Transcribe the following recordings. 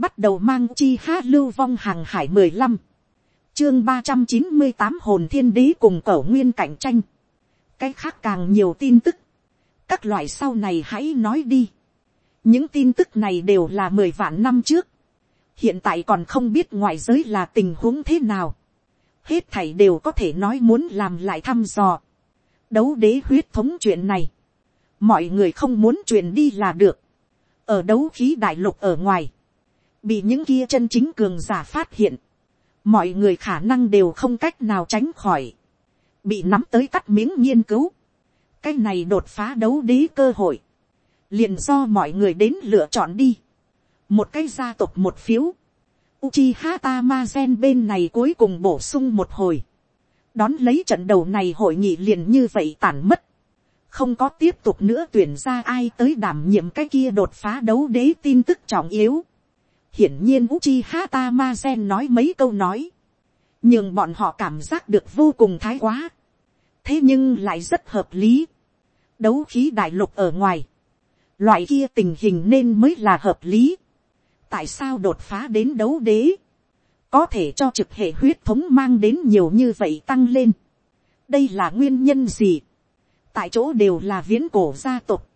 bắt đầu mang chi ha lưu vong hàng hải mười lăm, chương ba trăm chín mươi tám hồn thiên đế cùng cẩu nguyên cạnh tranh, cái khác càng nhiều tin tức, các loại sau này hãy nói đi, những tin tức này đều là mười vạn năm trước, hiện tại còn không biết ngoại giới là tình huống thế nào, hết thảy đều có thể nói muốn làm lại thăm dò, đấu đế huyết thống chuyện này, mọi người không muốn truyền đi là được, ở đấu khí đại lục ở ngoài, bị những kia chân chính cường giả phát hiện, mọi người khả năng đều không cách nào tránh khỏi, bị nắm tới cắt miếng nghiên cứu, cái này đột phá đấu đế cơ hội, liền do mọi người đến lựa chọn đi, một cái gia tộc một phiếu, Uchiha Tamazen bên này cuối cùng bổ sung một hồi. Đón lấy trận đầu này hội nghị liền như vậy tản mất. Không có tiếp tục nữa tuyển ra ai tới đảm nhiệm cái kia đột phá đấu đế tin tức trọng yếu. Hiển nhiên Uchiha Tamazen nói mấy câu nói. Nhưng bọn họ cảm giác được vô cùng thái quá. Thế nhưng lại rất hợp lý. Đấu khí đại lục ở ngoài. Loại kia tình hình nên mới là hợp lý tại sao đột phá đến đấu đế, có thể cho trực hệ huyết thống mang đến nhiều như vậy tăng lên. đây là nguyên nhân gì, tại chỗ đều là viễn cổ gia tộc,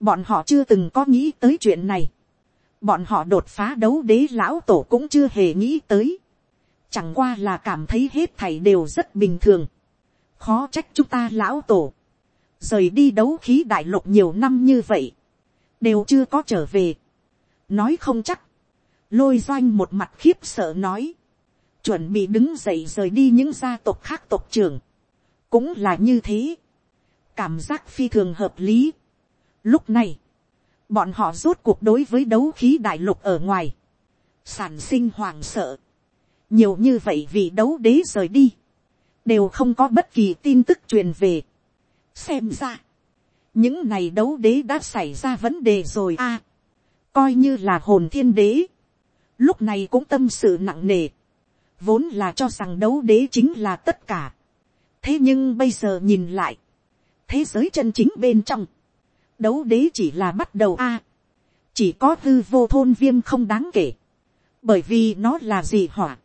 bọn họ chưa từng có nghĩ tới chuyện này, bọn họ đột phá đấu đế lão tổ cũng chưa hề nghĩ tới, chẳng qua là cảm thấy hết thảy đều rất bình thường, khó trách chúng ta lão tổ, rời đi đấu khí đại lục nhiều năm như vậy, đều chưa có trở về, nói không chắc, lôi doanh một mặt khiếp sợ nói, chuẩn bị đứng dậy rời đi những gia tộc khác tộc trưởng, cũng là như thế, cảm giác phi thường hợp lý. Lúc này, bọn họ rốt cuộc đối với đấu khí đại lục ở ngoài, sản sinh hoàng sợ, nhiều như vậy vì đấu đế rời đi, đều không có bất kỳ tin tức truyền về. xem ra, những này đấu đế đã xảy ra vấn đề rồi a, à, coi như là hồn thiên đế, lúc này cũng tâm sự nặng nề, vốn là cho rằng đấu đế chính là tất cả. thế nhưng bây giờ nhìn lại, thế giới chân chính bên trong, đấu đế chỉ là bắt đầu a, chỉ có hư vô thôn viêm không đáng kể, bởi vì nó là gì hỏa,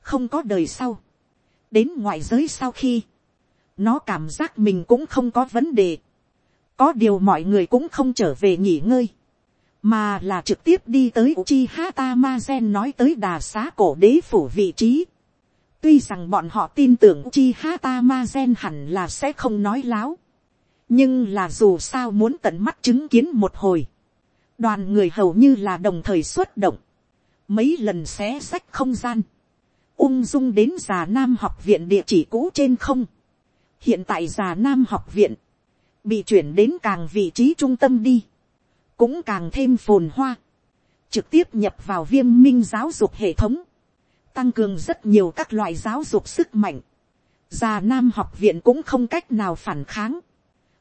không có đời sau, đến ngoại giới sau khi, nó cảm giác mình cũng không có vấn đề, có điều mọi người cũng không trở về nghỉ ngơi, mà là trực tiếp đi tới Uchiha Tamazen nói tới đà xá cổ đế phủ vị trí. Tuy rằng bọn họ tin tưởng Uchiha Tamazen hẳn là sẽ không nói láo. Nhưng là dù sao muốn tận mắt chứng kiến một hồi. Đoàn người hầu như là đồng thời xuất động. Mấy lần xé sách không gian. Ung dung đến già Nam học viện địa chỉ cũ trên không. Hiện tại già Nam học viện. Bị chuyển đến càng vị trí trung tâm đi cũng càng thêm phồn hoa, trực tiếp nhập vào viêm minh giáo dục hệ thống, tăng cường rất nhiều các loại giáo dục sức mạnh, già nam học viện cũng không cách nào phản kháng,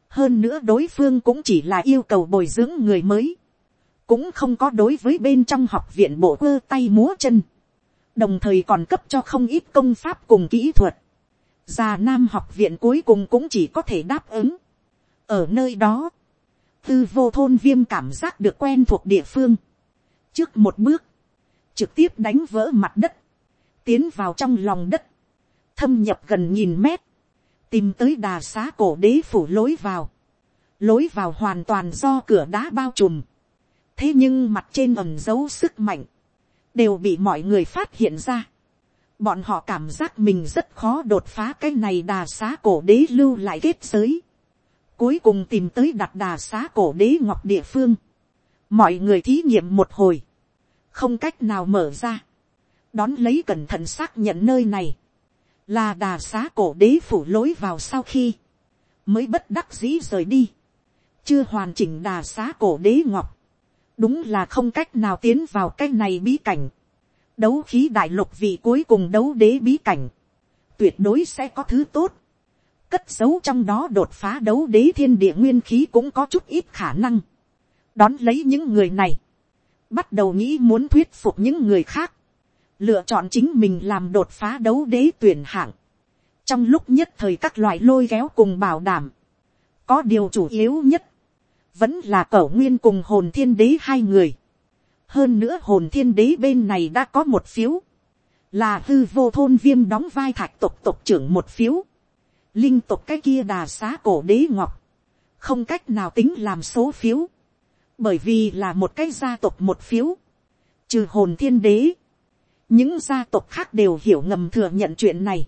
hơn nữa đối phương cũng chỉ là yêu cầu bồi dưỡng người mới, cũng không có đối với bên trong học viện bộ quơ tay múa chân, đồng thời còn cấp cho không ít công pháp cùng kỹ thuật, già nam học viện cuối cùng cũng chỉ có thể đáp ứng, ở nơi đó, tư vô thôn viêm cảm giác được quen thuộc địa phương. Trước một bước, trực tiếp đánh vỡ mặt đất, tiến vào trong lòng đất, thâm nhập gần nghìn mét, tìm tới đà xá cổ đế phủ lối vào. Lối vào hoàn toàn do cửa đá bao trùm. Thế nhưng mặt trên ẩm dấu sức mạnh, đều bị mọi người phát hiện ra. Bọn họ cảm giác mình rất khó đột phá cái này đà xá cổ đế lưu lại kết giới Cuối cùng tìm tới đặt đà xá cổ đế ngọc địa phương. Mọi người thí nghiệm một hồi. Không cách nào mở ra. Đón lấy cẩn thận xác nhận nơi này. Là đà xá cổ đế phủ lối vào sau khi. Mới bất đắc dĩ rời đi. Chưa hoàn chỉnh đà xá cổ đế ngọc. Đúng là không cách nào tiến vào cái này bí cảnh. Đấu khí đại lục vị cuối cùng đấu đế bí cảnh. Tuyệt đối sẽ có thứ tốt cất giấu trong đó đột phá đấu đế thiên địa nguyên khí cũng có chút ít khả năng. đón lấy những người này, bắt đầu nghĩ muốn thuyết phục những người khác, lựa chọn chính mình làm đột phá đấu đế tuyển hạng. trong lúc nhất thời các loại lôi kéo cùng bảo đảm, có điều chủ yếu nhất, vẫn là cẩu nguyên cùng hồn thiên đế hai người. hơn nữa hồn thiên đế bên này đã có một phiếu, là hư vô thôn viêm đóng vai thạch tộc tộc trưởng một phiếu, linh tộc cái kia đà xá cổ đế ngọc, không cách nào tính làm số phiếu, bởi vì là một cái gia tộc một phiếu, trừ hồn thiên đế, những gia tộc khác đều hiểu ngầm thừa nhận chuyện này,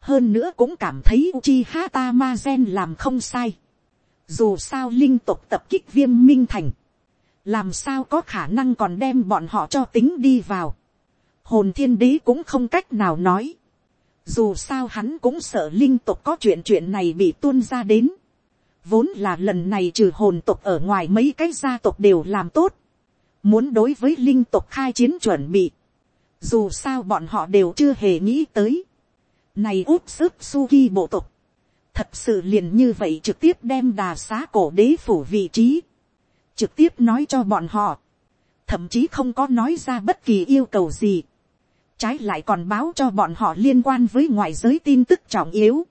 hơn nữa cũng cảm thấy Uchi Hata làm không sai. Dù sao linh tộc tập kích viêm minh thành, làm sao có khả năng còn đem bọn họ cho tính đi vào. Hồn thiên đế cũng không cách nào nói. Dù sao hắn cũng sợ linh tộc có chuyện chuyện này bị tuôn ra đến. Vốn là lần này trừ hồn tộc ở ngoài mấy cái gia tộc đều làm tốt. Muốn đối với linh tộc khai chiến chuẩn bị. Dù sao bọn họ đều chưa hề nghĩ tới. Này út sức suki bộ tộc. Thật sự liền như vậy trực tiếp đem đà xá cổ đế phủ vị trí. Trực tiếp nói cho bọn họ. Thậm chí không có nói ra bất kỳ yêu cầu gì. Trái lại còn báo cho bọn họ liên quan với ngoại giới tin tức trọng yếu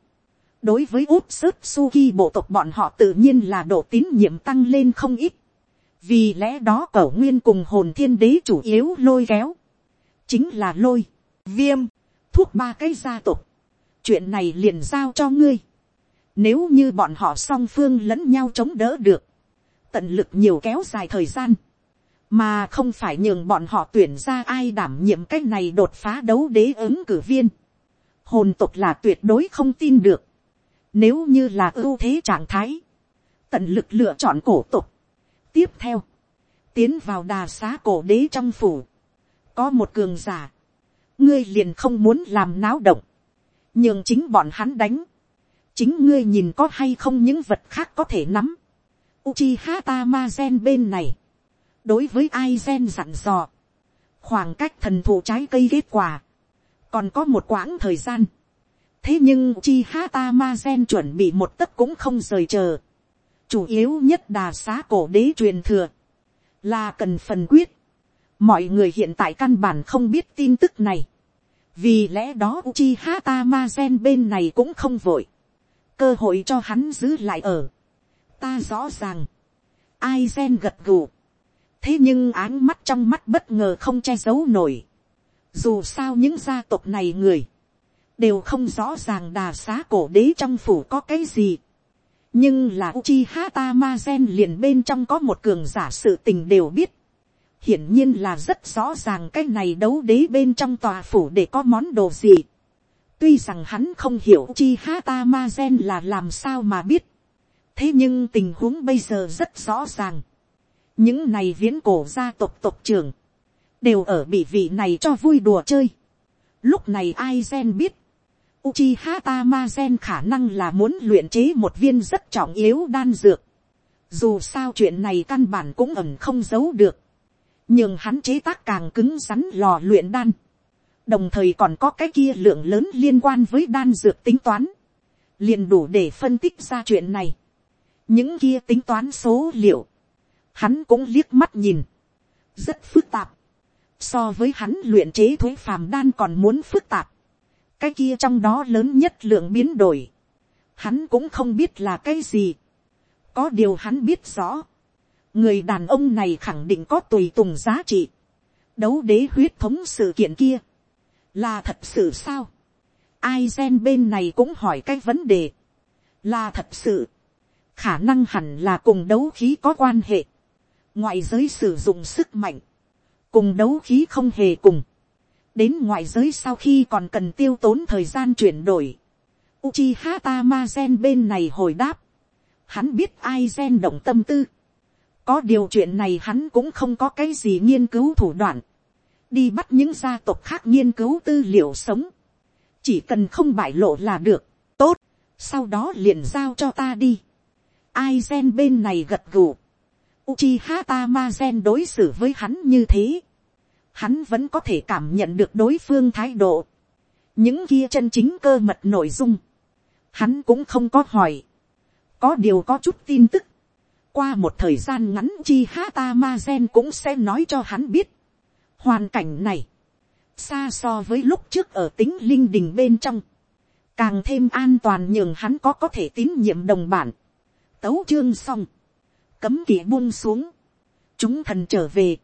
đối với út sức suki bộ tộc bọn họ tự nhiên là độ tín nhiệm tăng lên không ít. vì lẽ đó cẩu nguyên cùng hồn thiên đế chủ yếu lôi kéo chính là lôi, viêm, thuốc ba cái gia tộc. chuyện này liền giao cho ngươi. nếu như bọn họ song phương lẫn nhau chống đỡ được, tận lực nhiều kéo dài thời gian, mà không phải nhường bọn họ tuyển ra ai đảm nhiệm cái này đột phá đấu đế ứng cử viên. hồn tộc là tuyệt đối không tin được nếu như là ưu thế trạng thái, tận lực lựa chọn cổ tộc Tiếp theo, tiến vào đà xá cổ đế trong phủ, có một cường giả, ngươi liền không muốn làm náo động, nhưng chính bọn hắn đánh, chính ngươi nhìn có hay không những vật khác có thể nắm. Uchiha Tamazen bên này, đối với Aizen dặn dò, khoảng cách thần thụ trái cây kết quả, còn có một quãng thời gian, thế nhưng Uchiha Tamazen chuẩn bị một tấc cũng không rời chờ. chủ yếu nhất đà xá cổ đế truyền thừa, là cần phần quyết mọi người hiện tại căn bản không biết tin tức này. vì lẽ đó Uchiha Tamazen bên này cũng không vội. cơ hội cho hắn giữ lại ở. ta rõ ràng. ai gen gật gù. thế nhưng áng mắt trong mắt bất ngờ không che giấu nổi. dù sao những gia tộc này người, đều không rõ ràng đà xá cổ đế trong phủ có cái gì. nhưng là Uchiha Tamazen liền bên trong có một cường giả sự tình đều biết hiển nhiên là rất rõ ràng cái này đấu đế bên trong tòa phủ để có món đồ gì. tuy rằng hắn không hiểu Uchiha Tamazen là làm sao mà biết. thế nhưng tình huống bây giờ rất rõ ràng. những này viễn cổ gia tộc tộc trưởng đều ở bị vị này cho vui đùa chơi. Lúc này ai gen biết, Uchiha Tamazen khả năng là muốn luyện chế một viên rất trọng yếu đan dược. Dù sao chuyện này căn bản cũng ẩn không giấu được. Nhưng hắn chế tác càng cứng rắn lò luyện đan. Đồng thời còn có cái kia lượng lớn liên quan với đan dược tính toán. liền đủ để phân tích ra chuyện này. Những kia tính toán số liệu. Hắn cũng liếc mắt nhìn. Rất phức tạp. So với hắn luyện chế thuế phàm đan còn muốn phức tạp cái kia trong đó lớn nhất lượng biến đổi, hắn cũng không biết là cái gì, có điều hắn biết rõ, người đàn ông này khẳng định có tùy tùng giá trị, đấu đế huyết thống sự kiện kia, là thật sự sao, ai gen bên này cũng hỏi cái vấn đề, là thật sự, khả năng hẳn là cùng đấu khí có quan hệ, ngoại giới sử dụng sức mạnh, cùng đấu khí không hề cùng, đến ngoại giới sau khi còn cần tiêu tốn thời gian chuyển đổi. Uchiha Tamazen bên này hồi đáp. Hắn biết ai gen động tâm tư. Có điều chuyện này hắn cũng không có cái gì nghiên cứu thủ đoạn. Đi bắt những gia tộc khác nghiên cứu tư liệu sống. Chỉ cần không bại lộ là được. Tốt. Sau đó liền giao cho ta đi. Ai gen bên này gật gù. Uchiha Tamazen đối xử với hắn như thế hắn vẫn có thể cảm nhận được đối phương thái độ. những kia chân chính cơ mật nội dung, hắn cũng không có hỏi. có điều có chút tin tức qua một thời gian ngắn chi hata ma gen cũng sẽ nói cho hắn biết. hoàn cảnh này, xa so với lúc trước ở tính linh đình bên trong, càng thêm an toàn nhường hắn có có thể tín nhiệm đồng bản. tấu chương xong, cấm kỵ buông xuống, chúng thần trở về,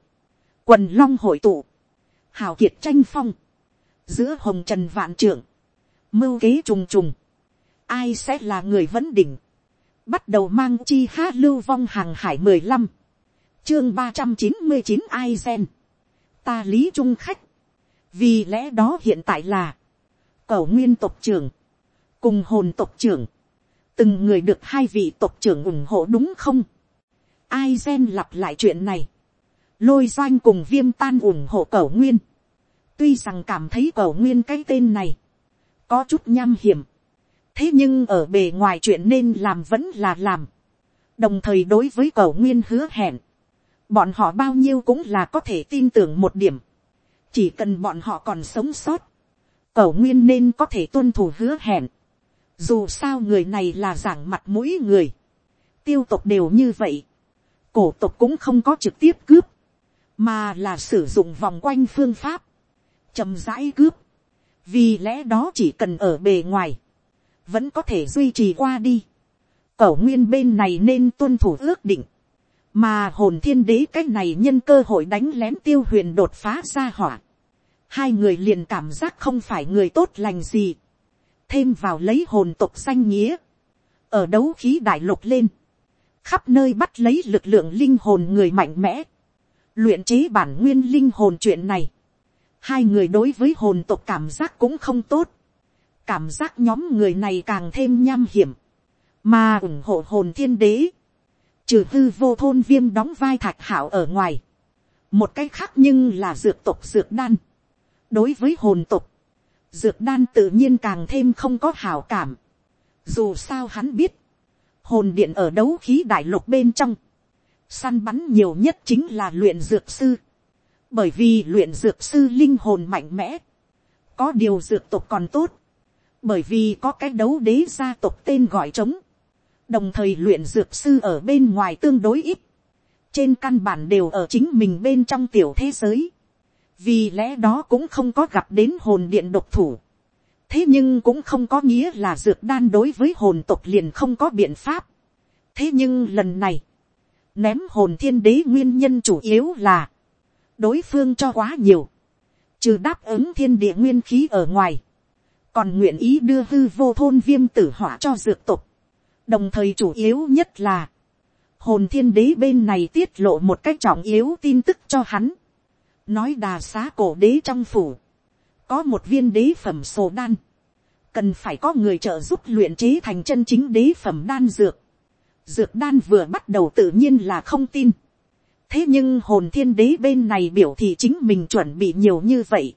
quần long hội tụ, hào kiệt tranh phong, giữa hồng trần vạn trưởng, mưu kế trùng trùng, ai sẽ là người vấn đỉnh, bắt đầu mang chi ha lưu vong hàng hải mười lăm, chương ba trăm chín mươi chín ai gen, ta lý trung khách, vì lẽ đó hiện tại là, cầu nguyên tộc trưởng, cùng hồn tộc trưởng, từng người được hai vị tộc trưởng ủng hộ đúng không, ai gen lặp lại chuyện này, lôi doanh cùng viêm tan ủng hộ cầu nguyên, tuy rằng cảm thấy cầu nguyên cái tên này, có chút nham hiểm, thế nhưng ở bề ngoài chuyện nên làm vẫn là làm, đồng thời đối với cầu nguyên hứa hẹn, bọn họ bao nhiêu cũng là có thể tin tưởng một điểm, chỉ cần bọn họ còn sống sót, cầu nguyên nên có thể tuân thủ hứa hẹn, dù sao người này là giảng mặt mũi người, tiêu tộc đều như vậy, cổ tộc cũng không có trực tiếp cướp, mà là sử dụng vòng quanh phương pháp, chậm rãi cướp, vì lẽ đó chỉ cần ở bề ngoài, vẫn có thể duy trì qua đi. Cẩu nguyên bên này nên tuân thủ ước định, mà hồn thiên đế cái này nhân cơ hội đánh lén tiêu huyền đột phá ra hỏa. Hai người liền cảm giác không phải người tốt lành gì. Thêm vào lấy hồn tộc xanh nghĩa. Ở đấu khí đại lục lên. Khắp nơi bắt lấy lực lượng linh hồn người mạnh mẽ. Luyện chế bản nguyên linh hồn chuyện này hai người đối với hồn tộc cảm giác cũng không tốt, cảm giác nhóm người này càng thêm nham hiểm, mà ủng hộ hồn thiên đế, trừ hư vô thôn viêm đóng vai thạch hảo ở ngoài, một cách khác nhưng là dược tộc dược đan, đối với hồn tộc, dược đan tự nhiên càng thêm không có hảo cảm, dù sao hắn biết, hồn điện ở đấu khí đại lục bên trong, săn bắn nhiều nhất chính là luyện dược sư, bởi vì luyện dược sư linh hồn mạnh mẽ, có điều dược tộc còn tốt, bởi vì có cái đấu đế gia tộc tên gọi trống, đồng thời luyện dược sư ở bên ngoài tương đối ít, trên căn bản đều ở chính mình bên trong tiểu thế giới, vì lẽ đó cũng không có gặp đến hồn điện độc thủ, thế nhưng cũng không có nghĩa là dược đan đối với hồn tộc liền không có biện pháp, thế nhưng lần này, ném hồn thiên đế nguyên nhân chủ yếu là, đối phương cho quá nhiều, trừ đáp ứng thiên địa nguyên khí ở ngoài, còn nguyện ý đưa hư vô thôn viêm tử hỏa cho dược tục. đồng thời chủ yếu nhất là, hồn thiên đế bên này tiết lộ một cách trọng yếu tin tức cho hắn, nói đà xá cổ đế trong phủ, có một viên đế phẩm sổ đan, cần phải có người trợ giúp luyện chế thành chân chính đế phẩm đan dược. Dược đan vừa bắt đầu tự nhiên là không tin thế nhưng hồn thiên đế bên này biểu thị chính mình chuẩn bị nhiều như vậy,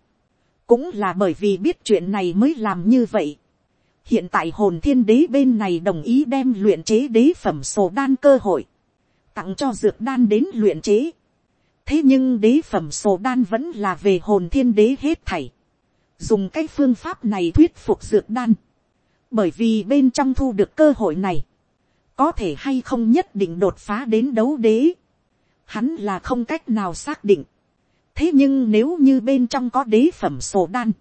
cũng là bởi vì biết chuyện này mới làm như vậy. hiện tại hồn thiên đế bên này đồng ý đem luyện chế đế phẩm sổ đan cơ hội, tặng cho dược đan đến luyện chế. thế nhưng đế phẩm sổ đan vẫn là về hồn thiên đế hết thảy. dùng cái phương pháp này thuyết phục dược đan. bởi vì bên trong thu được cơ hội này, có thể hay không nhất định đột phá đến đấu đế hắn là không cách nào xác định thế nhưng nếu như bên trong có đế phẩm sổ đan,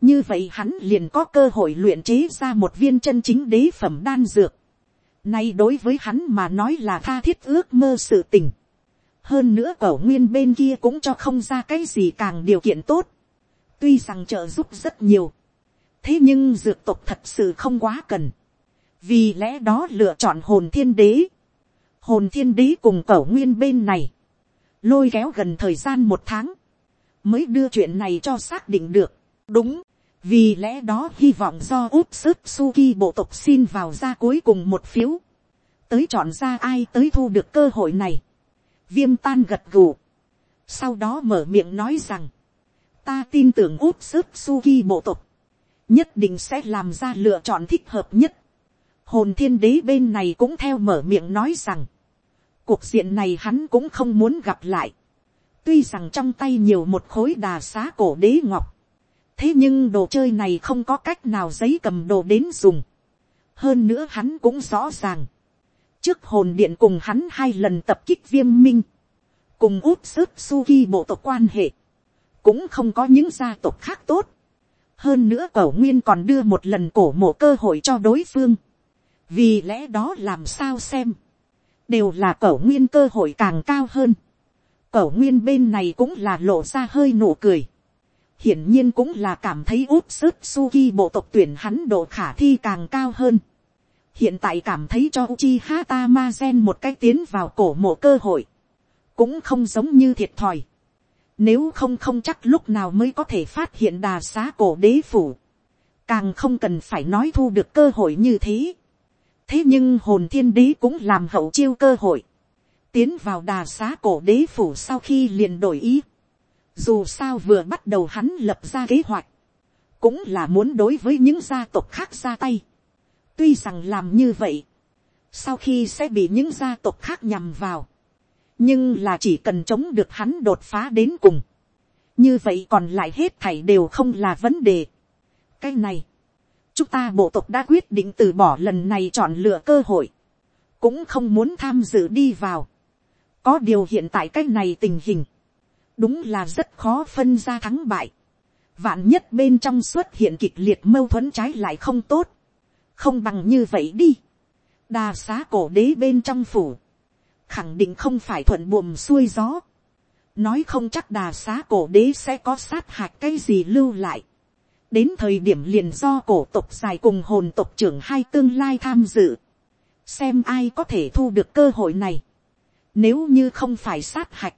như vậy hắn liền có cơ hội luyện chế ra một viên chân chính đế phẩm đan dược. Nay đối với hắn mà nói là tha thiết ước mơ sự tình. Hơn nữa cẩu nguyên bên kia cũng cho không ra cái gì càng điều kiện tốt. Tuy rằng trợ giúp rất nhiều. Thế nhưng dược tộc thật sự không quá cần. Vì lẽ đó lựa chọn hồn thiên đế hồn thiên đế cùng cẩu nguyên bên này, lôi kéo gần thời gian một tháng, mới đưa chuyện này cho xác định được. đúng, vì lẽ đó hy vọng do úp sức suki bộ tộc xin vào ra cuối cùng một phiếu, tới chọn ra ai tới thu được cơ hội này. viêm tan gật gù, sau đó mở miệng nói rằng, ta tin tưởng úp sức suki bộ tộc, nhất định sẽ làm ra lựa chọn thích hợp nhất. hồn thiên đế bên này cũng theo mở miệng nói rằng, Cuộc diện này hắn cũng không muốn gặp lại. Tuy rằng trong tay nhiều một khối đà xá cổ đế ngọc. Thế nhưng đồ chơi này không có cách nào giấy cầm đồ đến dùng. Hơn nữa hắn cũng rõ ràng. Trước hồn điện cùng hắn hai lần tập kích viêm minh. Cùng út sức suki bộ tộc quan hệ. Cũng không có những gia tộc khác tốt. Hơn nữa cẩu nguyên còn đưa một lần cổ mộ cơ hội cho đối phương. Vì lẽ đó làm sao xem đều là cẩu nguyên cơ hội càng cao hơn. cẩu nguyên bên này cũng là lộ ra hơi nụ cười. hiển nhiên cũng là cảm thấy út sức suki bộ tộc tuyển hắn độ khả thi càng cao hơn. hiện tại cảm thấy cho uchi hata ma gen một cách tiến vào cổ mộ cơ hội. cũng không giống như thiệt thòi. nếu không không chắc lúc nào mới có thể phát hiện đà xá cổ đế phủ. càng không cần phải nói thu được cơ hội như thế thế nhưng hồn thiên đế cũng làm hậu chiêu cơ hội tiến vào đà xá cổ đế phủ sau khi liền đổi ý. Dù sao vừa bắt đầu hắn lập ra kế hoạch, cũng là muốn đối với những gia tộc khác ra tay. Tuy rằng làm như vậy, sau khi sẽ bị những gia tộc khác nhằm vào, nhưng là chỉ cần chống được hắn đột phá đến cùng. Như vậy còn lại hết thảy đều không là vấn đề. Cái này, chúng ta bộ tộc đã quyết định từ bỏ lần này chọn lựa cơ hội, cũng không muốn tham dự đi vào có điều hiện tại cái này tình hình, đúng là rất khó phân ra thắng bại. vạn nhất bên trong xuất hiện kịch liệt mâu thuẫn trái lại không tốt, không bằng như vậy đi. đa xá cổ đế bên trong phủ, khẳng định không phải thuận buồm xuôi gió. nói không chắc đà xá cổ đế sẽ có sát hạch cái gì lưu lại đến thời điểm liền do cổ tộc dài cùng hồn tộc trưởng hai tương lai tham dự. xem ai có thể thu được cơ hội này. Nếu như không phải sát hạch,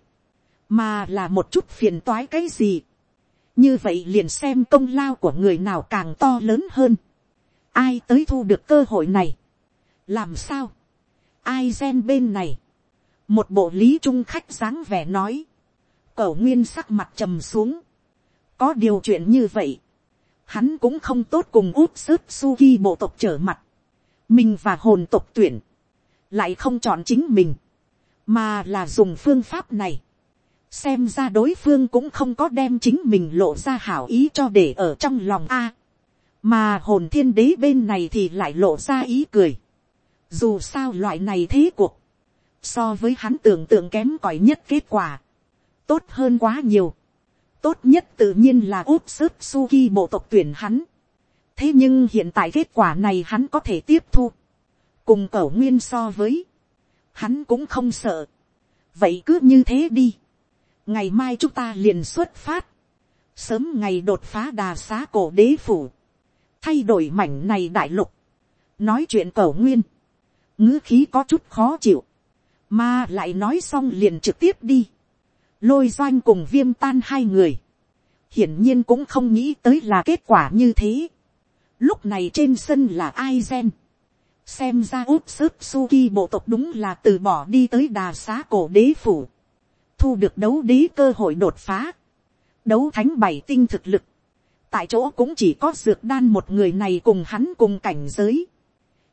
mà là một chút phiền toái cái gì. Như vậy liền xem công lao của người nào càng to lớn hơn. Ai tới thu được cơ hội này? Làm sao? Ai gen bên này? Một bộ lý trung khách dáng vẻ nói. Cẩu nguyên sắc mặt trầm xuống. Có điều chuyện như vậy. Hắn cũng không tốt cùng út sớt suki bộ tộc trở mặt. Mình và hồn tộc tuyển. Lại không chọn chính mình. Mà là dùng phương pháp này, xem ra đối phương cũng không có đem chính mình lộ ra hảo ý cho để ở trong lòng a, mà hồn thiên đế bên này thì lại lộ ra ý cười, dù sao loại này thế cuộc, so với hắn tưởng tượng kém cỏi nhất kết quả, tốt hơn quá nhiều, tốt nhất tự nhiên là úp sức suki bộ tộc tuyển hắn, thế nhưng hiện tại kết quả này hắn có thể tiếp thu, cùng cẩu nguyên so với, hắn cũng không sợ. vậy cứ như thế đi. ngày mai chúng ta liền xuất phát. sớm ngày đột phá đà xá cổ đế phủ. thay đổi mảnh này đại lục. nói chuyện cẩu nguyên. ngữ khí có chút khó chịu. mà lại nói xong liền trực tiếp đi lôi doanh cùng viêm tan hai người. hiển nhiên cũng không nghĩ tới là kết quả như thế. lúc này trên sân là ai gen? Xem ra úp sức suki bộ tộc đúng là từ bỏ đi tới đà xá cổ đế phủ, thu được đấu đế cơ hội đột phá, đấu thánh bảy tinh thực lực, tại chỗ cũng chỉ có dược đan một người này cùng hắn cùng cảnh giới,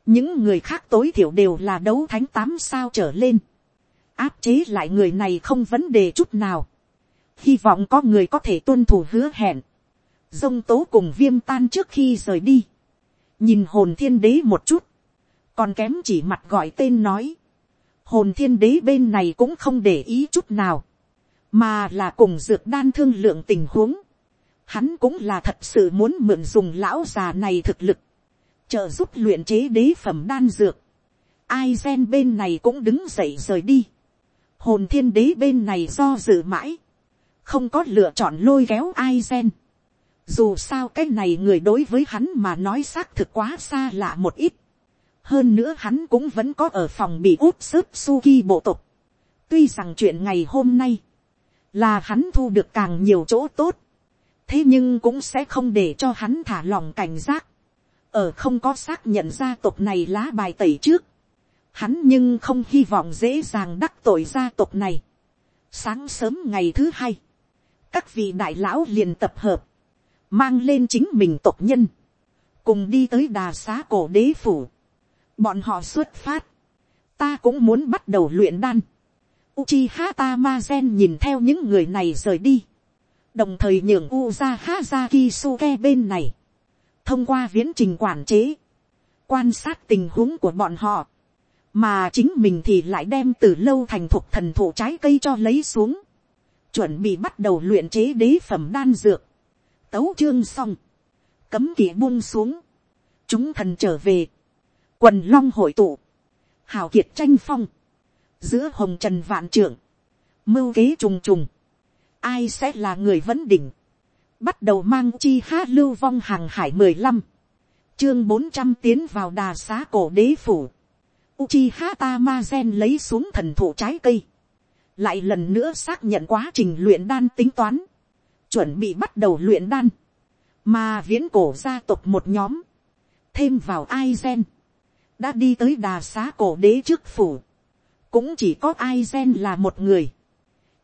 những người khác tối thiểu đều là đấu thánh tám sao trở lên, áp chế lại người này không vấn đề chút nào, hy vọng có người có thể tuân thủ hứa hẹn, dông tố cùng viêm tan trước khi rời đi, nhìn hồn thiên đế một chút, còn kém chỉ mặt gọi tên nói, hồn thiên đế bên này cũng không để ý chút nào, mà là cùng dược đan thương lượng tình huống, hắn cũng là thật sự muốn mượn dùng lão già này thực lực, trợ giúp luyện chế đế phẩm đan dược, ai gen bên này cũng đứng dậy rời đi, hồn thiên đế bên này do dự mãi, không có lựa chọn lôi kéo ai gen, dù sao cái này người đối với hắn mà nói xác thực quá xa lạ một ít, hơn nữa hắn cũng vẫn có ở phòng bị út sức suki bộ tộc. tuy rằng chuyện ngày hôm nay, là hắn thu được càng nhiều chỗ tốt, thế nhưng cũng sẽ không để cho hắn thả lòng cảnh giác, ở không có xác nhận gia tộc này lá bài tẩy trước, hắn nhưng không hy vọng dễ dàng đắc tội gia tộc này. sáng sớm ngày thứ hai, các vị đại lão liền tập hợp, mang lên chính mình tộc nhân, cùng đi tới đà xá cổ đế phủ, bọn họ xuất phát, ta cũng muốn bắt đầu luyện đan. Uchiha Tamazen nhìn theo những người này rời đi, đồng thời nhường Uzaha Zakisuke bên này, thông qua viễn trình quản chế, quan sát tình huống của bọn họ, mà chính mình thì lại đem từ lâu thành thục thần thụ trái cây cho lấy xuống, chuẩn bị bắt đầu luyện chế đế phẩm đan dược, tấu chương xong, cấm kỵ buông xuống, chúng thần trở về, quần long hội tụ, hào kiệt tranh phong, giữa hồng trần vạn trưởng, mưu kế trùng trùng, ai sẽ là người vấn đỉnh, bắt đầu mang chi ha lưu vong hàng hải mười lăm, chương bốn trăm tiến vào đà xá cổ đế phủ, Uchiha Tamazen lấy xuống thần thụ trái cây. Lại lần nữa xác nhận quá trình luyện đan tính toán. Chuẩn bị bắt đầu luyện đan. Mà viễn cổ gia tộc một nhóm. Thêm vào Aizen. Đã đi tới đà xá cổ đế trước phủ. Cũng chỉ có Aizen là một người.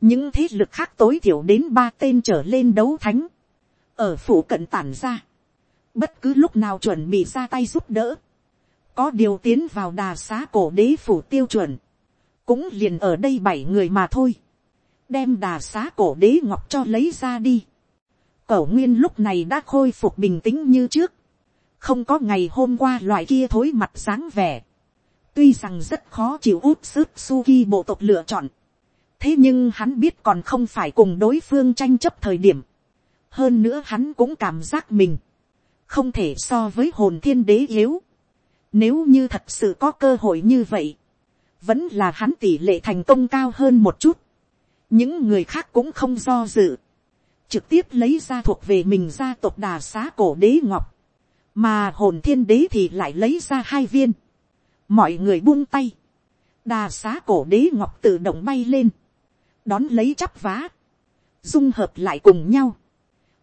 Những thế lực khác tối thiểu đến ba tên trở lên đấu thánh. Ở phủ cận tản ra. Bất cứ lúc nào chuẩn bị ra tay giúp đỡ có điều tiến vào đà xá cổ đế phủ tiêu chuẩn, cũng liền ở đây bảy người mà thôi, đem đà xá cổ đế ngọc cho lấy ra đi. Cẩu nguyên lúc này đã khôi phục bình tĩnh như trước, không có ngày hôm qua loại kia thối mặt dáng vẻ, tuy rằng rất khó chịu út sức suki bộ tộc lựa chọn, thế nhưng hắn biết còn không phải cùng đối phương tranh chấp thời điểm, hơn nữa hắn cũng cảm giác mình, không thể so với hồn thiên đế yếu, nếu như thật sự có cơ hội như vậy, vẫn là hắn tỷ lệ thành công cao hơn một chút. Những người khác cũng không do dự. Trực tiếp lấy ra thuộc về mình gia tộc đà xá cổ đế ngọc. Mà hồn thiên đế thì lại lấy ra hai viên. Mọi người buông tay. Đà xá cổ đế ngọc tự động bay lên. Đón lấy chắp vá. Dung hợp lại cùng nhau.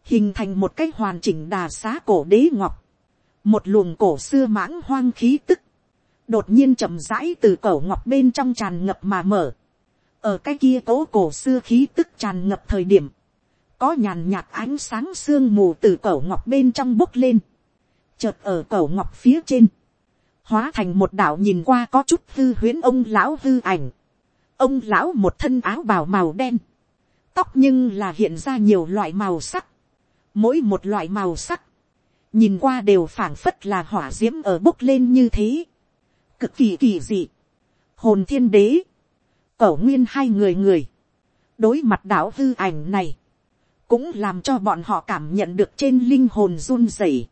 Hình thành một cái hoàn chỉnh đà xá cổ đế ngọc một luồng cổ xưa mãng hoang khí tức, đột nhiên chậm rãi từ cổ ngọc bên trong tràn ngập mà mở, ở cái kia cố cổ xưa khí tức tràn ngập thời điểm, có nhàn nhạt ánh sáng sương mù từ cổ ngọc bên trong bốc lên, chợt ở cổ ngọc phía trên, hóa thành một đạo nhìn qua có chút hư huyến ông lão hư ảnh, ông lão một thân áo bào màu đen, tóc nhưng là hiện ra nhiều loại màu sắc, mỗi một loại màu sắc, nhìn qua đều phảng phất là hỏa d i ễ m ở bốc lên như thế, cực kỳ kỳ dị, hồn thiên đế, cẩu nguyên hai người người, đối mặt đảo hư ảnh này, cũng làm cho bọn họ cảm nhận được trên linh hồn run rẩy.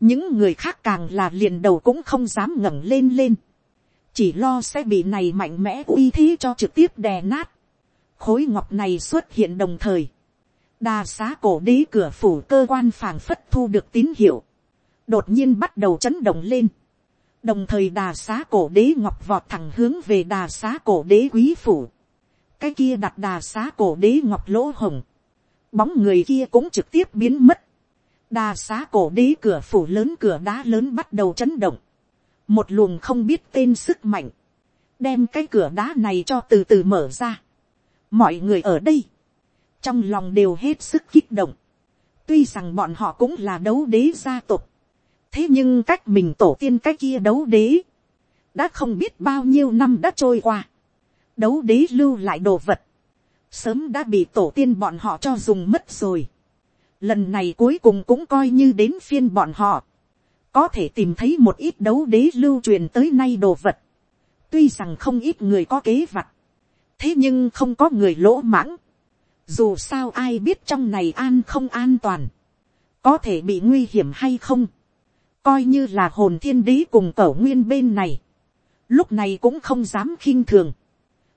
những người khác càng là liền đầu cũng không dám ngẩng lên lên, chỉ lo sẽ bị này mạnh mẽ uy thế cho trực tiếp đè nát. khối ngọc này xuất hiện đồng thời, đà xá cổ đế cửa phủ cơ quan phảng phất thu được tín hiệu, đột nhiên bắt đầu chấn động lên, đồng thời đà xá cổ đế ngọc vọt thẳng hướng về đà xá cổ đế quý phủ, cái kia đặt đà xá cổ đế ngọc lỗ hồng, bóng người kia cũng trực tiếp biến mất, đà xá cổ đế cửa phủ lớn cửa đá lớn bắt đầu chấn động, một luồng không biết tên sức mạnh, đem cái cửa đá này cho từ từ mở ra. mọi người ở đây, trong lòng đều hết sức kích động. tuy rằng bọn họ cũng là đấu đế gia tộc, thế nhưng cách mình tổ tiên cách kia đấu đế, đã không biết bao nhiêu năm đã trôi qua, đấu đế lưu lại đồ vật, sớm đã bị tổ tiên bọn họ cho dùng mất rồi. Lần này cuối cùng cũng coi như đến phiên bọn họ, có thể tìm thấy một ít đấu đế lưu truyền tới nay đồ vật, tuy rằng không ít người có kế vặt, thế nhưng không có người lỗ mãng, dù sao ai biết trong này an không an toàn. Có thể bị nguy hiểm hay không. Coi như là hồn thiên đế cùng cẩu nguyên bên này. Lúc này cũng không dám khinh thường.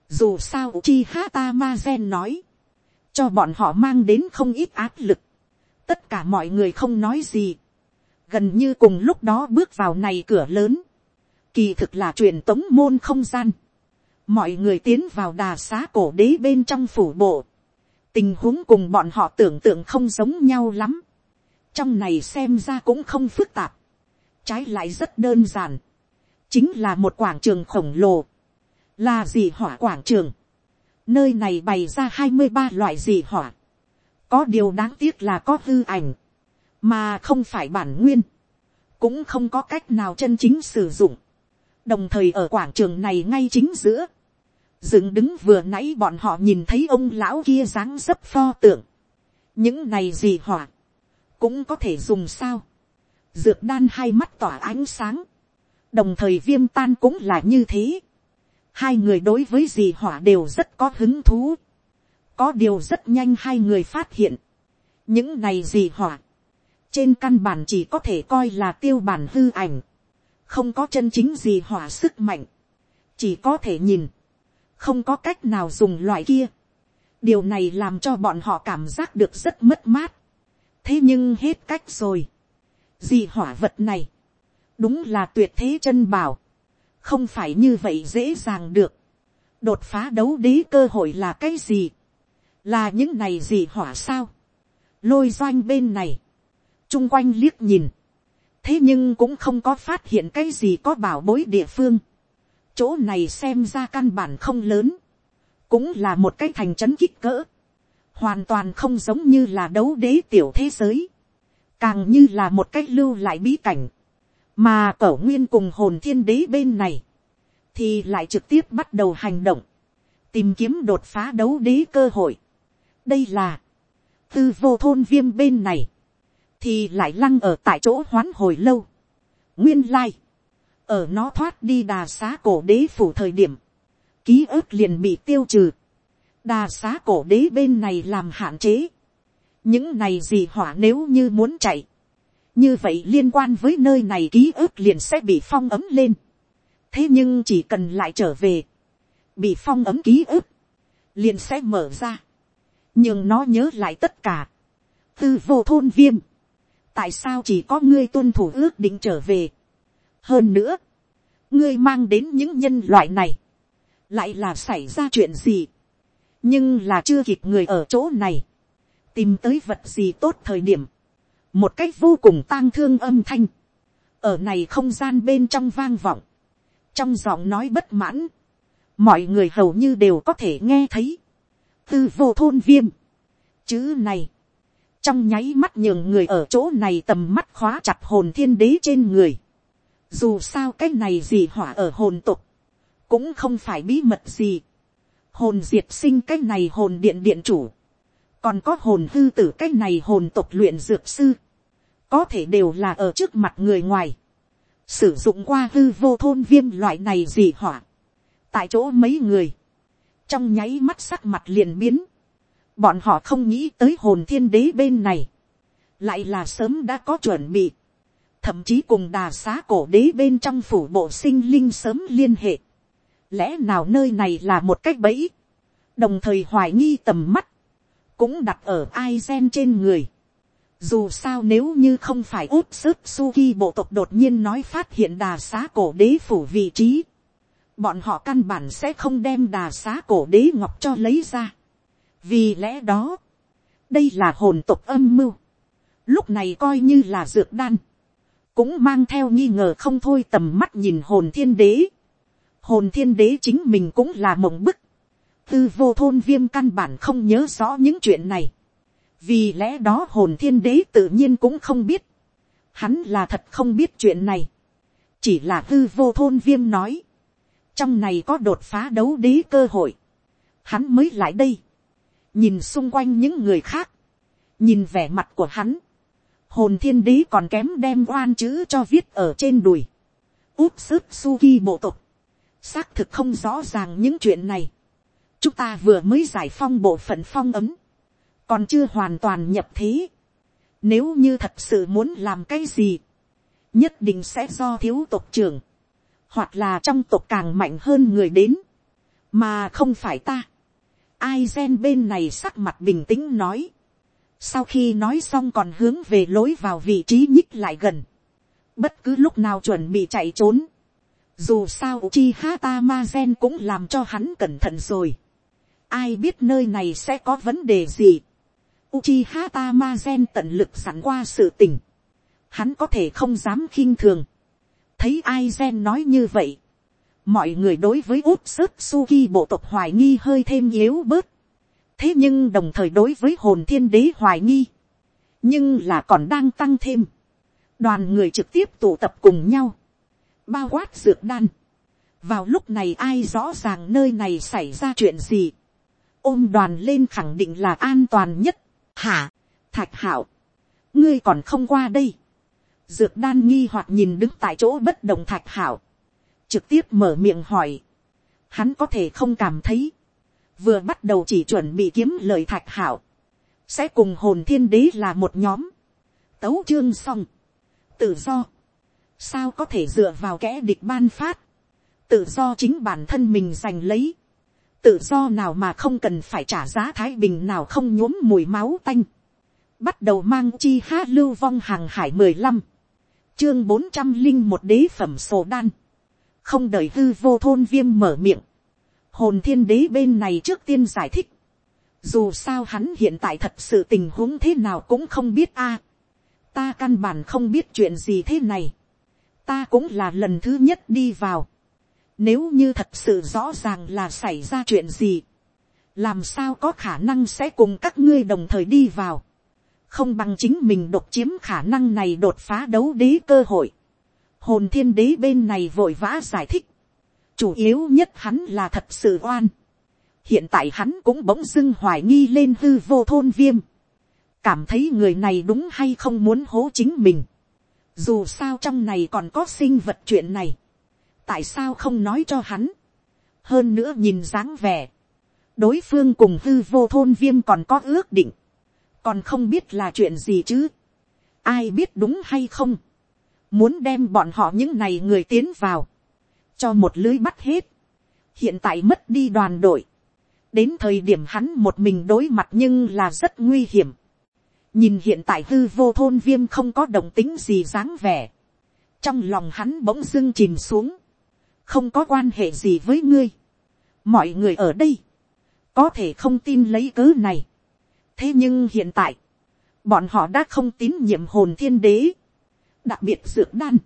Dù sao chi hata ma gen nói. Cho bọn họ mang đến không ít áp lực. Tất cả mọi người không nói gì. Gần như cùng lúc đó bước vào này cửa lớn. Kỳ thực là truyền tống môn không gian. Mọi người tiến vào đà xá cổ đế bên trong phủ bộ tình huống cùng bọn họ tưởng tượng không giống nhau lắm. trong này xem ra cũng không phức tạp. trái lại rất đơn giản. chính là một quảng trường khổng lồ. là gì hỏa quảng trường. nơi này bày ra hai mươi ba loại gì hỏa. có điều đáng tiếc là có hư ảnh. mà không phải bản nguyên. cũng không có cách nào chân chính sử dụng. đồng thời ở quảng trường này ngay chính giữa dựng đứng vừa nãy bọn họ nhìn thấy ông lão kia dáng dấp pho tượng. những này gì hỏa, cũng có thể dùng sao. dược đan hai mắt tỏa ánh sáng, đồng thời viêm tan cũng là như thế. hai người đối với gì hỏa đều rất có hứng thú. có điều rất nhanh hai người phát hiện. những này gì hỏa, trên căn bản chỉ có thể coi là tiêu bản hư ảnh, không có chân chính gì hỏa sức mạnh, chỉ có thể nhìn, không có cách nào dùng loại kia, điều này làm cho bọn họ cảm giác được rất mất mát. thế nhưng hết cách rồi. gì hỏa vật này, đúng là tuyệt thế chân bảo, không phải như vậy dễ dàng được. đột phá đấu đế cơ hội là cái gì, là những này gì hỏa sao, lôi doanh bên này, chung quanh liếc nhìn, thế nhưng cũng không có phát hiện cái gì có bảo bối địa phương, chỗ này xem ra căn bản không lớn, cũng là một cái thành trấn kích cỡ, hoàn toàn không giống như là đấu đế tiểu thế giới, càng như là một cái lưu lại bí cảnh, mà cẩu nguyên cùng hồn thiên đế bên này, thì lại trực tiếp bắt đầu hành động, tìm kiếm đột phá đấu đế cơ hội. đây là, tư vô thôn viêm bên này, thì lại lăng ở tại chỗ hoán hồi lâu. nguyên lai, ở nó thoát đi đà xá cổ đế phủ thời điểm, ký ức liền bị tiêu trừ, đà xá cổ đế bên này làm hạn chế, những này gì hỏa nếu như muốn chạy, như vậy liên quan với nơi này ký ức liền sẽ bị phong ấm lên. thế nhưng chỉ cần lại trở về, bị phong ấm ký ức, liền sẽ mở ra, nhưng nó nhớ lại tất cả. tư vô thôn viêm, tại sao chỉ có ngươi tuân thủ ước định trở về hơn nữa, ngươi mang đến những nhân loại này, lại là xảy ra chuyện gì, nhưng là chưa kịp người ở chỗ này, tìm tới vật gì tốt thời điểm, một cách vô cùng tang thương âm thanh, ở này không gian bên trong vang vọng, trong giọng nói bất mãn, mọi người hầu như đều có thể nghe thấy, tư vô thôn viêm, chữ này, trong nháy mắt nhường người ở chỗ này tầm mắt khóa chặt hồn thiên đế trên người, dù sao cái này gì hỏa ở hồn tục, cũng không phải bí mật gì, hồn diệt sinh cái này hồn điện điện chủ, còn có hồn hư tử cái này hồn tục luyện dược sư, có thể đều là ở trước mặt người ngoài, sử dụng qua hư vô thôn viêm loại này gì hỏa, tại chỗ mấy người, trong nháy mắt sắc mặt liền biến, bọn họ không nghĩ tới hồn thiên đế bên này, lại là sớm đã có chuẩn bị, thậm chí cùng đà xá cổ đế bên trong phủ bộ sinh linh sớm liên hệ, lẽ nào nơi này là một cách bẫy, đồng thời hoài nghi tầm mắt, cũng đặt ở ai gen trên người, dù sao nếu như không phải út sức suki bộ tộc đột nhiên nói phát hiện đà xá cổ đế phủ vị trí. Bọn họ căn bản sẽ không đem đà xá cổ đế ngọc cho lấy ra. Vì lẽ đó, đây là hồn tộc âm mưu. Lúc này coi như là dược đan. Cũng mang theo nghi ngờ không thôi tầm mắt nhìn hồn thiên đế. Hồn thiên đế chính mình cũng là mộng bức. Tư vô thôn viêm căn bản không nhớ rõ những chuyện này. Vì lẽ đó hồn thiên đế tự nhiên cũng không biết, hắn là thật không biết chuyện này, chỉ là tư vô thôn viêm nói, trong này có đột phá đấu đế cơ hội, hắn mới lại đây, nhìn xung quanh những người khác, nhìn vẻ mặt của hắn, hồn thiên đế còn kém đem oan chữ cho viết ở trên đùi, úp sức suki bộ tộc, xác thực không rõ ràng những chuyện này, chúng ta vừa mới giải phong bộ phận phong ấm, còn chưa hoàn toàn nhập thế. Nếu như thật sự muốn làm cái gì, nhất định sẽ do thiếu tộc trưởng, hoặc là trong tộc càng mạnh hơn người đến, mà không phải ta. Ai gen bên này sắc mặt bình tĩnh nói. Sau khi nói xong còn hướng về lối vào vị trí nhích lại gần. Bất cứ lúc nào chuẩn bị chạy trốn. Dù sao chi hata ma gen cũng làm cho hắn cẩn thận rồi. Ai biết nơi này sẽ có vấn đề gì. Uchiha Tamazen tận lực sẵn qua sự tình. Hắn có thể không dám khinh thường. Thấy Aizen nói như vậy. Mọi người đối với út sức Suki bộ tộc hoài nghi hơi thêm yếu bớt. Thế nhưng đồng thời đối với hồn thiên đế hoài nghi. Nhưng là còn đang tăng thêm. Đoàn người trực tiếp tụ tập cùng nhau. Bao quát dược đan. Vào lúc này ai rõ ràng nơi này xảy ra chuyện gì. Ôm đoàn lên khẳng định là an toàn nhất Hả, thạch hảo, ngươi còn không qua đây. Dược đan nghi hoặc nhìn đứng tại chỗ bất động thạch hảo. Trực tiếp mở miệng hỏi. Hắn có thể không cảm thấy. Vừa bắt đầu chỉ chuẩn bị kiếm lời thạch hảo. Sẽ cùng hồn thiên đế là một nhóm. Tấu chương xong. Tự do. Sao có thể dựa vào kẻ địch ban phát. Tự do chính bản thân mình giành lấy. tự do nào mà không cần phải trả giá thái bình nào không nhuốm mùi máu tanh, bắt đầu mang chi ha lưu vong hàng hải mười lăm, chương bốn trăm linh một đế phẩm sổ đan, không đợi hư vô thôn viêm mở miệng, hồn thiên đế bên này trước tiên giải thích, dù sao hắn hiện tại thật sự tình huống thế nào cũng không biết a, ta căn bản không biết chuyện gì thế này, ta cũng là lần thứ nhất đi vào, nếu như thật sự rõ ràng là xảy ra chuyện gì, làm sao có khả năng sẽ cùng các ngươi đồng thời đi vào, không bằng chính mình độc chiếm khả năng này đột phá đấu đế cơ hội. Hồn thiên đế bên này vội vã giải thích, chủ yếu nhất hắn là thật sự oan. hiện tại hắn cũng bỗng dưng hoài nghi lên hư vô thôn viêm, cảm thấy người này đúng hay không muốn hố chính mình. dù sao trong này còn có sinh vật chuyện này, tại sao không nói cho hắn. hơn nữa nhìn dáng vẻ, đối phương cùng hư vô thôn viêm còn có ước định, còn không biết là chuyện gì chứ. ai biết đúng hay không. muốn đem bọn họ những này người tiến vào, cho một lưới bắt hết. hiện tại mất đi đoàn đội, đến thời điểm hắn một mình đối mặt nhưng là rất nguy hiểm. nhìn hiện tại hư vô thôn viêm không có đồng tính gì dáng vẻ. trong lòng hắn bỗng dưng chìm xuống không có quan hệ gì với ngươi. mọi người ở đây, có thể không tin lấy cớ này. thế nhưng hiện tại, bọn họ đã không tín nhiệm hồn thiên đế, đặc biệt dược đan.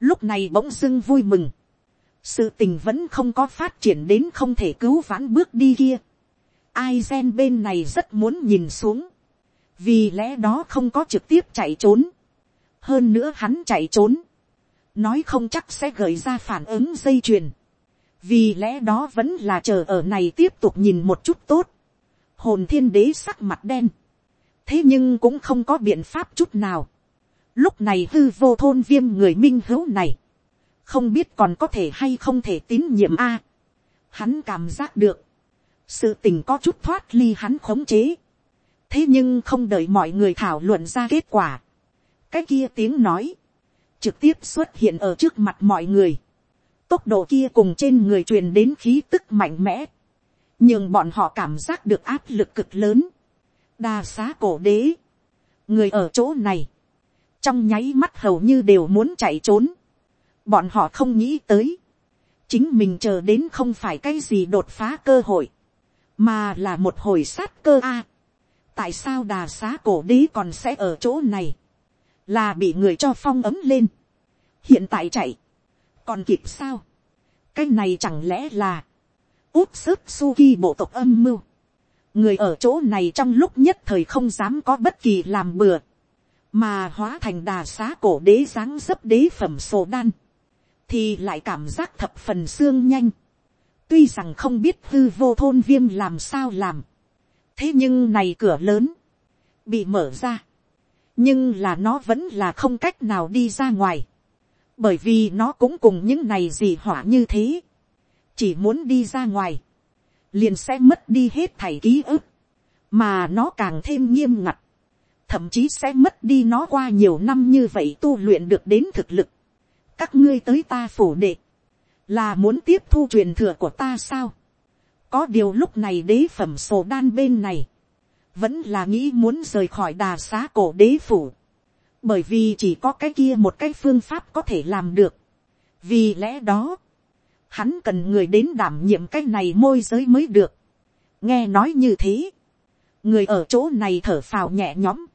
lúc này bỗng dưng vui mừng sự tình vẫn không có phát triển đến không thể cứu vãn bước đi kia. ai gen bên này rất muốn nhìn xuống. vì lẽ đó không có trực tiếp chạy trốn. hơn nữa hắn chạy trốn nói không chắc sẽ gợi ra phản ứng dây chuyền. vì lẽ đó vẫn là chờ ở này tiếp tục nhìn một chút tốt. hồn thiên đế sắc mặt đen. thế nhưng cũng không có biện pháp chút nào. lúc này hư vô thôn viêm người minh hữu này không biết còn có thể hay không thể tín nhiệm a. hắn cảm giác được. sự tình có chút thoát ly hắn khống chế. thế nhưng không đợi mọi người thảo luận ra kết quả. cái kia tiếng nói trực tiếp xuất hiện ở trước mặt mọi người. Tốc độ kia cùng trên người truyền đến khí tức mạnh mẽ. Nhưng bọn họ cảm giác được áp lực cực lớn. Đa xá cổ đế. Người ở chỗ này. Trong nháy mắt hầu như đều muốn chạy trốn. Bọn họ không nghĩ tới. Chính mình chờ đến không phải cái gì đột phá cơ hội. Mà là một hồi sát cơ a. tại sao đà xá cổ đế còn sẽ ở chỗ này là bị người cho phong ấm lên. hiện tại chạy, còn kịp sao. cái này chẳng lẽ là, úp sức suki bộ tộc âm mưu. người ở chỗ này trong lúc nhất thời không dám có bất kỳ làm bừa, mà hóa thành đà xá cổ đế dáng dấp đế phẩm sổ đan, thì lại cảm giác thập phần xương nhanh. tuy rằng không biết hư vô thôn viêm làm sao làm, thế nhưng này cửa lớn, bị mở ra, nhưng là nó vẫn là không cách nào đi ra ngoài, bởi vì nó cũng cùng những này gì hỏa như thế, chỉ muốn đi ra ngoài, liền sẽ mất đi hết thảy ký ức, mà nó càng thêm nghiêm ngặt, thậm chí sẽ mất đi nó qua nhiều năm như vậy tu luyện được đến thực lực các ngươi tới ta phủ đệ, là muốn tiếp thu truyền thừa của ta sao. có điều lúc này đế phẩm sổ đan bên này, vẫn là nghĩ muốn rời khỏi đà xá cổ đế phủ, bởi vì chỉ có cái kia một cái phương pháp có thể làm được. vì lẽ đó, hắn cần người đến đảm nhiệm cái này môi giới mới được. nghe nói như thế, người ở chỗ này thở phào nhẹ nhõm,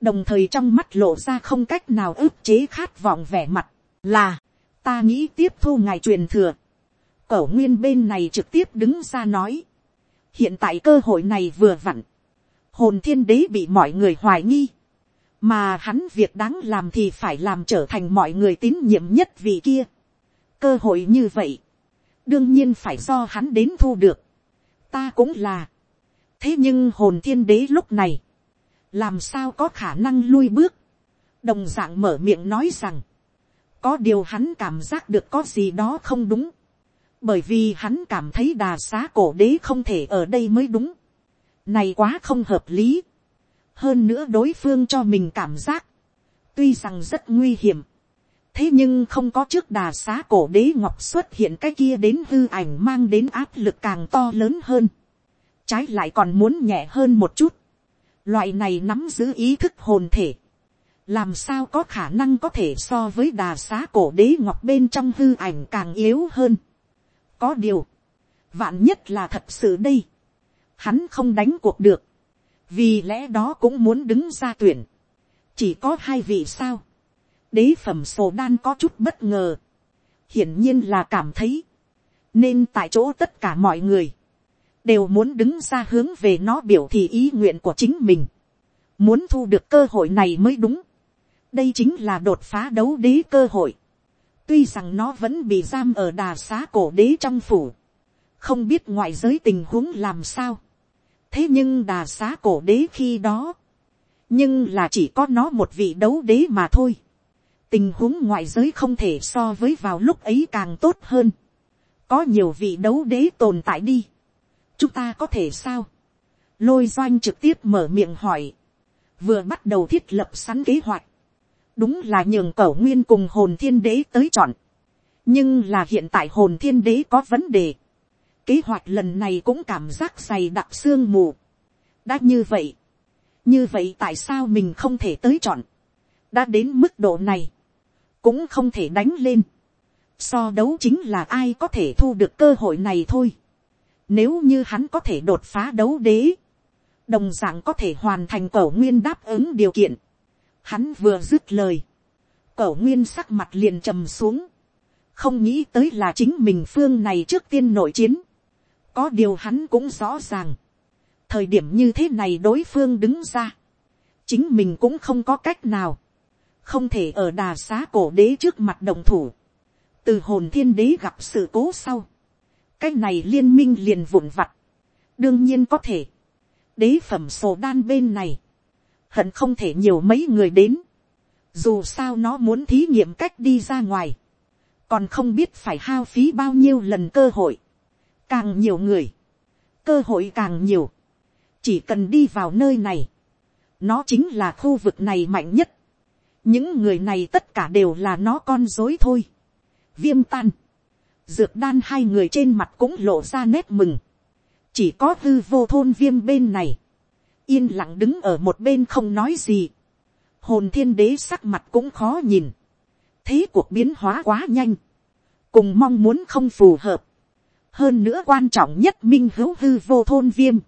đồng thời trong mắt lộ ra không cách nào ức chế khát vọng vẻ mặt, là, ta nghĩ tiếp thu ngài truyền thừa. Cẩu nguyên bên này trực tiếp đứng ra nói, hiện tại cơ hội này vừa vặn, hồn thiên đế bị mọi người hoài nghi, mà hắn việc đáng làm thì phải làm trở thành mọi người tín nhiệm nhất vì kia. cơ hội như vậy, đương nhiên phải do hắn đến thu được, ta cũng là. thế nhưng hồn thiên đế lúc này, làm sao có khả năng lui bước, đồng d ạ n g mở miệng nói rằng, có điều hắn cảm giác được có gì đó không đúng, bởi vì hắn cảm thấy đà xá cổ đế không thể ở đây mới đúng. Này quá không hợp lý. hơn nữa đối phương cho mình cảm giác, tuy rằng rất nguy hiểm, thế nhưng không có trước đà xá cổ đế ngọc xuất hiện cái kia đến hư ảnh mang đến áp lực càng to lớn hơn, trái lại còn muốn nhẹ hơn một chút, loại này nắm giữ ý thức hồn thể, làm sao có khả năng có thể so với đà xá cổ đế ngọc bên trong hư ảnh càng yếu hơn. có điều, vạn nhất là thật sự đây, hắn không đánh cuộc được, vì lẽ đó cũng muốn đứng ra tuyển, chỉ có hai vị sao, đế phẩm sổ đan có chút bất ngờ, hiển nhiên là cảm thấy, nên tại chỗ tất cả mọi người, đều muốn đứng ra hướng về nó biểu thị ý nguyện của chính mình, muốn thu được cơ hội này mới đúng, đây chính là đột phá đấu đế cơ hội, tuy rằng nó vẫn bị giam ở đà xá cổ đế trong phủ, không biết ngoại giới tình huống làm sao, thế nhưng đà xá cổ đế khi đó, nhưng là chỉ có nó một vị đấu đế mà thôi, tình huống ngoại giới không thể so với vào lúc ấy càng tốt hơn, có nhiều vị đấu đế tồn tại đi, chúng ta có thể sao, lôi doanh trực tiếp mở miệng hỏi, vừa bắt đầu thiết lập sẵn kế hoạch, đúng là nhường cẩu nguyên cùng hồn thiên đế tới chọn, nhưng là hiện tại hồn thiên đế có vấn đề, kế hoạch lần này cũng cảm giác dày đặc xương mù, đã như vậy, như vậy tại sao mình không thể tới chọn, đã đến mức độ này, cũng không thể đánh lên, so đấu chính là ai có thể thu được cơ hội này thôi, nếu như hắn có thể đột phá đấu đế, đồng d ạ n g có thể hoàn thành cẩu nguyên đáp ứng điều kiện, hắn vừa dứt lời, cổ nguyên sắc mặt liền trầm xuống, không nghĩ tới là chính mình phương này trước tiên nội chiến, có điều hắn cũng rõ ràng, thời điểm như thế này đối phương đứng ra, chính mình cũng không có cách nào, không thể ở đà xá cổ đế trước mặt đồng thủ, từ hồn thiên đế gặp sự cố sau, cái này liên minh liền vụn vặt, đương nhiên có thể, đế phẩm sổ đan bên này, hận không thể nhiều mấy người đến, dù sao nó muốn thí nghiệm cách đi ra ngoài, còn không biết phải hao phí bao nhiêu lần cơ hội, càng nhiều người, cơ hội càng nhiều, chỉ cần đi vào nơi này, nó chính là khu vực này mạnh nhất, những người này tất cả đều là nó con dối thôi, viêm tan, dược đan hai người trên mặt cũng lộ ra nét mừng. chỉ có hư vô thôn viêm bên này, yên lặng đứng ở một bên không nói gì. hồn thiên đế sắc mặt cũng khó nhìn. thế cuộc biến hóa quá nhanh, cùng mong muốn không phù hợp. hơn nữa quan trọng nhất minh hữu hư vô thôn viêm.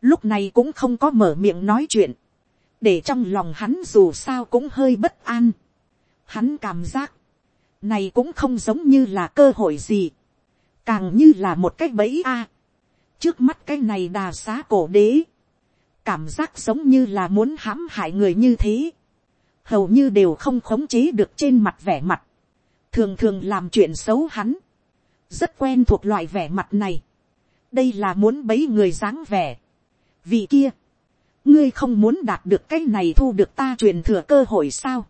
lúc này cũng không có mở miệng nói chuyện, để trong lòng hắn dù sao cũng hơi bất an. hắn cảm giác, này cũng không giống như là cơ hội gì, càng như là một cái bẫy a. trước mắt cái này đà xá cổ đế, cảm giác giống như là muốn hãm hại người như thế, hầu như đều không khống chế được trên mặt vẻ mặt, thường thường làm chuyện xấu hắn, rất quen thuộc loại vẻ mặt này, đây là muốn bấy người dáng vẻ, vì kia, ngươi không muốn đạt được cái này thu được ta truyền thừa cơ hội sao,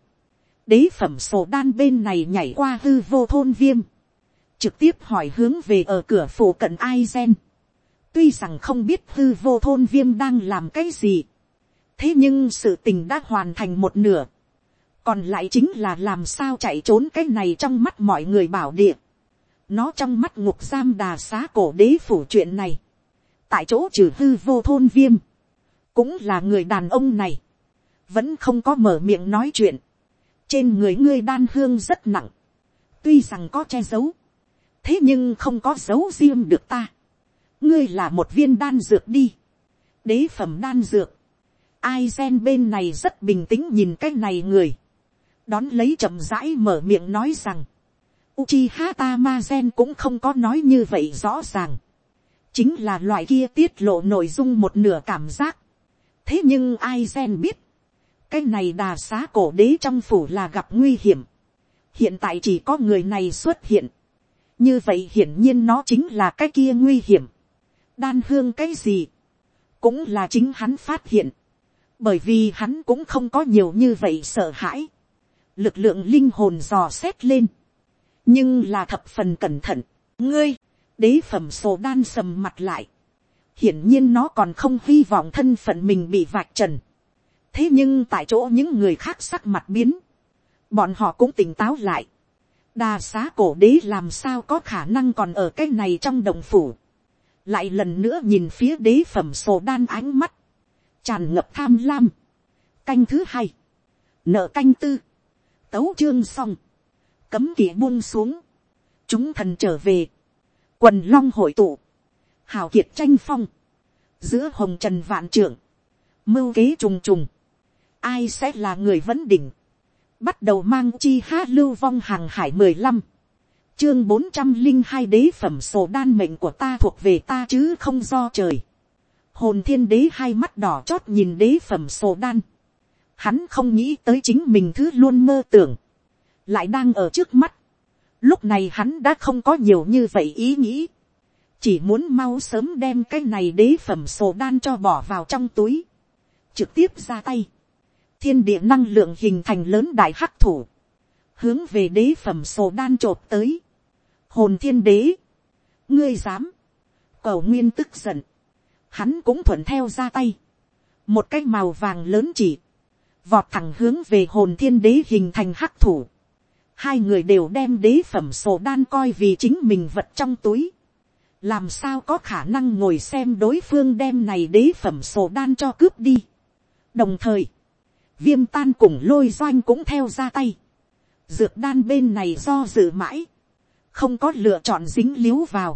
đế phẩm sổ đan bên này nhảy qua hư vô thôn viêm, trực tiếp hỏi hướng về ở cửa phủ cận ai gen tuy rằng không biết hư vô thôn viêm đang làm cái gì, thế nhưng sự tình đã hoàn thành một nửa, còn lại chính là làm sao chạy trốn cái này trong mắt mọi người bảo địa, nó trong mắt ngục giam đà xá cổ đế phủ chuyện này, tại chỗ trừ hư vô thôn viêm, cũng là người đàn ông này, vẫn không có mở miệng nói chuyện, trên người ngươi đan hương rất nặng, tuy rằng có che giấu, thế nhưng không có giấu riêng được ta ngươi là một viên đan dược đi, đế phẩm đan dược, ai gen bên này rất bình tĩnh nhìn cái này người, đón lấy chậm rãi mở miệng nói rằng, Uchiha Tamazen cũng không có nói như vậy rõ ràng. Chính là loại kia tiết lộ nội dung một nửa cảm giác. Thế nhưng ai gen biết cái này đà xá cổ đế trong phủ là gặp nguy hiểm. hiện tại chỉ có người này xuất hiện. như vậy hiển nhiên nó chính là cái kia nguy hiểm đan hương cái gì, cũng là chính hắn phát hiện. bởi vì hắn cũng không có nhiều như vậy sợ hãi. lực lượng linh hồn dò xét lên. nhưng là thập phần cẩn thận. ngươi, đế phẩm sổ đan sầm mặt lại. hiển nhiên nó còn không hy vọng thân phận mình bị vạch trần thế nhưng tại chỗ những người khác sắc mặt biến, bọn họ cũng tỉnh táo lại, đa xá cổ đế làm sao có khả năng còn ở cái này trong đồng phủ, lại lần nữa nhìn phía đế phẩm sổ đan ánh mắt, tràn ngập tham lam, canh thứ hai, nợ canh tư, tấu chương xong, cấm kỵ buông xuống, chúng thần trở về, quần long hội tụ, hào kiệt tranh phong, giữa hồng trần vạn trưởng, mưu kế trùng trùng, ai sẽ là người vấn đỉnh, bắt đầu mang chi hát lưu vong hàng hải mười lăm, chương bốn trăm linh hai đế phẩm sổ đan mệnh của ta thuộc về ta chứ không do trời. hồn thiên đế hai mắt đỏ chót nhìn đế phẩm sổ đan. hắn không nghĩ tới chính mình thứ luôn mơ tưởng. lại đang ở trước mắt. lúc này hắn đã không có nhiều như vậy ý nghĩ. chỉ muốn mau sớm đem cái này đế phẩm sổ đan cho bỏ vào trong túi. trực tiếp ra tay. thiên địa năng lượng hình thành lớn đại hắc thủ hướng về đế phẩm sổ đan trộp tới hồn thiên đế, ngươi dám, cầu nguyên tức giận, hắn cũng thuận theo ra tay, một cái màu vàng lớn chỉ, vọt thẳng hướng về hồn thiên đế hình thành hắc thủ, hai người đều đem đế phẩm sổ đan coi vì chính mình vật trong túi, làm sao có khả năng ngồi xem đối phương đem này đế phẩm sổ đan cho cướp đi. đồng thời, viêm tan cùng lôi doanh cũng theo ra tay, dược đan bên này do dự mãi, không có lựa chọn dính l i ế u vào,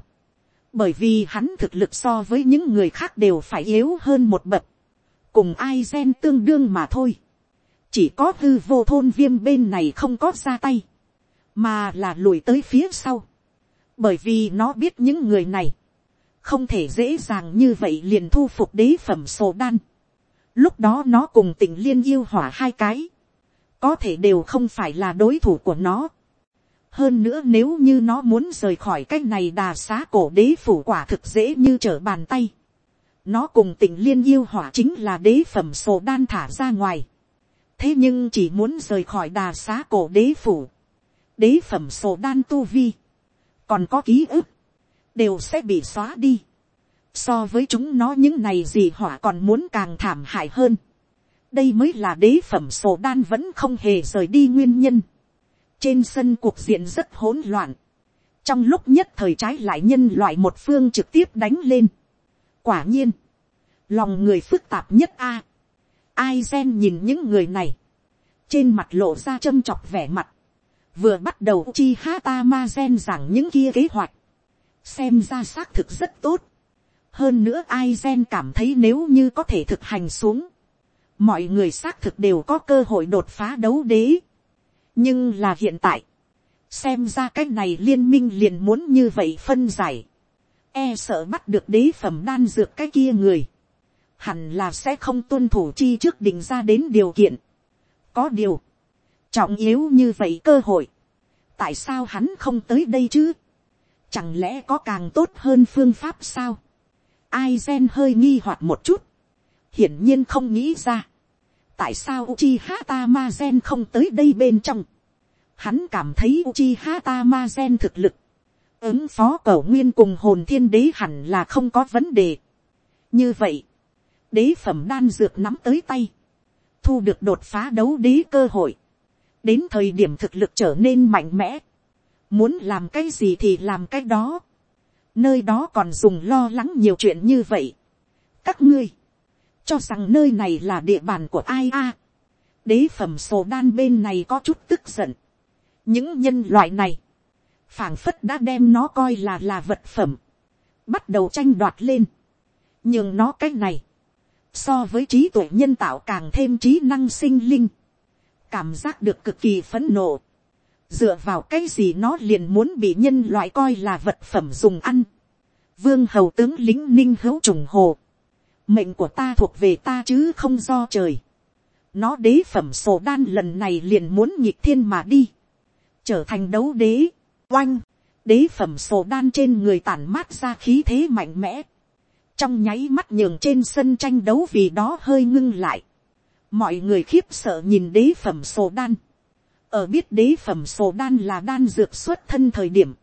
bởi vì hắn thực lực so với những người khác đều phải yếu hơn một bậc, cùng ai gen tương đương mà thôi, chỉ có hư vô thôn viêm bên này không có ra tay, mà là lùi tới phía sau, bởi vì nó biết những người này, không thể dễ dàng như vậy liền thu phục đế phẩm sổ đan. Lúc đó nó cùng tình liên yêu hỏa hai cái, có thể đều không phải là đối thủ của nó hơn nữa nếu như nó muốn rời khỏi cái này đà xá cổ đế phủ quả thực dễ như trở bàn tay. nó cùng tình liên yêu hỏa chính là đế phẩm sổ đan thả ra ngoài. thế nhưng chỉ muốn rời khỏi đà xá cổ đế phủ. đế phẩm sổ đan tu vi. còn có ký ức. đều sẽ bị xóa đi. so với chúng nó những này gì hỏa còn muốn càng thảm hại hơn. đây mới là đế phẩm sổ đan vẫn không hề rời đi nguyên nhân trên sân cuộc diện rất hỗn loạn. Trong lúc nhất thời trái lại nhân loại một phương trực tiếp đánh lên. Quả nhiên. Lòng người phức tạp nhất a. Ai gen nhìn những người này. Trên mặt lộ ra châm chọc vẻ mặt. Vừa bắt đầu chi hata ma gen rằng những kia kế hoạch. Xem ra xác thực rất tốt. Hơn nữa ai gen cảm thấy nếu như có thể thực hành xuống. Mọi người xác thực đều có cơ hội đột phá đấu đế nhưng là hiện tại, xem ra cái này liên minh liền muốn như vậy phân giải, e sợ bắt được đế phẩm đan dược cái kia người, hẳn là sẽ không tuân thủ chi trước định ra đến điều kiện. có điều, trọng yếu như vậy cơ hội, tại sao hắn không tới đây chứ, chẳng lẽ có càng tốt hơn phương pháp sao, ai gen hơi nghi hoặc một chút, hiển nhiên không nghĩ ra, tại sao Uchiha Tamazen không tới đây bên trong. Hắn cảm thấy Uchiha Tamazen thực lực. Ứng phó cầu nguyên cùng hồn thiên đế hẳn là không có vấn đề. Như vậy, đế phẩm đan dược nắm tới tay. Thu được đột phá đấu đế cơ hội. Đến thời điểm thực lực trở nên mạnh mẽ. Muốn làm cái gì thì làm cái đó. Nơi đó còn dùng lo lắng nhiều chuyện như vậy. Các ngươi cho rằng nơi này là địa bàn của ai a. đế phẩm sổ đan bên này có chút tức giận. những nhân loại này, phảng phất đã đem nó coi là là vật phẩm, bắt đầu tranh đoạt lên, nhưng nó cái này, so với trí tuệ nhân tạo càng thêm trí năng sinh linh, cảm giác được cực kỳ phấn nộ, dựa vào cái gì nó liền muốn bị nhân loại coi là vật phẩm dùng ăn, vương hầu tướng lính ninh hữu trùng hồ, mệnh của ta thuộc về ta chứ không do trời. nó đế phẩm sổ đan lần này liền muốn nhịp thiên mà đi, trở thành đấu đế, oanh, đế phẩm sổ đan trên người tản mát ra khí thế mạnh mẽ, trong nháy mắt nhường trên sân tranh đấu vì đó hơi ngưng lại, mọi người khiếp sợ nhìn đế phẩm sổ đan, ở biết đế phẩm sổ đan là đan dược xuất thân thời điểm,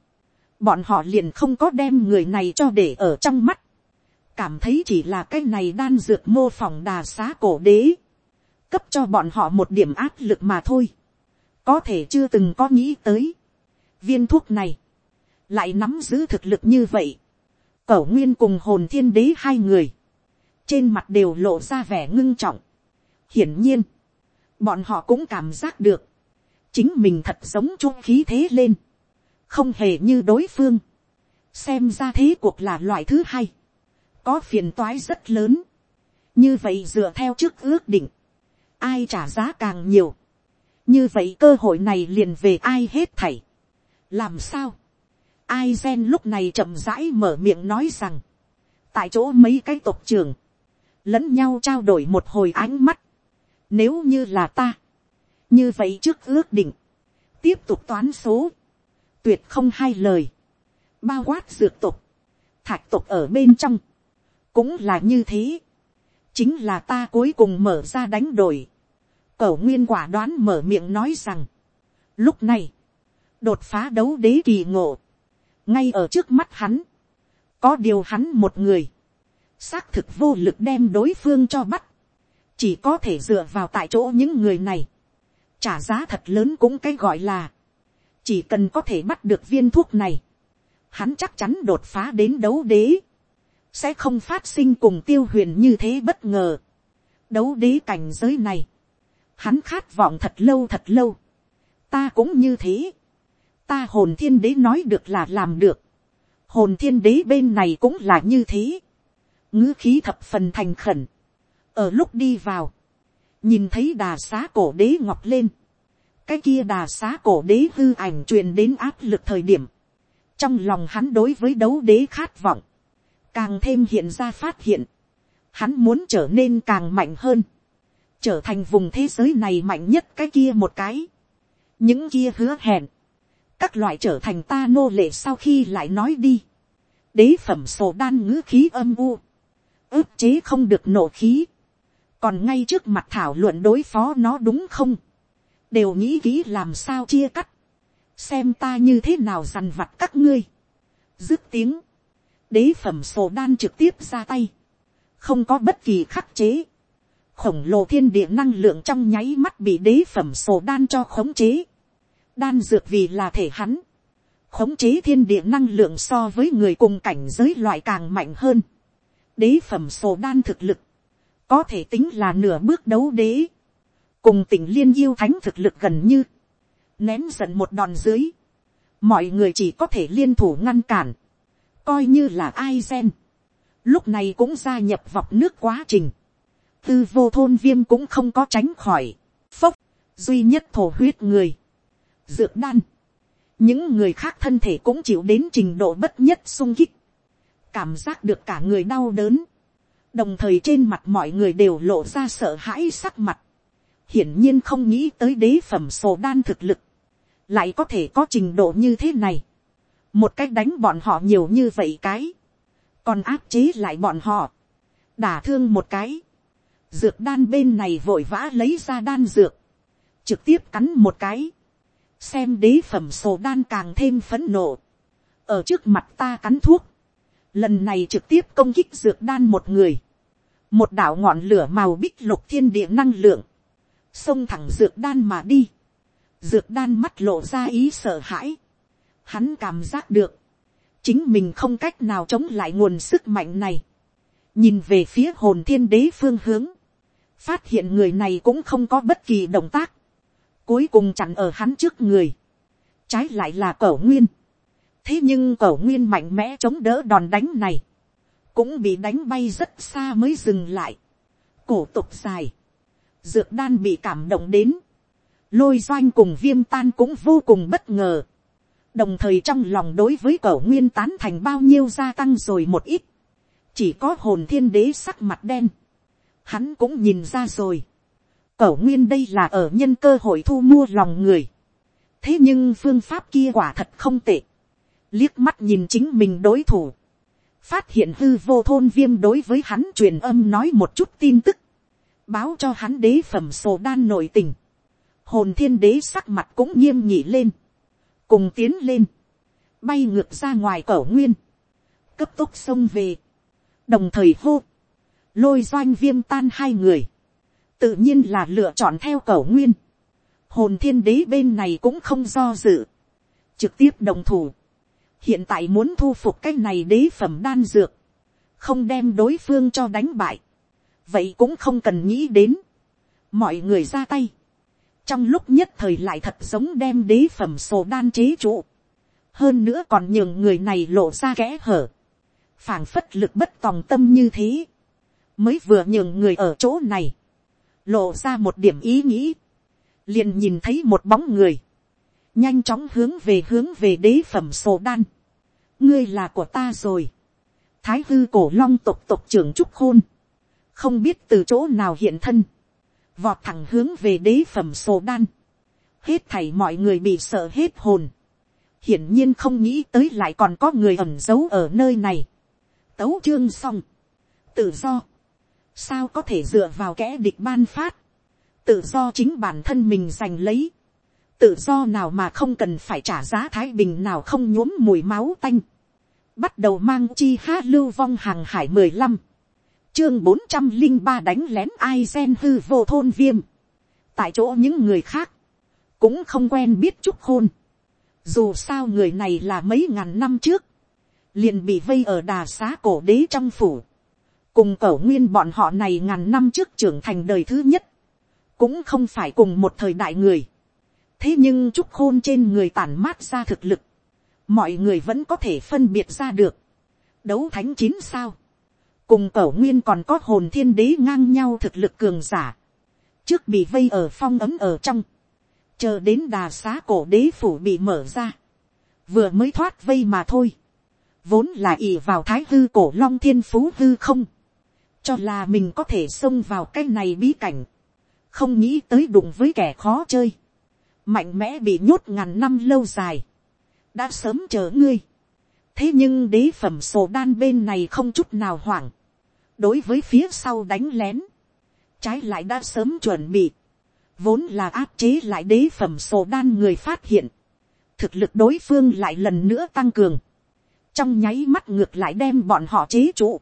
bọn họ liền không có đem người này cho để ở trong mắt, cảm thấy chỉ là cái này đan dược mô phỏng đà xá cổ đế, cấp cho bọn họ một điểm áp lực mà thôi. có thể chưa từng có nghĩ tới, viên thuốc này, lại nắm giữ thực lực như vậy, cẩu nguyên cùng hồn thiên đế hai người, trên mặt đều lộ ra vẻ ngưng trọng. hiển nhiên, bọn họ cũng cảm giác được, chính mình thật giống chung khí thế lên, không hề như đối phương, xem ra thế cuộc là loại thứ hai, có phiền toái rất lớn, như vậy dựa theo trước ước định, ai trả giá càng nhiều, như vậy cơ hội này liền về ai hết thảy. làm sao, ai gen lúc này chậm rãi mở miệng nói rằng, tại chỗ mấy cái tộc trưởng, lẫn nhau trao đổi một hồi ánh mắt, nếu như là ta, như vậy trước ước định, tiếp tục toán số, tuyệt không hai lời, bao quát dược tục, thạch tục ở bên trong, cũng là như thế, chính là ta cuối cùng mở ra đánh đổi, cẩu nguyên quả đoán mở miệng nói rằng, lúc này, đột phá đấu đế kỳ ngộ, ngay ở trước mắt hắn, có điều hắn một người, xác thực vô lực đem đối phương cho bắt, chỉ có thể dựa vào tại chỗ những người này, trả giá thật lớn cũng cái gọi là, chỉ cần có thể bắt được viên thuốc này, hắn chắc chắn đột phá đến đấu đế, sẽ không phát sinh cùng tiêu huyền như thế bất ngờ. đấu đế cảnh giới này, hắn khát vọng thật lâu thật lâu, ta cũng như thế, ta hồn thiên đế nói được là làm được, hồn thiên đế bên này cũng là như thế, ngữ khí thập phần thành khẩn, ở lúc đi vào, nhìn thấy đà xá cổ đế ngọc lên, cái kia đà xá cổ đế hư ảnh truyền đến áp lực thời điểm, trong lòng hắn đối với đấu đế khát vọng, càng thêm hiện ra phát hiện, hắn muốn trở nên càng mạnh hơn, trở thành vùng thế giới này mạnh nhất cái kia một cái, những kia hứa hẹn, các loại trở thành ta nô lệ sau khi lại nói đi, đế phẩm sổ đan ngữ khí âm u, ức chế không được nổ khí, còn ngay trước mặt thảo luận đối phó nó đúng không, đều nghĩ kỹ làm sao chia cắt, xem ta như thế nào dằn vặt các ngươi, dứt tiếng, đế phẩm sổ đan trực tiếp ra tay, không có bất kỳ khắc chế, khổng lồ thiên địa năng lượng trong nháy mắt bị đế phẩm sổ đan cho khống chế, đan dược vì là thể hắn, khống chế thiên địa năng lượng so với người cùng cảnh giới loại càng mạnh hơn, đế phẩm sổ đan thực lực, có thể tính là nửa bước đấu đế, cùng tỉnh liên yêu thánh thực lực gần như, nén giận một đòn dưới, mọi người chỉ có thể liên thủ ngăn cản, coi như là ai gen, lúc này cũng gia nhập vọc nước quá trình, tư vô thôn viêm cũng không có tránh khỏi, phốc, duy nhất thổ huyết người, dược đan, những người khác thân thể cũng chịu đến trình độ bất nhất sung kích, cảm giác được cả người đau đớn, đồng thời trên mặt mọi người đều lộ ra sợ hãi sắc mặt, hiển nhiên không nghĩ tới đế phẩm sổ đan thực lực, lại có thể có trình độ như thế này, một cách đánh bọn họ nhiều như vậy cái, còn áp chế lại bọn họ, đả thương một cái, dược đan bên này vội vã lấy ra đan dược, trực tiếp cắn một cái, xem đế phẩm sổ đan càng thêm phấn nộ, ở trước mặt ta cắn thuốc, lần này trực tiếp công kích dược đan một người, một đạo ngọn lửa màu bích lục thiên địa năng lượng, xông thẳng dược đan mà đi, dược đan mắt lộ ra ý sợ hãi, hắn cảm giác được, chính mình không cách nào chống lại nguồn sức mạnh này, nhìn về phía hồn thiên đế phương hướng, phát hiện người này cũng không có bất kỳ động tác, cuối cùng chặn ở hắn trước người, trái lại là cẩu nguyên, thế nhưng cẩu nguyên mạnh mẽ chống đỡ đòn đánh này, cũng bị đánh bay rất xa mới dừng lại, cổ tục dài, dược đan bị cảm động đến, lôi doanh cùng viêm tan cũng vô cùng bất ngờ, đồng thời trong lòng đối với cẩu nguyên tán thành bao nhiêu gia tăng rồi một ít, chỉ có hồn thiên đế sắc mặt đen, hắn cũng nhìn ra rồi, cẩu nguyên đây là ở nhân cơ hội thu mua lòng người, thế nhưng phương pháp kia quả thật không tệ, liếc mắt nhìn chính mình đối thủ, phát hiện hư vô thôn viêm đối với hắn truyền âm nói một chút tin tức, báo cho hắn đế phẩm sổ đan nội tình, hồn thiên đế sắc mặt cũng nghiêm nhị lên, cùng tiến lên, bay ngược ra ngoài cẩu nguyên, cấp tốc xông về, đồng thời hô, lôi doanh viêm tan hai người, tự nhiên là lựa chọn theo cẩu nguyên, hồn thiên đế bên này cũng không do dự, trực tiếp đồng thủ, hiện tại muốn thu phục cái này đế phẩm đan dược, không đem đối phương cho đánh bại, vậy cũng không cần nghĩ đến, mọi người ra tay, trong lúc nhất thời lại thật giống đem đế phẩm sổ đan chế trụ, hơn nữa còn nhường người này lộ ra kẽ hở, phảng phất lực bất tòng tâm như thế, mới vừa nhường người ở chỗ này, lộ ra một điểm ý nghĩ, liền nhìn thấy một bóng người, nhanh chóng hướng về hướng về đế phẩm sổ đan, ngươi là của ta rồi, thái hư cổ long tộc tộc trưởng trúc khôn, không biết từ chỗ nào hiện thân, vọt thẳng hướng về đế phẩm sổ đan, hết thảy mọi người bị sợ hết hồn, hiển nhiên không nghĩ tới lại còn có người ẩn giấu ở nơi này, tấu chương xong, tự do, sao có thể dựa vào kẻ địch ban phát, tự do chính bản thân mình giành lấy, tự do nào mà không cần phải trả giá thái bình nào không nhuốm mùi máu tanh, bắt đầu mang chi hát lưu vong hàng hải mười lăm, chương bốn trăm linh ba đánh lén ai gen hư vô thôn viêm, tại chỗ những người khác, cũng không quen biết chúc hôn, dù sao người này là mấy ngàn năm trước, liền bị vây ở đà xá cổ đế trong phủ, cùng cẩu nguyên bọn họ này ngàn năm trước trưởng thành đời thứ nhất, cũng không phải cùng một thời đại người. thế nhưng trúc khôn trên người tản mát ra thực lực, mọi người vẫn có thể phân biệt ra được. đấu thánh chín sao, cùng cẩu nguyên còn có hồn thiên đế ngang nhau thực lực cường giả, trước bị vây ở phong ấm ở trong, chờ đến đà xá cổ đế phủ bị mở ra, vừa mới thoát vây mà thôi, vốn là ỉ vào thái hư cổ long thiên phú hư không, cho là mình có thể xông vào cái này bí cảnh, không nghĩ tới đụng với kẻ khó chơi, mạnh mẽ bị nhốt ngàn năm lâu dài, đã sớm chờ ngươi, thế nhưng đế phẩm sổ đan bên này không chút nào hoảng, đối với phía sau đánh lén, trái lại đã sớm chuẩn bị, vốn là áp chế lại đế phẩm sổ đan người phát hiện, thực lực đối phương lại lần nữa tăng cường, trong nháy mắt ngược lại đem bọn họ chế trụ,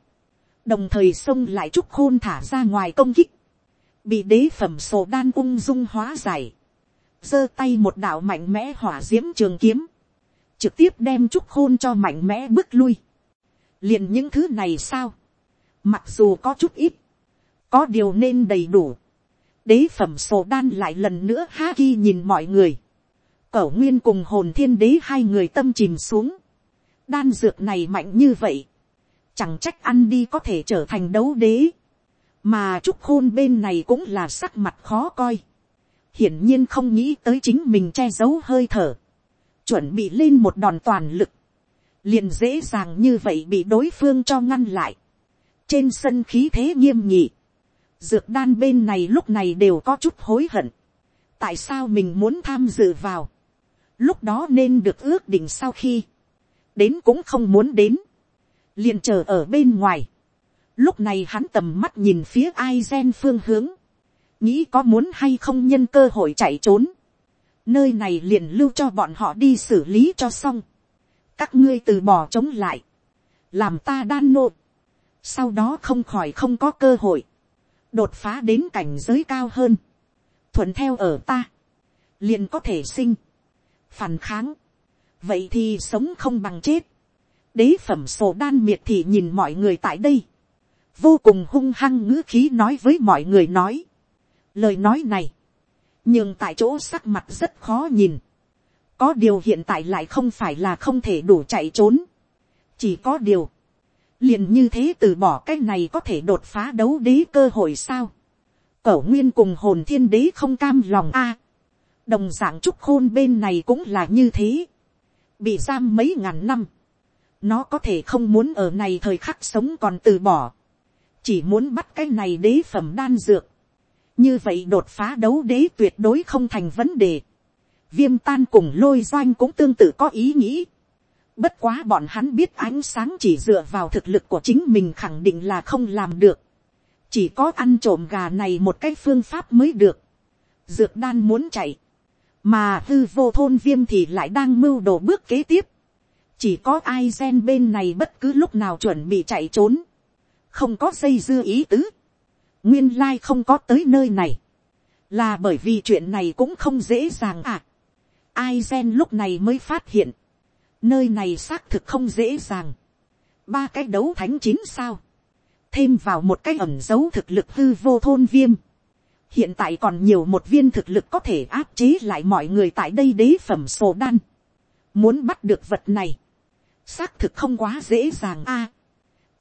đồng thời xông lại trúc khôn thả ra ngoài công kích, bị đế phẩm sổ đan ung dung hóa giải, giơ tay một đạo mạnh mẽ hỏa d i ễ m trường kiếm, trực tiếp đem trúc khôn cho mạnh mẽ bước lui. liền những thứ này sao, mặc dù có chút ít, có điều nên đầy đủ, đế phẩm sổ đan lại lần nữa ha ki nhìn mọi người, cẩu nguyên cùng hồn thiên đế hai người tâm chìm xuống, đan dược này mạnh như vậy, chẳng trách ăn đi có thể trở thành đấu đế, mà trúc khôn bên này cũng là sắc mặt khó coi, hiển nhiên không nghĩ tới chính mình che giấu hơi thở, chuẩn bị lên một đòn toàn lực, liền dễ dàng như vậy bị đối phương cho ngăn lại, trên sân khí thế nghiêm nhị, dược đan bên này lúc này đều có chút hối hận, tại sao mình muốn tham dự vào, lúc đó nên được ước định sau khi, đến cũng không muốn đến, liền chờ ở bên ngoài. Lúc này hắn tầm mắt nhìn phía ai gen phương hướng. Nghĩ có muốn hay không nhân cơ hội chạy trốn. Nơi này liền lưu cho bọn họ đi xử lý cho xong. Các ngươi từ bỏ chống lại. Làm ta đan nộ. Sau đó không khỏi không có cơ hội. Đột phá đến cảnh giới cao hơn. Thuận theo ở ta. Liền có thể sinh. Phản kháng. Vậy thì sống không bằng chết đế phẩm sổ đan miệt thì nhìn mọi người tại đây, vô cùng hung hăng ngữ khí nói với mọi người nói. lời nói này, nhưng tại chỗ sắc mặt rất khó nhìn, có điều hiện tại lại không phải là không thể đủ chạy trốn, chỉ có điều, liền như thế từ bỏ cái này có thể đột phá đấu đế cơ hội sao, cẩu nguyên cùng hồn thiên đế không cam lòng a, đồng d ạ n g trúc khôn bên này cũng là như thế, bị giam mấy ngàn năm, nó có thể không muốn ở này thời khắc sống còn từ bỏ. Chỉ muốn bắt cái này đế phẩm đan dược. Như vậy đột phá đấu đế tuyệt đối không thành vấn đề. Viêm tan cùng lôi doanh cũng tương tự có ý nghĩ. Bất quá bọn hắn biết ánh sáng chỉ dựa vào thực lực của chính mình khẳng định là không làm được. Chỉ có ăn trộm gà này một cái phương pháp mới được. Dược đan muốn chạy. Mà hư vô thôn viêm thì lại đang mưu đồ bước kế tiếp chỉ có ai gen bên này bất cứ lúc nào chuẩn bị chạy trốn, không có dây dưa ý tứ, nguyên lai không có tới nơi này, là bởi vì chuyện này cũng không dễ dàng à. ai gen lúc này mới phát hiện, nơi này xác thực không dễ dàng. ba cái đấu thánh chín sao, thêm vào một cái ẩn dấu thực lực hư vô thôn viêm. hiện tại còn nhiều một viên thực lực có thể áp chế lại mọi người tại đây đế phẩm sổ đan. muốn bắt được vật này, xác thực không quá dễ dàng a.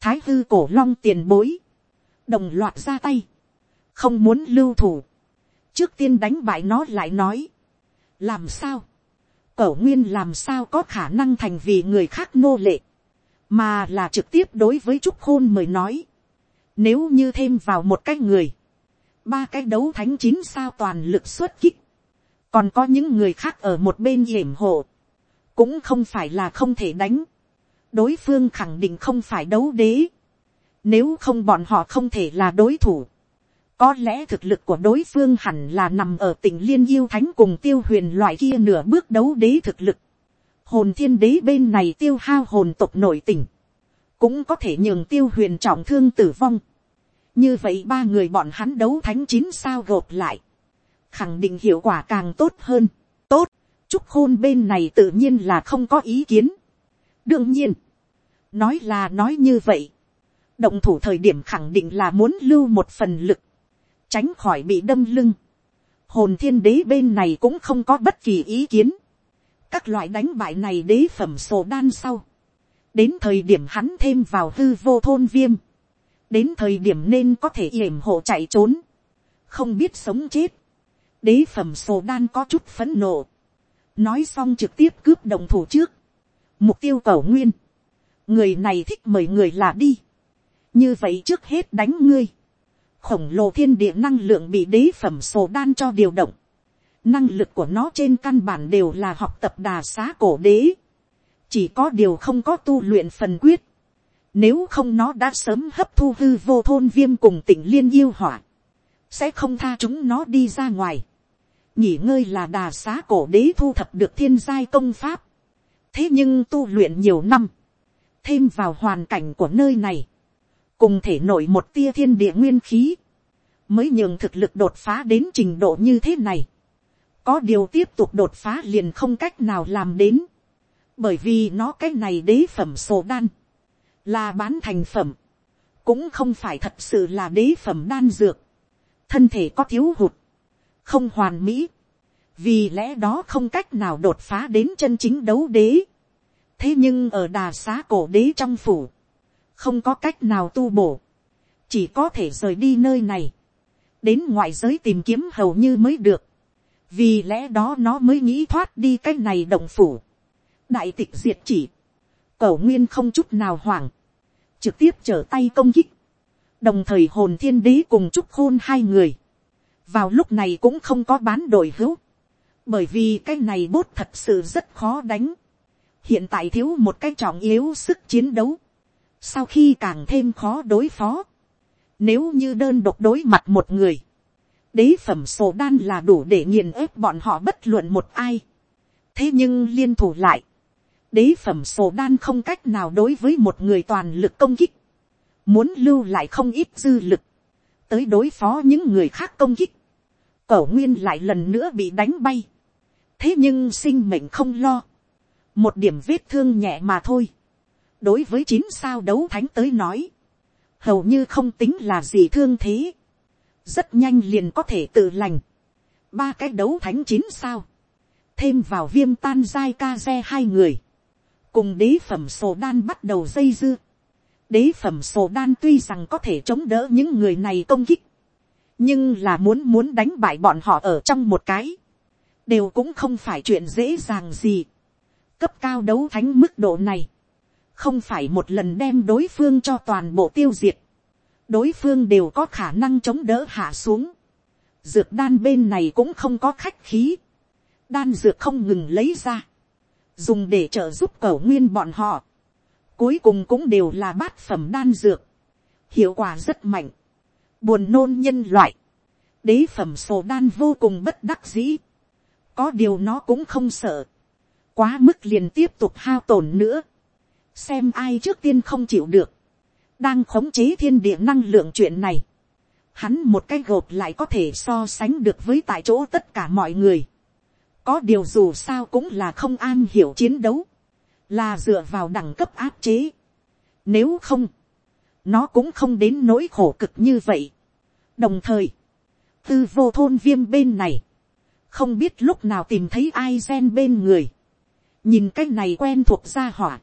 thái hư cổ long tiền bối, đồng loạt ra tay, không muốn lưu thủ, trước tiên đánh bại nó lại nói, làm sao, cẩu nguyên làm sao có khả năng thành vì người khác nô lệ, mà là trực tiếp đối với trúc khôn mời nói, nếu như thêm vào một cái người, ba cái đấu thánh chín sao toàn lực xuất kích, còn có những người khác ở một bên hiểm hộ, cũng không phải là không thể đánh, đối phương khẳng định không phải đấu đế, nếu không bọn họ không thể là đối thủ, có lẽ thực lực của đối phương hẳn là nằm ở tỉnh liên yêu thánh cùng tiêu huyền loại kia nửa bước đấu đế thực lực. Hồn thiên đế bên này tiêu hao hồn tộc nội tỉnh. Cũng có thể nhường tiêu huyền trọng thương tử vong. Như vậy ba người bọn hắn đấu thánh chín sao gộp lại. Khẳng định hiệu quả càng tốt hơn. Tốt. Trúc hôn bên này tự nhiên là không có ý kiến. Đương nhiên. Nói là nói như vậy. Động thủ thời điểm khẳng định là muốn lưu một phần lực tránh khỏi bị đâm lưng. Hồn thiên đế bên này cũng không có bất kỳ ý kiến. Các loại đánh bại này đế phẩm sổ đan sau. Đến thời điểm hắn thêm vào hư vô thôn viêm. Đến thời điểm nên có thể yểm hộ chạy trốn. Không biết sống chết. Đế phẩm sổ đan có chút phấn nộ. Nói xong trực tiếp cướp đồng thủ trước. Mục tiêu cầu nguyên. Người này thích mời người là đi. Như vậy trước hết đánh ngươi khổng lồ thiên địa năng lượng bị đế phẩm sổ đan cho điều động. Năng lực của nó trên căn bản đều là học tập đà xá cổ đế. Chỉ có điều không có tu luyện phần quyết. Nếu không nó đã sớm hấp thu hư vô thôn viêm cùng tỉnh liên yêu hỏa. Sẽ không tha chúng nó đi ra ngoài. Nhỉ ngơi là đà xá cổ đế thu thập được thiên giai công pháp. Thế nhưng tu luyện nhiều năm. Thêm vào hoàn cảnh của nơi này cùng thể nổi một tia thiên địa nguyên khí, mới nhường thực lực đột phá đến trình độ như thế này. có điều tiếp tục đột phá liền không cách nào làm đến, bởi vì nó cái này đế phẩm sổ đan, là bán thành phẩm, cũng không phải thật sự là đế phẩm đan dược, thân thể có thiếu hụt, không hoàn mỹ, vì lẽ đó không cách nào đột phá đến chân chính đấu đế. thế nhưng ở đà xá cổ đế trong phủ, không có cách nào tu bổ, chỉ có thể rời đi nơi này, đến ngoại giới tìm kiếm hầu như mới được, vì lẽ đó nó mới nghĩ thoát đi cái này động phủ, đại tịch diệt chỉ, cầu nguyên không chút nào hoảng, trực tiếp trở tay công kích, đồng thời hồn thiên đế cùng chúc khôn hai người, vào lúc này cũng không có bán đổi hữu, bởi vì cái này bốt thật sự rất khó đánh, hiện tại thiếu một cái trọng yếu sức chiến đấu, sau khi càng thêm khó đối phó, nếu như đơn độc đối mặt một người, đế phẩm sổ đan là đủ để nghiền ép bọn họ bất luận một ai. thế nhưng liên thủ lại, đế phẩm sổ đan không cách nào đối với một người toàn lực công kích, muốn lưu lại không ít dư lực, tới đối phó những người khác công kích, cẩu nguyên lại lần nữa bị đánh bay, thế nhưng sinh mệnh không lo, một điểm vết thương nhẹ mà thôi, đối với chín sao đấu thánh tới nói, hầu như không tính là gì thương thế, rất nhanh liền có thể tự lành, ba cái đấu thánh chín sao, thêm vào viêm tan dai ca xe hai người, cùng đế phẩm sổ đan bắt đầu dây dưa, đế phẩm sổ đan tuy rằng có thể chống đỡ những người này công kích, nhưng là muốn muốn đánh bại bọn họ ở trong một cái, đều cũng không phải chuyện dễ dàng gì. cấp cao đấu thánh mức độ này, không phải một lần đem đối phương cho toàn bộ tiêu diệt, đối phương đều có khả năng chống đỡ hạ xuống, dược đan bên này cũng không có khách khí, đan dược không ngừng lấy ra, dùng để trợ giúp cầu nguyên bọn họ, cuối cùng cũng đều là bát phẩm đan dược, hiệu quả rất mạnh, buồn nôn nhân loại, đế phẩm sổ đan vô cùng bất đắc dĩ, có điều nó cũng không sợ, quá mức liền tiếp tục hao tổn nữa, xem ai trước tiên không chịu được, đang khống chế thiên địa năng lượng chuyện này, hắn một cái gộp lại có thể so sánh được với tại chỗ tất cả mọi người. có điều dù sao cũng là không an hiểu chiến đấu, là dựa vào đẳng cấp áp chế. nếu không, nó cũng không đến nỗi khổ cực như vậy. đồng thời, tư vô thôn viêm bên này, không biết lúc nào tìm thấy ai gen bên người, nhìn cái này quen thuộc ra hỏa,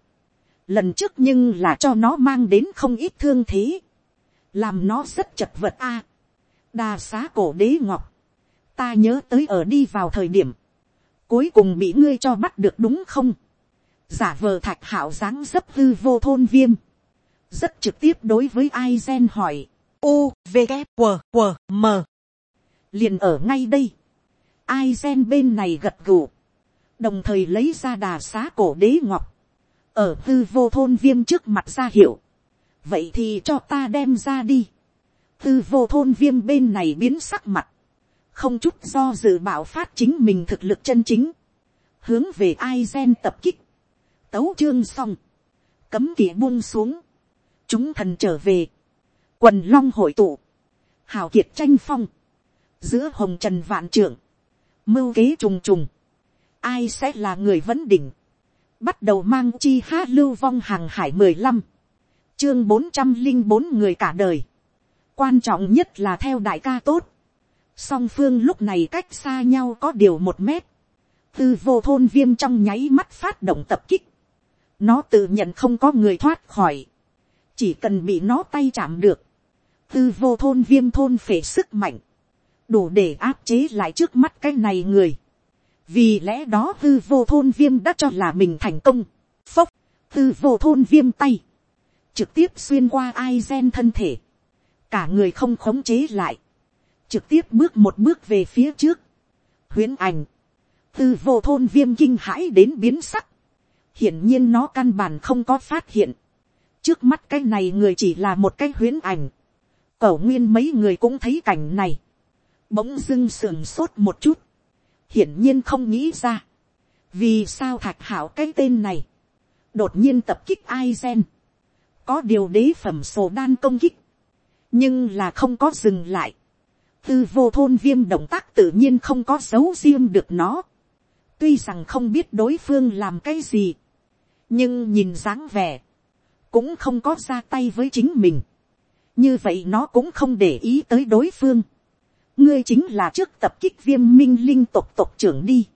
lần trước nhưng là cho nó mang đến không ít thương thế, làm nó rất chật vật a. đa xá cổ đế ngọc, ta nhớ tới ở đi vào thời điểm, cuối cùng bị ngươi cho bắt được đúng không, giả vờ thạch hảo dáng dấp hư vô thôn viêm, rất trực tiếp đối với ai gen hỏi, u v g q q m. Liền ở ngay đây, ai gen bên này gật gù, đồng thời lấy ra đà xá cổ đế ngọc, ở hư vô thôn viêm trước mặt ra hiệu, vậy thì cho ta đem ra đi, hư vô thôn viêm bên này biến sắc mặt, không chút do dự bảo phát chính mình thực lực chân chính, hướng về ai gen tập kích, tấu chương xong, cấm kỵ buông xuống, chúng thần trở về, quần long hội tụ, hào kiệt tranh phong, giữa hồng trần vạn trưởng, mưu kế trùng trùng, ai sẽ là người vấn đỉnh, bắt đầu mang chi hát lưu vong hàng hải mười lăm, chương bốn trăm linh bốn người cả đời, quan trọng nhất là theo đại ca tốt, song phương lúc này cách xa nhau có điều một mét, tư vô thôn viêm trong nháy mắt phát động tập kích, nó tự nhận không có người thoát khỏi, chỉ cần bị nó tay chạm được, tư vô thôn viêm thôn phể sức mạnh, đủ để áp chế lại trước mắt cái này người vì lẽ đó thư vô thôn viêm đã cho là mình thành công. phốc, thư vô thôn viêm tay, trực tiếp xuyên qua ai gen thân thể, cả người không khống chế lại, trực tiếp bước một bước về phía trước, huyễn ảnh, thư vô thôn viêm kinh hãi đến biến sắc, hiển nhiên nó căn bản không có phát hiện, trước mắt cái này người chỉ là một cái huyễn ảnh, cẩu nguyên mấy người cũng thấy cảnh này, bỗng dưng sườn sốt một chút, hiển nhiên không nghĩ ra, vì sao thạch hảo cái tên này, đột nhiên tập kích ai gen, có điều đế phẩm sổ đan công kích, nhưng là không có dừng lại, tư vô thôn viêm động tác tự nhiên không có dấu riêng được nó, tuy rằng không biết đối phương làm cái gì, nhưng nhìn dáng vẻ, cũng không có ra tay với chính mình, như vậy nó cũng không để ý tới đối phương, ngươi chính là trước tập kích viêm minh linh tộc tộc trưởng đi.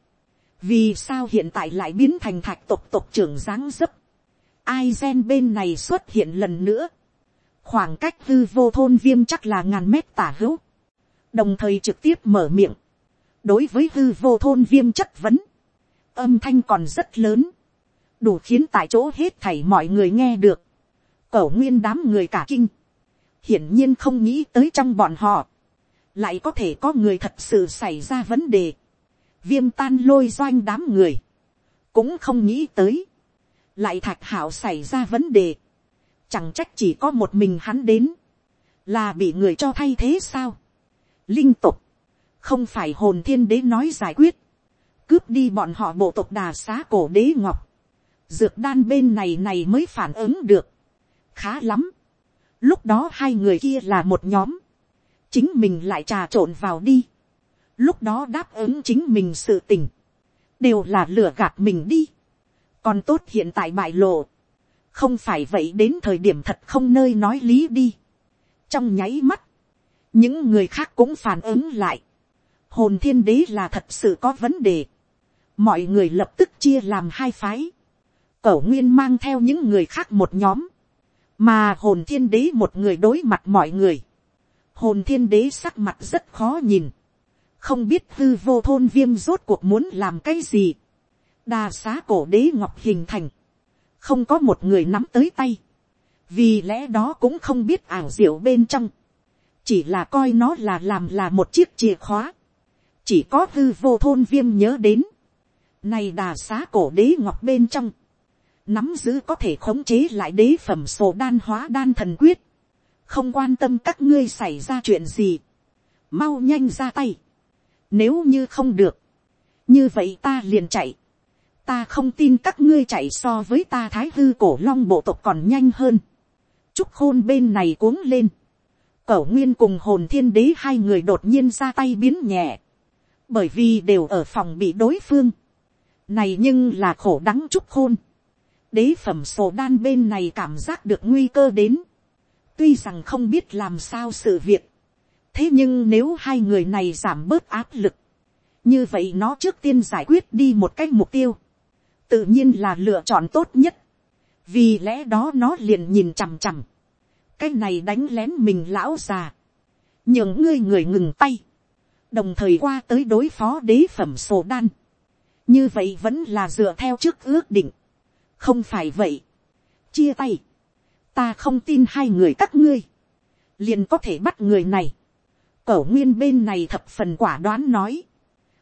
vì sao hiện tại lại biến thành thạch tộc tộc trưởng dáng dấp. ai gen bên này xuất hiện lần nữa. khoảng cách hư vô thôn viêm chắc là ngàn mét tả hữu. đồng thời trực tiếp mở miệng. đối với hư vô thôn viêm chất vấn. âm thanh còn rất lớn. đủ khiến tại chỗ hết thảy mọi người nghe được. cẩu nguyên đám người cả kinh. hiển nhiên không nghĩ tới trong bọn họ lại có thể có người thật sự xảy ra vấn đề, viêm tan lôi doanh đám người, cũng không nghĩ tới, lại thạch hảo xảy ra vấn đề, chẳng trách chỉ có một mình hắn đến, là bị người cho thay thế sao, linh tục, không phải hồn thiên đế nói giải quyết, cướp đi bọn họ bộ tộc đà xá cổ đế ngọc, dược đan bên này này mới phản ứng được, khá lắm, lúc đó hai người kia là một nhóm, chính mình lại trà trộn vào đi, lúc đó đáp ứng chính mình sự tình, đều là lừa gạt mình đi, còn tốt hiện tại bại lộ, không phải vậy đến thời điểm thật không nơi nói lý đi, trong nháy mắt, những người khác cũng phản ứng lại, hồn thiên đế là thật sự có vấn đề, mọi người lập tức chia làm hai phái, cẩu nguyên mang theo những người khác một nhóm, mà hồn thiên đế một người đối mặt mọi người, hồn thiên đế sắc mặt rất khó nhìn, không biết hư vô thôn viêm rốt cuộc muốn làm cái gì, đa xá cổ đế ngọc hình thành, không có một người nắm tới tay, vì lẽ đó cũng không biết ảo diệu bên trong, chỉ là coi nó là làm là một chiếc chìa khóa, chỉ có hư vô thôn viêm nhớ đến, nay đà xá cổ đế ngọc bên trong, nắm giữ có thể khống chế lại đế phẩm sổ đan hóa đan thần quyết, không quan tâm các ngươi xảy ra chuyện gì, mau nhanh ra tay, nếu như không được, như vậy ta liền chạy, ta không tin các ngươi chạy so với ta thái hư cổ long bộ tộc còn nhanh hơn, trúc khôn bên này cuống lên, cẩu nguyên cùng hồn thiên đế hai người đột nhiên ra tay biến nhẹ, bởi vì đều ở phòng bị đối phương, này nhưng là khổ đắng chúc khôn, đế phẩm sổ đan bên này cảm giác được nguy cơ đến, tuy rằng không biết làm sao sự việc, thế nhưng nếu hai người này giảm bớt áp lực, như vậy nó trước tiên giải quyết đi một cách mục tiêu, tự nhiên là lựa chọn tốt nhất, vì lẽ đó nó liền nhìn chằm chằm, cái này đánh lén mình lão già, nhường ngươi người ngừng tay, đồng thời qua tới đối phó đế phẩm sổ đan, như vậy vẫn là dựa theo trước ước định, không phải vậy, chia tay, ta không tin hai người các ngươi, liền có thể bắt người này, cẩu nguyên bên này thập phần quả đoán nói,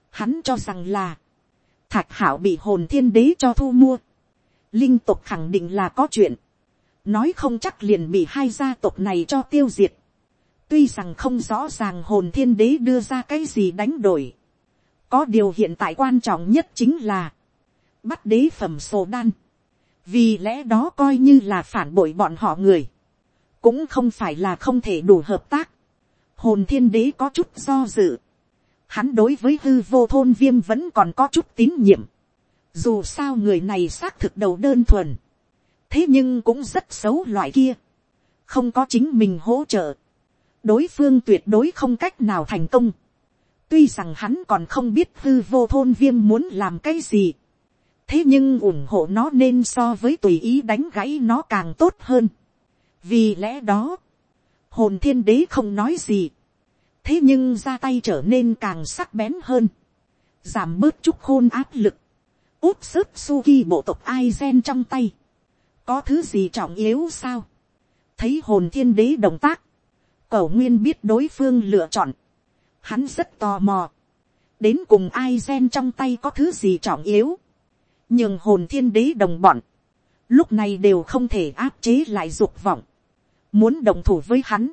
hắn cho rằng là, thạch hảo bị hồn thiên đế cho thu mua, linh tục khẳng định là có chuyện, nói không chắc liền bị hai gia tộc này cho tiêu diệt, tuy rằng không rõ ràng hồn thiên đế đưa ra cái gì đánh đổi, có điều hiện tại quan trọng nhất chính là, bắt đế phẩm sổ đan, vì lẽ đó coi như là phản bội bọn họ người, cũng không phải là không thể đủ hợp tác, hồn thiên đế có chút do dự, hắn đối với hư vô thôn viêm vẫn còn có chút tín nhiệm, dù sao người này xác thực đầu đơn thuần, thế nhưng cũng rất xấu loại kia, không có chính mình hỗ trợ, đối phương tuyệt đối không cách nào thành công, tuy rằng hắn còn không biết hư vô thôn viêm muốn làm cái gì, thế nhưng ủng hộ nó nên so với tùy ý đánh gãy nó càng tốt hơn. vì lẽ đó, hồn thiên đế không nói gì, thế nhưng ra tay trở nên càng sắc bén hơn, giảm bớt chút khôn áp lực, úp sức suki bộ tộc ai gen trong tay, có thứ gì trọng yếu sao, thấy hồn thiên đế động tác, cẩu nguyên biết đối phương lựa chọn, hắn rất tò mò, đến cùng ai gen trong tay có thứ gì trọng yếu, nhưng hồn thiên đế đồng bọn, lúc này đều không thể áp chế lại dục vọng, muốn đồng thủ với hắn,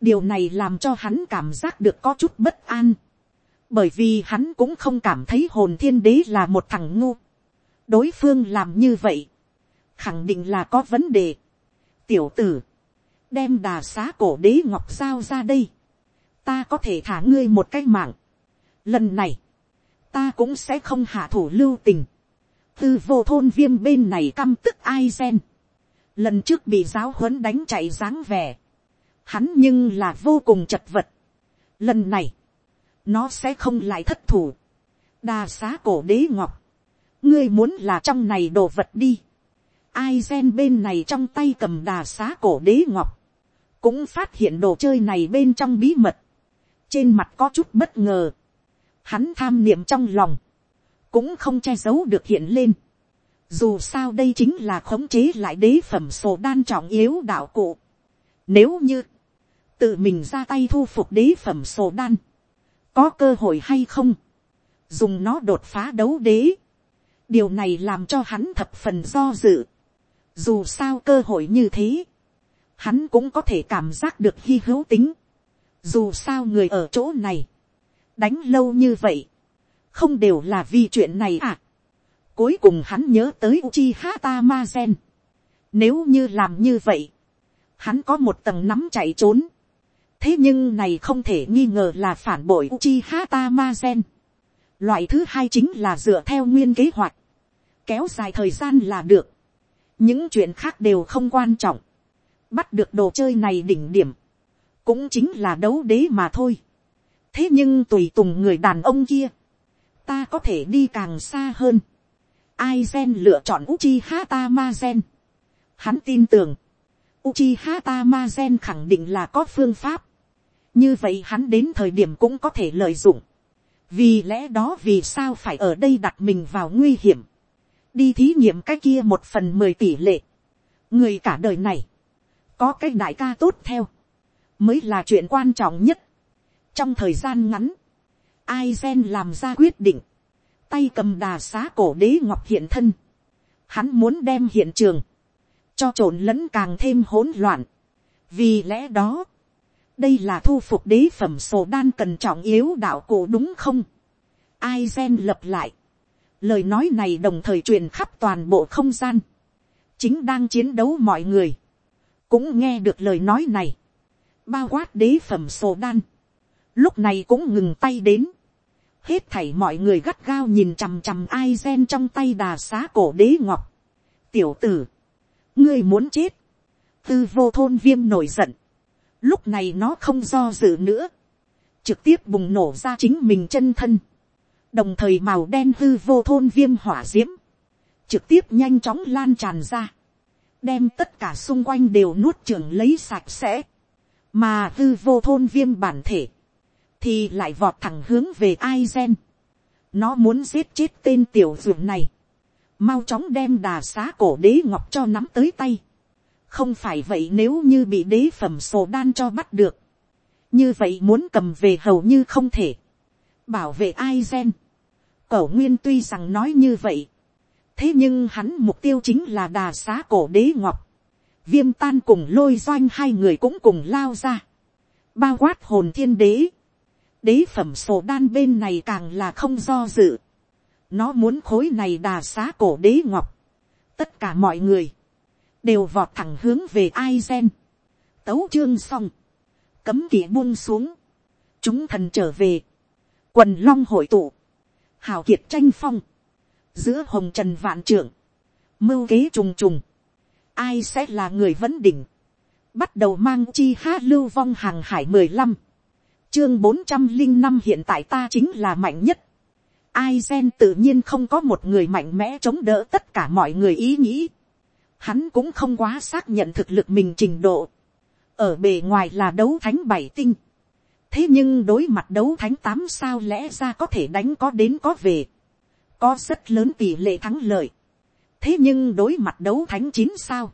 điều này làm cho hắn cảm giác được có chút bất an, bởi vì hắn cũng không cảm thấy hồn thiên đế là một thằng ngu, đối phương làm như vậy, khẳng định là có vấn đề. tiểu tử, đem đà xá cổ đế ngọc sao ra đây, ta có thể thả ngươi một cái mạng. lần này, ta cũng sẽ không hạ thủ lưu tình tư vô thôn viêm bên này căm tức ai gen. lần trước bị giáo huấn đánh chạy dáng vẻ. hắn nhưng là vô cùng chật vật. lần này, nó sẽ không lại thất thủ. đà xá cổ đế ngọc, ngươi muốn là trong này đồ vật đi. ai gen bên này trong tay cầm đà xá cổ đế ngọc, cũng phát hiện đồ chơi này bên trong bí mật, trên mặt có chút bất ngờ, hắn tham niệm trong lòng, cũng không che giấu được hiện lên, dù sao đây chính là khống chế lại đế phẩm sổ đan trọng yếu đạo cụ. Nếu như, tự mình ra tay thu phục đế phẩm sổ đan, có cơ hội hay không, dùng nó đột phá đấu đế. điều này làm cho hắn thập phần do dự. dù sao cơ hội như thế, hắn cũng có thể cảm giác được hy hữu tính. Dù sao người ở chỗ này, đánh lâu như vậy, không đều là vì chuyện này à. Cuối cùng hắn nhớ tới Uchiha Tamazen. Nếu như làm như vậy, hắn có một tầng nắm chạy trốn. Thế nhưng này không thể nghi ngờ là phản bội Uchiha Tamazen. Loại thứ hai chính là dựa theo nguyên kế hoạch. Kéo dài thời gian là được. Những chuyện khác đều không quan trọng bắt được đồ chơi này đỉnh điểm, cũng chính là đấu đế mà thôi. thế nhưng tùy tùng người đàn ông kia, ta có thể đi càng xa hơn. ai gen lựa chọn Uchiha Tamazen. hắn tin tưởng, Uchiha Tamazen khẳng định là có phương pháp. như vậy hắn đến thời điểm cũng có thể lợi dụng. vì lẽ đó vì sao phải ở đây đặt mình vào nguy hiểm. đi thí nghiệm cái kia một phần mười tỷ lệ. người cả đời này, có cái đại ca tốt theo, mới là chuyện quan trọng nhất. trong thời gian ngắn, ai gen làm ra quyết định, tay cầm đà xá cổ đế ngọc hiện thân, hắn muốn đem hiện trường, cho trộn lẫn càng thêm hỗn loạn. vì lẽ đó, đây là thu phục đế phẩm sổ đan cần trọng yếu đạo cổ đúng không. ai gen lập lại, lời nói này đồng thời truyền khắp toàn bộ không gian, chính đang chiến đấu mọi người, cũng nghe được lời nói này, bao quát đế phẩm sổ đan, lúc này cũng ngừng tay đến, hết thảy mọi người gắt gao nhìn chằm chằm ai gen trong tay đà xá cổ đế ngọc, tiểu tử, ngươi muốn chết, tư vô thôn viêm nổi giận, lúc này nó không do dự nữa, trực tiếp bùng nổ ra chính mình chân thân, đồng thời màu đen hư vô thôn viêm hỏa d i ễ m trực tiếp nhanh chóng lan tràn ra, đem tất cả xung quanh đều nuốt trường lấy sạch sẽ, mà hư vô thôn viêm bản thể, thì lại vọt thẳng hướng về ai gen, nó muốn giết chết tên tiểu dược này, mau chóng đem đà xá cổ đế ngọc cho nắm tới tay, không phải vậy nếu như bị đế phẩm sổ đan cho bắt được, như vậy muốn cầm về hầu như không thể, bảo vệ ai gen. Cẩu nguyên tuy rằng nói như vậy, thế nhưng hắn mục tiêu chính là đà xá cổ đế ngọc, viêm tan cùng lôi doanh hai người cũng cùng lao ra, bao quát hồn thiên đế, đế phẩm sổ đan bên này càng là không do dự, nó muốn khối này đà xá cổ đế ngọc, tất cả mọi người, đều vọt thẳng hướng về ai gen, tấu chương xong, cấm kỵ buông xuống, chúng thần trở về, quần long hội tụ, hào kiệt tranh phong, giữa hồng trần vạn trưởng, mưu kế trùng trùng, ai sẽ là người vấn đỉnh, bắt đầu mang chi hát lưu vong hàng hải mười lăm, chương bốn trăm linh năm hiện tại ta chính là mạnh nhất, ai gen tự nhiên không có một người mạnh mẽ chống đỡ tất cả mọi người ý nghĩ, hắn cũng không quá xác nhận thực lực mình trình độ, ở bề ngoài là đấu thánh bảy tinh, thế nhưng đối mặt đấu thánh tám sao lẽ ra có thể đánh có đến có về, có rất lớn tỷ lệ thắng lợi, thế nhưng đối mặt đấu thánh chín sao,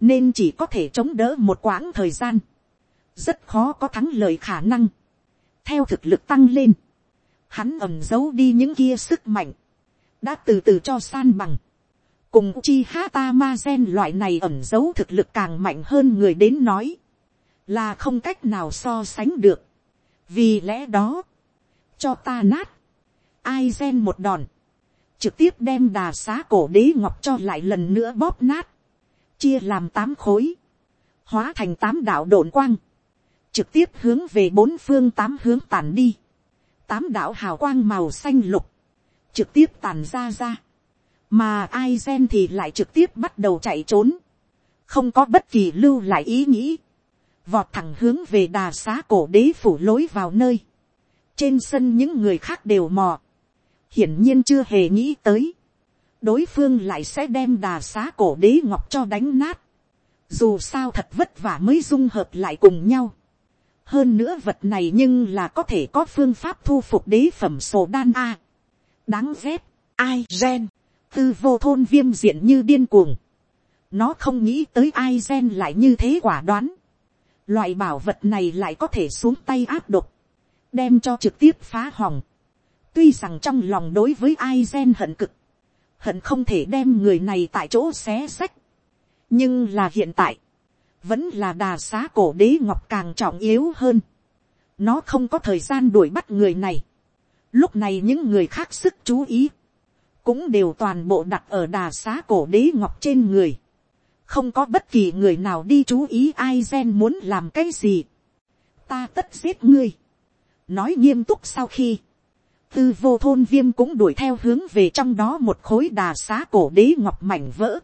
nên chỉ có thể chống đỡ một quãng thời gian, rất khó có thắng lợi khả năng, theo thực lực tăng lên, hắn ẩm giấu đi những kia sức mạnh, đã từ từ cho san bằng, cùng chi hata ma gen loại này ẩm giấu thực lực càng mạnh hơn người đến nói, là không cách nào so sánh được. vì lẽ đó, cho ta nát, ai gen một đòn, trực tiếp đem đà xá cổ đế ngọc cho lại lần nữa bóp nát, chia làm tám khối, hóa thành tám đạo đồn quang, trực tiếp hướng về bốn phương tám hướng tàn đi, tám đạo hào quang màu xanh lục, trực tiếp tàn ra ra, mà ai gen thì lại trực tiếp bắt đầu chạy trốn, không có bất kỳ lưu lại ý nghĩ, vọt thẳng hướng về đà xá cổ đế phủ lối vào nơi. trên sân những người khác đều mò. hiển nhiên chưa hề nghĩ tới. đối phương lại sẽ đem đà xá cổ đế ngọc cho đánh nát. dù sao thật vất vả mới dung hợp lại cùng nhau hơn nữa vật này nhưng là có thể có phương pháp thu phục đế phẩm sổ đan a. đáng ghét, ai gen, tư vô thôn viêm diện như điên cuồng. nó không nghĩ tới ai gen lại như thế quả đoán Loại bảo vật này lại có thể xuống tay áp độc. Đem cho trực tiếp phá hỏng. Tuy rằng trong lòng đối với ai gen hận cực. Hận không thể đem người này tại chỗ xé sách. Nhưng là hiện tại. Vẫn là đà xá cổ đế ngọc càng trọng yếu hơn. Nó không có thời gian đuổi bắt người này. Lúc này những người khác sức chú ý. Cũng đều toàn bộ đặt ở đà xá cổ đế ngọc trên người không có bất kỳ người nào đi chú ý ai gen muốn làm cái gì. ta tất giết ngươi. nói nghiêm túc sau khi, tư vô thôn viêm cũng đuổi theo hướng về trong đó một khối đà xá cổ đế ngọc mảnh vỡ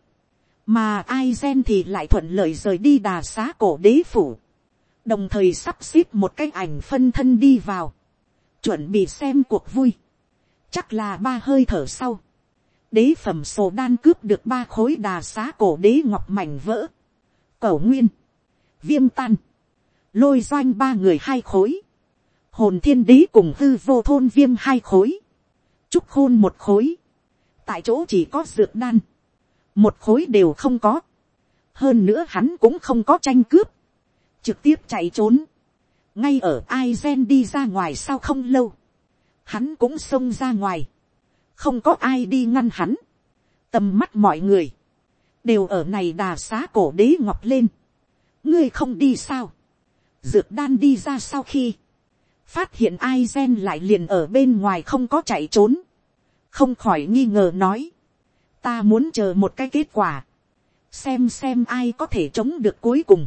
mà ai gen thì lại thuận lợi rời đi đà xá cổ đế phủ. đồng thời sắp xếp một cái ảnh phân thân đi vào. chuẩn bị xem cuộc vui. chắc là ba hơi thở sau. Đế phẩm sổ đan cướp được ba khối đà xá cổ đế ngọc mảnh vỡ, cẩu nguyên, viêm tan, lôi doanh ba người hai khối, hồn thiên đế cùng hư vô thôn viêm hai khối, trúc khôn một khối, tại chỗ chỉ có dược đan, một khối đều không có, hơn nữa hắn cũng không có tranh cướp, trực tiếp chạy trốn, ngay ở ai gen đi ra ngoài sau không lâu, hắn cũng xông ra ngoài, không có ai đi ngăn hắn, tầm mắt mọi người, đều ở này đà xá cổ đế ngọc lên, ngươi không đi sao, dược đan đi ra sau khi, phát hiện ai gen lại liền ở bên ngoài không có chạy trốn, không khỏi nghi ngờ nói, ta muốn chờ một cái kết quả, xem xem ai có thể chống được cuối cùng,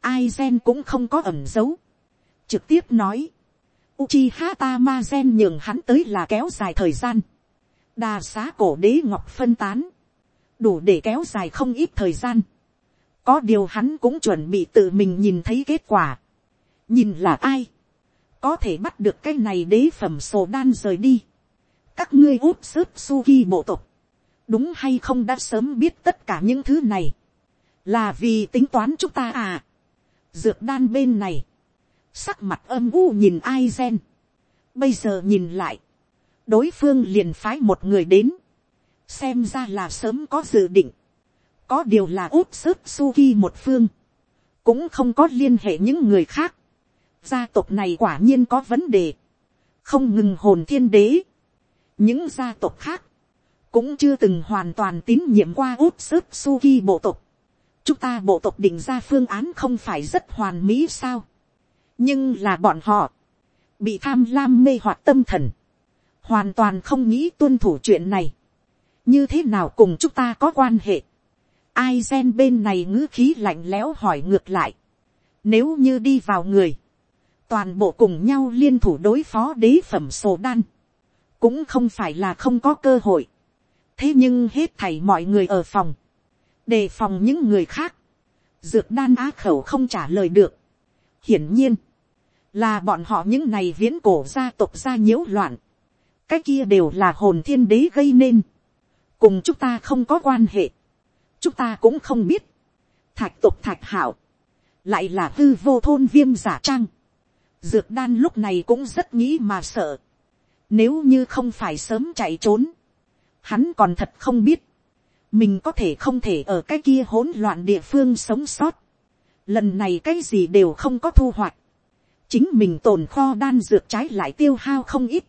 ai gen cũng không có ẩm dấu, trực tiếp nói, Uchiha Tamazen nhường hắn tới là kéo dài thời gian. Đà xá cổ đế ngọc phân tán. Đủ để kéo dài không ít thời gian. Có điều hắn cũng chuẩn bị tự mình nhìn thấy kết quả. Nhìn là ai? Có thể bắt được cái này đế phẩm sổ đan rời đi. Các ngươi út sức suki bộ tộc. Đúng hay không đã sớm biết tất cả những thứ này. Là vì tính toán chúng ta à. Dược đan bên này. Sắc mặt âm u nhìn ai gen. bây giờ nhìn lại, đối phương liền phái một người đến, xem ra là sớm có dự định, có điều là út sức suki một phương, cũng không có liên hệ những người khác, gia tộc này quả nhiên có vấn đề, không ngừng hồn thiên đế, những gia tộc khác, cũng chưa từng hoàn toàn tín nhiệm qua út sức suki bộ tộc, chúng ta bộ tộc định ra phương án không phải rất hoàn mỹ sao, nhưng là bọn họ, bị tham lam mê hoặc tâm thần, hoàn toàn không nghĩ tuân thủ chuyện này, như thế nào cùng chúng ta có quan hệ, ai gen bên này ngữ khí lạnh lẽo hỏi ngược lại, nếu như đi vào người, toàn bộ cùng nhau liên thủ đối phó đế phẩm sổ đan, cũng không phải là không có cơ hội, thế nhưng hết thảy mọi người ở phòng, đề phòng những người khác, dược đan á khẩu không trả lời được, hiển nhiên, là bọn họ những này viễn cổ gia tộc gia nhiễu loạn, cái kia đều là hồn thiên đế gây nên, cùng chúng ta không có quan hệ, chúng ta cũng không biết, thạch tộc thạch hảo, lại là hư vô thôn viêm giả trang, dược đan lúc này cũng rất nghĩ mà sợ, nếu như không phải sớm chạy trốn, hắn còn thật không biết, mình có thể không thể ở cái kia hỗn loạn địa phương sống sót, lần này cái gì đều không có thu hoạch, chính mình tồn kho đan dược trái lại tiêu hao không ít,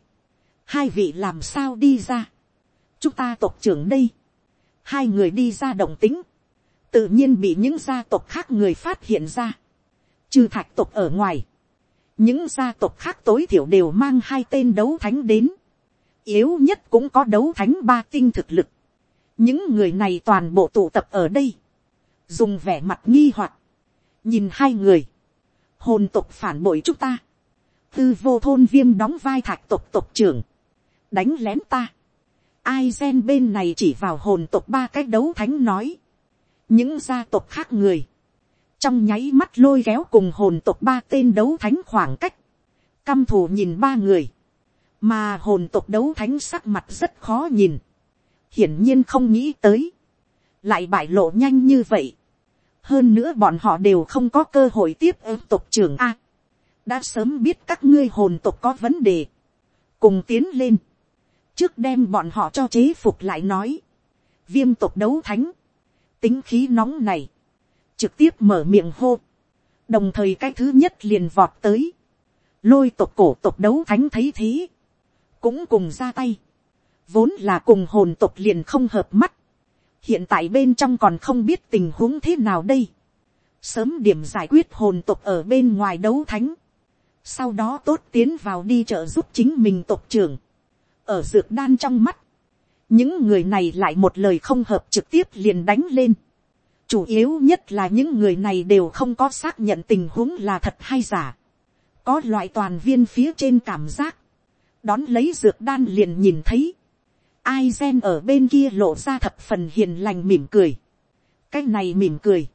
hai vị làm sao đi ra, chúng ta tộc trưởng đây, hai người đi ra động tính, tự nhiên bị những gia tộc khác người phát hiện ra, trừ thạch tộc ở ngoài, những gia tộc khác tối thiểu đều mang hai tên đấu thánh đến, yếu nhất cũng có đấu thánh ba tinh thực lực, những người này toàn bộ tụ tập ở đây, dùng vẻ mặt nghi hoặc, nhìn hai người, hồn tộc phản bội chúng ta, tư vô thôn viêm đóng vai thạch tộc tộc trưởng, đánh lén ta, ai gen bên này chỉ vào hồn tộc ba cái đấu thánh nói, những gia tộc khác người, trong nháy mắt lôi kéo cùng hồn tộc ba tên đấu thánh khoảng cách, căm thù nhìn ba người, mà hồn tộc đấu thánh sắc mặt rất khó nhìn, hiển nhiên không nghĩ tới, lại bại lộ nhanh như vậy, hơn nữa bọn họ đều không có cơ hội tiếp ứng tộc trưởng a. đã sớm biết các ngươi hồn tộc có vấn đề, cùng tiến lên, trước đem bọn họ cho chế phục lại nói, viêm tộc đấu thánh, tính khí nóng này, trực tiếp mở miệng hô, đồng thời cái thứ nhất liền vọt tới, lôi tộc cổ tộc đấu thánh thấy thế, cũng cùng ra tay, vốn là cùng hồn tộc liền không hợp mắt, hiện tại bên trong còn không biết tình huống thế nào đây. sớm điểm giải quyết hồn tộc ở bên ngoài đấu thánh. sau đó tốt tiến vào đi trợ giúp chính mình tộc trưởng. ở dược đan trong mắt, những người này lại một lời không hợp trực tiếp liền đánh lên. chủ yếu nhất là những người này đều không có xác nhận tình huống là thật hay giả. có loại toàn viên phía trên cảm giác đón lấy dược đan liền nhìn thấy ai gen ở bên kia lộ ra thập phần hiền lành mỉm cười. cái này mỉm cười.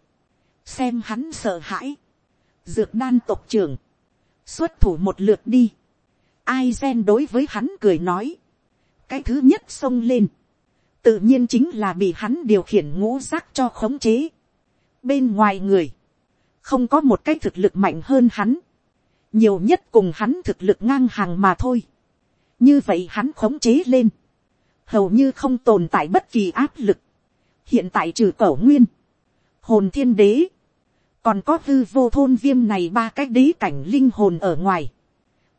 xem hắn sợ hãi. dược đan tộc trưởng. xuất thủ một lượt đi. ai gen đối với hắn cười nói. cái thứ nhất xông lên. tự nhiên chính là bị hắn điều khiển ngũ giác cho khống chế. bên ngoài người. không có một cái thực lực mạnh hơn hắn. nhiều nhất cùng hắn thực lực ngang hàng mà thôi như vậy hắn khống chế lên hầu như không tồn tại bất kỳ áp lực. hiện tại trừ cẩu nguyên, hồn thiên đế, còn có hư vô thôn viêm này ba cái đế cảnh linh hồn ở ngoài.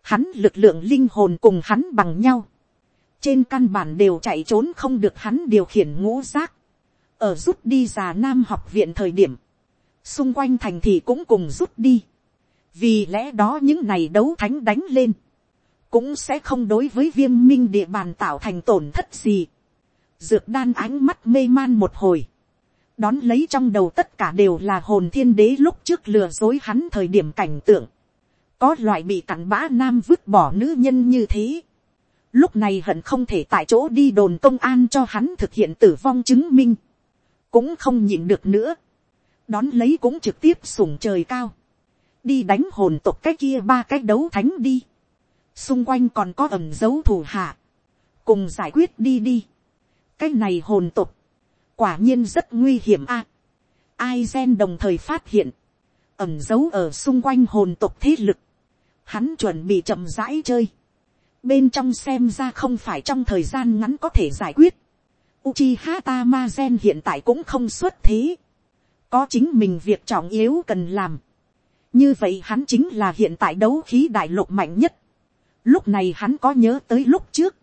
hắn lực lượng linh hồn cùng hắn bằng nhau. trên căn bản đều chạy trốn không được hắn điều khiển ngũ giác. ở rút đi già nam học viện thời điểm, xung quanh thành thị cũng cùng rút đi. vì lẽ đó những này đấu thánh đánh lên cũng sẽ không đối với viêm minh địa bàn tạo thành tổn thất gì. Dược đan ánh mắt mê man một hồi. đón lấy trong đầu tất cả đều là hồn thiên đế lúc trước lừa dối hắn thời điểm cảnh tượng, có loại bị cặn bã nam vứt bỏ nữ nhân như thế, lúc này hận không thể tại chỗ đi đồn công an cho hắn thực hiện tử vong chứng minh, cũng không nhịn được nữa, đón lấy cũng trực tiếp sủng trời cao, đi đánh hồn tộc cái kia ba cái đấu thánh đi, xung quanh còn có ẩm dấu thủ hạ, cùng giải quyết đi đi, cái này hồn tộc, quả nhiên rất nguy hiểm a, ai gen đồng thời phát hiện, ẩm dấu ở xung quanh hồn tộc thế lực, hắn chuẩn bị chậm rãi chơi, bên trong xem ra không phải trong thời gian ngắn có thể giải quyết, Uchiha Tamazen hiện tại cũng không xuất thế. Có chính mình việc trọng yếu cần làm. Như vậy hắn chính là hiện tại đấu khí đại lục mạnh nhất. Lúc này hắn có nhớ tới lúc trước.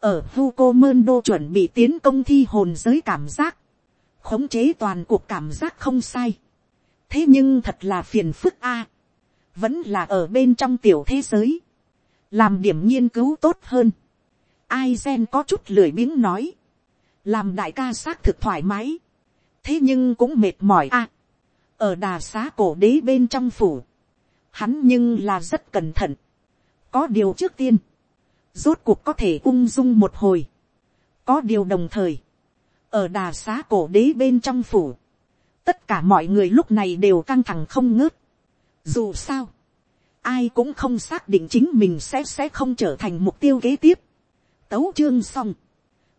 Ở Hugo Mendo chuẩn bị tiến công thi hồn giới cảm giác. Khống chế toàn cuộc cảm giác không sai. Thế nhưng thật là phiền phức a Vẫn là ở bên trong tiểu thế giới. Làm điểm nghiên cứu tốt hơn. Aizen có chút lười biếng nói làm đại ca xác thực thoải mái, thế nhưng cũng mệt mỏi a. ở đà xá cổ đế bên trong phủ, hắn nhưng là rất cẩn thận, có điều trước tiên, rốt cuộc có thể ung dung một hồi, có điều đồng thời, ở đà xá cổ đế bên trong phủ, tất cả mọi người lúc này đều căng thẳng không ngớt. Dù sao, ai cũng không xác định chính mình sẽ sẽ không trở thành mục tiêu kế tiếp. Tấu chương xong.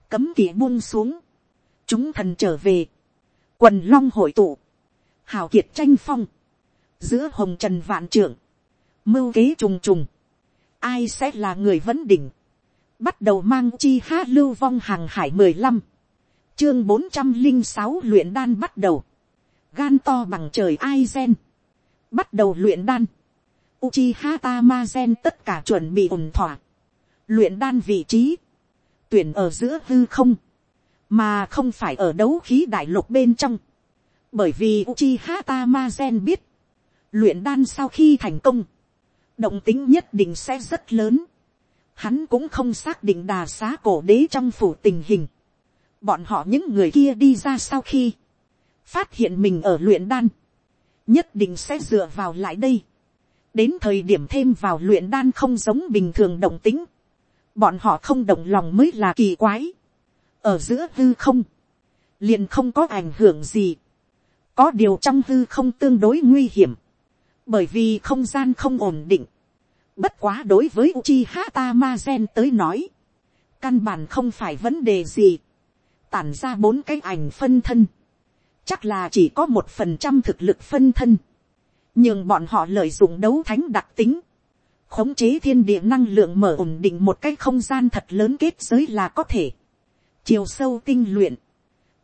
Cấm kỵ buông xuống, chúng thần trở về, quần long hội tụ, hào kiệt tranh phong, giữa hồng trần vạn trưởng, mưu kế trùng trùng, ai sẽ là người vấn đỉnh, bắt đầu mang chi ha lưu vong hàng hải mười lăm, chương bốn trăm linh sáu luyện đan bắt đầu, gan to bằng trời ai gen, bắt đầu luyện đan, Uchiha gen tất cả chuẩn bị ổn thỏa. Luyện đan vị trí. Tuyển ở giữa hư không, mà không phải ở đấu khí đại lục bên trong, bởi vì Uchiha gen biết, luyện đan sau khi thành công, động tính nhất định sẽ rất lớn, hắn cũng không xác định đà xá cổ đế trong phủ tình hình, bọn họ những người kia đi ra sau khi, phát hiện mình ở luyện đan, nhất định sẽ dựa vào lại đây, đến thời điểm thêm vào luyện đan không giống bình thường động tính, bọn họ không động lòng mới là kỳ quái. ở giữa hư không, liền không có ảnh hưởng gì. có điều trong hư không tương đối nguy hiểm, bởi vì không gian không ổn định. bất quá đối với Uchiha Tamazen tới nói, căn bản không phải vấn đề gì. tản ra bốn cái ảnh phân thân, chắc là chỉ có một phần trăm thực lực phân thân, nhưng bọn họ lợi dụng đấu thánh đặc tính, khống chế thiên địa năng lượng mở ổn định một cái không gian thật lớn kết giới là có thể. chiều sâu tinh luyện,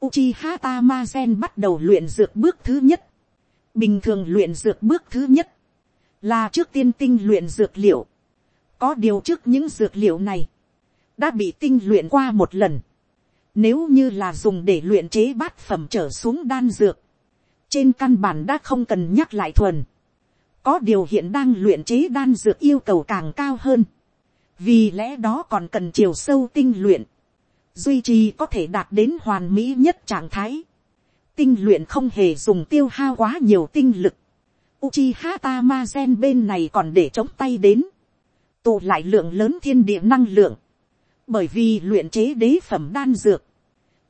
Uchiha Tamazen bắt đầu luyện dược bước thứ nhất. Bình thường luyện dược bước thứ nhất, là trước tiên tinh luyện dược liệu. Có điều trước những dược liệu này, đã bị tinh luyện qua một lần. Nếu như là dùng để luyện chế bát phẩm trở xuống đan dược, trên căn bản đã không cần nhắc lại thuần có điều hiện đang luyện chế đan dược yêu cầu càng cao hơn. vì lẽ đó còn cần chiều sâu tinh luyện. duy trì có thể đạt đến hoàn mỹ nhất trạng thái tinh luyện không hề dùng tiêu hao quá nhiều tinh lực. Uchiha Tamazen bên này còn để chống tay đến. tụ lại lượng lớn thiên địa năng lượng. bởi vì luyện chế đế phẩm đan dược.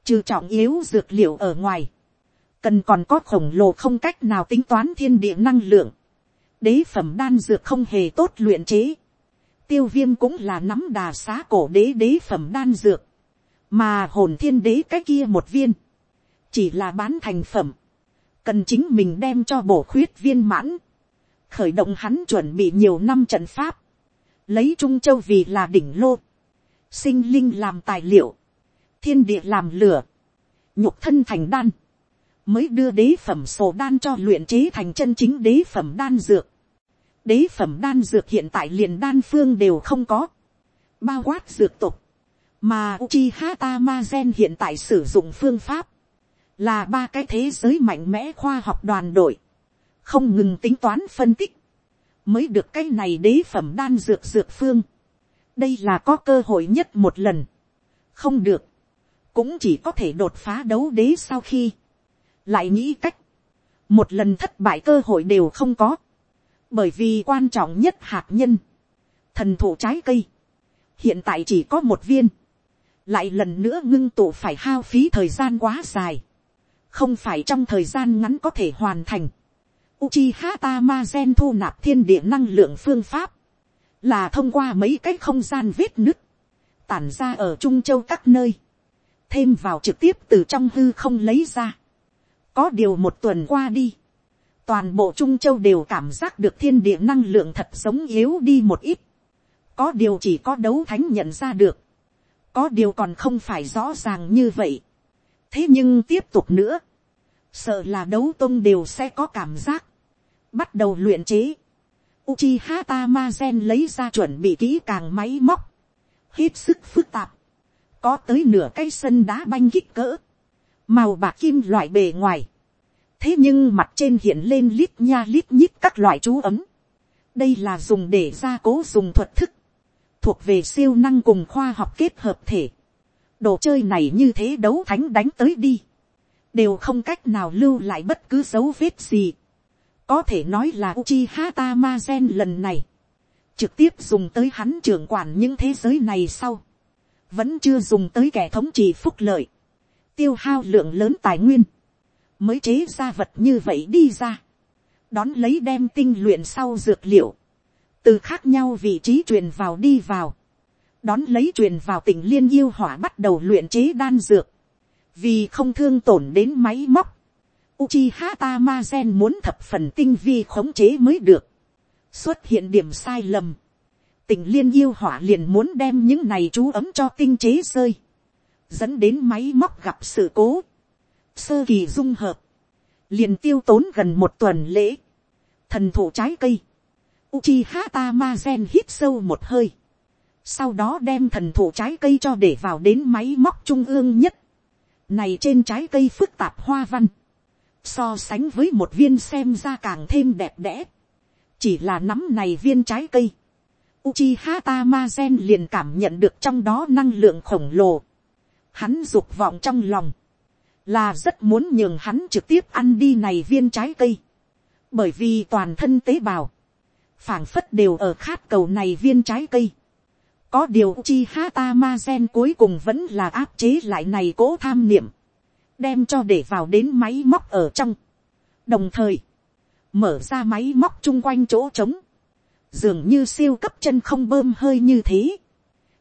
trừ trọng yếu dược liệu ở ngoài. cần còn có khổng lồ không cách nào tính toán thiên địa năng lượng đế phẩm đan dược không hề tốt luyện chế. Tiêu viêm cũng là nắm đà xá cổ đế đế phẩm đan dược. Mà hồn thiên đế cái kia một viên. Chỉ là bán thành phẩm. Cần chính mình đem cho bổ khuyết viên mãn. Khởi động hắn chuẩn bị nhiều năm trận pháp. Lấy Trung Châu vì là đỉnh lô. Sinh linh làm tài liệu. Thiên địa làm lửa. Nhục thân thành đan mới đưa đế phẩm sổ đan cho luyện chế thành chân chính đế phẩm đan dược đế phẩm đan dược hiện tại liền đan phương đều không có, bao quát dược tục, mà Uchiha Tamazen hiện tại sử dụng phương pháp, là ba cái thế giới mạnh mẽ khoa học đoàn đội, không ngừng tính toán phân tích, mới được cái này đế phẩm đan dược dược phương. đây là có cơ hội nhất một lần, không được, cũng chỉ có thể đột phá đấu đế sau khi, lại nghĩ cách, một lần thất bại cơ hội đều không có, bởi vì quan trọng nhất hạt nhân, thần thụ trái cây, hiện tại chỉ có một viên, lại lần nữa ngưng tụ phải hao phí thời gian quá dài, không phải trong thời gian ngắn có thể hoàn thành. Uchiha Tamazen thu nạp thiên địa năng lượng phương pháp, là thông qua mấy cái không gian vết nứt, tản ra ở Trung Châu các nơi, thêm vào trực tiếp từ trong hư không lấy ra. Có điều một tuần qua đi, toàn bộ Trung Châu đều cảm giác được thiên địa năng lượng thật sống yếu đi một ít. Có điều chỉ có đấu thánh nhận ra được, có điều còn không phải rõ ràng như vậy thế nhưng tiếp tục nữa, sợ là đấu tôn đều sẽ có cảm giác, bắt đầu luyện chế. Uchiha Tamazen lấy ra chuẩn bị kỹ càng máy móc, hết sức phức tạp, có tới nửa cái sân đá banh kích cỡ, màu bạc kim loại bề ngoài, thế nhưng mặt trên hiện lên lít nha lít nhít các loại chú ấm, đây là dùng để gia cố dùng thuật thức, thuộc về siêu năng cùng khoa học kết hợp thể đồ chơi này như thế đấu thánh đánh tới đi, đều không cách nào lưu lại bất cứ dấu vết gì. có thể nói là Uchiha gen lần này, trực tiếp dùng tới hắn trưởng quản những thế giới này sau, vẫn chưa dùng tới kẻ thống trị phúc lợi, tiêu hao lượng lớn tài nguyên, mới chế ra vật như vậy đi ra, đón lấy đem tinh luyện sau dược liệu, từ khác nhau vị trí truyền vào đi vào, đón lấy truyền vào tỉnh liên yêu hỏa bắt đầu luyện chế đan dược, vì không thương tổn đến máy móc, Uchiha Tamazen muốn thập phần tinh vi khống chế mới được, xuất hiện điểm sai lầm, tỉnh liên yêu hỏa liền muốn đem những này chú ấm cho tinh chế rơi, dẫn đến máy móc gặp sự cố, sơ kỳ dung hợp, liền tiêu tốn gần một tuần lễ, thần thủ trái cây, Uchiha Tamazen hít sâu một hơi. Sau đó đem thần thụ trái cây cho để vào đến máy móc trung ương nhất. Này trên trái cây phức tạp hoa văn. So sánh với một viên xem ra càng thêm đẹp đẽ. Chỉ là nắm này viên trái cây. Uchiha Tamazen liền cảm nhận được trong đó năng lượng khổng lồ. Hắn dục vọng trong lòng. Là rất muốn nhường hắn trực tiếp ăn đi này viên trái cây. Bởi vì toàn thân tế bào phảng phất đều ở khát cầu này viên trái cây có điều chi ha ta ma gen cuối cùng vẫn là áp chế lại này cố tham niệm, đem cho để vào đến máy móc ở trong. đồng thời, mở ra máy móc chung quanh chỗ trống, dường như siêu cấp chân không bơm hơi như thế,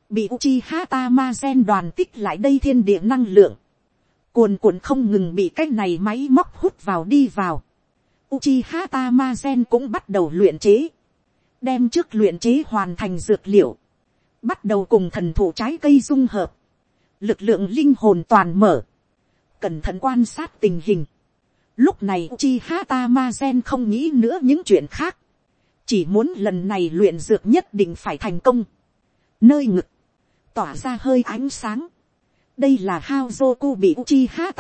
bị Uchiha Tamazen đoàn tích lại đây thiên địa năng lượng, cuồn cuộn không ngừng bị cái này máy móc hút vào đi vào. Uchiha Tamazen cũng bắt đầu luyện chế. Đem trước luyện chế hoàn thành dược liệu, bắt đầu cùng thần thủ trái cây dung hợp, lực lượng linh hồn toàn mở, cẩn thận quan sát tình hình. Lúc này chi hata ma gen không nghĩ nữa những chuyện khác, chỉ muốn lần này luyện dược nhất định phải thành công. Nơi ngực, tỏa ra hơi ánh sáng. đây là hao Joku bị Uchiha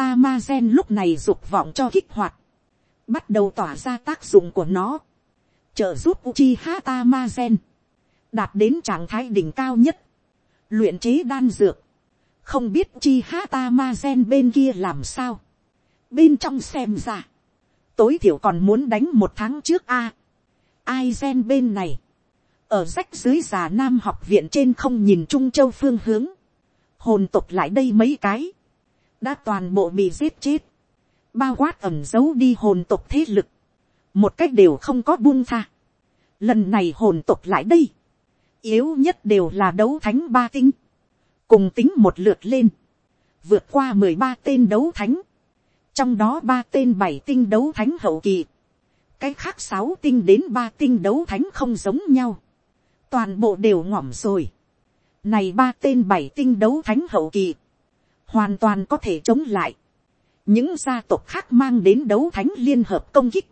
gen lúc này dục vọng cho kích hoạt, bắt đầu tỏa ra tác dụng của nó. Trợ giúp Uchiha gen đạt đến trạng thái đỉnh cao nhất, luyện chế đan dược, không biết chi hata ma sen bên kia làm sao, bên trong xem ra, tối thiểu còn muốn đánh một tháng trước a, ai gen bên này, ở rách dưới già nam học viện trên không nhìn trung châu phương hướng, hồn tục lại đây mấy cái, đã toàn bộ bị giết chết, bao quát ẩm giấu đi hồn tục thế lực, một cách đều không có buông tha. Lần này hồn tục lại đây, yếu nhất đều là đấu thánh ba tinh, cùng tính một lượt lên, vượt qua mười ba tên đấu thánh, trong đó ba tên bảy tinh đấu thánh hậu kỳ, cái khác sáu tinh đến ba tinh đấu thánh không giống nhau, toàn bộ đều ngỏm rồi, này ba tên bảy tinh đấu thánh hậu kỳ, hoàn toàn có thể chống lại, những gia tộc khác mang đến đấu thánh liên hợp công kích,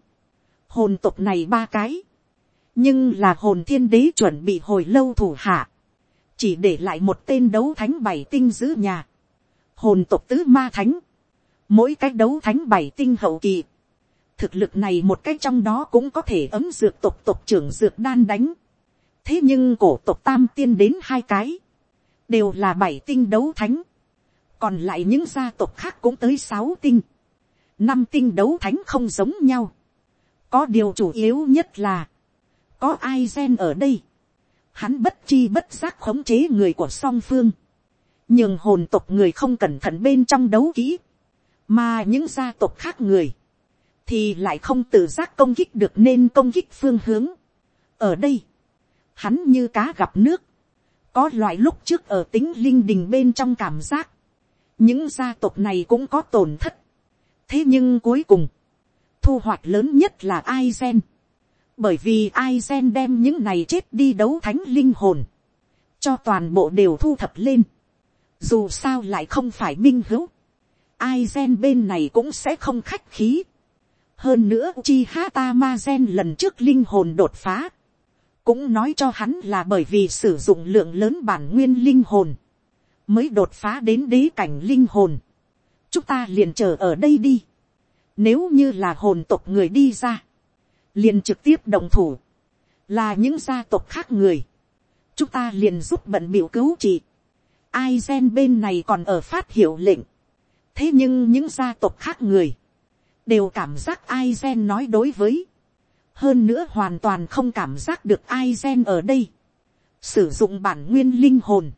hồn tộc này ba cái, nhưng là hồn thiên đế chuẩn bị hồi lâu thủ hạ, chỉ để lại một tên đấu thánh bảy tinh giữ nhà, hồn tộc tứ ma thánh, mỗi cái đấu thánh bảy tinh hậu kỳ, thực lực này một cái trong đó cũng có thể ấm dược tộc tộc trưởng dược đan đánh, thế nhưng cổ tộc tam tiên đến hai cái, đều là bảy tinh đấu thánh, còn lại những gia tộc khác cũng tới sáu tinh, năm tinh đấu thánh không giống nhau. có điều chủ yếu nhất là, có ai gen ở đây. hắn bất chi bất giác khống chế người của song phương. nhưng hồn tộc người không cẩn thận bên trong đấu kỹ. mà những gia tộc khác người, thì lại không tự giác công kích được nên công kích phương hướng. ở đây, hắn như cá gặp nước, có loại lúc trước ở tính linh đình bên trong cảm giác, những gia tộc này cũng có tổn thất. thế nhưng cuối cùng, thu hoạch lớn nhất là ai gen bởi vì ai gen đem những này chết đi đấu thánh linh hồn, cho toàn bộ đều thu thập lên. dù sao lại không phải minh hữu, ai gen bên này cũng sẽ không khách khí. hơn nữa chi hata ma gen lần trước linh hồn đột phá, cũng nói cho hắn là bởi vì sử dụng lượng lớn bản nguyên linh hồn, mới đột phá đến đế cảnh linh hồn. chúng ta liền chờ ở đây đi. nếu như là hồn tộc người đi ra, liền trực tiếp đồng thủ, là những gia tộc khác người, chúng ta liền giúp bận biểu cứu trị. ai gen bên này còn ở phát hiệu lệnh. thế nhưng những gia tộc khác người, đều cảm giác ai gen nói đối với, hơn nữa hoàn toàn không cảm giác được ai gen ở đây, sử dụng bản nguyên linh hồn,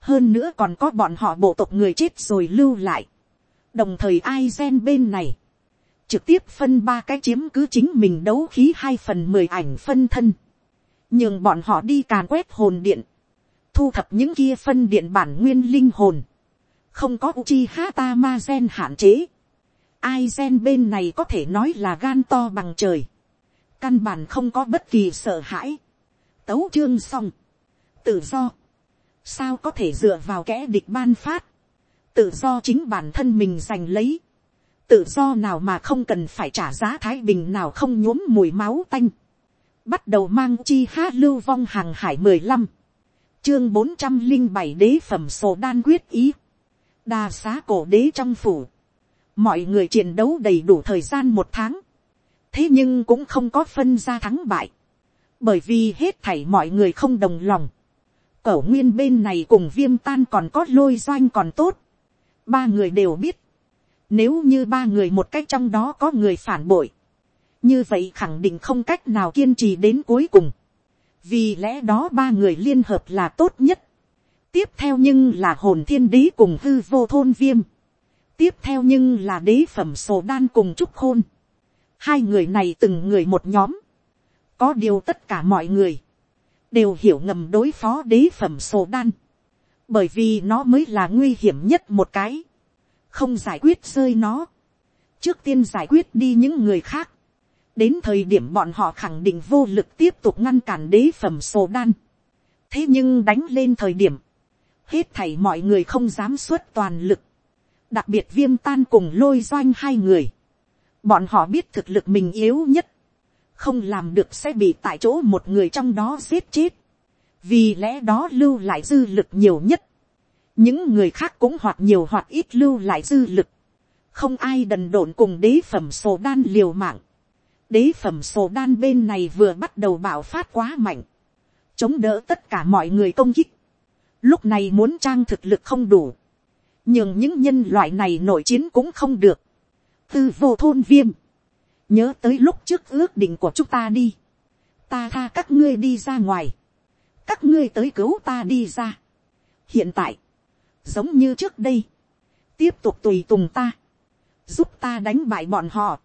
hơn nữa còn có bọn họ bộ tộc người chết rồi lưu lại, đồng thời ai gen bên này, trực tiếp phân ba cái chiếm cứ chính mình đấu khí hai phần mười ảnh phân thân, nhường bọn họ đi càn quét hồn điện, thu thập những kia phân điện bản nguyên linh hồn, không có uchi hata ma gen hạn chế, ai gen bên này có thể nói là gan to bằng trời, căn bản không có bất kỳ sợ hãi, tấu chương xong, tự do, sao có thể dựa vào kẻ địch ban phát, tự do chính bản thân mình giành lấy, tự do nào mà không cần phải trả giá thái bình nào không nhuốm mùi máu tanh, bắt đầu mang chi hát lưu vong hàng hải mười lăm, chương bốn trăm linh bảy đế phẩm sổ đan quyết ý, đa xá cổ đế trong phủ, mọi người chiến đấu đầy đủ thời gian một tháng, thế nhưng cũng không có phân ra thắng bại, bởi vì hết thảy mọi người không đồng lòng, cẩu nguyên bên này cùng viêm tan còn có lôi doanh còn tốt, ba người đều biết, nếu như ba người một cách trong đó có người phản bội, như vậy khẳng định không cách nào kiên trì đến cuối cùng, vì lẽ đó ba người liên hợp là tốt nhất, tiếp theo nhưng là hồn thiên đế cùng hư vô thôn viêm, tiếp theo nhưng là đế phẩm sổ đan cùng trúc khôn, hai người này từng người một nhóm, có điều tất cả mọi người, đều hiểu ngầm đối phó đế phẩm sổ đan, bởi vì nó mới là nguy hiểm nhất một cái, không giải quyết rơi nó, trước tiên giải quyết đi những người khác, đến thời điểm bọn họ khẳng định vô lực tiếp tục ngăn cản đế phẩm sổ đan, thế nhưng đánh lên thời điểm, hết thảy mọi người không dám xuất toàn lực, đặc biệt viêm tan cùng lôi doanh hai người, bọn họ biết thực lực mình yếu nhất, không làm được sẽ bị tại chỗ một người trong đó giết chết, vì lẽ đó lưu lại dư lực nhiều nhất, những người khác cũng hoặc nhiều hoặc ít lưu lại dư lực, không ai đần độn cùng đế phẩm sổ đan liều mạng, đế phẩm sổ đan bên này vừa bắt đầu bạo phát quá mạnh, chống đỡ tất cả mọi người công kích, lúc này muốn trang thực lực không đủ, nhưng những nhân loại này nội chiến cũng không được, tư vô thôn viêm, nhớ tới lúc trước ước định của chúng ta đi, ta tha các ngươi đi ra ngoài, các ngươi tới cứu ta đi ra. hiện tại, giống như trước đây, tiếp tục tùy tùng ta, giúp ta đánh bại bọn họ.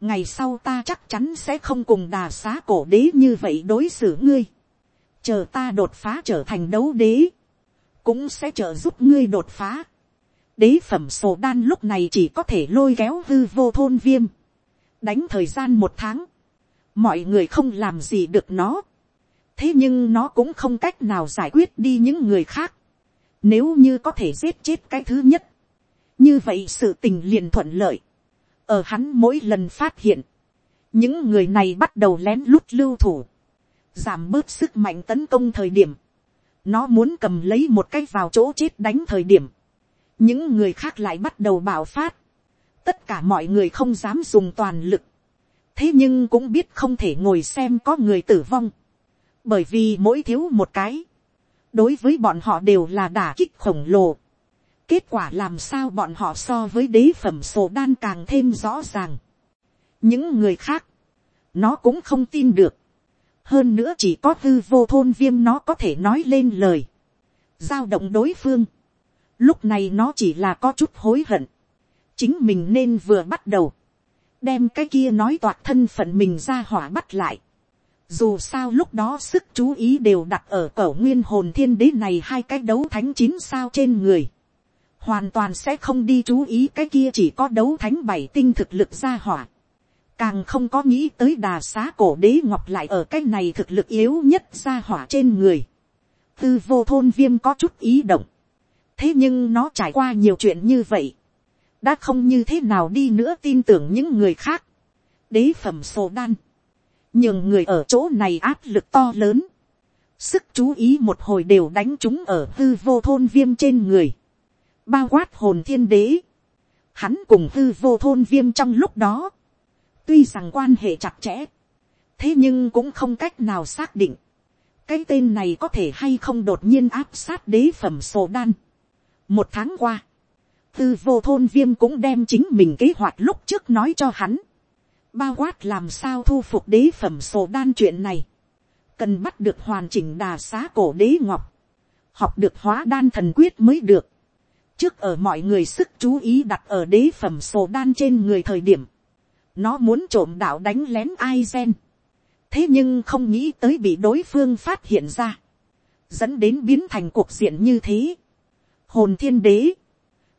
ngày sau ta chắc chắn sẽ không cùng đà xá cổ đế như vậy đối xử ngươi. chờ ta đột phá trở thành đấu đế, cũng sẽ trợ giúp ngươi đột phá. đế phẩm sổ đan lúc này chỉ có thể lôi kéo hư vô thôn viêm đánh thời gian một tháng, mọi người không làm gì được nó. thế nhưng nó cũng không cách nào giải quyết đi những người khác nếu như có thể giết chết cái thứ nhất, như vậy sự tình liền thuận lợi. ở hắn mỗi lần phát hiện, những người này bắt đầu lén lút lưu thủ, giảm bớt sức mạnh tấn công thời điểm, nó muốn cầm lấy một cái vào chỗ chết đánh thời điểm, những người khác lại bắt đầu bạo phát, tất cả mọi người không dám dùng toàn lực, thế nhưng cũng biết không thể ngồi xem có người tử vong, bởi vì mỗi thiếu một cái, đối với bọn họ đều là đả kích khổng lồ, Kết quả làm sao bọn họ so với đế phẩm sổ đan càng thêm rõ ràng. Những người khác, nó cũng không tin được. Hơn nữa chỉ có hư vô thôn viêm nó có thể nói lên lời. Giao động đối phương. Lúc này nó chỉ là có chút hối hận. Chính mình nên vừa bắt đầu. Đem cái kia nói toạc thân phận mình ra hỏa bắt lại. Dù sao lúc đó sức chú ý đều đặt ở cẩu nguyên hồn thiên đế này hai cái đấu thánh chín sao trên người hoàn toàn sẽ không đi chú ý cái kia chỉ có đấu thánh bảy tinh thực lực ra hỏa. Càng không có nghĩ tới đà xá cổ đế ngọc lại ở cái này thực lực yếu nhất ra hỏa trên người. Tư vô thôn viêm có chút ý động. Thế nhưng nó trải qua nhiều chuyện như vậy. Đã không như thế nào đi nữa tin tưởng những người khác. Đế phẩm sổ đan. Nhưng người ở chỗ này áp lực to lớn. Sức chú ý một hồi đều đánh chúng ở hư vô thôn viêm trên người. Bao quát hồn thiên đế, hắn cùng hư vô thôn viêm trong lúc đó, tuy rằng quan hệ chặt chẽ, thế nhưng cũng không cách nào xác định, cái tên này có thể hay không đột nhiên áp sát đế phẩm sổ đan. một tháng qua, tư vô thôn viêm cũng đem chính mình kế hoạch lúc trước nói cho hắn, bao quát làm sao thu phục đế phẩm sổ đan chuyện này, cần bắt được hoàn chỉnh đà xá cổ đế ngọc, học được hóa đan thần quyết mới được, trước ở mọi người sức chú ý đặt ở đế phẩm sổ đan trên người thời điểm, nó muốn trộm đạo đánh lén ai gen, thế nhưng không nghĩ tới bị đối phương phát hiện ra, dẫn đến biến thành cuộc diện như thế. hồn thiên đế,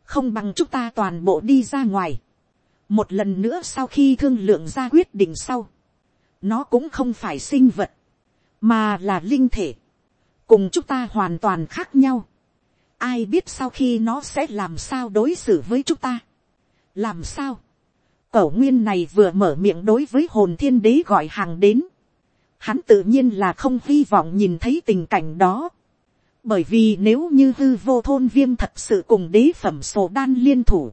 không bằng chúng ta toàn bộ đi ra ngoài, một lần nữa sau khi thương lượng ra quyết định sau, nó cũng không phải sinh vật, mà là linh thể, cùng chúng ta hoàn toàn khác nhau ai biết sau khi nó sẽ làm sao đối xử với chúng ta. làm sao. cẩu nguyên này vừa mở miệng đối với hồn thiên đế gọi hàng đến. hắn tự nhiên là không hy vọng nhìn thấy tình cảnh đó. bởi vì nếu như hư vô thôn viêm thật sự cùng đế phẩm sổ đan liên thủ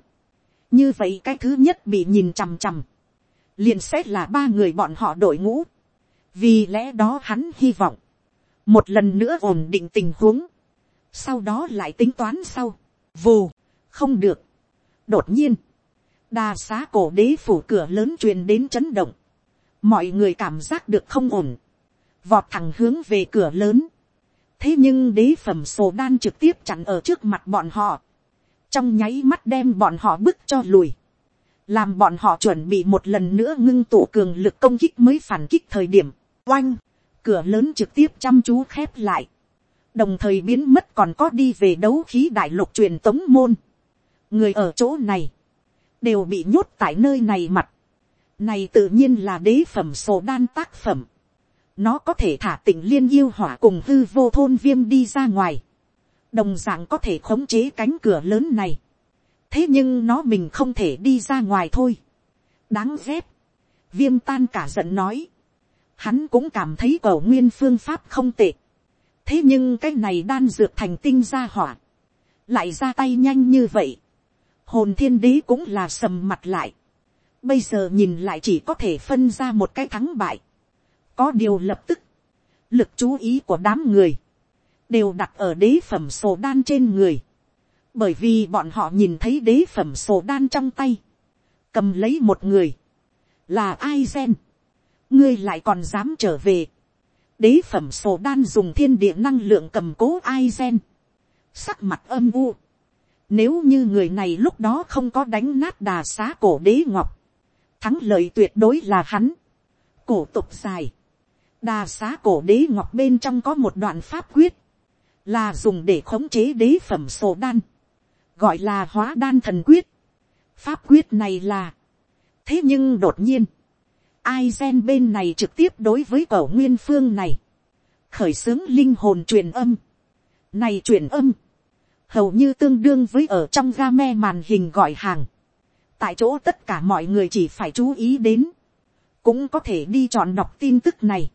như vậy cái thứ nhất bị nhìn chằm chằm. liền xét là ba người bọn họ đội ngũ. vì lẽ đó hắn hy vọng. một lần nữa ổn định tình huống sau đó lại tính toán sau, vù, không được. đột nhiên, đa xá cổ đế phủ cửa lớn truyền đến chấn động, mọi người cảm giác được không ổn, vọt thẳng hướng về cửa lớn, thế nhưng đế phẩm sổ đan trực tiếp chặn ở trước mặt bọn họ, trong nháy mắt đem bọn họ bức cho lùi, làm bọn họ chuẩn bị một lần nữa ngưng tụ cường lực công kích mới phản kích thời điểm, oanh, cửa lớn trực tiếp chăm chú khép lại, đồng thời biến mất còn có đi về đấu khí đại lục truyền tống môn. người ở chỗ này, đều bị nhốt tại nơi này mặt. này tự nhiên là đế phẩm sổ đan tác phẩm. nó có thể thả tỉnh liên yêu hỏa cùng hư vô thôn viêm đi ra ngoài đồng dạng có thể khống chế cánh cửa lớn này. thế nhưng nó mình không thể đi ra ngoài thôi. đáng ghét. viêm tan cả giận nói. hắn cũng cảm thấy cầu nguyên phương pháp không tệ thế nhưng cái này đan dược thành tinh ra hỏa, lại ra tay nhanh như vậy, hồn thiên đế cũng là sầm mặt lại, bây giờ nhìn lại chỉ có thể phân ra một cái thắng bại, có điều lập tức, lực chú ý của đám người, đều đặt ở đế phẩm sổ đan trên người, bởi vì bọn họ nhìn thấy đế phẩm sổ đan trong tay, cầm lấy một người, là ai gen, ngươi lại còn dám trở về, đế phẩm sổ đan dùng thiên địa năng lượng cầm cố ai gen, sắc mặt âm u. Nếu như người này lúc đó không có đánh nát đà xá cổ đế ngọc, thắng lợi tuyệt đối là hắn. Cổ tục dài, đà xá cổ đế ngọc bên trong có một đoạn pháp quyết, là dùng để khống chế đế phẩm sổ đan, gọi là hóa đan thần quyết. Pháp quyết này là, thế nhưng đột nhiên, ai gen bên này trực tiếp đối với cổ nguyên phương này, khởi xướng linh hồn truyền âm, này truyền âm, hầu như tương đương với ở trong ga me màn hình gọi hàng, tại chỗ tất cả mọi người chỉ phải chú ý đến, cũng có thể đi chọn đọc tin tức này,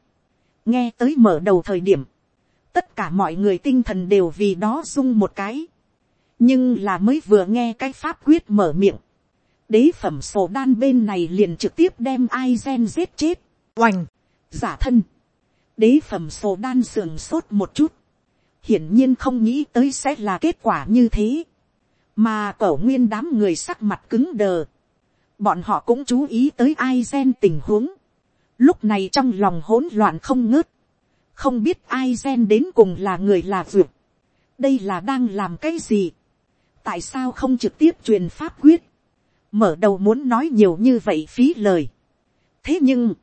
nghe tới mở đầu thời điểm, tất cả mọi người tinh thần đều vì đó rung một cái, nhưng là mới vừa nghe cái pháp quyết mở miệng, đế phẩm sổ đan bên này liền trực tiếp đem ai gen giết chết, oành, giả thân, đế phẩm sổ đan sườn sốt một chút, hiển nhiên không nghĩ tới sẽ là kết quả như thế, mà cẩu nguyên đám người sắc mặt cứng đờ, bọn họ cũng chú ý tới ai gen tình huống, lúc này trong lòng hỗn loạn không ngớt, không biết ai gen đến cùng là người là vượt, đây là đang làm cái gì, tại sao không trực tiếp truyền pháp quyết, mở đầu muốn nói nhiều như vậy phí lời. thế nhưng,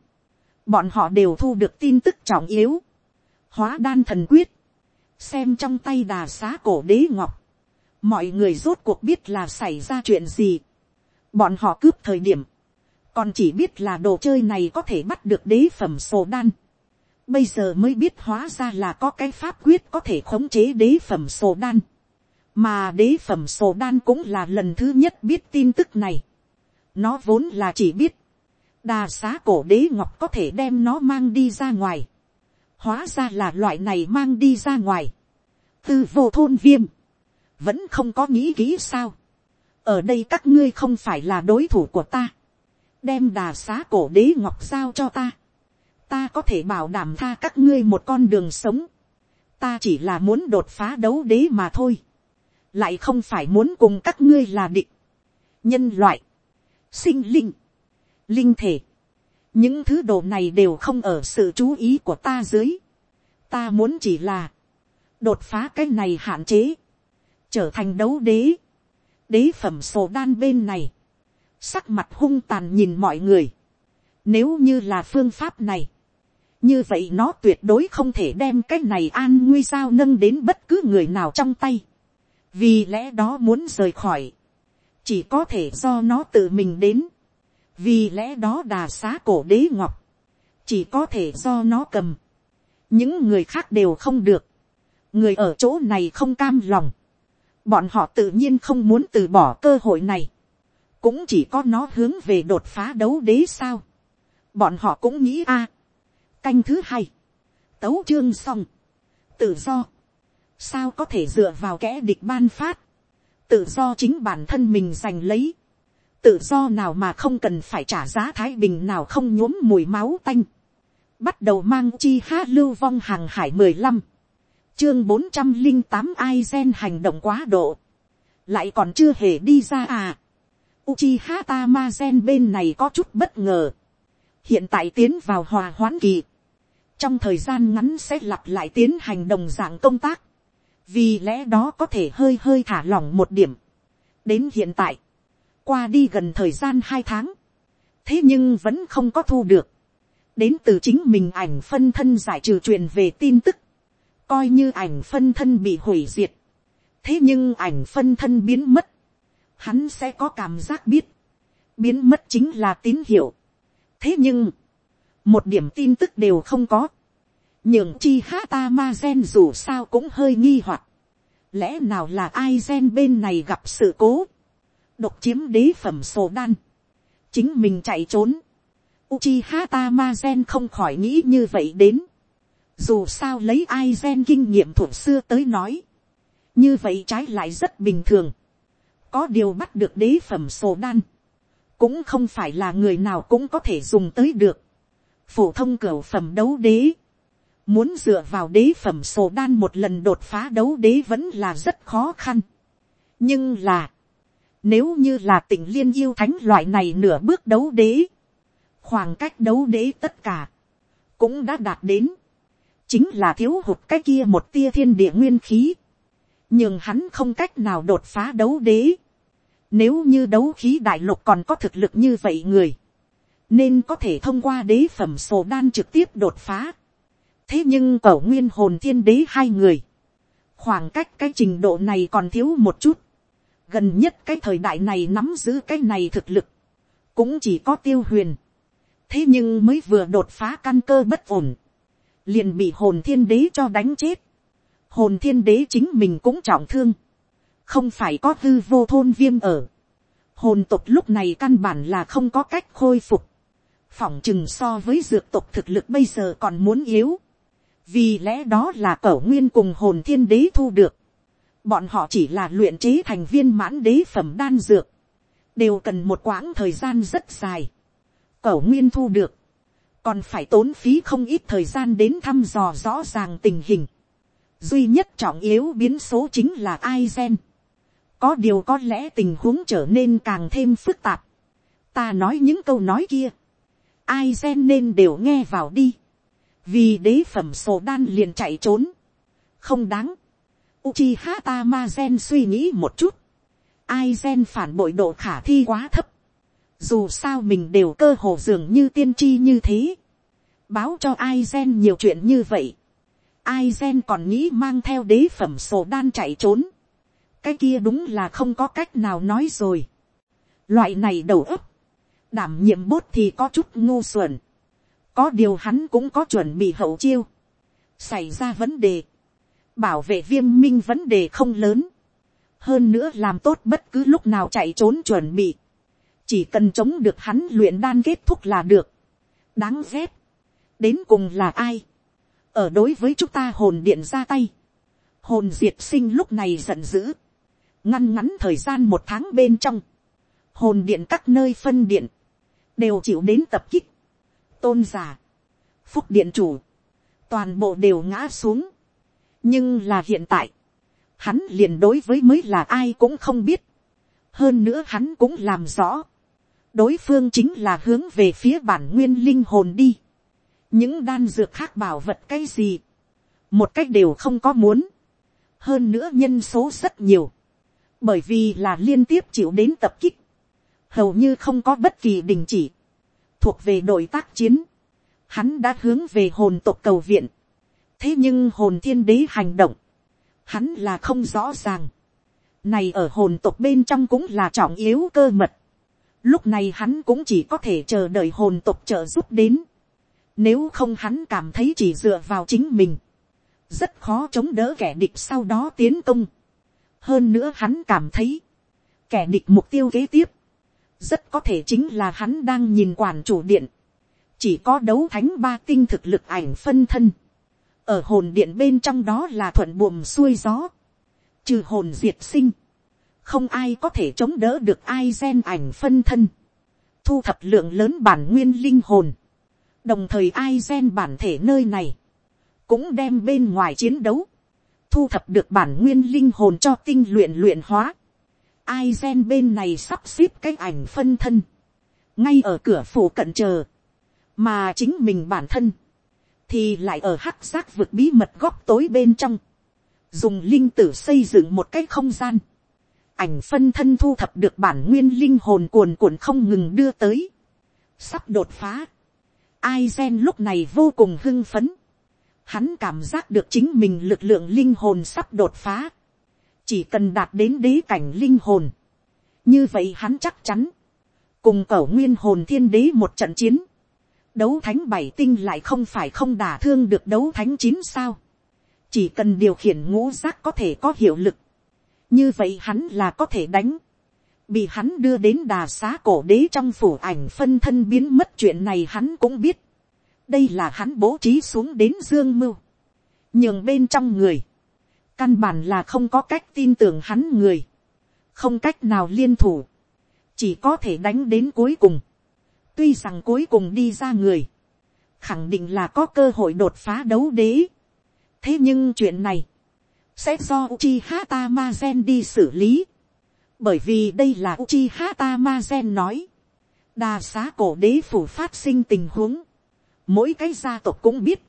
bọn họ đều thu được tin tức trọng yếu, hóa đan thần quyết, xem trong tay đà xá cổ đế ngọc, mọi người rốt cuộc biết là xảy ra chuyện gì, bọn họ cướp thời điểm, còn chỉ biết là đồ chơi này có thể bắt được đế phẩm sổ đan, bây giờ mới biết hóa ra là có cái pháp quyết có thể khống chế đế phẩm sổ đan, mà đế phẩm sổ đan cũng là lần thứ nhất biết tin tức này, nó vốn là chỉ biết, đà xá cổ đế ngọc có thể đem nó mang đi ra ngoài, hóa ra là loại này mang đi ra ngoài, tư vô thôn viêm, vẫn không có nghĩ kỹ sao, ở đây các ngươi không phải là đối thủ của ta, đem đà xá cổ đế ngọc giao cho ta, ta có thể bảo đảm tha các ngươi một con đường sống, ta chỉ là muốn đột phá đấu đế mà thôi, lại không phải muốn cùng các ngươi là địch, nhân loại, sinh linh, linh thể, những thứ đồ này đều không ở sự chú ý của ta dưới, ta muốn chỉ là, đột phá cái này hạn chế, trở thành đấu đế, đế phẩm sổ đan bên này, sắc mặt hung tàn nhìn mọi người, nếu như là phương pháp này, như vậy nó tuyệt đối không thể đem cái này an nguy giao nâng đến bất cứ người nào trong tay, vì lẽ đó muốn rời khỏi, chỉ có thể do nó tự mình đến, vì lẽ đó đà xá cổ đế ngọc, chỉ có thể do nó cầm, những người khác đều không được, người ở chỗ này không cam lòng, bọn họ tự nhiên không muốn từ bỏ cơ hội này, cũng chỉ có nó hướng về đột phá đấu đế sao, bọn họ cũng nghĩ a, canh thứ hai, tấu chương xong, tự do, sao có thể dựa vào kẻ địch ban phát, tự do chính bản thân mình giành lấy, tự do nào mà không cần phải trả giá thái bình nào không nhuốm mùi máu tanh, bắt đầu mang chi há lưu vong hàng hải mười lăm, chương bốn trăm linh tám ai gen hành động quá độ, lại còn chưa hề đi ra à. Uchiha Tamazen bên này có chút bất ngờ. Hiện tại tiến vào hòa hoãn kỳ. Trong thời gian ngắn sẽ lặp lại tiến hành đồng dạng công tác. Vì lẽ đó có thể hơi hơi thả lỏng một điểm. Đến hiện tại. Qua đi gần thời gian hai tháng. Thế nhưng vẫn không có thu được. Đến từ chính mình ảnh phân thân giải trừ truyền về tin tức coi như ảnh phân thân bị hủy diệt, thế nhưng ảnh phân thân biến mất, hắn sẽ có cảm giác biết, biến mất chính là tín hiệu. thế nhưng, một điểm tin tức đều không có, nhường chi hata ma gen dù sao cũng hơi nghi hoặc, lẽ nào là ai gen bên này gặp sự cố, độc chiếm đế phẩm sổ đan, chính mình chạy trốn, Uchiha Tamazen không khỏi nghĩ như vậy đến. Dù sao lấy ai gen kinh nghiệm thuộc xưa tới nói. Như vậy trái lại rất bình thường. Có điều bắt được đế phẩm sổ đan. Cũng không phải là người nào cũng có thể dùng tới được. Phổ thông cửa phẩm đấu đế. Muốn dựa vào đế phẩm sổ đan một lần đột phá đấu đế vẫn là rất khó khăn. Nhưng là. Nếu như là tỉnh liên yêu thánh loại này nửa bước đấu đế. Khoảng cách đấu đế tất cả. Cũng đã đạt đến chính là thiếu hụt cái kia một tia thiên địa nguyên khí, nhưng hắn không cách nào đột phá đấu đế. Nếu như đấu khí đại lục còn có thực lực như vậy người, nên có thể thông qua đế phẩm sổ đan trực tiếp đột phá. thế nhưng ở nguyên hồn thiên đế hai người, khoảng cách cái trình độ này còn thiếu một chút. gần nhất cái thời đại này nắm giữ cái này thực lực, cũng chỉ có tiêu huyền. thế nhưng mới vừa đột phá căn cơ bất ổn, liền bị hồn thiên đế cho đánh chết. hồn thiên đế chính mình cũng trọng thương, không phải có hư vô thôn viêm ở. hồn tục lúc này căn bản là không có cách khôi phục, phỏng chừng so với dược tộc thực lực bây giờ còn muốn yếu, vì lẽ đó là cẩu nguyên cùng hồn thiên đế thu được, bọn họ chỉ là luyện chế thành viên mãn đế phẩm đan dược, đều cần một quãng thời gian rất dài, cẩu nguyên thu được, còn phải tốn phí không ít thời gian đến thăm dò rõ ràng tình hình. duy nhất trọng yếu biến số chính là ai gen. có điều có lẽ tình huống trở nên càng thêm phức tạp. ta nói những câu nói kia, ai gen nên đều nghe vào đi, vì đế phẩm sổ đan liền chạy trốn, không đáng. Uchiha gen suy nghĩ một chút, ai gen phản bội độ khả thi quá thấp, dù sao mình đều cơ hồ dường như tiên tri như thế, báo cho ai gen nhiều chuyện như vậy, ai gen còn nghĩ mang theo đế phẩm sổ đan chạy trốn, cái kia đúng là không có cách nào nói rồi. Loại này đầu ấp, đảm nhiệm bốt thì có chút ngu xuẩn, có điều hắn cũng có chuẩn bị hậu chiêu, xảy ra vấn đề, bảo vệ viêm minh vấn đề không lớn, hơn nữa làm tốt bất cứ lúc nào chạy trốn chuẩn bị, chỉ cần chống được hắn luyện đan kết thúc là được, đáng ghét, đến cùng là ai, ở đối với chúng ta hồn điện ra tay, hồn diệt sinh lúc này giận dữ, ngăn ngắn thời gian một tháng bên trong, hồn điện các nơi phân điện, đều chịu đến tập kích, tôn giả, phúc điện chủ, toàn bộ đều ngã xuống, nhưng là hiện tại, hắn liền đối với mới là ai cũng không biết, hơn nữa hắn cũng làm rõ, đối phương chính là hướng về phía bản nguyên linh hồn đi, những đan dược khác bảo vật cái gì, một cách đều không có muốn, hơn nữa nhân số rất nhiều, bởi vì là liên tiếp chịu đến tập kích, hầu như không có bất kỳ đình chỉ, thuộc về đội tác chiến, hắn đã hướng về hồn tộc cầu viện, thế nhưng hồn thiên đế hành động, hắn là không rõ ràng, này ở hồn tộc bên trong cũng là trọng yếu cơ mật, lúc này hắn cũng chỉ có thể chờ đợi hồn tộc trợ giúp đến, nếu không hắn cảm thấy chỉ dựa vào chính mình, rất khó chống đỡ kẻ địch sau đó tiến công. hơn nữa hắn cảm thấy, kẻ địch mục tiêu kế tiếp, rất có thể chính là hắn đang nhìn quản chủ điện, chỉ có đấu thánh ba tinh thực lực ảnh phân thân, ở hồn điện bên trong đó là thuận buồm xuôi gió, trừ hồn diệt sinh, không ai có thể chống đỡ được ai gen ảnh phân thân, thu thập lượng lớn bản nguyên linh hồn, đồng thời ai gen bản thể nơi này, cũng đem bên ngoài chiến đấu, thu thập được bản nguyên linh hồn cho tinh luyện luyện hóa. Ai gen bên này sắp xếp cái ảnh phân thân, ngay ở cửa phủ cận chờ, mà chính mình bản thân, thì lại ở hắc giác vực bí mật góc tối bên trong, dùng linh tử xây dựng một cái không gian, ảnh phân thân thu thập được bản nguyên linh hồn cuồn cuộn không ngừng đưa tới, sắp đột phá, ai gen lúc này vô cùng hưng phấn, hắn cảm giác được chính mình lực lượng linh hồn sắp đột phá, chỉ cần đạt đến đế cảnh linh hồn, như vậy hắn chắc chắn, cùng cẩu nguyên hồn thiên đế một trận chiến, đấu thánh bảy tinh lại không phải không đả thương được đấu thánh chín sao, chỉ cần điều khiển ngũ giác có thể có hiệu lực, như vậy hắn là có thể đánh, bị hắn đưa đến đà xá cổ đế trong phủ ảnh phân thân biến mất chuyện này hắn cũng biết, đây là hắn bố trí xuống đến dương mưu, nhường bên trong người, căn bản là không có cách tin tưởng hắn người, không cách nào liên thủ, chỉ có thể đánh đến cuối cùng, tuy rằng cuối cùng đi ra người, khẳng định là có cơ hội đột phá đấu đế, thế nhưng chuyện này, sẽ do Uchiha Tamazen đi xử lý, bởi vì đây là Uchiha Tamazen nói, đa xá cổ đế phủ phát sinh tình huống, mỗi cái gia tộc cũng biết,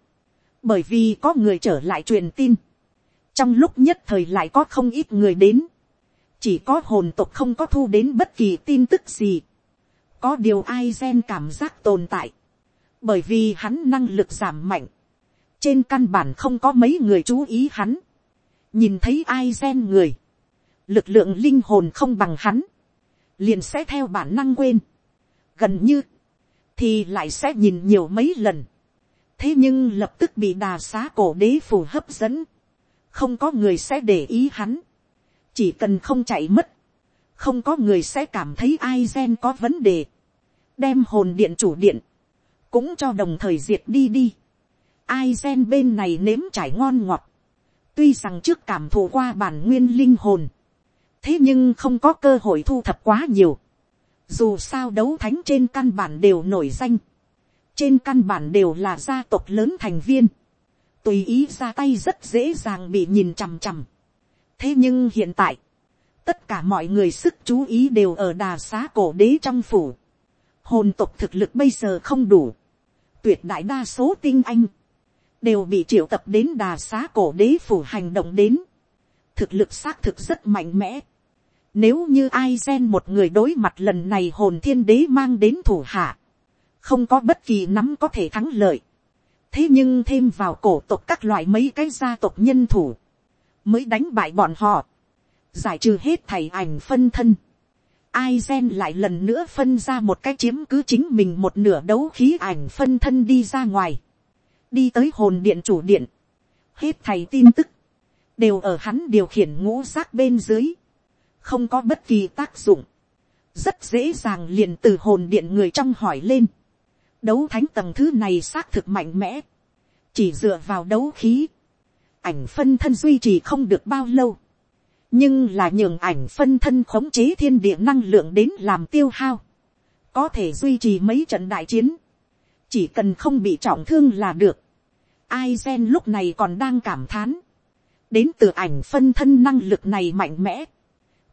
bởi vì có người trở lại truyền tin, trong lúc nhất thời lại có không ít người đến, chỉ có hồn tộc không có thu đến bất kỳ tin tức gì, có điều ai gen cảm giác tồn tại, bởi vì hắn năng lực giảm mạnh, trên căn bản không có mấy người chú ý hắn, nhìn thấy ai gen người, lực lượng linh hồn không bằng hắn, liền sẽ theo bản năng quên, gần như, thì lại sẽ nhìn nhiều mấy lần. thế nhưng lập tức bị đà xá cổ đế phù hấp dẫn, không có người sẽ để ý hắn, chỉ cần không chạy mất, không có người sẽ cảm thấy ai gen có vấn đề, đem hồn điện chủ điện, cũng cho đồng thời diệt đi đi. Ai gen bên này nếm trải ngon ngọt, tuy rằng trước cảm thụ qua bản nguyên linh hồn, thế nhưng không có cơ hội thu thập quá nhiều. Dù sao đấu thánh trên căn bản đều nổi danh. Trên căn bản đều là gia tộc lớn thành viên. Tùy ý ra tay rất dễ dàng bị nhìn chằm chằm. Thế nhưng hiện tại, tất cả mọi người sức chú ý đều ở đà xá cổ đế trong phủ. hồn tộc thực lực bây giờ không đủ. tuyệt đại đa số tinh anh, đều bị triệu tập đến đà xá cổ đế phủ hành động đến. thực lực xác thực rất mạnh mẽ. nếu như ai gen một người đối mặt lần này hồn thiên đế mang đến thủ hạ, không có bất kỳ nắm có thể thắng lợi thế nhưng thêm vào cổ tộc các loại mấy cái gia tộc nhân thủ, mới đánh bại bọn họ giải trừ hết thầy ảnh phân thân. Ai gen lại lần nữa phân ra một cái chiếm cứ chính mình một nửa đấu khí ảnh phân thân đi ra ngoài. Đi tới hồn điện chủ điện. Hết thầy tin tức. Đều ở hắn điều khiển ngũ giác bên dưới. Không có bất kỳ tác dụng. Rất dễ dàng liền từ hồn điện người trong hỏi lên. Đấu thánh tầng thứ này xác thực mạnh mẽ. Chỉ dựa vào đấu khí. Ảnh phân thân duy trì không được bao lâu. Nhưng là nhường ảnh phân thân khống chế thiên địa năng lượng đến làm tiêu hao, có thể duy trì mấy trận đại chiến, chỉ cần không bị trọng thương là được. Ai gen lúc này còn đang cảm thán, đến từ ảnh phân thân năng lực này mạnh mẽ,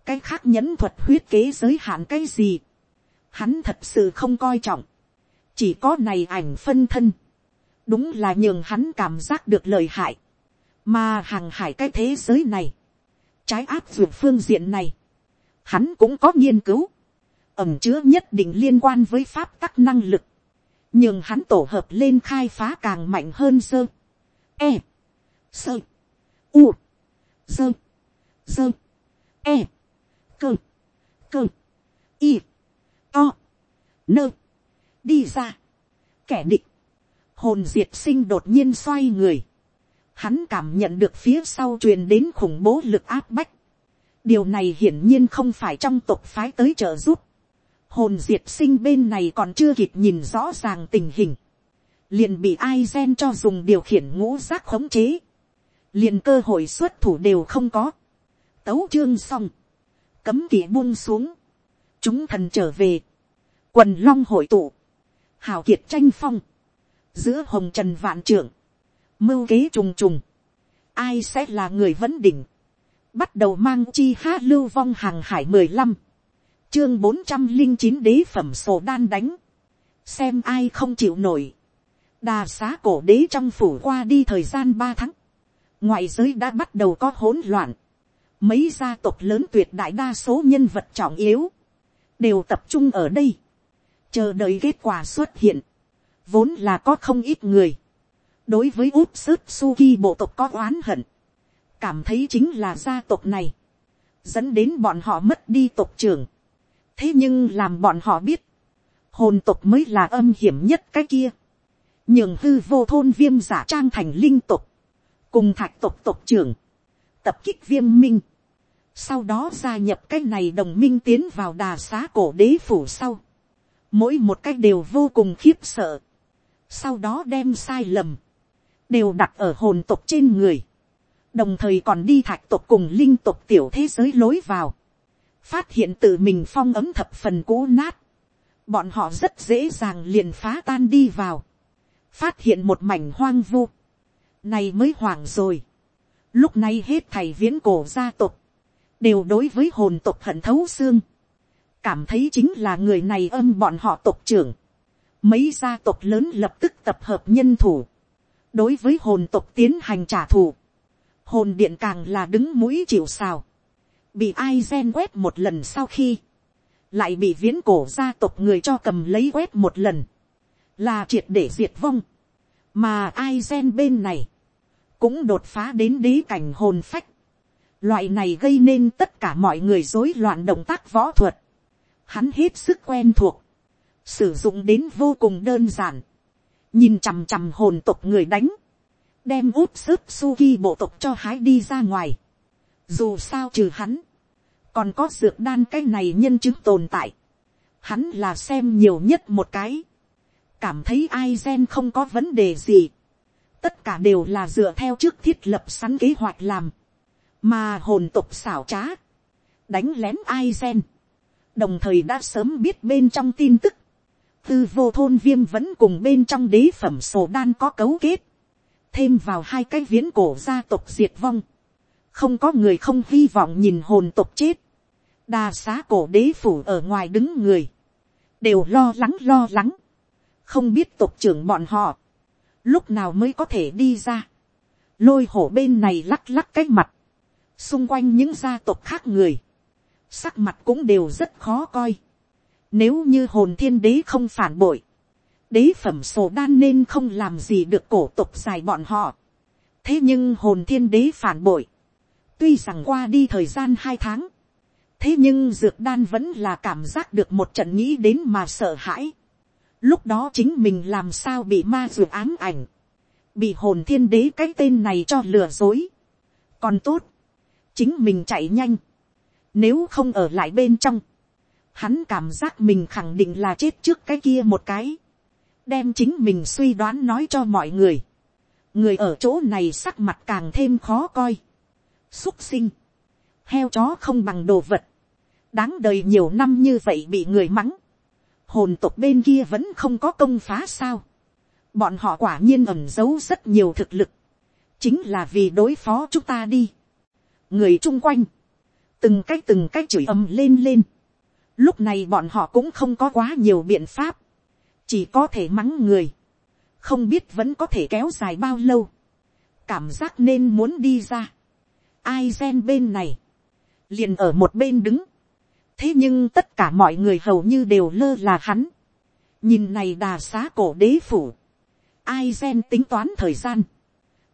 cái khác nhẫn thuật huyết kế giới hạn cái gì, hắn thật sự không coi trọng, chỉ có này ảnh phân thân, đúng là nhường hắn cảm giác được lời hại, mà hàng hải cái thế giới này, trái áp dụng phương diện này, hắn cũng có nghiên cứu, ẩm chứa nhất định liên quan với pháp tắc năng lực, nhưng hắn tổ hợp lên khai phá càng mạnh hơn sơ, e, sơ, u, sơ, sơ, e, cơ, cơ, y, to, nơ, đi ra, kẻ địch, hồn diệt sinh đột nhiên xoay người, hắn cảm nhận được phía sau truyền đến khủng bố lực áp bách. điều này hiển nhiên không phải trong tộc phái tới trợ giúp. hồn diệt sinh bên này còn chưa kịp nhìn rõ ràng tình hình. liền bị ai gen cho dùng điều khiển ngũ giác khống chế. liền cơ hội xuất thủ đều không có. tấu chương xong. cấm kỵ buông xuống. chúng thần trở về. quần long hội tụ hào kiệt tranh phong. giữa hồng trần vạn trưởng mưu kế trùng trùng, ai sẽ là người vấn đỉnh, bắt đầu mang chi ha lưu vong hàng hải mười lăm, chương bốn trăm linh chín đế phẩm sổ đan đánh, xem ai không chịu nổi, đà xá cổ đế trong phủ qua đi thời gian ba tháng, ngoại giới đã bắt đầu có hỗn loạn, mấy gia tộc lớn tuyệt đại đa số nhân vật trọng yếu, đều tập trung ở đây, chờ đợi kết quả xuất hiện, vốn là có không ít người, đối với út sức suki bộ tộc có oán hận, cảm thấy chính là gia tộc này, dẫn đến bọn họ mất đi tộc trưởng. thế nhưng làm bọn họ biết, hồn tộc mới là âm hiểm nhất cái kia, nhường hư vô thôn viêm giả trang thành linh tộc, cùng thạch tộc tộc trưởng, tập kích viêm minh, sau đó gia nhập cái này đồng minh tiến vào đà xá cổ đế phủ sau, mỗi một cách đều vô cùng khiếp sợ, sau đó đem sai lầm, đều đặt ở hồn tộc trên người, đồng thời còn đi thạch tộc cùng linh tộc tiểu thế giới lối vào, phát hiện tự mình phong ấm thập phần cũ nát, bọn họ rất dễ dàng liền phá tan đi vào, phát hiện một mảnh hoang vu, này mới hoảng rồi, lúc này hết thầy viễn cổ gia tộc, đều đối với hồn tộc hận thấu xương, cảm thấy chính là người này âm bọn họ tộc trưởng, mấy gia tộc lớn lập tức tập hợp nhân thủ, đối với hồn tộc tiến hành trả thù, hồn điện càng là đứng mũi chịu sào. Bị ai gen quét một lần sau khi, lại bị viễn cổ gia tộc người cho cầm lấy quét một lần, là triệt để diệt vong, mà ai gen bên này, cũng đột phá đến đế cảnh hồn phách, loại này gây nên tất cả mọi người rối loạn động tác võ thuật, hắn hết sức quen thuộc, sử dụng đến vô cùng đơn giản, nhìn chằm chằm hồn tộc người đánh, đem út sức suki bộ tộc cho hái đi ra ngoài. Dù sao trừ hắn, còn có dược đan cái này nhân chứng tồn tại. Hắn là xem nhiều nhất một cái. Cảm thấy ai gen không có vấn đề gì. Tất cả đều là dựa theo trước thiết lập sẵn kế hoạch làm. Mà hồn tộc xảo trá. Đánh lén ai gen. Đồng thời đã sớm biết bên trong tin tức. Tư vô thôn viêm vẫn cùng bên trong đế phẩm sổ đan có cấu kết, thêm vào hai cái viễn cổ gia tộc diệt vong, không có người không hy vọng nhìn hồn tộc chết, đa xá cổ đế phủ ở ngoài đứng người, đều lo lắng lo lắng, không biết tộc trưởng bọn họ, lúc nào mới có thể đi ra, lôi hổ bên này lắc lắc cái mặt, xung quanh những gia tộc khác người, sắc mặt cũng đều rất khó coi, nếu như hồn thiên đế không phản bội, đế phẩm sổ đan nên không làm gì được cổ tục dài bọn họ. thế nhưng hồn thiên đế phản bội, tuy rằng qua đi thời gian hai tháng, thế nhưng dược đan vẫn là cảm giác được một trận nghĩ đến mà sợ hãi. lúc đó chính mình làm sao bị ma dược ám ảnh, bị hồn thiên đế cái tên này cho lừa dối. còn tốt, chính mình chạy nhanh, nếu không ở lại bên trong, hắn cảm giác mình khẳng định là chết trước cái kia một cái, đem chính mình suy đoán nói cho mọi người, người ở chỗ này sắc mặt càng thêm khó coi, xúc sinh, heo chó không bằng đồ vật, đáng đời nhiều năm như vậy bị người mắng, hồn tộc bên kia vẫn không có công phá sao, bọn họ quả nhiên ẩm giấu rất nhiều thực lực, chính là vì đối phó chúng ta đi, người chung quanh, từng cái từng cái chửi ầm lên lên, lúc này bọn họ cũng không có quá nhiều biện pháp, chỉ có thể mắng người, không biết vẫn có thể kéo dài bao lâu, cảm giác nên muốn đi ra, ai gen bên này, liền ở một bên đứng, thế nhưng tất cả mọi người hầu như đều lơ là hắn, nhìn này đà xá cổ đế phủ, ai gen tính toán thời gian,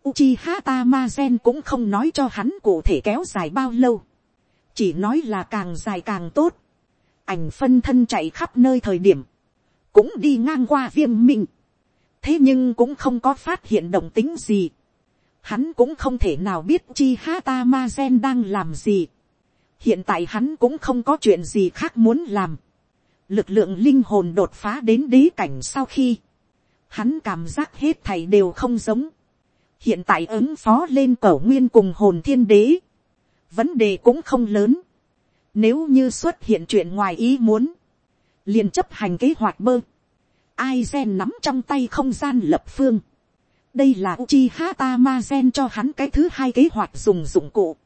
Uchiha Tamazen cũng không nói cho hắn cụ thể kéo dài bao lâu. Chỉ nói là càng dài càng tốt. Ảnh phân thân chạy khắp nơi thời điểm. Cũng đi ngang qua viêm minh, thế nhưng cũng không có phát hiện động tính gì, hắn cũng không thể nào biết chi hata ma gen đang làm gì, hiện tại hắn cũng không có chuyện gì khác muốn làm, lực lượng linh hồn đột phá đến đế cảnh sau khi, hắn cảm giác hết thầy đều không giống, hiện tại ứng phó lên cẩu nguyên cùng hồn thiên đế, vấn đề cũng không lớn, nếu như xuất hiện chuyện ngoài ý muốn, liền chấp hành kế hoạch bơ. Ai gen nắm trong tay không gian lập phương. Đây là Uchiha Tamazen cho hắn cái thứ hai kế hoạch dùng dụng cụ.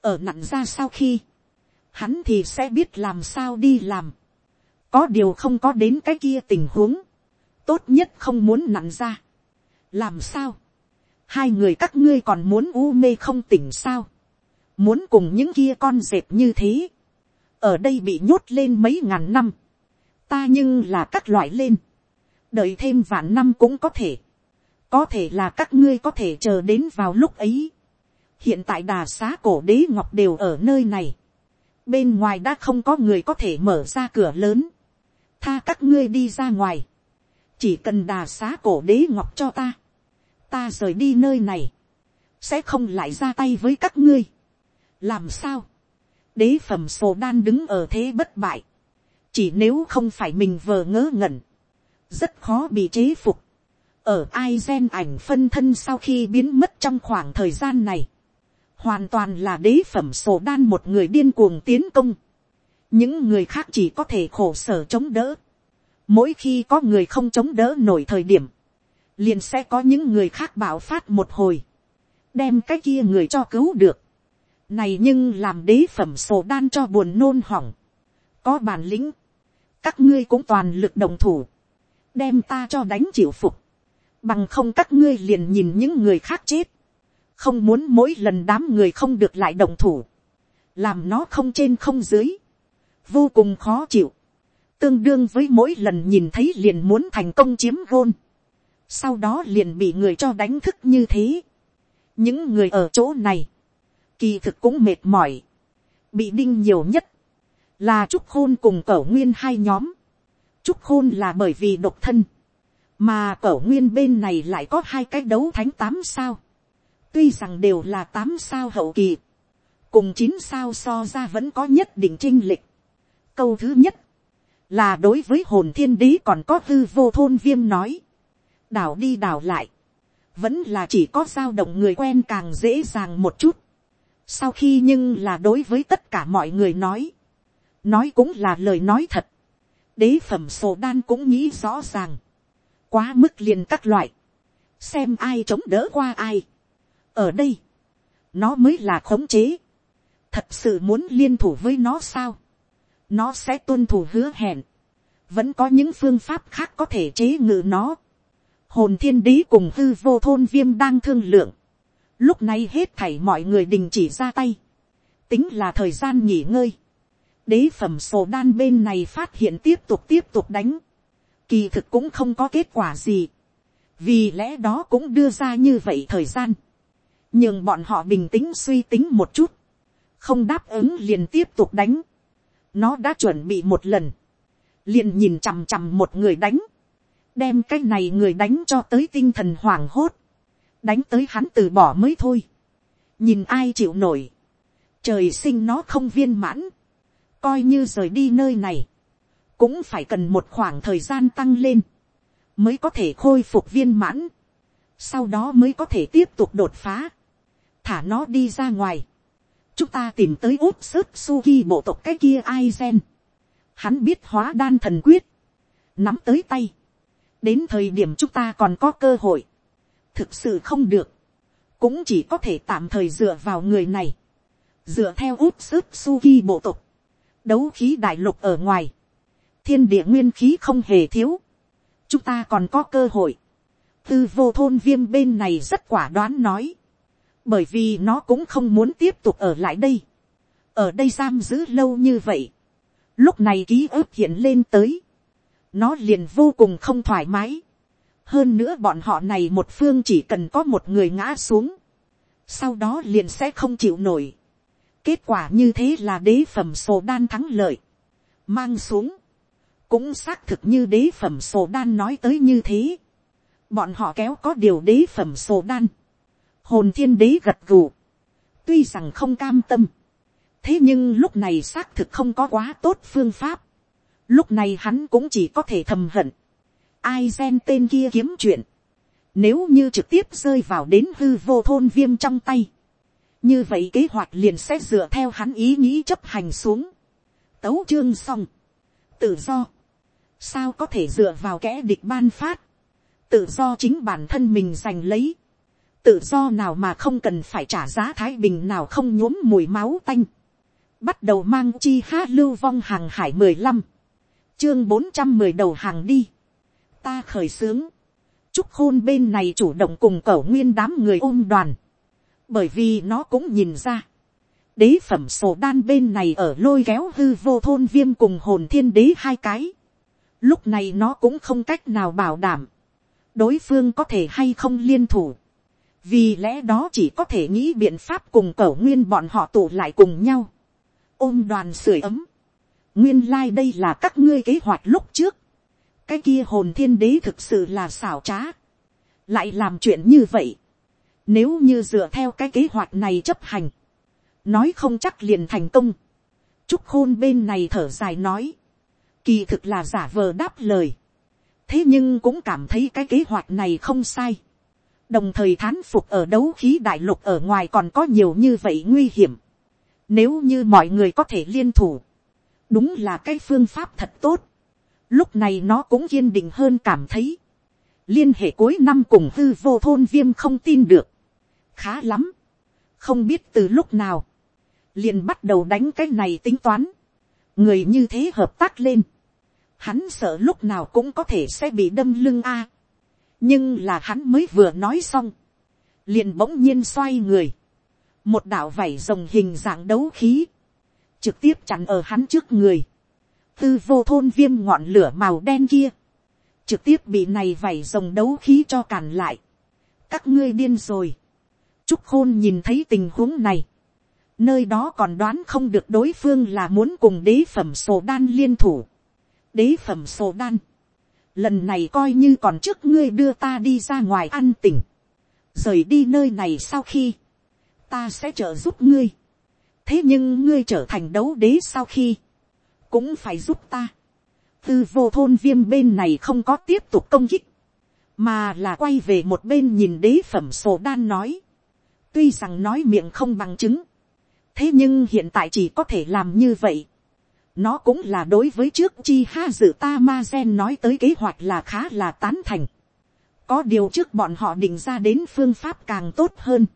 Ở nặng ra sau khi, hắn thì sẽ biết làm sao đi làm. Có điều không có đến cái kia tình huống. Tốt nhất không muốn nặng ra. Làm sao? Hai người các ngươi còn muốn u mê không tỉnh sao? Muốn cùng những kia con dẹp như thế. Ở đây bị nhốt lên mấy ngàn năm ta nhưng là các loại lên, đợi thêm vạn năm cũng có thể, có thể là các ngươi có thể chờ đến vào lúc ấy. hiện tại đà xá cổ đế ngọc đều ở nơi này, bên ngoài đã không có người có thể mở ra cửa lớn, tha các ngươi đi ra ngoài, chỉ cần đà xá cổ đế ngọc cho ta, ta rời đi nơi này, sẽ không lại ra tay với các ngươi làm sao, đế phẩm sổ đan đứng ở thế bất bại, chỉ nếu không phải mình vờ ngớ ngẩn, rất khó bị chế phục. ở ai gen ảnh phân thân sau khi biến mất trong khoảng thời gian này, hoàn toàn là đế phẩm sổ đan một người điên cuồng tiến công. những người khác chỉ có thể khổ sở chống đỡ. mỗi khi có người không chống đỡ nổi thời điểm, liền sẽ có những người khác bảo phát một hồi, đem cái kia người cho cứu được này nhưng làm đế phẩm sổ đan cho buồn nôn hỏng. có bản lĩnh, các ngươi cũng toàn lực đồng thủ, đem ta cho đánh chịu phục, bằng không các ngươi liền nhìn những người khác chết, không muốn mỗi lần đám người không được lại đồng thủ, làm nó không trên không dưới, vô cùng khó chịu, tương đương với mỗi lần nhìn thấy liền muốn thành công chiếm gôn, sau đó liền bị người cho đánh thức như thế. những người ở chỗ này, kỳ thực cũng mệt mỏi, bị đinh nhiều nhất, là trúc khôn cùng cẩu nguyên hai nhóm. trúc khôn là bởi vì độc thân, mà cẩu nguyên bên này lại có hai cái đấu thánh tám sao. tuy rằng đều là tám sao hậu kỳ, cùng chín sao so ra vẫn có nhất định trinh lịch. câu thứ nhất, là đối với hồn thiên đế còn có hư vô thôn viêm nói, đảo đi đảo lại, vẫn là chỉ có dao động người quen càng dễ dàng một chút sau khi nhưng là đối với tất cả mọi người nói, nói cũng là lời nói thật, đế phẩm sổ đan cũng nghĩ rõ ràng, quá mức liền các loại, xem ai chống đỡ qua ai. ở đây, nó mới là khống chế, thật sự muốn liên thủ với nó sao, nó sẽ tuân thủ hứa hẹn, vẫn có những phương pháp khác có thể chế ngự nó. hồn thiên đế cùng hư vô thôn viêm đang thương lượng, lúc này hết thảy mọi người đình chỉ ra tay, tính là thời gian nghỉ ngơi, đế phẩm sổ đan bên này phát hiện tiếp tục tiếp tục đánh, kỳ thực cũng không có kết quả gì, vì lẽ đó cũng đưa ra như vậy thời gian, nhưng bọn họ bình tĩnh suy tính một chút, không đáp ứng liền tiếp tục đánh, nó đã chuẩn bị một lần, liền nhìn chằm chằm một người đánh, đem cái này người đánh cho tới tinh thần hoảng hốt, đánh tới hắn từ bỏ mới thôi, nhìn ai chịu nổi, trời sinh nó không viên mãn, coi như rời đi nơi này, cũng phải cần một khoảng thời gian tăng lên, mới có thể khôi phục viên mãn, sau đó mới có thể tiếp tục đột phá, thả nó đi ra ngoài, chúng ta tìm tới út sức suki bộ tộc cái kia ai gen, hắn biết hóa đan thần quyết, nắm tới tay, đến thời điểm chúng ta còn có cơ hội, thực sự không được, cũng chỉ có thể tạm thời dựa vào người này, dựa theo út sức suki bộ tộc, đấu khí đại lục ở ngoài, thiên địa nguyên khí không hề thiếu, chúng ta còn có cơ hội, tư vô thôn viêm bên này rất quả đoán nói, bởi vì nó cũng không muốn tiếp tục ở lại đây, ở đây giam giữ lâu như vậy, lúc này ký ức hiện lên tới, nó liền vô cùng không thoải mái, hơn nữa bọn họ này một phương chỉ cần có một người ngã xuống, sau đó liền sẽ không chịu nổi, kết quả như thế là đế phẩm sổ đan thắng lợi, mang xuống, cũng xác thực như đế phẩm sổ đan nói tới như thế, bọn họ kéo có điều đế phẩm sổ đan, hồn thiên đế gật gù, tuy rằng không cam tâm, thế nhưng lúc này xác thực không có quá tốt phương pháp, lúc này hắn cũng chỉ có thể thầm hận, ai gen tên kia kiếm chuyện, nếu như trực tiếp rơi vào đến hư vô thôn viêm trong tay, như vậy kế hoạch liền sẽ dựa theo hắn ý nghĩ chấp hành xuống, tấu chương xong, tự do, sao có thể dựa vào kẻ địch ban phát, tự do chính bản thân mình giành lấy, tự do nào mà không cần phải trả giá thái bình nào không nhuốm mùi máu tanh, bắt đầu mang chi hát lưu vong hàng hải mười lăm, chương bốn trăm mười đầu hàng đi, ta khởi xướng, trúc khôn bên này chủ động cùng cẩu nguyên đám người ôm đoàn, bởi vì nó cũng nhìn ra, đế phẩm sổ đan bên này ở lôi kéo hư vô thôn viêm cùng hồn thiên đế hai cái, lúc này nó cũng không cách nào bảo đảm, đối phương có thể hay không liên thủ, vì lẽ đó chỉ có thể nghĩ biện pháp cùng cẩu nguyên bọn họ tụ lại cùng nhau, ôm đoàn sưởi ấm, nguyên lai đây là các ngươi kế hoạch lúc trước, cái kia hồn thiên đế thực sự là xảo trá, lại làm chuyện như vậy, nếu như dựa theo cái kế hoạch này chấp hành, nói không chắc liền thành công, trúc khôn bên này thở dài nói, kỳ thực là giả vờ đáp lời, thế nhưng cũng cảm thấy cái kế hoạch này không sai, đồng thời thán phục ở đấu khí đại lục ở ngoài còn có nhiều như vậy nguy hiểm, nếu như mọi người có thể liên thủ, đúng là cái phương pháp thật tốt, lúc này nó cũng kiên định hơn cảm thấy, liên hệ cuối năm cùng hư vô thôn viêm không tin được, khá lắm, không biết từ lúc nào, liền bắt đầu đánh cái này tính toán, người như thế hợp tác lên, hắn sợ lúc nào cũng có thể sẽ bị đâm lưng a. nhưng là hắn mới vừa nói xong, liền bỗng nhiên xoay người, một đạo vảy rồng hình dạng đấu khí, trực tiếp chặn ở hắn trước người, tư vô thôn viêm ngọn lửa màu đen kia, trực tiếp bị này vảy rồng đấu khí cho càn lại, các ngươi điên rồi, trúc khôn nhìn thấy tình huống này, nơi đó còn đoán không được đối phương là muốn cùng đế phẩm sổ đan liên thủ, đế phẩm sổ đan. Lần này coi như còn trước ngươi đưa ta đi ra ngoài ăn tỉnh. Rời đi nơi này sau khi. Ta sẽ trợ giúp ngươi. Thế nhưng ngươi trở thành đấu đế sau khi. Cũng phải giúp ta. Tư vô thôn viêm bên này không có tiếp tục công kích. Mà là quay về một bên nhìn đế phẩm sổ đan nói. Tuy rằng nói miệng không bằng chứng. Thế nhưng hiện tại chỉ có thể làm như vậy nó cũng là đối với trước chi ha dự ta ma gen nói tới kế hoạch là khá là tán thành. Có điều trước bọn họ định ra đến phương pháp càng tốt hơn.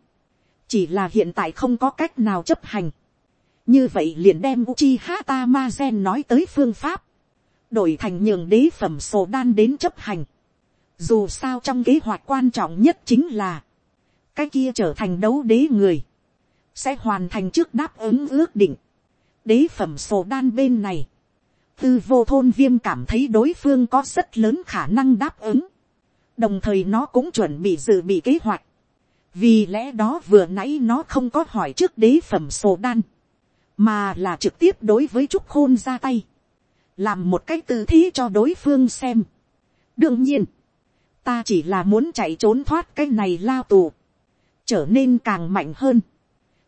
Chỉ là hiện tại không có cách nào chấp hành như vậy liền đem uchi hata ma gen nói tới phương pháp, đổi thành nhường đế phẩm sổ đan đến chấp hành. dù sao trong kế hoạch quan trọng nhất chính là, cái kia trở thành đấu đế người, sẽ hoàn thành trước đáp ứng ước định. đế phẩm sổ đan bên này, tư vô thôn viêm cảm thấy đối phương có rất lớn khả năng đáp ứng. đồng thời nó cũng chuẩn bị dự bị kế hoạch. vì lẽ đó vừa nãy nó không có hỏi trước đế phẩm sổ đan, mà là trực tiếp đối với trúc khôn ra tay, làm một cách tư thế cho đối phương xem. đương nhiên, ta chỉ là muốn chạy trốn thoát cái này lao tù, trở nên càng mạnh hơn.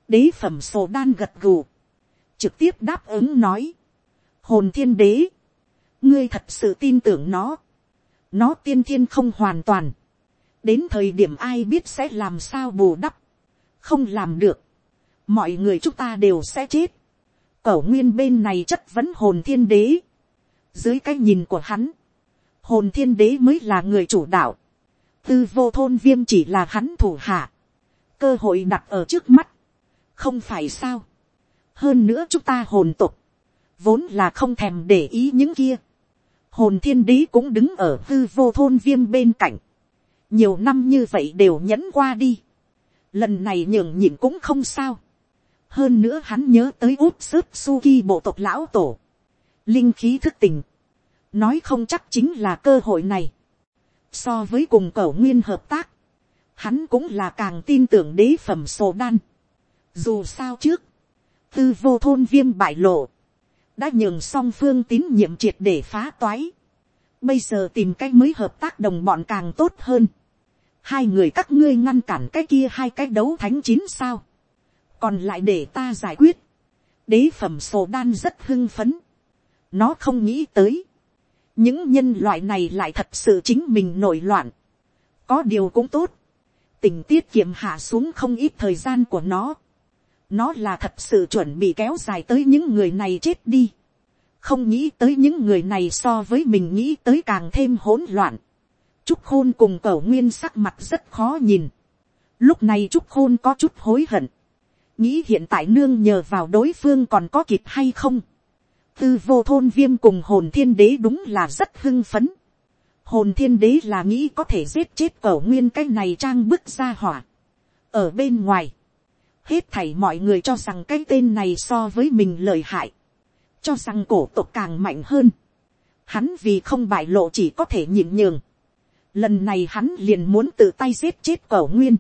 đế phẩm sổ đan gật gù, trực tiếp đáp ứng nói, hồn thiên đế, ngươi thật sự tin tưởng nó, nó tiên thiên không hoàn toàn, đến thời điểm ai biết sẽ làm sao bù đắp, không làm được, mọi người chúng ta đều sẽ chết, cẩu nguyên bên này chất vấn hồn thiên đế, dưới cái nhìn của hắn, hồn thiên đế mới là người chủ đạo, tư vô thôn viêm chỉ là hắn thủ hạ, cơ hội đặt ở trước mắt, không phải sao, hơn nữa chúng ta hồn tục, vốn là không thèm để ý những kia. hồn thiên đế cũng đứng ở tư vô thôn viêm bên cạnh. nhiều năm như vậy đều nhẫn qua đi. lần này nhường nhịn cũng không sao hơn nữa hắn nhớ tới út sớp suki bộ tộc lão tổ. linh khí thức tình. nói không chắc chính là cơ hội này. so với cùng cẩu nguyên hợp tác, hắn cũng là càng tin tưởng đế phẩm sổ đan. dù sao trước, tư vô thôn viêm bại lộ đã nhường song phương tín nhiệm triệt để phá toái. Bây giờ tìm cách mới hợp tác đồng bọn càng tốt hơn. Hai người các ngươi ngăn cản cái kia hai cái đấu thánh chín sao. Còn lại để ta giải quyết. Đế phẩm sổ đan rất hưng phấn. Nó không nghĩ tới. Những nhân loại này lại thật sự chính mình nổi loạn. Có điều cũng tốt. Tình tiết kiệm hạ xuống không ít thời gian của nó nó là thật sự chuẩn bị kéo dài tới những người này chết đi. không nghĩ tới những người này so với mình nghĩ tới càng thêm hỗn loạn. trúc khôn cùng cẩu nguyên sắc mặt rất khó nhìn. lúc này trúc khôn có chút hối hận nghĩ hiện tại nương nhờ vào đối phương còn có kịp hay không. tư vô thôn viêm cùng hồn thiên đế đúng là rất hưng phấn. hồn thiên đế là nghĩ có thể giết chết cẩu nguyên cái này trang bức ra hỏa. ở bên ngoài hết thảy mọi người cho rằng cái tên này so với mình lời hại, cho rằng cổ tộc càng mạnh hơn, hắn vì không bại lộ chỉ có thể nhịn nhường, lần này hắn liền muốn tự tay giết chết cẩu nguyên,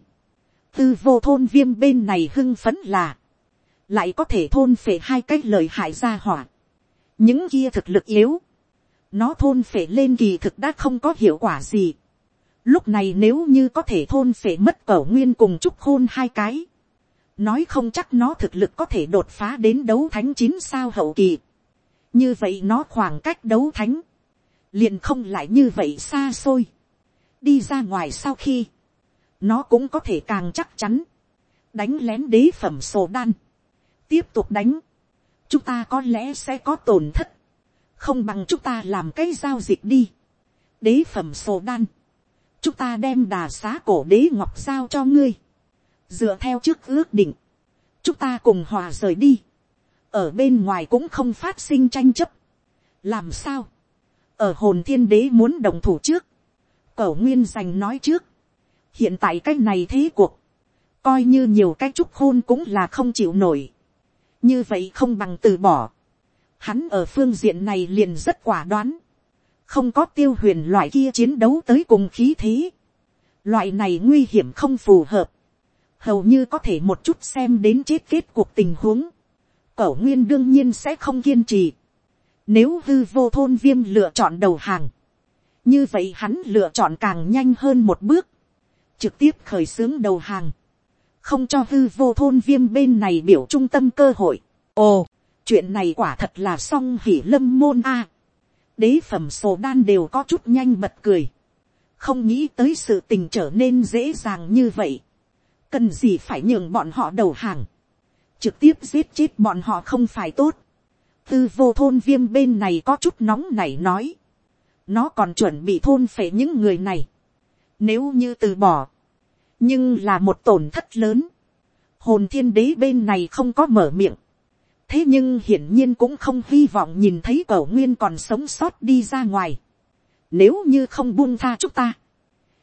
tư vô thôn viêm bên này hưng phấn là, lại có thể thôn phệ hai cái lời hại ra hỏa, những kia thực lực yếu, nó thôn phệ lên kỳ thực đã không có hiệu quả gì, lúc này nếu như có thể thôn phệ mất cẩu nguyên cùng chúc khôn hai cái, nói không chắc nó thực lực có thể đột phá đến đấu thánh chín sao hậu kỳ. như vậy nó khoảng cách đấu thánh, liền không lại như vậy xa xôi. đi ra ngoài sau khi, nó cũng có thể càng chắc chắn, đánh lén đế phẩm sổ đan, tiếp tục đánh, chúng ta có lẽ sẽ có tổn thất, không bằng chúng ta làm cái giao dịch đi, đế phẩm sổ đan, chúng ta đem đà xá cổ đế ngọc giao cho ngươi, dựa theo trước ước định, chúng ta cùng hòa rời đi, ở bên ngoài cũng không phát sinh tranh chấp, làm sao, ở hồn thiên đế muốn đồng thủ trước, cẩu nguyên giành nói trước, hiện tại cái này thế cuộc, coi như nhiều cái trúc hôn cũng là không chịu nổi, như vậy không bằng từ bỏ, hắn ở phương diện này liền rất quả đoán, không có tiêu huyền loại kia chiến đấu tới cùng khí thế, loại này nguy hiểm không phù hợp, hầu như có thể một chút xem đến chết kết cuộc tình huống, cẩu nguyên đương nhiên sẽ không kiên trì. Nếu hư vô thôn viêm lựa chọn đầu hàng, như vậy hắn lựa chọn càng nhanh hơn một bước, trực tiếp khởi xướng đầu hàng, không cho hư vô thôn viêm bên này biểu trung tâm cơ hội. ồ, chuyện này quả thật là song hỉ lâm môn a. đế phẩm sổ đan đều có chút nhanh bật cười, không nghĩ tới sự tình trở nên dễ dàng như vậy cần gì phải nhường bọn họ đầu hàng, trực tiếp giết chết bọn họ không phải tốt. tư vô thôn viêm bên này có chút nóng này nói, nó còn chuẩn bị thôn phệ những người này, nếu như từ bỏ, nhưng là một tổn thất lớn, hồn thiên đế bên này không có mở miệng, thế nhưng hiển nhiên cũng không hy vọng nhìn thấy cậu nguyên còn sống sót đi ra ngoài. Nếu như không buông tha chúng ta,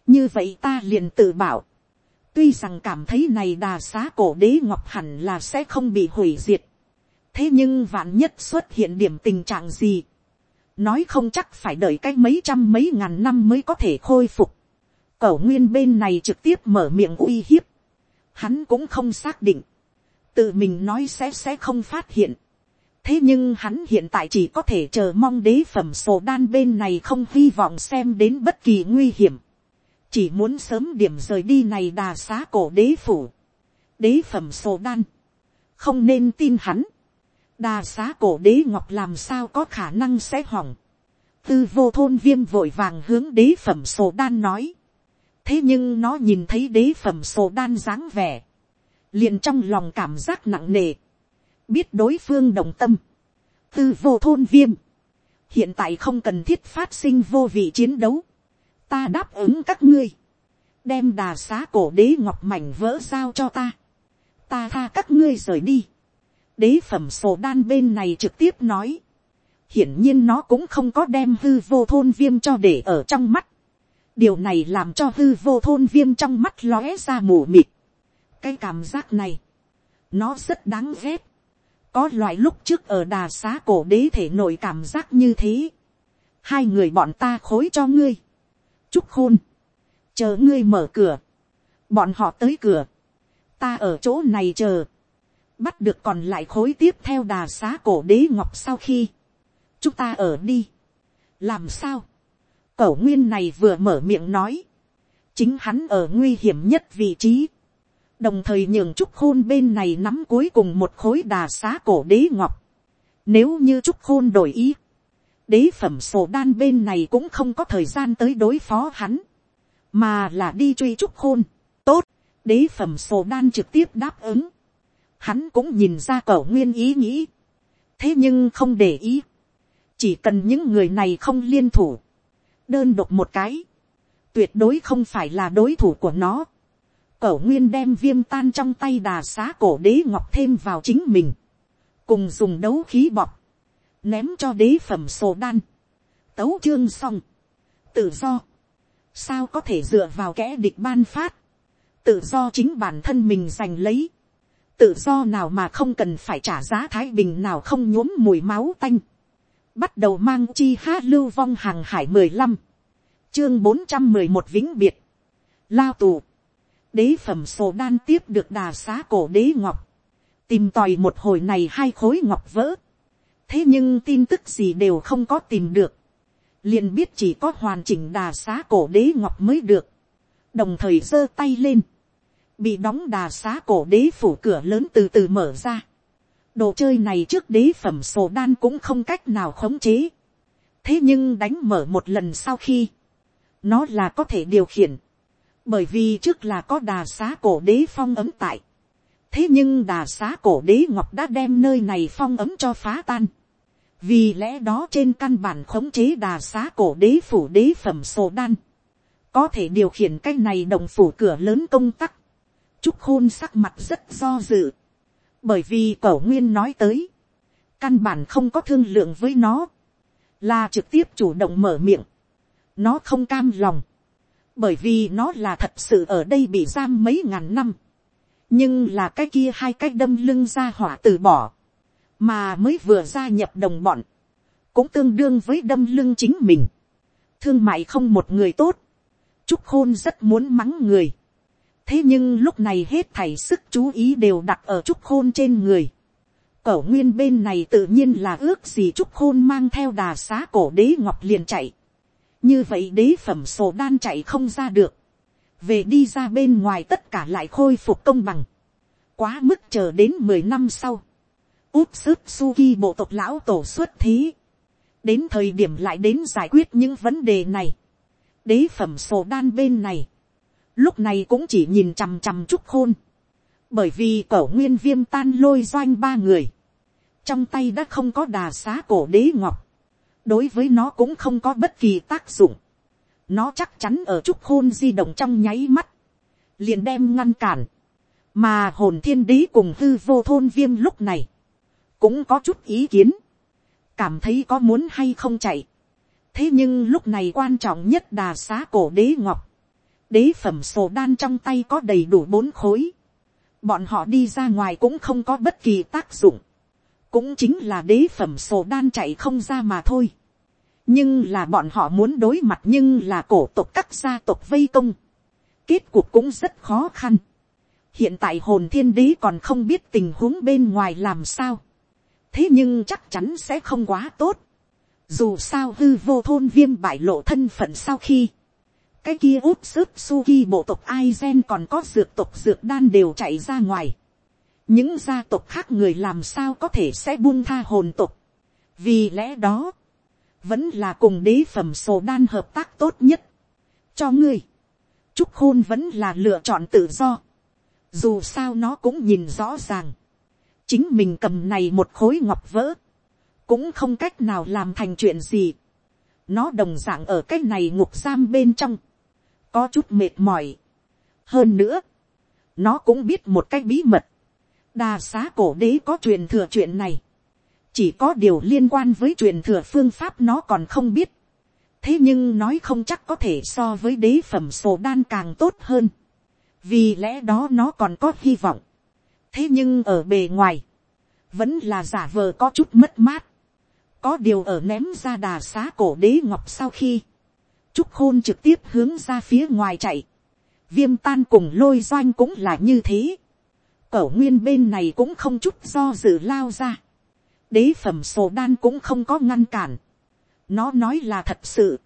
như vậy ta liền tự bảo. tuy rằng cảm thấy này đà xá cổ đế ngọc hẳn là sẽ không bị hủy diệt. thế nhưng vạn nhất xuất hiện điểm tình trạng gì, nói không chắc phải đợi cái mấy trăm mấy ngàn năm mới có thể khôi phục. Cẩu nguyên bên này trực tiếp mở miệng uy hiếp. hắn cũng không xác định tự mình nói sẽ sẽ không phát hiện. thế nhưng hắn hiện tại chỉ có thể chờ mong đế phẩm sổ đan bên này không hy vọng xem đến bất kỳ nguy hiểm. chỉ muốn sớm điểm rời đi này đà xá cổ đế phủ. đế phẩm sổ đan. không nên tin hắn. đà xá cổ đế ngọc làm sao có khả năng sẽ hỏng. tư vô thôn viêm vội vàng hướng đế phẩm sổ đan nói thế nhưng nó nhìn thấy đế phẩm sổ đan dáng vẻ. Liền trong lòng cảm giác nặng nề, biết đối phương đồng tâm, tư vô thôn viêm, hiện tại không cần thiết phát sinh vô vị chiến đấu, ta đáp ứng các ngươi, đem đà xá cổ đế ngọc mảnh vỡ giao cho ta, ta tha các ngươi rời đi, đế phẩm sổ đan bên này trực tiếp nói, hiển nhiên nó cũng không có đem hư vô thôn viêm cho để ở trong mắt, điều này làm cho hư vô thôn viêm trong mắt lóe ra mù mịt, cái cảm giác này, nó rất đáng ghét. có loại lúc trước ở đà xá cổ đế thể nội cảm giác như thế. hai người bọn ta khối cho ngươi. chúc khôn. chờ ngươi mở cửa. bọn họ tới cửa. ta ở chỗ này chờ. bắt được còn lại khối tiếp theo đà xá cổ đế ngọc sau khi. chúng ta ở đi. làm sao cẩu nguyên này vừa mở miệng nói. chính hắn ở nguy hiểm nhất vị trí đồng thời nhường trúc khôn bên này nắm cuối cùng một khối đà xá cổ đế ngọc. Nếu như trúc khôn đổi ý, đế phẩm sổ đan bên này cũng không có thời gian tới đối phó hắn, mà là đi truy trúc khôn. Tốt, đế phẩm sổ đan trực tiếp đáp ứng. Hắn cũng nhìn ra cẩu nguyên ý nghĩ. Thế nhưng không để ý. Chỉ cần những người này không liên thủ. Đơn độc một cái. Tuyệt đối không phải là đối thủ của nó Cẩu nguyên đem viêm tan trong tay đà xá cổ đế ngọc thêm vào chính mình. Cùng dùng đấu khí bọt. Ném cho đế phẩm sổ đan. Tấu chương xong. Tự do. Sao có thể dựa vào kẻ địch ban phát. Tự do chính bản thân mình giành lấy. Tự do nào mà không cần phải trả giá thái bình nào không nhuốm mùi máu tanh. Bắt đầu mang chi hát lưu vong hàng hải mười lăm Chương bốn trăm mười một vĩnh biệt. Lao tù đế phẩm sổ đan tiếp được đà xá cổ đế ngọc, tìm tòi một hồi này hai khối ngọc vỡ, thế nhưng tin tức gì đều không có tìm được, liền biết chỉ có hoàn chỉnh đà xá cổ đế ngọc mới được, đồng thời giơ tay lên, bị đóng đà xá cổ đế phủ cửa lớn từ từ mở ra, đồ chơi này trước đế phẩm sổ đan cũng không cách nào khống chế, thế nhưng đánh mở một lần sau khi, nó là có thể điều khiển, bởi vì trước là có đà xá cổ đế phong ấm tại. thế nhưng đà xá cổ đế ngọc đã đem nơi này phong ấm cho phá tan. vì lẽ đó trên căn bản khống chế đà xá cổ đế phủ đế phẩm sổ đan. có thể điều khiển cái này đồng phủ cửa lớn công tắc. trúc khôn sắc mặt rất do dự bởi vì cổ nguyên nói tới. căn bản không có thương lượng với nó. là trực tiếp chủ động mở miệng. nó không cam lòng bởi vì nó là thật sự ở đây bị giam mấy ngàn năm, nhưng là cái kia hai cái đâm lưng ra hỏa từ bỏ, mà mới vừa gia nhập đồng bọn, cũng tương đương với đâm lưng chính mình, thương mại không một người tốt, trúc khôn rất muốn mắng người, thế nhưng lúc này hết thảy sức chú ý đều đặt ở trúc khôn trên người, cẩu nguyên bên này tự nhiên là ước gì trúc khôn mang theo đà xá cổ đế ngọc liền chạy, như vậy đế phẩm sổ đan chạy không ra được, về đi ra bên ngoài tất cả lại khôi phục công bằng, quá mức chờ đến mười năm sau, úp sức suki bộ tộc lão tổ xuất thí, đến thời điểm lại đến giải quyết những vấn đề này, đế phẩm sổ đan bên này, lúc này cũng chỉ nhìn chằm chằm trúc khôn, bởi vì cổ nguyên viêm tan lôi doanh ba người, trong tay đã không có đà xá cổ đế ngọc, đối với nó cũng không có bất kỳ tác dụng. nó chắc chắn ở trúc khôn di động trong nháy mắt, liền đem ngăn cản, mà hồn thiên đế cùng hư vô thôn viêm lúc này, cũng có chút ý kiến, cảm thấy có muốn hay không chạy. thế nhưng lúc này quan trọng nhất đà xá cổ đế ngọc, đế phẩm sổ đan trong tay có đầy đủ bốn khối, bọn họ đi ra ngoài cũng không có bất kỳ tác dụng, cũng chính là đế phẩm sổ đan chạy không ra mà thôi. nhưng là bọn họ muốn đối mặt nhưng là cổ tộc các gia tộc vây công, kết cuộc cũng rất khó khăn. hiện tại hồn thiên đế còn không biết tình huống bên ngoài làm sao, thế nhưng chắc chắn sẽ không quá tốt. dù sao hư vô thôn viêm bại lộ thân phận sau khi, cái kia út sức suki bộ tộc ai gen còn có dược tộc dược đan đều chạy ra ngoài. những gia tộc khác người làm sao có thể sẽ buông tha hồn tộc. vì lẽ đó, vẫn là cùng đế phẩm sổ đan hợp tác tốt nhất. cho ngươi, trúc hôn vẫn là lựa chọn tự do. dù sao nó cũng nhìn rõ ràng. chính mình cầm này một khối ngọc vỡ, cũng không cách nào làm thành chuyện gì. nó đồng d ạ n g ở cái này ngục giam bên trong có chút mệt mỏi. hơn nữa, nó cũng biết một cách bí mật, đa xá cổ đế có truyền thừa chuyện này, chỉ có điều liên quan với truyền thừa phương pháp nó còn không biết, thế nhưng nói không chắc có thể so với đế phẩm sổ đan càng tốt hơn, vì lẽ đó nó còn có hy vọng, thế nhưng ở bề ngoài, vẫn là giả vờ có chút mất mát, có điều ở ném ra đà xá cổ đế ngọc sau khi, trúc khôn trực tiếp hướng ra phía ngoài chạy. viêm tan cùng lôi doanh cũng là như thế. cẩu nguyên bên này cũng không chút do dự lao ra. đế phẩm sổ đan cũng không có ngăn cản. nó nói là thật sự.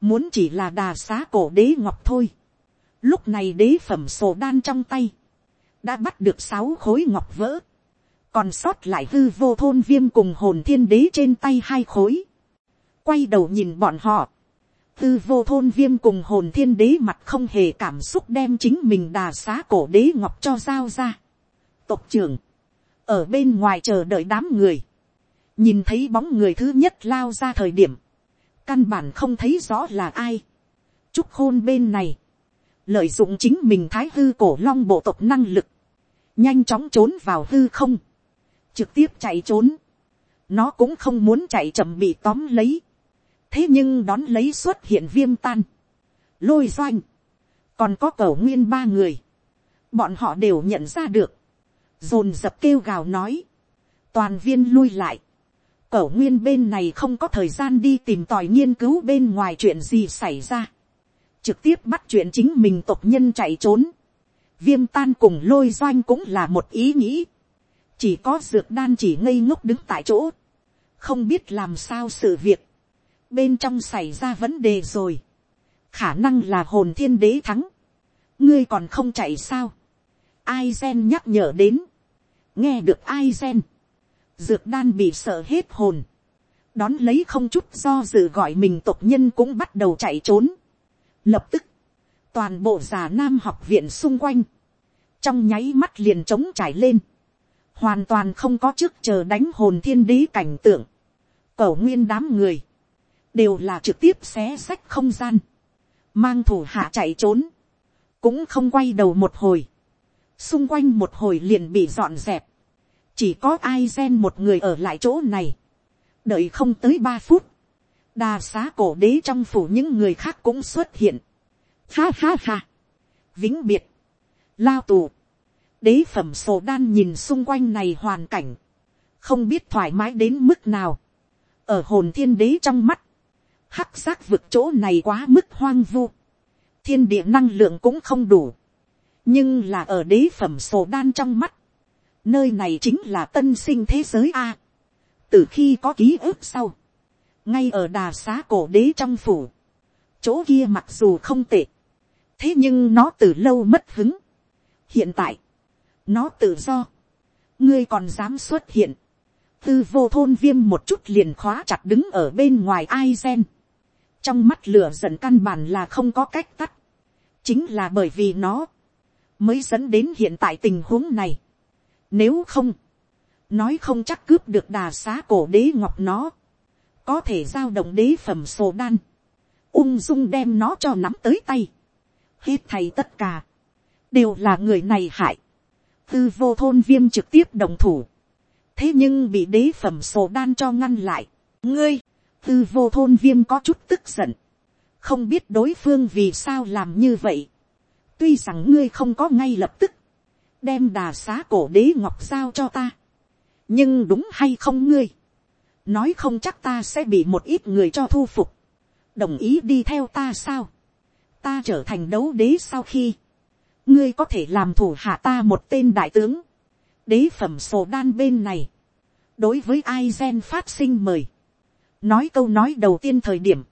muốn chỉ là đà xá cổ đế ngọc thôi. lúc này đế phẩm sổ đan trong tay. đã bắt được sáu khối ngọc vỡ. còn sót lại hư vô thôn viêm cùng hồn thiên đế trên tay hai khối. quay đầu nhìn bọn họ tư vô thôn viêm cùng hồn thiên đế mặt không hề cảm xúc đem chính mình đà xá cổ đế ngọc cho giao ra. Tộc trưởng, ở bên ngoài chờ đợi đám người, nhìn thấy bóng người thứ nhất lao ra thời điểm, căn bản không thấy rõ là ai. Trúc hôn bên này, lợi dụng chính mình thái hư cổ long bộ tộc năng lực, nhanh chóng trốn vào hư không, trực tiếp chạy trốn. Nó cũng không muốn chạy chậm bị tóm lấy thế nhưng đón lấy xuất hiện viêm tan, lôi doanh, còn có cầu nguyên ba người, bọn họ đều nhận ra được, dồn dập kêu gào nói, toàn viên lui lại, cẩu nguyên bên này không có thời gian đi tìm tòi nghiên cứu bên ngoài chuyện gì xảy ra, trực tiếp bắt chuyện chính mình tộc nhân chạy trốn, viêm tan cùng lôi doanh cũng là một ý nghĩ, chỉ có dược đan chỉ ngây ngốc đứng tại chỗ, không biết làm sao sự việc, bên trong xảy ra vấn đề rồi, khả năng là hồn thiên đế thắng, ngươi còn không chạy sao, ai gen nhắc nhở đến, nghe được ai gen, dược đan bị sợ hết hồn, đón lấy không chút do dự gọi mình tộc nhân cũng bắt đầu chạy trốn. Lập tức, toàn bộ già nam học viện xung quanh, trong nháy mắt liền trống trải lên, hoàn toàn không có trước chờ đánh hồn thiên đế cảnh tượng, cầu nguyên đám người, đều là trực tiếp xé sách không gian, mang thủ hạ chạy trốn, cũng không quay đầu một hồi, xung quanh một hồi liền bị dọn dẹp, chỉ có ai gen một người ở lại chỗ này, đợi không tới ba phút, đa xá cổ đế trong phủ những người khác cũng xuất hiện, ha ha ha, vĩnh biệt, lao tù, đế phẩm sổ đan nhìn xung quanh này hoàn cảnh, không biết thoải mái đến mức nào, ở hồn thiên đế trong mắt, hắc giác vực chỗ này quá mức hoang vu, thiên địa năng lượng cũng không đủ, nhưng là ở đế phẩm sổ đan trong mắt, nơi này chính là tân sinh thế giới a, từ khi có ký ức sau, ngay ở đà xá cổ đế trong phủ, chỗ kia mặc dù không tệ, thế nhưng nó từ lâu mất hứng, hiện tại, nó tự do, ngươi còn dám xuất hiện, tư vô thôn viêm một chút liền khóa chặt đứng ở bên ngoài ai gen, trong mắt lửa giận căn bản là không có cách tắt, chính là bởi vì nó, mới dẫn đến hiện tại tình huống này. Nếu không, nói không chắc cướp được đà xá cổ đế ngọc nó, có thể giao động đế phẩm sổ đan, ung dung đem nó cho nắm tới tay. Hết thầy tất cả, đều là người này hại. Tư vô thôn viêm trực tiếp đồng thủ. thế nhưng bị đế phẩm sổ đan cho ngăn lại. ngươi, tư vô thôn viêm có chút tức giận, không biết đối phương vì sao làm như vậy. tuy rằng ngươi không có ngay lập tức, đem đà xá cổ đế ngọc giao cho ta, nhưng đúng hay không ngươi, nói không chắc ta sẽ bị một ít người cho thu phục, đồng ý đi theo ta sao, ta trở thành đấu đế sau khi, ngươi có thể làm thủ hạ ta một tên đại tướng, đế phẩm sổ đan bên này, đối với ai gen phát sinh mời, nói câu nói đầu tiên thời điểm,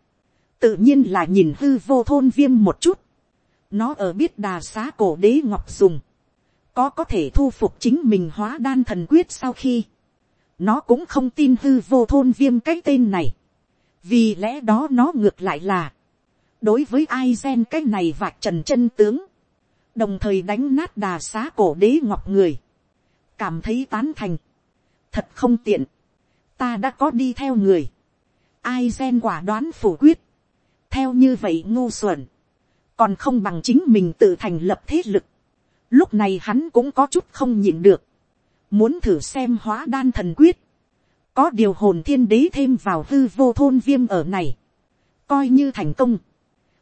tự nhiên là nhìn hư vô thôn viêm một chút, nó ở biết đà xá cổ đế ngọc dùng, có có thể thu phục chính mình hóa đan thần quyết sau khi, nó cũng không tin hư vô thôn viêm cái tên này, vì lẽ đó nó ngược lại là, đối với ai gen cái này vạch trần chân tướng, đồng thời đánh nát đà xá cổ đế ngọc người, cảm thấy tán thành, thật không tiện, ta đã có đi theo người, ai gen quả đoán phủ quyết, theo như vậy ngu xuẩn, còn không bằng chính mình tự thành lập thế lực, lúc này hắn cũng có chút không nhịn được, muốn thử xem hóa đan thần quyết, có điều hồn thiên đế thêm vào hư vô thôn viêm ở này, coi như thành công,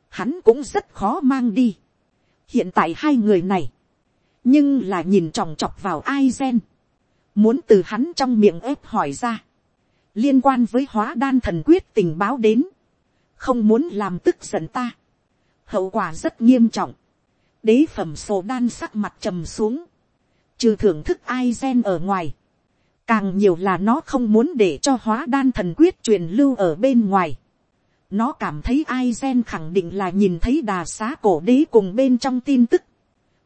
hắn cũng rất khó mang đi. hiện tại hai người này, nhưng là nhìn chòng chọc vào ai gen, muốn từ hắn trong miệng ép hỏi ra, liên quan với hóa đan thần quyết tình báo đến, không muốn làm tức giận ta, hậu quả rất nghiêm trọng, đế phẩm sổ đan sắc mặt trầm xuống, trừ thưởng thức ai gen ở ngoài, càng nhiều là nó không muốn để cho hóa đan thần quyết truyền lưu ở bên ngoài. nó cảm thấy ai gen khẳng định là nhìn thấy đà xá cổ đế cùng bên trong tin tức.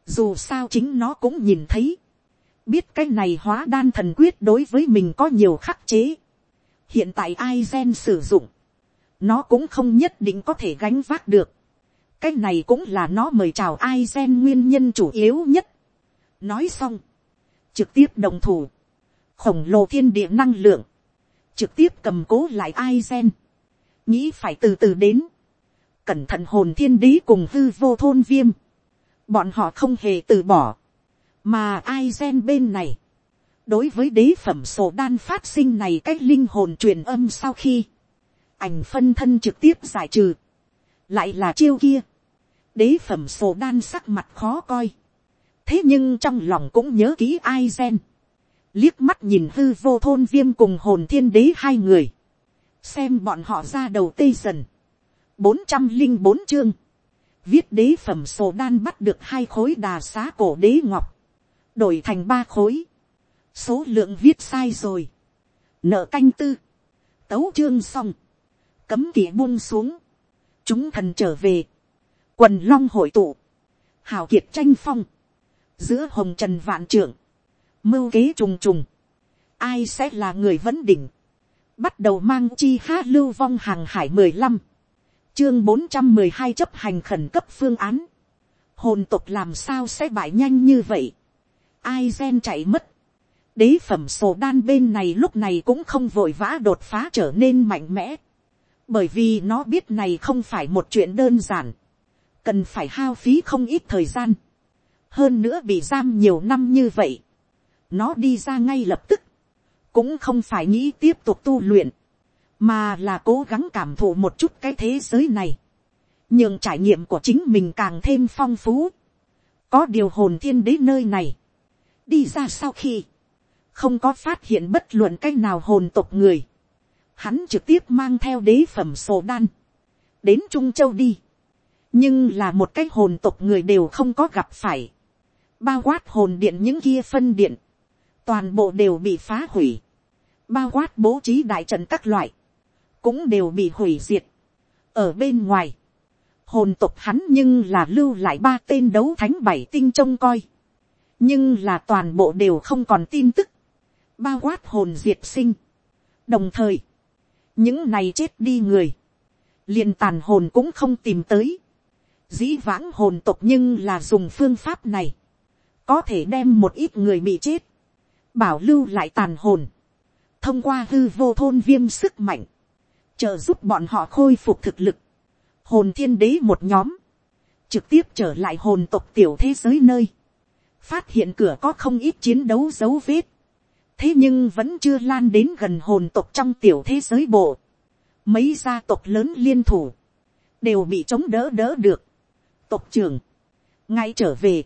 dù sao chính nó cũng nhìn thấy. biết cái này hóa đan thần quyết đối với mình có nhiều khắc chế hiện tại ai gen sử dụng. nó cũng không nhất định có thể gánh vác được. cái này cũng là nó mời chào ai gen nguyên nhân chủ yếu nhất. nói xong. trực tiếp đồng thủ khổng lồ thiên địa năng lượng, trực tiếp cầm cố lại ai gen, nghĩ phải từ từ đến, cẩn thận hồn thiên đế cùng hư vô thôn viêm, bọn họ không hề từ bỏ, mà ai gen bên này, đối với đế phẩm sổ đan phát sinh này cách linh hồn truyền âm sau khi, ảnh phân thân trực tiếp giải trừ, lại là chiêu kia, đế phẩm sổ đan sắc mặt khó coi, thế nhưng trong lòng cũng nhớ ký ai gen, liếc mắt nhìn hư vô thôn viêm cùng hồn thiên đế hai người, xem bọn họ ra đầu tây dần, bốn trăm linh bốn chương, viết đế phẩm sổ đan bắt được hai khối đà xá cổ đế ngọc, đổi thành ba khối, số lượng viết sai rồi, nợ canh tư, tấu chương xong, cấm kỵ buông xuống, chúng thần trở về, quần long hội tụ, hào kiệt tranh phong, giữa hồng trần vạn trưởng, mưu kế trùng trùng, ai sẽ là người vấn đỉnh, bắt đầu mang chi hát lưu vong hàng hải mười lăm, chương bốn trăm mười hai chấp hành khẩn cấp phương án, hồn tục làm sao sẽ bại nhanh như vậy, ai gen chạy mất, đế phẩm sổ đan bên này lúc này cũng không vội vã đột phá trở nên mạnh mẽ, bởi vì nó biết này không phải một chuyện đơn giản, cần phải hao phí không ít thời gian, hơn nữa bị giam nhiều năm như vậy, nó đi ra ngay lập tức, cũng không phải nghĩ tiếp tục tu luyện, mà là cố gắng cảm thụ một chút cái thế giới này, nhường trải nghiệm của chính mình càng thêm phong phú, có điều hồn thiên đế nơi này, đi ra sau khi, không có phát hiện bất luận cái nào hồn tộc người, hắn trực tiếp mang theo đế phẩm sổ đan, đến trung châu đi, nhưng là một cái hồn tộc người đều không có gặp phải, bao quát hồn điện những kia phân điện, toàn bộ đều bị phá hủy, bao quát bố trí đại trận các loại, cũng đều bị hủy diệt. ở bên ngoài, hồn tộc hắn nhưng là lưu lại ba tên đấu thánh bảy tinh trông coi, nhưng là toàn bộ đều không còn tin tức, bao quát hồn diệt sinh. đồng thời, những này chết đi người, liền tàn hồn cũng không tìm tới, dĩ vãng hồn tộc nhưng là dùng phương pháp này, có thể đem một ít người bị chết, bảo lưu lại tàn hồn, thông qua hư vô thôn viêm sức mạnh, trợ giúp bọn họ khôi phục thực lực, hồn thiên đế một nhóm, trực tiếp trở lại hồn tộc tiểu thế giới nơi, phát hiện cửa có không ít chiến đấu dấu vết, thế nhưng vẫn chưa lan đến gần hồn tộc trong tiểu thế giới bộ. mấy gia tộc lớn liên thủ, đều bị chống đỡ đỡ được. tộc trưởng, ngay trở về,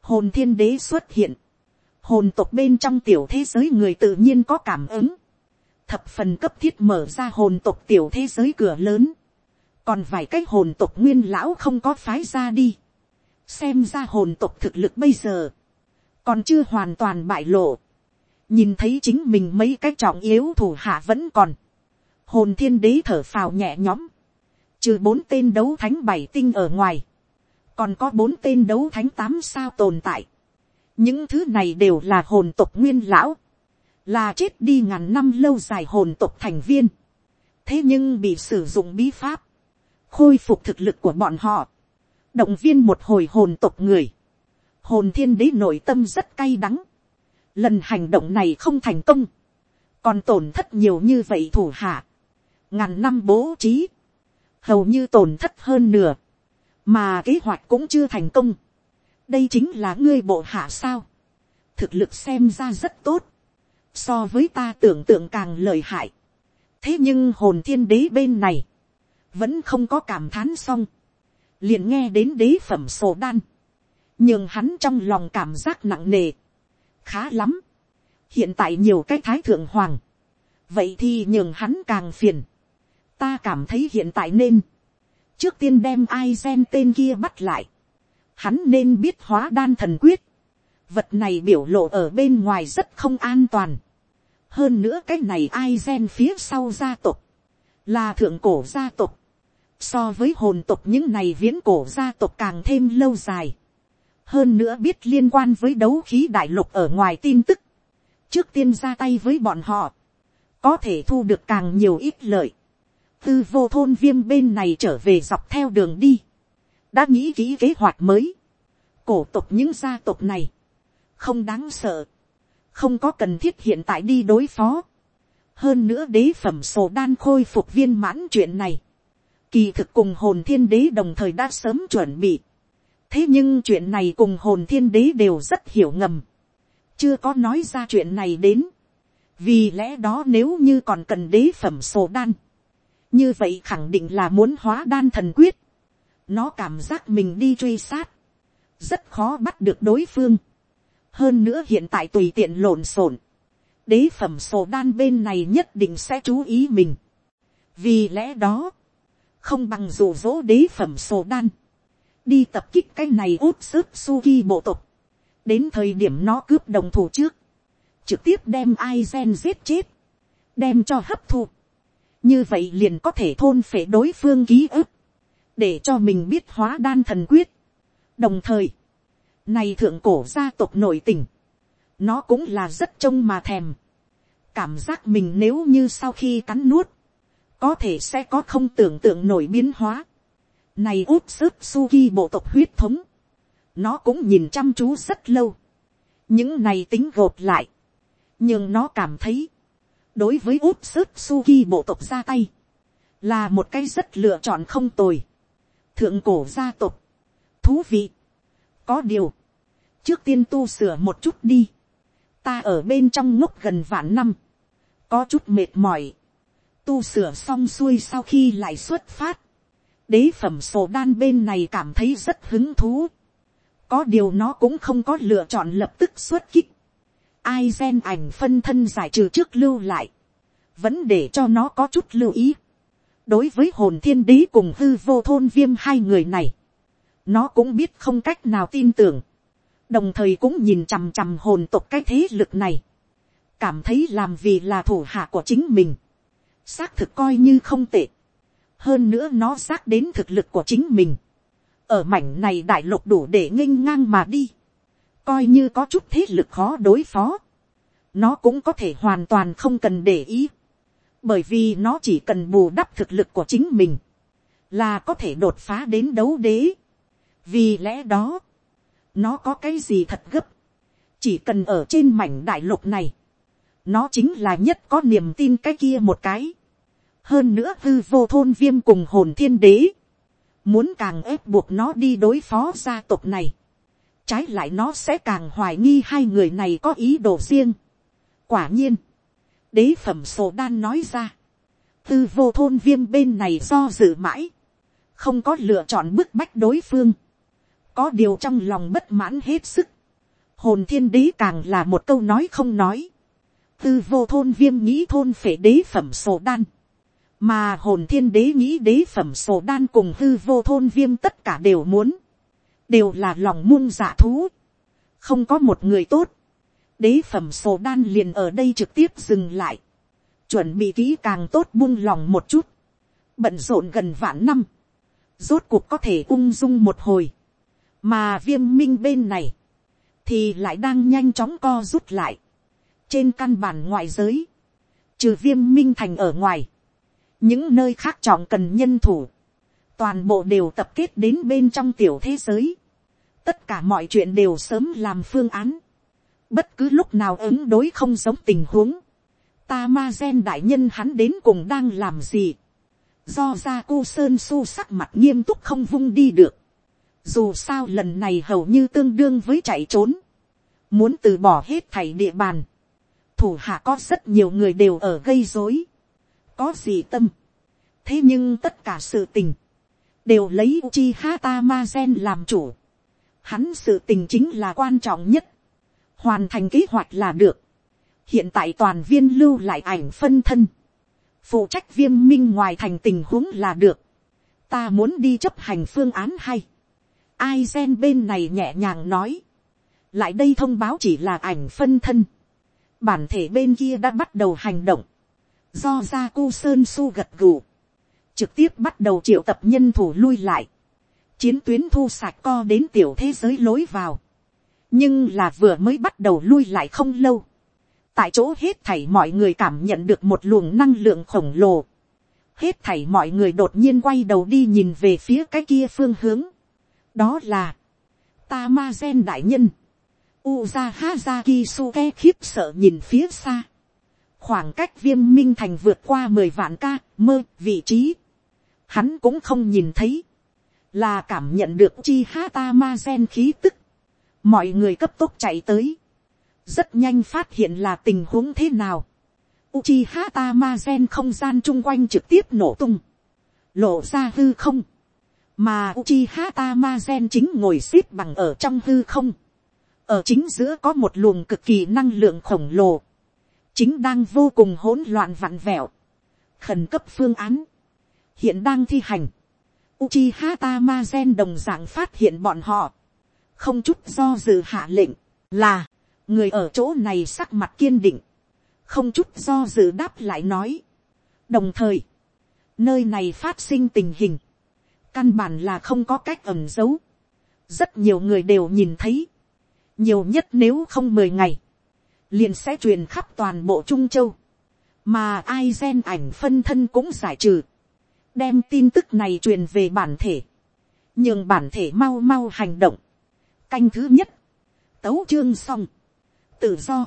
hồn thiên đế xuất hiện, hồn tộc bên trong tiểu thế giới người tự nhiên có cảm ứng, thập phần cấp thiết mở ra hồn tộc tiểu thế giới cửa lớn, còn vài cái hồn tộc nguyên lão không có phái ra đi, xem ra hồn tộc thực lực bây giờ, còn chưa hoàn toàn bại lộ, nhìn thấy chính mình mấy cái trọng yếu thủ hạ vẫn còn, hồn thiên đế thở phào nhẹ nhõm, trừ bốn tên đấu thánh bảy tinh ở ngoài, còn có bốn tên đấu thánh tám sao tồn tại, những thứ này đều là hồn tộc nguyên lão, là chết đi ngàn năm lâu dài hồn tộc thành viên, thế nhưng bị sử dụng bí pháp, khôi phục thực lực của bọn họ, động viên một hồi hồn tộc người, hồn thiên đế nội tâm rất cay đắng, lần hành động này không thành công, còn tổn thất nhiều như vậy thủ hạ, ngàn năm bố trí, hầu như tổn thất hơn nửa, mà kế hoạch cũng chưa thành công, đây chính là ngươi bộ hạ sao, thực lực xem ra rất tốt, so với ta tưởng tượng càng lợi hại, thế nhưng hồn thiên đế bên này, vẫn không có cảm thán xong, liền nghe đến đế phẩm sổ đan, nhưng hắn trong lòng cảm giác nặng nề, khá lắm, hiện tại nhiều cái thái thượng hoàng, vậy thì nhường hắn càng phiền, ta cảm thấy hiện tại nên, trước tiên đem ai gen tên kia bắt lại, hắn nên biết hóa đan thần quyết, vật này biểu lộ ở bên ngoài rất không an toàn, hơn nữa cái này ai gen phía sau gia tộc, là thượng cổ gia tộc, so với hồn tộc những này viễn cổ gia tộc càng thêm lâu dài, hơn nữa biết liên quan với đấu khí đại lục ở ngoài tin tức, trước tiên ra tay với bọn họ, có thể thu được càng nhiều ít lợi, tư vô thôn viêm bên này trở về dọc theo đường đi, đã nghĩ kỹ kế hoạch mới, cổ tộc những gia tộc này, không đáng sợ, không có cần thiết hiện tại đi đối phó, hơn nữa đế phẩm sổ đan khôi phục viên mãn chuyện này, kỳ thực cùng hồn thiên đế đồng thời đã sớm chuẩn bị, thế nhưng chuyện này cùng hồn thiên đế đều rất hiểu ngầm, chưa có nói ra chuyện này đến, vì lẽ đó nếu như còn cần đế phẩm sổ đan, như vậy khẳng định là muốn hóa đan thần quyết, nó cảm giác mình đi truy sát, rất khó bắt được đối phương, hơn nữa hiện tại tùy tiện lộn xộn, đế phẩm sổ đan bên này nhất định sẽ chú ý mình, vì lẽ đó, không bằng rủ dỗ đế phẩm sổ đan, đi tập kích cái này út sức suki bộ tộc, đến thời điểm nó cướp đồng thủ trước, trực tiếp đem ai gen giết chết, đem cho hấp thụ như vậy liền có thể thôn phệ đối phương ký ức, để cho mình biết hóa đan thần quyết. đồng thời, này thượng cổ gia tộc nội tình, nó cũng là rất trông mà thèm, cảm giác mình nếu như sau khi cắn nuốt, có thể sẽ có không tưởng tượng nổi biến hóa. Này út sức suki bộ tộc huyết thống, nó cũng nhìn chăm chú rất lâu. những này tính gộp lại, nhưng nó cảm thấy, đối với út sức suki bộ tộc ra tay, là một cái rất lựa chọn không tồi. thượng cổ gia tộc, thú vị. có điều, trước tiên tu sửa một chút đi. ta ở bên trong ngốc gần vạn năm, có chút mệt mỏi. tu sửa xong xuôi sau khi lại xuất phát đế phẩm sổ đan bên này cảm thấy rất hứng thú. có điều nó cũng không có lựa chọn lập tức xuất kích. Ai gen ảnh phân thân giải trừ trước lưu lại, vẫn để cho nó có chút lưu ý. đối với hồn thiên đế cùng hư vô thôn viêm hai người này, nó cũng biết không cách nào tin tưởng, đồng thời cũng nhìn chằm chằm hồn tộc cái thế lực này, cảm thấy làm vì là thủ hạ của chính mình, xác thực coi như không tệ, hơn nữa nó xác đến thực lực của chính mình, ở mảnh này đại lục đủ để nghênh ngang mà đi, coi như có chút thế lực khó đối phó, nó cũng có thể hoàn toàn không cần để ý, bởi vì nó chỉ cần bù đắp thực lực của chính mình, là có thể đột phá đến đấu đế. vì lẽ đó, nó có cái gì thật gấp, chỉ cần ở trên mảnh đại lục này, nó chính là nhất có niềm tin cái kia một cái hơn nữa hư vô thôn viêm cùng hồn thiên đế, muốn càng ép buộc nó đi đối phó gia tộc này, trái lại nó sẽ càng hoài nghi hai người này có ý đồ riêng. quả nhiên, đế phẩm sổ đan nói ra, tư vô thôn viêm bên này do dự mãi, không có lựa chọn bức bách đối phương, có điều trong lòng bất mãn hết sức, hồn thiên đế càng là một câu nói không nói, tư vô thôn viêm nghĩ thôn phể đế phẩm sổ đan, mà hồn thiên đế nghĩ đế phẩm sổ đan cùng hư vô thôn viêm tất cả đều muốn, đều là lòng muôn dạ thú, không có một người tốt, đế phẩm sổ đan liền ở đây trực tiếp dừng lại, chuẩn bị kỹ càng tốt buông lòng một chút, bận rộn gần vạn năm, rốt cuộc có thể ung dung một hồi, mà viêm minh bên này, thì lại đang nhanh chóng co rút lại, trên căn bản ngoại giới, trừ viêm minh thành ở ngoài, những nơi khác trọng cần nhân thủ, toàn bộ đều tập kết đến bên trong tiểu thế giới, tất cả mọi chuyện đều sớm làm phương án, bất cứ lúc nào ứng đối không giống tình huống, ta ma gen đại nhân hắn đến cùng đang làm gì, do ra cô sơn su sắc mặt nghiêm túc không vung đi được, dù sao lần này hầu như tương đương với chạy trốn, muốn từ bỏ hết thảy địa bàn, thủ hạ có rất nhiều người đều ở gây dối, có gì tâm, thế nhưng tất cả sự tình, đều lấy Uchi Hata làm chủ. Hắn sự tình chính là quan trọng nhất. Hoàn thành kế hoạch là được. Hiện tại toàn viên lưu lại ảnh phân thân. Phụ trách viêm minh ngoài thành tình huống là được. Ta muốn đi chấp hành phương án hay. Ai gen bên này nhẹ nhàng nói. Lại đây thông báo chỉ là ảnh phân thân. Bản thể bên kia đã bắt đầu hành động. Do ra cu sơn su gật gù. Trực tiếp bắt đầu triệu tập nhân thủ lui lại. Chiến tuyến thu sạch co đến tiểu thế giới lối vào. Nhưng là vừa mới bắt đầu lui lại không lâu. Tại chỗ hết thảy mọi người cảm nhận được một luồng năng lượng khổng lồ. Hết thảy mọi người đột nhiên quay đầu đi nhìn về phía cái kia phương hướng. Đó là ta ma gen đại nhân Uza Hazaki kisuke khiếp sợ nhìn phía xa. Khoảng cách viêm minh thành vượt qua mười vạn ca, mơ, vị trí. Hắn cũng không nhìn thấy. Là cảm nhận được chi hata ma gen khí tức. Mọi người cấp tốc chạy tới. Rất nhanh phát hiện là tình huống thế nào. Uchiha gen không gian chung quanh trực tiếp nổ tung. Lộ ra hư không. Mà Uchiha gen chính ngồi xếp bằng ở trong hư không ở chính giữa có một luồng cực kỳ năng lượng khổng lồ, chính đang vô cùng hỗn loạn vặn vẹo, khẩn cấp phương án, hiện đang thi hành, Uchiha Tamazen đồng dạng phát hiện bọn họ, không chút do dự hạ lệnh, là, người ở chỗ này sắc mặt kiên định, không chút do dự đáp lại nói. đồng thời, nơi này phát sinh tình hình, căn bản là không có cách ẩn giấu, rất nhiều người đều nhìn thấy, nhiều nhất nếu không mười ngày, liền sẽ truyền khắp toàn bộ trung châu, mà ai gen ảnh phân thân cũng giải trừ, đem tin tức này truyền về bản thể, nhường bản thể mau mau hành động. canh thứ nhất, tấu chương xong, tự do,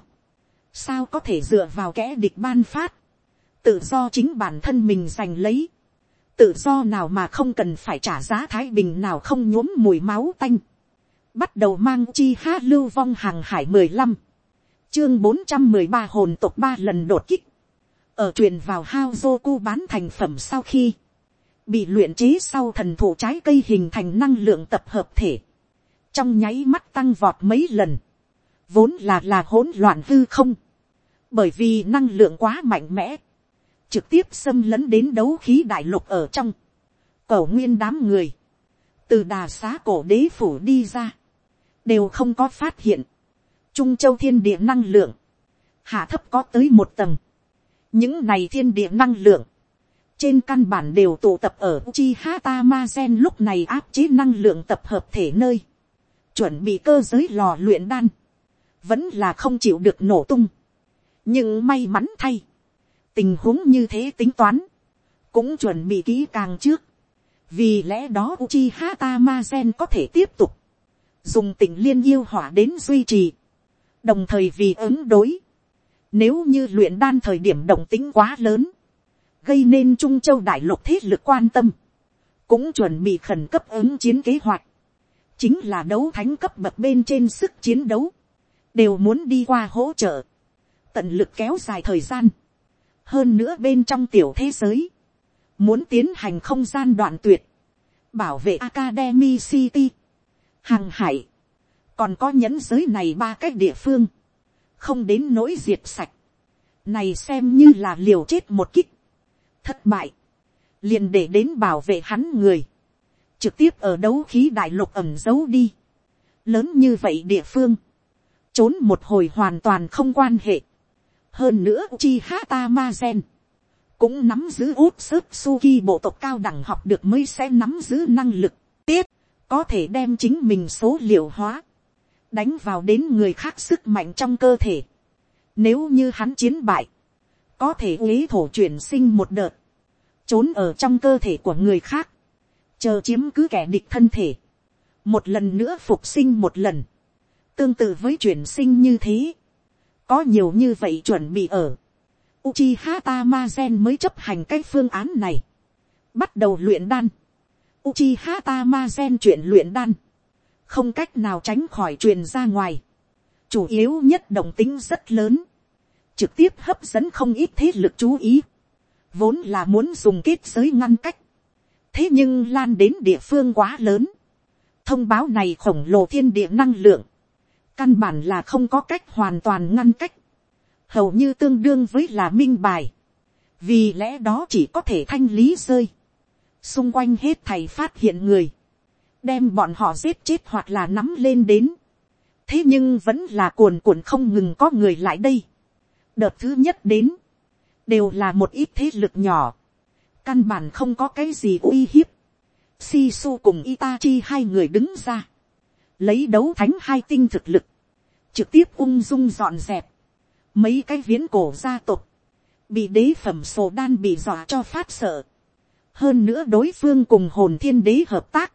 sao có thể dựa vào kẻ địch ban phát, tự do chính bản thân mình giành lấy, tự do nào mà không cần phải trả giá thái bình nào không nhuốm mùi máu tanh, bắt đầu mang chi ha lưu vong hàng hải mười lăm, chương bốn trăm mười ba hồn tộc ba lần đột kích, ở truyền vào hao Zoku cu bán thành phẩm sau khi, bị luyện chế sau thần thụ trái cây hình thành năng lượng tập hợp thể, trong nháy mắt tăng vọt mấy lần, vốn là là hỗn loạn hư không, bởi vì năng lượng quá mạnh mẽ, trực tiếp xâm lấn đến đấu khí đại lục ở trong, cổ nguyên đám người, từ đà xá cổ đế phủ đi ra, đều không có phát hiện. Trung châu thiên địa năng lượng, hạ thấp có tới một tầng. Những này thiên địa năng lượng, trên căn bản đều tụ tập ở chi hata ma gen lúc này áp chế năng lượng tập hợp thể nơi. Chuẩn bị cơ giới lò luyện đan. Vẫn là không chịu được nổ tung. Nhưng may mắn thay. Tình huống như thế tính toán. Cũng chuẩn bị kỹ càng trước. Vì lẽ đó Uchiha Tamazen có thể tiếp tục dùng tình liên yêu hỏa đến duy trì, đồng thời vì ứng đối, nếu như luyện đan thời điểm động tính quá lớn, gây nên trung châu đại lục thế lực quan tâm, cũng chuẩn bị khẩn cấp ứng chiến kế hoạch, chính là đấu thánh cấp bậc bên trên sức chiến đấu, đều muốn đi qua hỗ trợ. tận lực kéo dài thời gian, hơn nữa bên trong tiểu thế giới, muốn tiến hành không gian đoạn tuyệt, bảo vệ Academy City, hàng hải, còn có nhẫn giới này ba cách địa phương, không đến nỗi diệt sạch, này xem như là liều chết một kích, thất bại, liền để đến bảo vệ hắn người, trực tiếp ở đấu khí đại lục ẩm giấu đi, lớn như vậy địa phương, trốn một hồi hoàn toàn không quan hệ, hơn nữa chi hata ma gen, cũng nắm giữ út sức suki bộ tộc cao đẳng học được mới sẽ nắm giữ năng lực, tiết, có thể đem chính mình số liệu hóa, đánh vào đến người khác sức mạnh trong cơ thể. Nếu như hắn chiến bại, có thể uế thổ chuyển sinh một đợt, trốn ở trong cơ thể của người khác, chờ chiếm cứ kẻ địch thân thể, một lần nữa phục sinh một lần, tương tự với chuyển sinh như thế, có nhiều như vậy chuẩn bị ở, Uchiha Tamazen mới chấp hành cái phương án này, bắt đầu luyện đan, Uchiha Tamazen chuyện luyện đan, không cách nào tránh khỏi truyền ra ngoài, chủ yếu nhất động tính rất lớn, trực tiếp hấp dẫn không ít thế lực chú ý, vốn là muốn dùng kết giới ngăn cách, thế nhưng lan đến địa phương quá lớn, thông báo này khổng lồ thiên địa năng lượng, căn bản là không có cách hoàn toàn ngăn cách, hầu như tương đương với là minh bài, vì lẽ đó chỉ có thể thanh lý rơi, xung quanh hết thầy phát hiện người, đem bọn họ giết chết hoặc là nắm lên đến, thế nhưng vẫn là cuồn cuộn không ngừng có người lại đây, đợt thứ nhất đến, đều là một ít thế lực nhỏ, căn bản không có cái gì uy hiếp, Sisu cùng Itachi hai người đứng ra. Lấy đấu thánh hai tinh thực lực. Trực tiếp ung dung dọn dẹp. Mấy cái viễn cổ gia tộc. Bị đế phẩm sổ đan bị dọa cho phát sợ. Hơn nữa đối phương cùng hồn thiên đế hợp tác.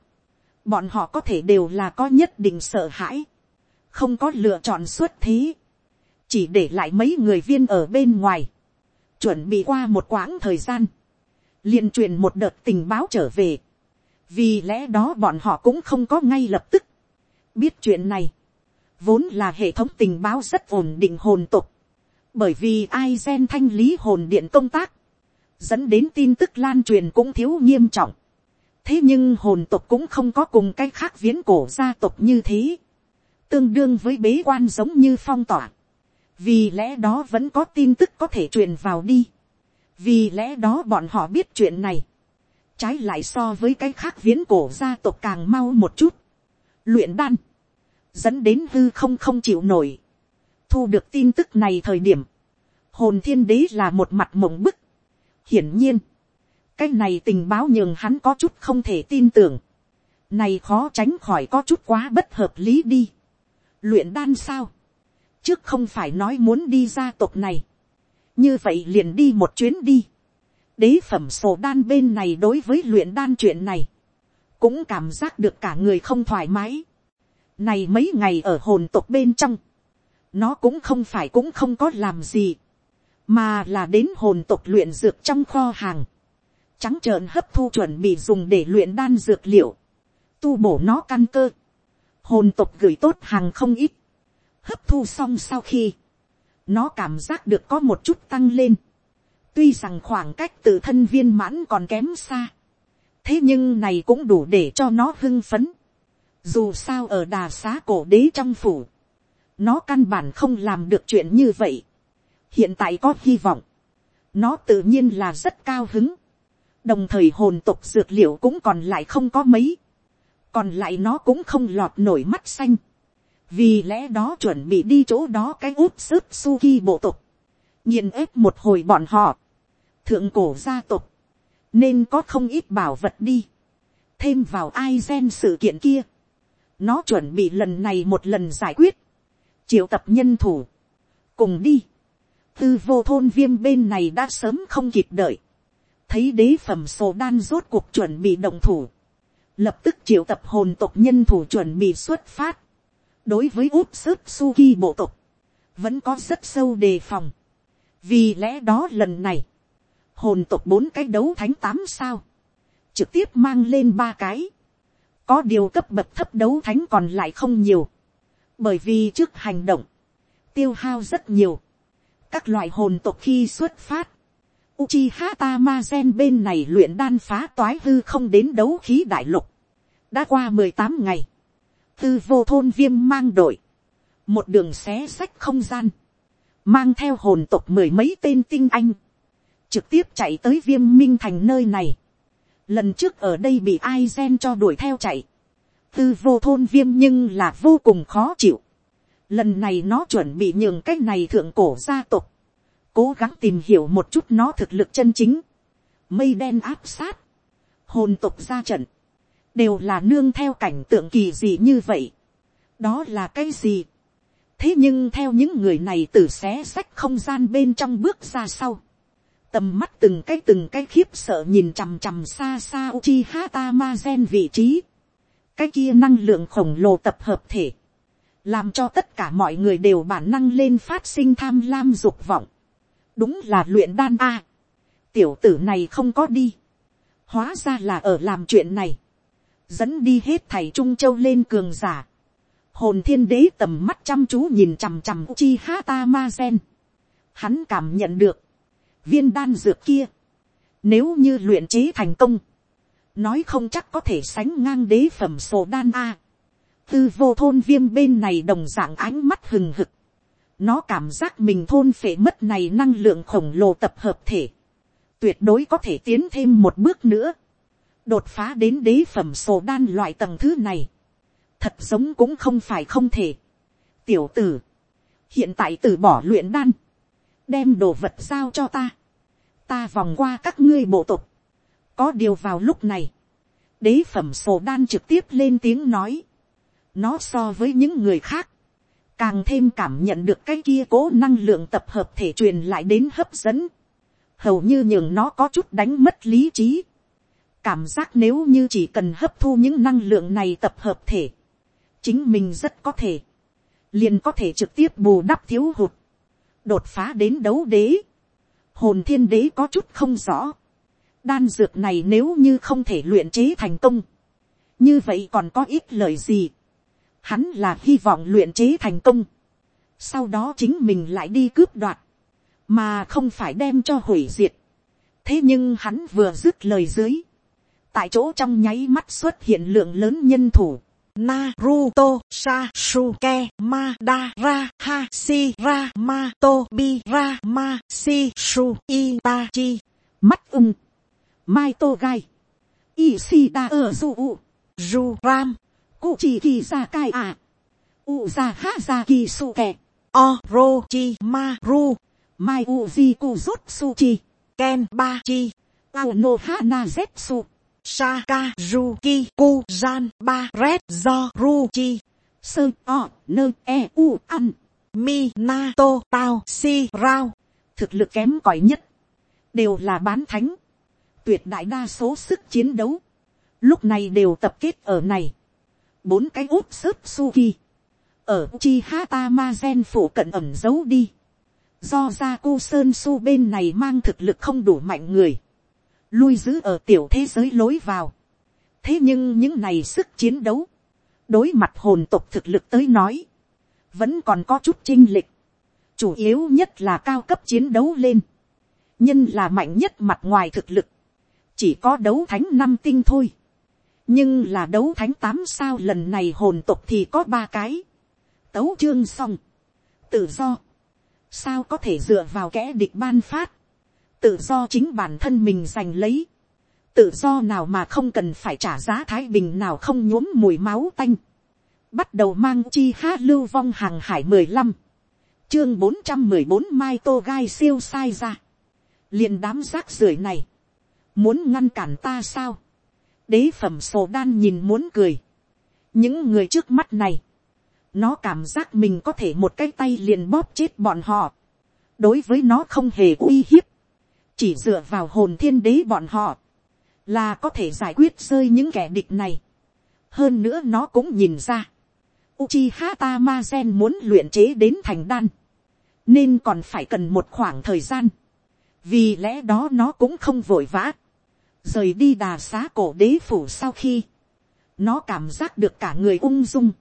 Bọn họ có thể đều là có nhất định sợ hãi. Không có lựa chọn xuất thế. Chỉ để lại mấy người viên ở bên ngoài. Chuẩn bị qua một quãng thời gian. liền truyền một đợt tình báo trở về vì lẽ đó bọn họ cũng không có ngay lập tức biết chuyện này, vốn là hệ thống tình báo rất ổn định hồn tục, bởi vì ai gen thanh lý hồn điện công tác, dẫn đến tin tức lan truyền cũng thiếu nghiêm trọng thế nhưng hồn tộc cũng không có cùng cái khác viễn cổ gia tộc như thế, tương đương với bế quan giống như phong tỏa, vì lẽ đó vẫn có tin tức có thể truyền vào đi, vì lẽ đó bọn họ biết chuyện này, trái lại so với cái khác viễn cổ gia tộc càng mau một chút, luyện đan, dẫn đến hư không không chịu nổi, thu được tin tức này thời điểm, hồn thiên đế là một mặt mộng bức, hiển nhiên, cái này tình báo nhường hắn có chút không thể tin tưởng, này khó tránh khỏi có chút quá bất hợp lý đi, luyện đan sao, trước không phải nói muốn đi gia tộc này, như vậy liền đi một chuyến đi, đế phẩm sổ đan bên này đối với luyện đan chuyện này, cũng cảm giác được cả người không thoải mái. Này mấy ngày ở hồn tộc bên trong, nó cũng không phải cũng không có làm gì, mà là đến hồn tộc luyện dược trong kho hàng, trắng trợn hấp thu chuẩn bị dùng để luyện đan dược liệu, tu bổ nó căn cơ, hồn tộc gửi tốt hàng không ít, hấp thu xong sau khi, nó cảm giác được có một chút tăng lên, Tuy rằng khoảng cách từ thân viên mãn còn kém xa. Thế nhưng này cũng đủ để cho nó hưng phấn. Dù sao ở đà xá cổ đế trong phủ. Nó căn bản không làm được chuyện như vậy. Hiện tại có hy vọng. Nó tự nhiên là rất cao hứng. Đồng thời hồn tục dược liệu cũng còn lại không có mấy. Còn lại nó cũng không lọt nổi mắt xanh. Vì lẽ đó chuẩn bị đi chỗ đó cái út sức suki bộ tục. nhìn ép một hồi bọn họ. Thượng cổ gia tộc, nên có không ít bảo vật đi, thêm vào ai gen sự kiện kia, nó chuẩn bị lần này một lần giải quyết, triệu tập nhân thủ, cùng đi, tư vô thôn viêm bên này đã sớm không kịp đợi, thấy đế phẩm sổ đan rốt cuộc chuẩn bị động thủ, lập tức triệu tập hồn tộc nhân thủ chuẩn bị xuất phát, đối với út sức suki bộ tộc, vẫn có rất sâu đề phòng, vì lẽ đó lần này, hồn tộc bốn cái đấu thánh tám sao, trực tiếp mang lên ba cái, có điều cấp bậc thấp đấu thánh còn lại không nhiều, bởi vì trước hành động, tiêu hao rất nhiều, các loại hồn tộc khi xuất phát, Uchiha Tamazen bên này luyện đan phá toái hư không đến đấu khí đại lục. Đã qua mười tám ngày. Tư vô thôn viêm mang đội. Một đường xé sách không gian. Mang theo hồn tộc mười mấy tên tinh anh. Trực tiếp chạy tới viêm minh thành nơi này. Lần trước ở đây bị ai gen cho đuổi theo chạy. Tư vô thôn viêm nhưng là vô cùng khó chịu. Lần này nó chuẩn bị nhường cách này thượng cổ gia tộc cố gắng tìm hiểu một chút nó thực lực chân chính, mây đen áp sát, hồn tục ra trận, đều là nương theo cảnh tượng kỳ gì như vậy. đó là cái gì. thế nhưng theo những người này từ xé sách không gian bên trong bước ra sau, tầm mắt từng cái từng cái khiếp sợ nhìn chằm chằm xa xa uchi hata ma gen vị trí, cái kia năng lượng khổng lồ tập hợp thể, làm cho tất cả mọi người đều bản năng lên phát sinh tham lam dục vọng đúng là luyện đan a. tiểu tử này không có đi. hóa ra là ở làm chuyện này. dẫn đi hết thầy trung châu lên cường giả. hồn thiên đế tầm mắt chăm chú nhìn chằm chằm chi hata ma gen. hắn cảm nhận được. viên đan dược kia. nếu như luyện chế thành công. nói không chắc có thể sánh ngang đế phẩm sổ đan a. tư vô thôn viêm bên này đồng dạng ánh mắt hừng hực nó cảm giác mình thôn phệ mất này năng lượng khổng lồ tập hợp thể. Tuyệt đối có thể tiến thêm một bước nữa. Đột phá đến đế phẩm sổ đan loại tầng thứ này. Thật giống cũng không phải không thể. Tiểu tử. Hiện tại từ bỏ luyện đan. Đem đồ vật giao cho ta. Ta vòng qua các ngươi bộ tục. Có điều vào lúc này. Đế phẩm sổ đan trực tiếp lên tiếng nói. Nó so với những người khác càng thêm cảm nhận được cái kia cố năng lượng tập hợp thể truyền lại đến hấp dẫn, hầu như nhường nó có chút đánh mất lý trí, cảm giác nếu như chỉ cần hấp thu những năng lượng này tập hợp thể, chính mình rất có thể, liền có thể trực tiếp bù đắp thiếu hụt, đột phá đến đấu đế, hồn thiên đế có chút không rõ, đan dược này nếu như không thể luyện chế thành công, như vậy còn có ít lời gì, hắn là hy vọng luyện chế thành công, sau đó chính mình lại đi cướp đoạt, mà không phải đem cho hủy diệt. thế nhưng hắn vừa dứt lời dưới, tại chỗ trong nháy mắt xuất hiện lượng lớn nhân thủ, Naruto, Sasuke, Madara, Hashirama, Tobirama, Shisu, Itachi, mắt ưng, Mai Togai, Ishida Ozu, Juram, cụ chỉ kỳ ra cai à. u ra ha ra kỳ su kè. orochi maru. mai u di ku rút su chi. ken ba chi. ao no hana zetsu. Sakazuki Kuzan ba red do ruchi. Sơ o nơ e u ăn. Minato tao si rao. Thực lực kém cỏi nhất. Đều là bán thánh. Tuyệt đại đa số sức chiến đấu. Lúc này đều tập kết ở này bốn cái úp sớp suki, ở chi hata ma gen phủ cận ẩm giấu đi, do ra cô sơn su bên này mang thực lực không đủ mạnh người, lui giữ ở tiểu thế giới lối vào. thế nhưng những này sức chiến đấu, đối mặt hồn tục thực lực tới nói, vẫn còn có chút chinh lịch, chủ yếu nhất là cao cấp chiến đấu lên, nhân là mạnh nhất mặt ngoài thực lực, chỉ có đấu thánh năm tinh thôi nhưng là đấu thánh tám sao lần này hồn tục thì có ba cái. tấu chương xong. tự do. sao có thể dựa vào kẻ địch ban phát. tự do chính bản thân mình giành lấy. tự do nào mà không cần phải trả giá thái bình nào không nhuốm mùi máu tanh. bắt đầu mang chi hát lưu vong hàng hải mười lăm. chương bốn trăm mười bốn mai tô gai siêu sai ra. liền đám rác rưởi này. muốn ngăn cản ta sao đế phẩm sổ đan nhìn muốn cười. những người trước mắt này, nó cảm giác mình có thể một cái tay liền bóp chết bọn họ. đối với nó không hề uy hiếp, chỉ dựa vào hồn thiên đế bọn họ, là có thể giải quyết rơi những kẻ địch này. hơn nữa nó cũng nhìn ra, Uchiha Tamazen muốn luyện chế đến thành đan, nên còn phải cần một khoảng thời gian. vì lẽ đó nó cũng không vội vã rời đi đà xá cổ đế phủ sau khi, nó cảm giác được cả người ung dung,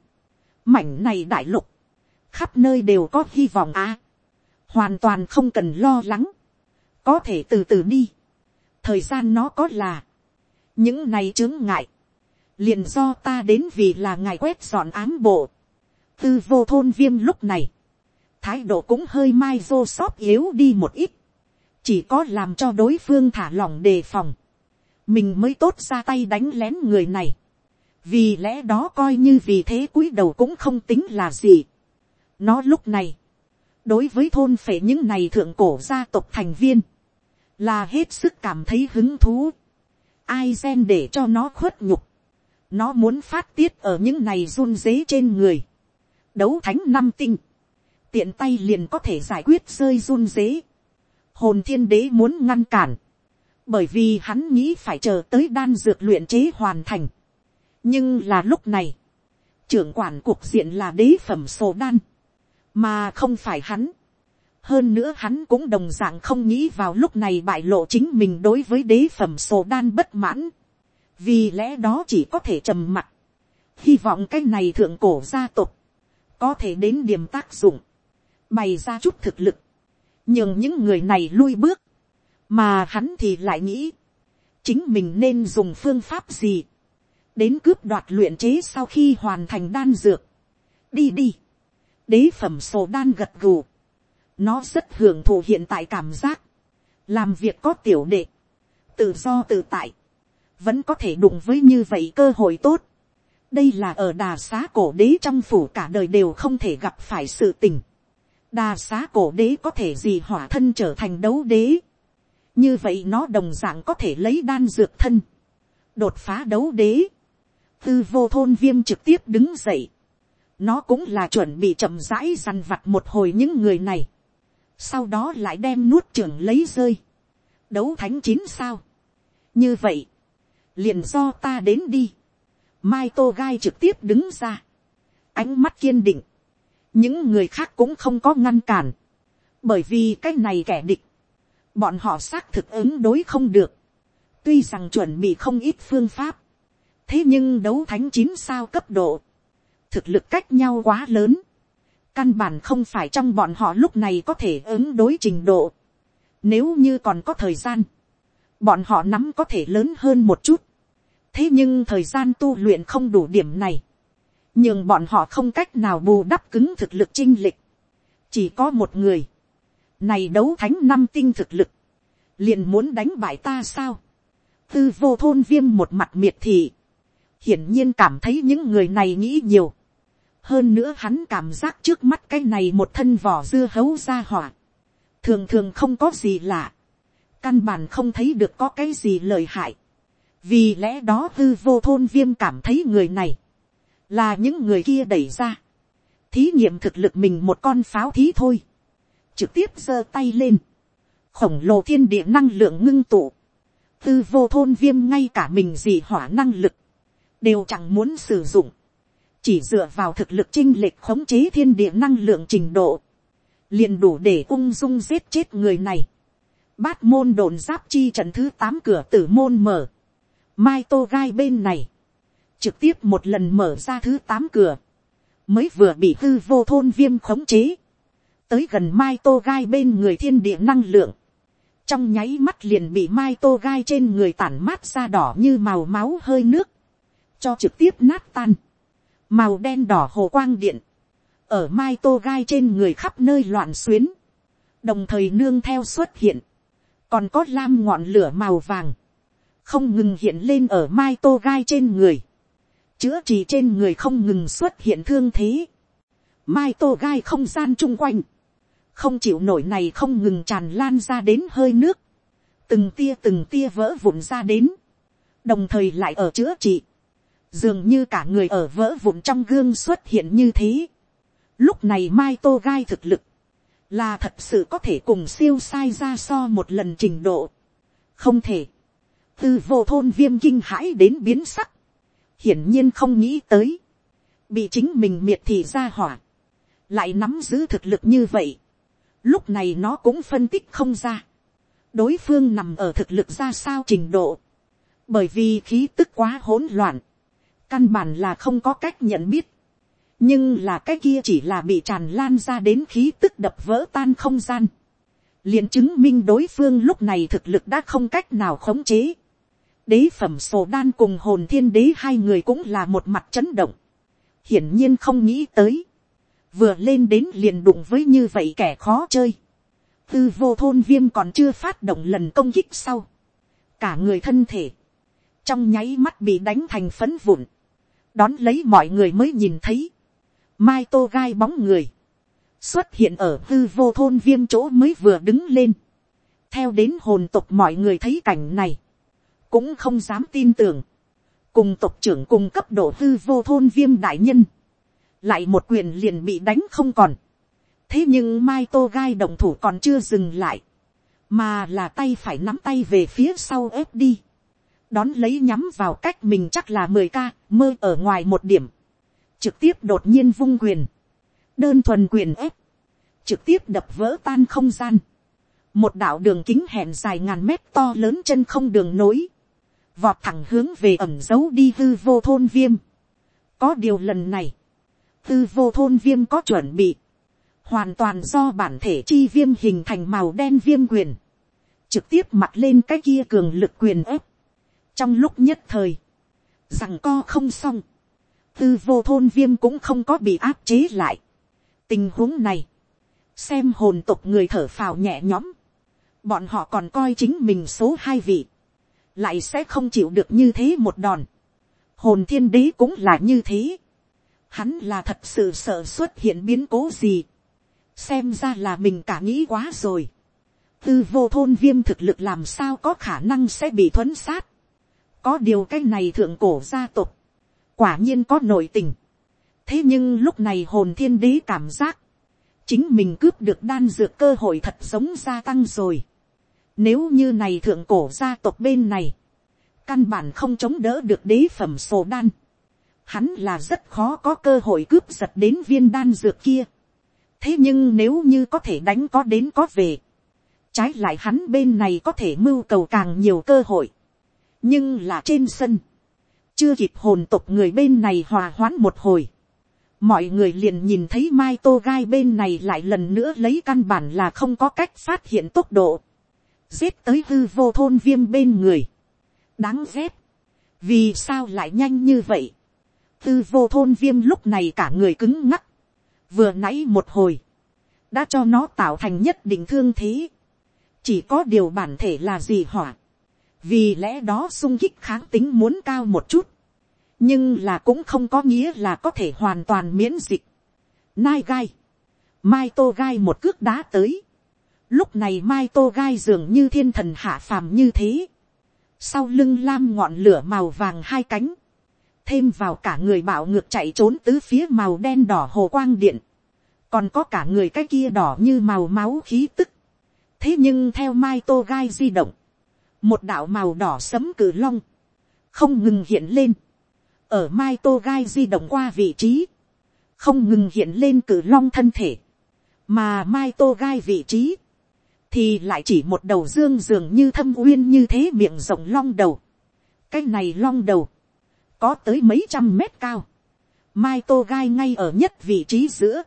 mảnh này đại lục, khắp nơi đều có hy vọng á. hoàn toàn không cần lo lắng, có thể từ từ đi, thời gian nó có là, những này chướng ngại, liền do ta đến vì là ngài quét dọn ám bộ, tư vô thôn viêm lúc này, thái độ cũng hơi mai vô sóp yếu đi một ít, chỉ có làm cho đối phương thả lỏng đề phòng, mình mới tốt ra tay đánh lén người này, vì lẽ đó coi như vì thế cúi đầu cũng không tính là gì. nó lúc này, đối với thôn phệ những này thượng cổ gia tộc thành viên, là hết sức cảm thấy hứng thú, ai gen để cho nó khuất nhục, nó muốn phát tiết ở những này run dế trên người, đấu thánh năm tinh, tiện tay liền có thể giải quyết rơi run dế, hồn thiên đế muốn ngăn cản, bởi vì hắn nghĩ phải chờ tới đan dược luyện chế hoàn thành. nhưng là lúc này, trưởng quản cuộc diện là đế phẩm sổ đan, mà không phải hắn. hơn nữa hắn cũng đồng d ạ n g không nghĩ vào lúc này bại lộ chính mình đối với đế phẩm sổ đan bất mãn, vì lẽ đó chỉ có thể trầm mặt, hy vọng cái này thượng cổ gia tộc, có thể đến điểm tác dụng, bày ra chút thực lực, nhưng những người này lui bước, mà hắn thì lại nghĩ, chính mình nên dùng phương pháp gì, đến cướp đoạt luyện chế sau khi hoàn thành đan dược. đi đi, đế phẩm sổ đan gật gù, nó rất hưởng thụ hiện tại cảm giác, làm việc có tiểu đệ, tự do tự tại, vẫn có thể đụng với như vậy cơ hội tốt. đây là ở đà xá cổ đế trong phủ cả đời đều không thể gặp phải sự tình. đà xá cổ đế có thể gì hỏa thân trở thành đấu đế? Như vậy nó đồng d ạ n g có thể lấy đan dược thân, đột phá đấu đế, tư vô thôn viêm trực tiếp đứng dậy, nó cũng là chuẩn bị chậm rãi dằn vặt một hồi những người này, sau đó lại đem nuốt trưởng lấy rơi, đấu thánh chín sao, như vậy, liền do ta đến đi, mai tô gai trực tiếp đứng ra, ánh mắt kiên định, những người khác cũng không có ngăn cản, bởi vì cái này kẻ địch, bọn họ xác thực ứng đối không được, tuy rằng chuẩn bị không ít phương pháp, thế nhưng đấu thánh chín sao cấp độ, thực lực cách nhau quá lớn, căn bản không phải trong bọn họ lúc này có thể ứng đối trình độ, nếu như còn có thời gian, bọn họ nắm có thể lớn hơn một chút, thế nhưng thời gian tu luyện không đủ điểm này, nhưng bọn họ không cách nào bù đắp cứng thực lực chinh lịch, chỉ có một người, này đấu thánh năm tinh thực lực. Liền muốn đánh bại ta sao. Tư vô thôn viêm một mặt miệt thị. Hiển nhiên cảm thấy những người này nghĩ nhiều. Hơn nữa hắn cảm giác trước mắt cái này một thân vỏ dưa hấu ra hỏa. Thường thường không có gì lạ. Căn bản không thấy được có cái gì lợi hại. Vì lẽ đó tư vô thôn viêm cảm thấy người này. Là những người kia đẩy ra. Thí nghiệm thực lực mình một con pháo thí thôi trực tiếp giơ tay lên, khổng lồ thiên địa năng lượng ngưng tụ, tư vô thôn viêm ngay cả mình dị hỏa năng lực, đều chẳng muốn sử dụng, chỉ dựa vào thực lực chinh lệch khống chế thiên địa năng lượng trình độ, liền đủ để ung dung giết chết người này. Bát môn đồn giáp chi trận thứ tám cửa tử môn mở, mai tô gai bên này, trực tiếp một lần mở ra thứ tám cửa, mới vừa bị hư vô thôn viêm khống chế, tới gần mai tô gai bên người thiên địa năng lượng, trong nháy mắt liền bị mai tô gai trên người tản mát ra đỏ như màu máu hơi nước, cho trực tiếp nát tan, màu đen đỏ hồ quang điện, ở mai tô gai trên người khắp nơi loạn xuyến, đồng thời nương theo xuất hiện, còn có lam ngọn lửa màu vàng, không ngừng hiện lên ở mai tô gai trên người, chữa trị trên người không ngừng xuất hiện thương thế, mai tô gai không gian chung quanh, không chịu nổi này không ngừng tràn lan ra đến hơi nước, từng tia từng tia vỡ vụn ra đến, đồng thời lại ở chữa trị, dường như cả người ở vỡ vụn trong gương xuất hiện như thế. Lúc này mai tô gai thực lực, là thật sự có thể cùng siêu sai ra so một lần trình độ. không thể, từ vô thôn viêm kinh hãi đến biến sắc, hiển nhiên không nghĩ tới, bị chính mình miệt thị ra hỏa, lại nắm giữ thực lực như vậy, Lúc này nó cũng phân tích không ra. Đối phương nằm ở thực lực ra sao trình độ. Bởi vì khí tức quá hỗn loạn. Căn bản là không có cách nhận biết. nhưng là cái kia chỉ là bị tràn lan ra đến khí tức đập vỡ tan không gian, liền chứng minh đối phương lúc này thực lực đã không cách nào khống chế. đế phẩm sổ đan cùng hồn thiên đế hai người cũng là một mặt chấn động, hiển nhiên không nghĩ tới, vừa lên đến liền đụng với như vậy kẻ khó chơi, tư vô thôn viêm còn chưa phát động lần công kích sau, cả người thân thể, trong nháy mắt bị đánh thành phấn vụn, đón lấy mọi người mới nhìn thấy, mai tô gai bóng người, xuất hiện ở tư vô thôn viêm chỗ mới vừa đứng lên, theo đến hồn tục mọi người thấy cảnh này, cũng không dám tin tưởng, cùng tộc trưởng cùng cấp độ tư vô thôn viêm đại nhân, lại một quyền liền bị đánh không còn, thế nhưng mai tô gai động thủ còn chưa dừng lại, mà là tay phải nắm tay về phía sau ép đi, đón lấy nhắm vào cách mình chắc là mười ca mơ ở ngoài một điểm, trực tiếp đột nhiên vung quyền, đơn thuần quyền ép, trực tiếp đập vỡ tan không gian, một đạo đường kính hẹn dài ngàn mét to lớn chân không đường nối, vọt thẳng hướng về ẩm dấu đi hư vô thôn viêm. có điều lần này, tư vô thôn viêm có chuẩn bị, hoàn toàn do bản thể chi viêm hình thành màu đen viêm quyền, trực tiếp mặt lên cái kia cường lực quyền ép. trong lúc nhất thời, rằng co không xong, tư vô thôn viêm cũng không có bị áp chế lại. tình huống này, xem hồn tục người thở phào nhẹ nhõm, bọn họ còn coi chính mình số hai vị, lại sẽ không chịu được như thế một đòn. hồn thiên đế cũng là như thế hắn là thật sự sợ xuất hiện biến cố gì. xem ra là mình cả nghĩ quá rồi. tư vô thôn viêm thực lực làm sao có khả năng sẽ bị thuấn sát. có điều cái này thượng cổ gia tộc, quả nhiên có nội tình. thế nhưng lúc này hồn thiên đế cảm giác, chính mình cướp được đan dược cơ hội thật sống gia tăng rồi. Nếu như này thượng cổ gia tộc bên này, căn bản không chống đỡ được đế phẩm sổ đan. Hắn là rất khó có cơ hội cướp giật đến viên đan dược kia. Thế nhưng nếu như có thể đánh có đến có về. Trái lại hắn bên này có thể mưu cầu càng nhiều cơ hội. Nhưng là trên sân. Chưa kịp hồn tục người bên này hòa hoãn một hồi mọi người liền nhìn thấy mai tô gai bên này lại lần nữa lấy căn bản là không có cách phát hiện tốc độ, giết tới hư vô thôn viêm bên người, đáng ghét, vì sao lại nhanh như vậy, tư vô thôn viêm lúc này cả người cứng ngắc, vừa nãy một hồi, đã cho nó tạo thành nhất định thương thế, chỉ có điều bản thể là gì hỏa, vì lẽ đó sung kích kháng tính muốn cao một chút, nhưng là cũng không có nghĩa là có thể hoàn toàn miễn dịch. Nai gai, mai tô gai một cước đá tới. Lúc này mai tô gai dường như thiên thần hạ phàm như thế. Sau lưng lam ngọn lửa màu vàng hai cánh. Thêm vào cả người bảo ngược chạy trốn tứ phía màu đen đỏ hồ quang điện. Còn có cả người cái kia đỏ như màu máu khí tức. Thế nhưng theo mai tô gai di động. Một đạo màu đỏ sấm cử long. Không ngừng hiện lên ở mai tô gai di động qua vị trí, không ngừng hiện lên cử long thân thể, mà mai tô gai vị trí, thì lại chỉ một đầu dương dường như thâm uyên như thế miệng rộng long đầu. cái này long đầu, có tới mấy trăm mét cao, mai tô gai ngay ở nhất vị trí giữa,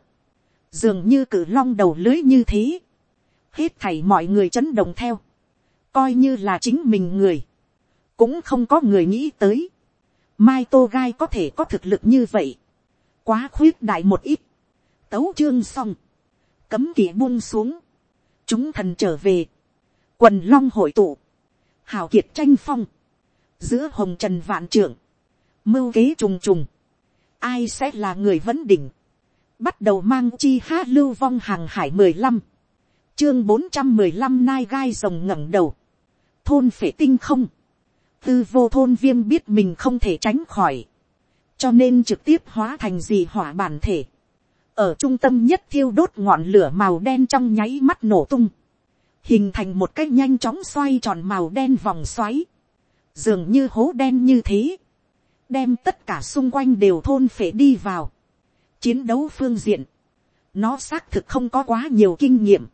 dường như cử long đầu lưới như thế, hết thảy mọi người chấn động theo, coi như là chính mình người, cũng không có người nghĩ tới, Mai Tô Gai có thể có thực lực như vậy. Quá khuyết đại một ít. Tấu chương xong. Cấm kỵ buông xuống. Chúng thần trở về. Quần long hội tụ. Hào kiệt tranh phong. Giữa hồng trần vạn trưởng. Mưu kế trùng trùng. Ai sẽ là người vấn đỉnh. Bắt đầu mang chi hát lưu vong hàng hải mười lăm. Chương bốn trăm mười lăm nai gai rồng ngẩng đầu. Thôn phể tinh không. Tư vô thôn viêm biết mình không thể tránh khỏi, cho nên trực tiếp hóa thành gì hỏa bản thể, ở trung tâm nhất thiêu đốt ngọn lửa màu đen trong nháy mắt nổ tung, hình thành một cái nhanh chóng xoay tròn màu đen vòng xoáy, dường như hố đen như thế, đem tất cả xung quanh đều thôn phệ đi vào, chiến đấu phương diện, nó xác thực không có quá nhiều kinh nghiệm,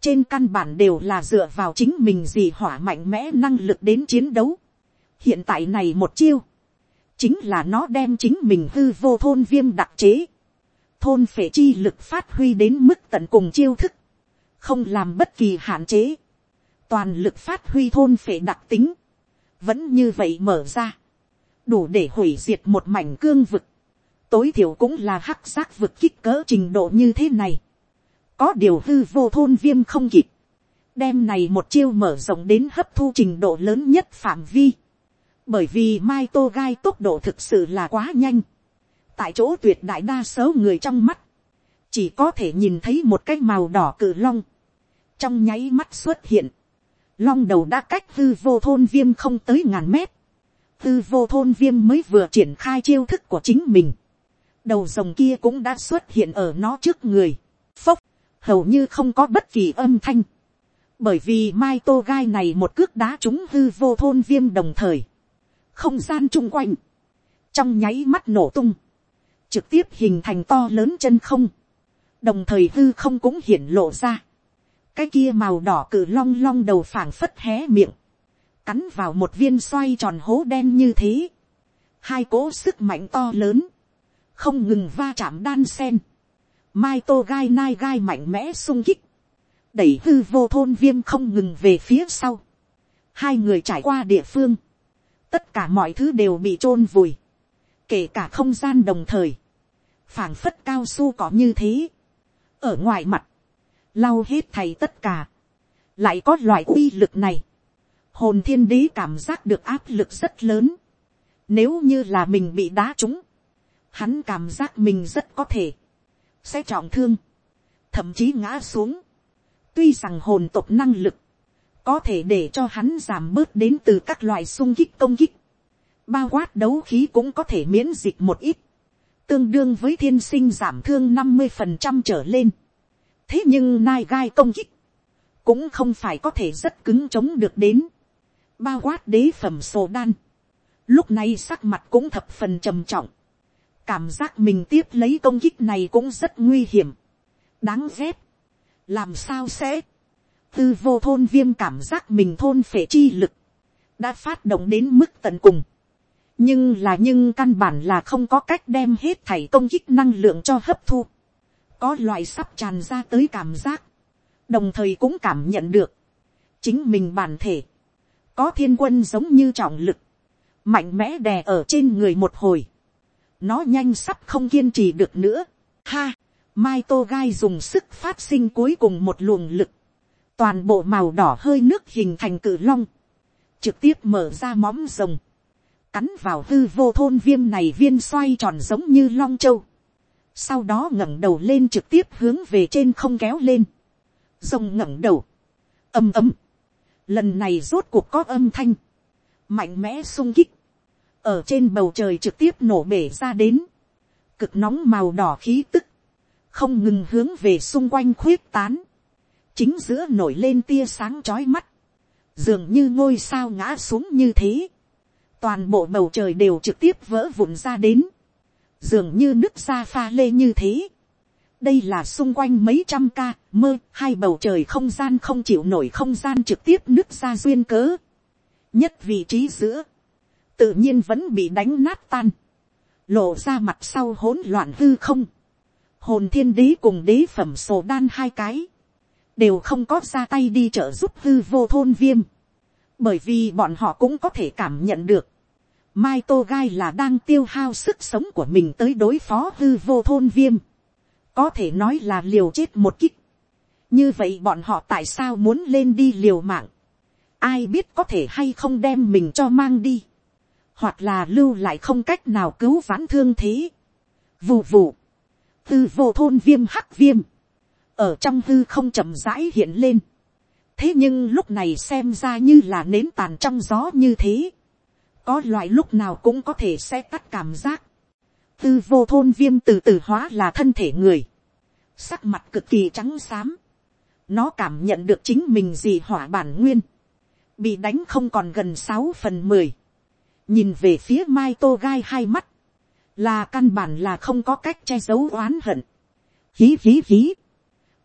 trên căn bản đều là dựa vào chính mình gì hỏa mạnh mẽ năng lực đến chiến đấu. Hiện tại này một chiêu, chính là nó đem chính mình hư vô thôn viêm đặc chế, thôn phệ chi lực phát huy đến mức tận cùng chiêu thức, không làm bất kỳ hạn chế, toàn lực phát huy thôn phệ đặc tính, vẫn như vậy mở ra, đủ để hủy diệt một mảnh cương vực, tối thiểu cũng là hắc giác vực kích cỡ trình độ như thế này, có điều hư vô thôn viêm không kịp, đem này một chiêu mở rộng đến hấp thu trình độ lớn nhất phạm vi, bởi vì mai tô gai tốc độ thực sự là quá nhanh, tại chỗ tuyệt đại đa số người trong mắt, chỉ có thể nhìn thấy một cái màu đỏ cự long, trong nháy mắt xuất hiện, long đầu đã cách hư vô thôn viêm không tới ngàn mét, hư vô thôn viêm mới vừa triển khai chiêu thức của chính mình, đầu rồng kia cũng đã xuất hiện ở nó trước người, phốc, hầu như không có bất kỳ âm thanh, bởi vì mai tô gai này một cước đá trúng hư vô thôn viêm đồng thời, không gian chung quanh, trong nháy mắt nổ tung, trực tiếp hình thành to lớn chân không, đồng thời hư không cũng hiển lộ ra, cái kia màu đỏ cử long long đầu phảng phất hé miệng, cắn vào một viên xoay tròn hố đen như thế, hai cỗ sức mạnh to lớn, không ngừng va chạm đan sen, mai tô gai nai gai mạnh mẽ sung kích, đẩy hư vô thôn viêm không ngừng về phía sau, hai người trải qua địa phương, tất cả mọi thứ đều bị chôn vùi, kể cả không gian đồng thời, phảng phất cao su có như thế, ở ngoài mặt, lau hết thầy tất cả, lại có loại uy lực này, hồn thiên đế cảm giác được áp lực rất lớn, nếu như là mình bị đá trúng, hắn cảm giác mình rất có thể, sẽ trọng thương, thậm chí ngã xuống, tuy rằng hồn tộc năng lực, có thể để cho hắn giảm bớt đến từ các loại sung kích công kích, bao quát đấu khí cũng có thể miễn dịch một ít, tương đương với thiên sinh giảm thương năm mươi phần trăm trở lên. thế nhưng nai gai công kích, cũng không phải có thể rất cứng chống được đến, bao quát đế phẩm sổ đan, lúc này sắc mặt cũng thập phần trầm trọng, cảm giác mình tiếp lấy công kích này cũng rất nguy hiểm, đáng ghét, làm sao sẽ, tư vô thôn viêm cảm giác mình thôn phệ chi lực, đã phát động đến mức tận cùng. nhưng là nhưng căn bản là không có cách đem hết thảy công kích năng lượng cho hấp thu. có loại sắp tràn ra tới cảm giác, đồng thời cũng cảm nhận được, chính mình bản thể, có thiên quân giống như trọng lực, mạnh mẽ đè ở trên người một hồi, nó nhanh sắp không kiên trì được nữa. Ha, Mai Tô Gai dùng sức phát sinh cuối cùng một luồng lực, toàn bộ màu đỏ hơi nước hình thành cự long, trực tiếp mở ra móm rồng, cắn vào hư vô thôn viêm này viên xoay tròn giống như long châu, sau đó ngẩng đầu lên trực tiếp hướng về trên không kéo lên, rồng ngẩng đầu, ầm ầm, lần này rốt cuộc có âm thanh, mạnh mẽ sung kích, ở trên bầu trời trực tiếp nổ bể ra đến, cực nóng màu đỏ khí tức, không ngừng hướng về xung quanh khuyết tán, chính giữa nổi lên tia sáng chói mắt, dường như ngôi sao ngã xuống như thế, toàn bộ bầu trời đều trực tiếp vỡ vụn ra đến, dường như nước ra pha lê như thế đây là xung quanh mấy trăm ca mơ hai bầu trời không gian không chịu nổi không gian trực tiếp nước ra duyên cớ. nhất vị trí giữa, tự nhiên vẫn bị đánh nát tan, lộ ra mặt sau hỗn loạn hư không. hồn thiên đế cùng đế phẩm sổ đan hai cái, đều không có ra tay đi trợ giúp hư vô thôn viêm, bởi vì bọn họ cũng có thể cảm nhận được, mai tô gai là đang tiêu hao sức sống của mình tới đối phó hư vô thôn viêm, có thể nói là liều chết một kích, như vậy bọn họ tại sao muốn lên đi liều mạng, ai biết có thể hay không đem mình cho mang đi, hoặc là lưu lại không cách nào cứu vãn thương thế, vù vù, tư vô thôn viêm hắc viêm, ở trong hư không chậm rãi hiện lên. thế nhưng lúc này xem ra như là nến tàn trong gió như thế. có loại lúc nào cũng có thể sẽ tắt cảm giác. tư vô thôn viêm từ từ hóa là thân thể người sắc mặt cực kỳ trắng xám. nó cảm nhận được chính mình gì hỏa bản nguyên. bị đánh không còn gần sáu phần mười. nhìn về phía mai tô gai hai mắt. là căn bản là không có cách che giấu oán hận. hí hí hí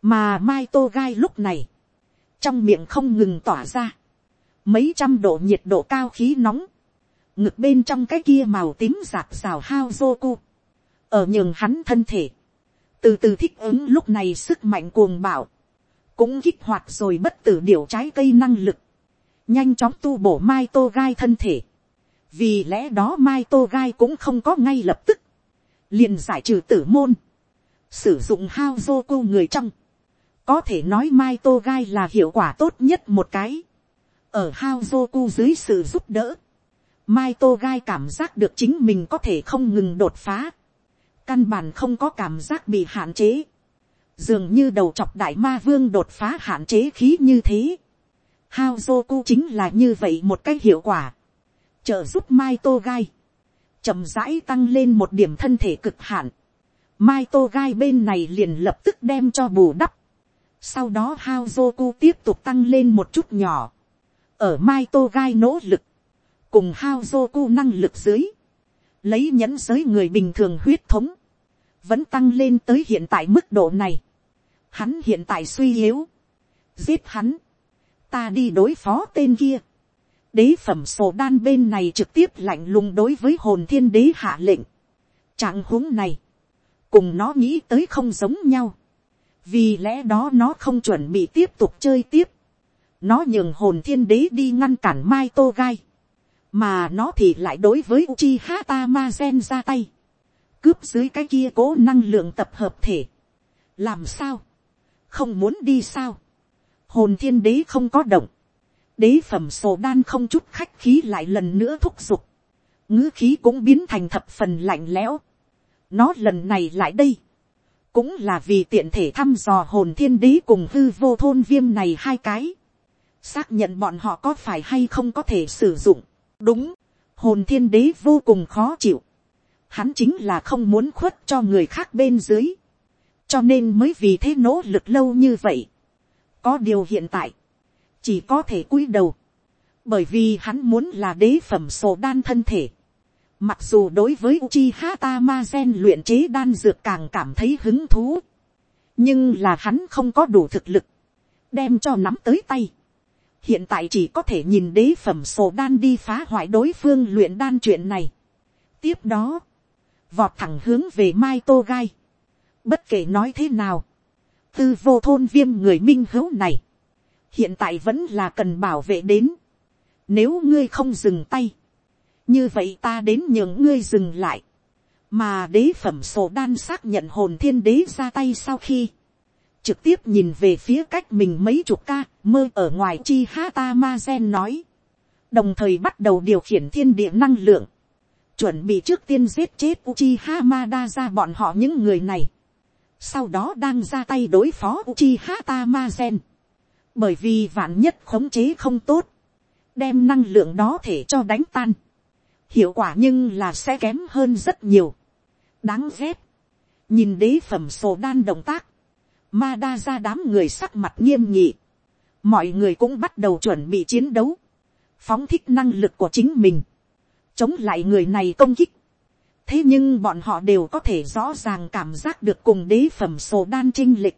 mà mai tô gai lúc này, trong miệng không ngừng tỏa ra, mấy trăm độ nhiệt độ cao khí nóng, ngực bên trong cái kia màu tím giạt rào hao vô cu, ở nhường hắn thân thể, từ từ thích ứng lúc này sức mạnh cuồng bạo, cũng kích hoạt rồi bất tử điều trái cây năng lực, nhanh chóng tu bổ mai tô gai thân thể, vì lẽ đó mai tô gai cũng không có ngay lập tức, liền giải trừ tử môn, sử dụng hao dô cô người trong, có thể nói mai tô gai là hiệu quả tốt nhất một cái, ở hao dô cô dưới sự giúp đỡ, mai tô gai cảm giác được chính mình có thể không ngừng đột phá, căn bản không có cảm giác bị hạn chế, dường như đầu chọc đại ma vương đột phá hạn chế khí như thế. Hao Zoku chính là như vậy một cái hiệu quả, trợ giúp Mai Tô Gai, chậm rãi tăng lên một điểm thân thể cực hạn. Mai Tô Gai bên này liền lập tức đem cho bù đắp. Sau đó Hao Zoku tiếp tục tăng lên một chút nhỏ. Ở Mai Tô Gai nỗ lực, cùng Hao Zoku năng lực dưới, lấy nhẫn giới người bình thường huyết thống, vẫn tăng lên tới hiện tại mức độ này. Hắn hiện tại suy yếu. Giết hắn. Ta đi đối phó tên kia. Đế phẩm sổ đan bên này trực tiếp lạnh lùng đối với hồn thiên đế hạ lệnh. Trạng huống này. Cùng nó nghĩ tới không giống nhau. Vì lẽ đó nó không chuẩn bị tiếp tục chơi tiếp. Nó nhường hồn thiên đế đi ngăn cản Mai Tô Gai. Mà nó thì lại đối với Uchiha Tamazen ra tay. Cướp dưới cái kia cố năng lượng tập hợp thể. làm sao, không muốn đi sao, hồn thiên đế không có động, đế phẩm sổ đan không chút khách khí lại lần nữa thúc giục, ngữ khí cũng biến thành thập phần lạnh lẽo, nó lần này lại đây, cũng là vì tiện thể thăm dò hồn thiên đế cùng hư vô thôn viêm này hai cái, xác nhận bọn họ có phải hay không có thể sử dụng, đúng, hồn thiên đế vô cùng khó chịu, hắn chính là không muốn khuất cho người khác bên dưới, cho nên mới vì thế nỗ lực lâu như vậy. có điều hiện tại, chỉ có thể cúi đầu, bởi vì hắn muốn là đế phẩm sổ đan thân thể. Mặc dù đối với Uchiha Tamazen luyện chế đan dược càng cảm thấy hứng thú, nhưng là hắn không có đủ thực lực, đem cho nắm tới tay hiện tại chỉ có thể nhìn đế phẩm sổ đan đi phá hoại đối phương luyện đan chuyện này. tiếp đó, vọt thẳng hướng về mai tô gai. bất kể nói thế nào, tư vô thôn viêm người minh hữu này, hiện tại vẫn là cần bảo vệ đến. nếu ngươi không dừng tay, như vậy ta đến nhường ngươi dừng lại, mà đế phẩm sổ đan xác nhận hồn thiên đế ra tay sau khi, trực tiếp nhìn về phía cách mình mấy chục ca mơ ở ngoài chi ha ta ma gen nói, đồng thời bắt đầu điều khiển thiên địa năng lượng, chuẩn bị trước tiên giết chết Uchiha Madara bọn họ những người này. Sau đó đang ra tay đối phó Uchiha Tamazen. Bởi vì vạn nhất khống chế không tốt. Đem năng lượng đó thể cho đánh tan. Hiệu quả nhưng là sẽ kém hơn rất nhiều. Đáng ghét. Nhìn đế phẩm sổ đan động tác. Ma đa ra đám người sắc mặt nghiêm nghị. Mọi người cũng bắt đầu chuẩn bị chiến đấu. Phóng thích năng lực của chính mình chống lại người này công kích. thế nhưng bọn họ đều có thể rõ ràng cảm giác được cùng đế phẩm sổ đan trinh lịch.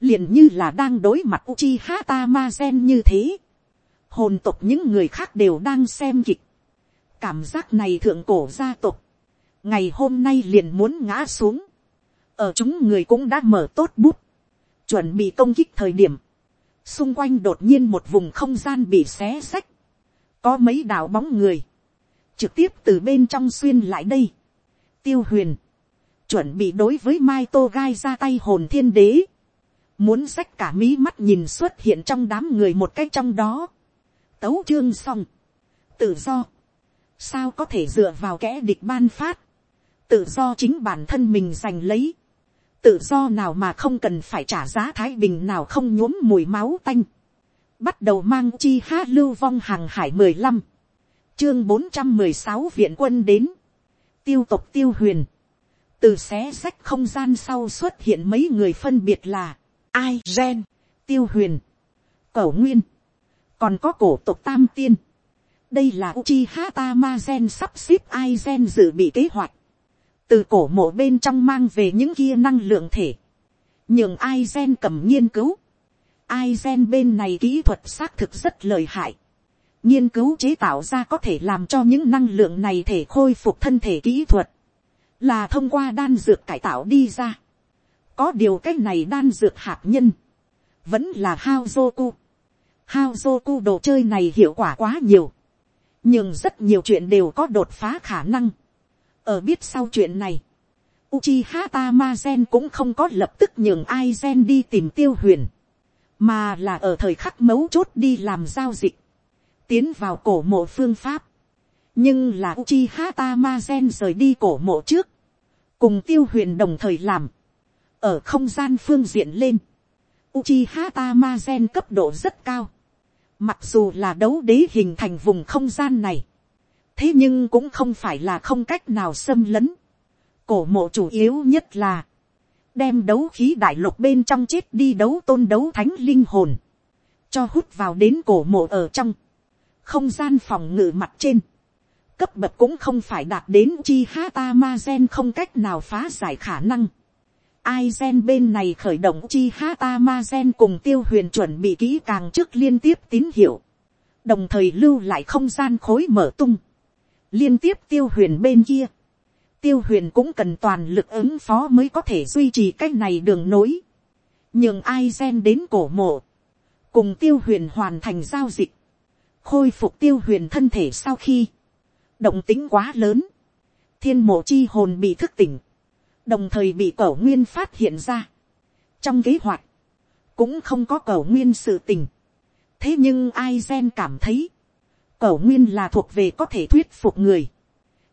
liền như là đang đối mặt uchi hata ma gen như thế. hồn tục những người khác đều đang xem kịch. cảm giác này thượng cổ gia tục. ngày hôm nay liền muốn ngã xuống. ở chúng người cũng đã mở tốt bút chuẩn bị công kích thời điểm. xung quanh đột nhiên một vùng không gian bị xé sách, có mấy đạo bóng người. Trực tiếp từ bên trong xuyên lại đây. tiêu huyền, chuẩn bị đối với mai tô gai ra tay hồn thiên đế, muốn sách cả mí mắt nhìn xuất hiện trong đám người một cách trong đó. tấu chương xong, tự do, sao có thể dựa vào kẽ địch ban phát, tự do chính bản thân mình giành lấy, tự do nào mà không cần phải trả giá thái bình nào không nhuốm mùi máu tanh, bắt đầu mang chi hát lưu vong hàng hải mười lăm, chương bốn trăm mười sáu viện quân đến, tiêu tộc tiêu huyền, từ xé sách không gian sau xuất hiện mấy người phân biệt là, ai gen, tiêu huyền, cẩu nguyên, còn có cổ tộc tam tiên, đây là Uchiha Tamazen ma gen sắp xếp ai gen dự bị kế hoạch, từ cổ mộ bên trong mang về những kia năng lượng thể, nhường ai gen cầm nghiên cứu, ai gen bên này kỹ thuật xác thực rất lợi hại, nghiên cứu chế tạo ra có thể làm cho những năng lượng này thể khôi phục thân thể kỹ thuật, là thông qua đan dược cải tạo đi ra. có điều cái này đan dược hạt nhân, vẫn là hao Zoku. Hao Zoku đồ chơi này hiệu quả quá nhiều, nhưng rất nhiều chuyện đều có đột phá khả năng ở biết sau chuyện này, Uchiha Tamazen cũng không có lập tức nhường Aizen đi tìm tiêu huyền, mà là ở thời khắc mấu chốt đi làm giao dịch, tiến vào cổ mộ phương pháp. nhưng là Uchiha Tamazen rời đi cổ mộ trước, cùng tiêu huyền đồng thời làm, ở không gian phương diện lên, Uchiha Tamazen cấp độ rất cao, mặc dù là đấu đế hình thành vùng không gian này, thế nhưng cũng không phải là không cách nào xâm lấn, cổ mộ chủ yếu nhất là, đem đấu khí đại lục bên trong chết đi đấu tôn đấu thánh linh hồn, cho hút vào đến cổ mộ ở trong, không gian phòng ngự mặt trên, cấp bậc cũng không phải đạt đến chi ha ta ma gen không cách nào phá giải khả năng. Ai gen bên này khởi động chi ha ta ma gen cùng tiêu huyền chuẩn bị kỹ càng trước liên tiếp tín hiệu, đồng thời lưu lại không gian khối mở tung, liên tiếp tiêu huyền bên kia, tiêu huyền cũng cần toàn lực ứng phó mới có thể duy trì cái này đường nối, nhường ai gen đến cổ mộ, cùng tiêu huyền hoàn thành giao dịch, khôi phục tiêu huyền thân thể sau khi, động tính quá lớn, thiên mộ chi hồn bị thức tỉnh, đồng thời bị cẩu nguyên phát hiện ra. trong kế hoạch, cũng không có cẩu nguyên sự tình. thế nhưng ai gen cảm thấy, cẩu nguyên là thuộc về có thể thuyết phục người,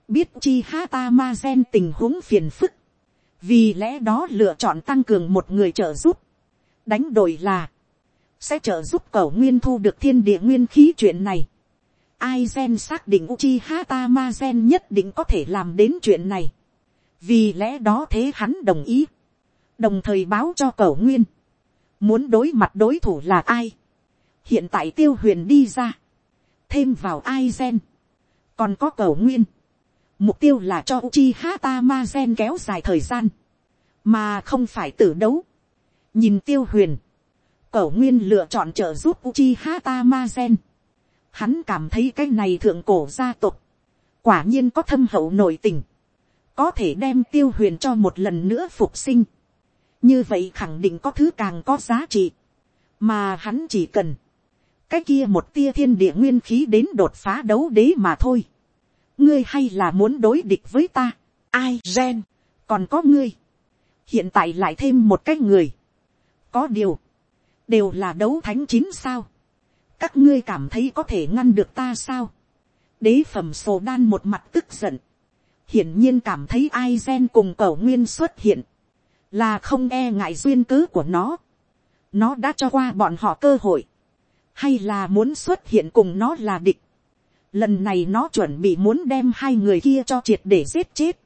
biết chi ha ta ma gen tình huống phiền phức, vì lẽ đó lựa chọn tăng cường một người trợ giúp, đánh đổi là, sẽ trợ giúp cẩu nguyên thu được thiên địa nguyên khí chuyện này. Ai gen xác định Uchiha Tamazen nhất định có thể làm đến chuyện này. Vì lẽ đó thế hắn đồng ý. Đồng thời báo cho cẩu nguyên. Muốn đối mặt đối thủ là ai? Hiện tại tiêu huyền đi ra. Thêm vào Aizen. Còn có cẩu nguyên. Mục tiêu là cho Uchiha Tamazen kéo dài thời gian. Mà không phải tử đấu. Nhìn tiêu huyền. Cẩu nguyên lựa chọn trợ giúp Uchiha Tamazen hắn cảm thấy cái này thượng cổ gia tộc, quả nhiên có thâm hậu nội tình, có thể đem tiêu huyền cho một lần nữa phục sinh, như vậy khẳng định có thứ càng có giá trị, mà hắn chỉ cần, cái kia một tia thiên địa nguyên khí đến đột phá đấu đế mà thôi, ngươi hay là muốn đối địch với ta, ai gen, còn có ngươi, hiện tại lại thêm một cái người, có điều, đều là đấu thánh chín sao, các ngươi cảm thấy có thể ngăn được ta sao. đế phẩm sổ đan một mặt tức giận. hiển nhiên cảm thấy ai gen cùng cầu nguyên xuất hiện. là không e ngại duyên cớ của nó. nó đã cho qua bọn họ cơ hội hay là muốn xuất hiện cùng nó là địch. lần này nó chuẩn bị muốn đem hai người kia cho triệt để giết chết.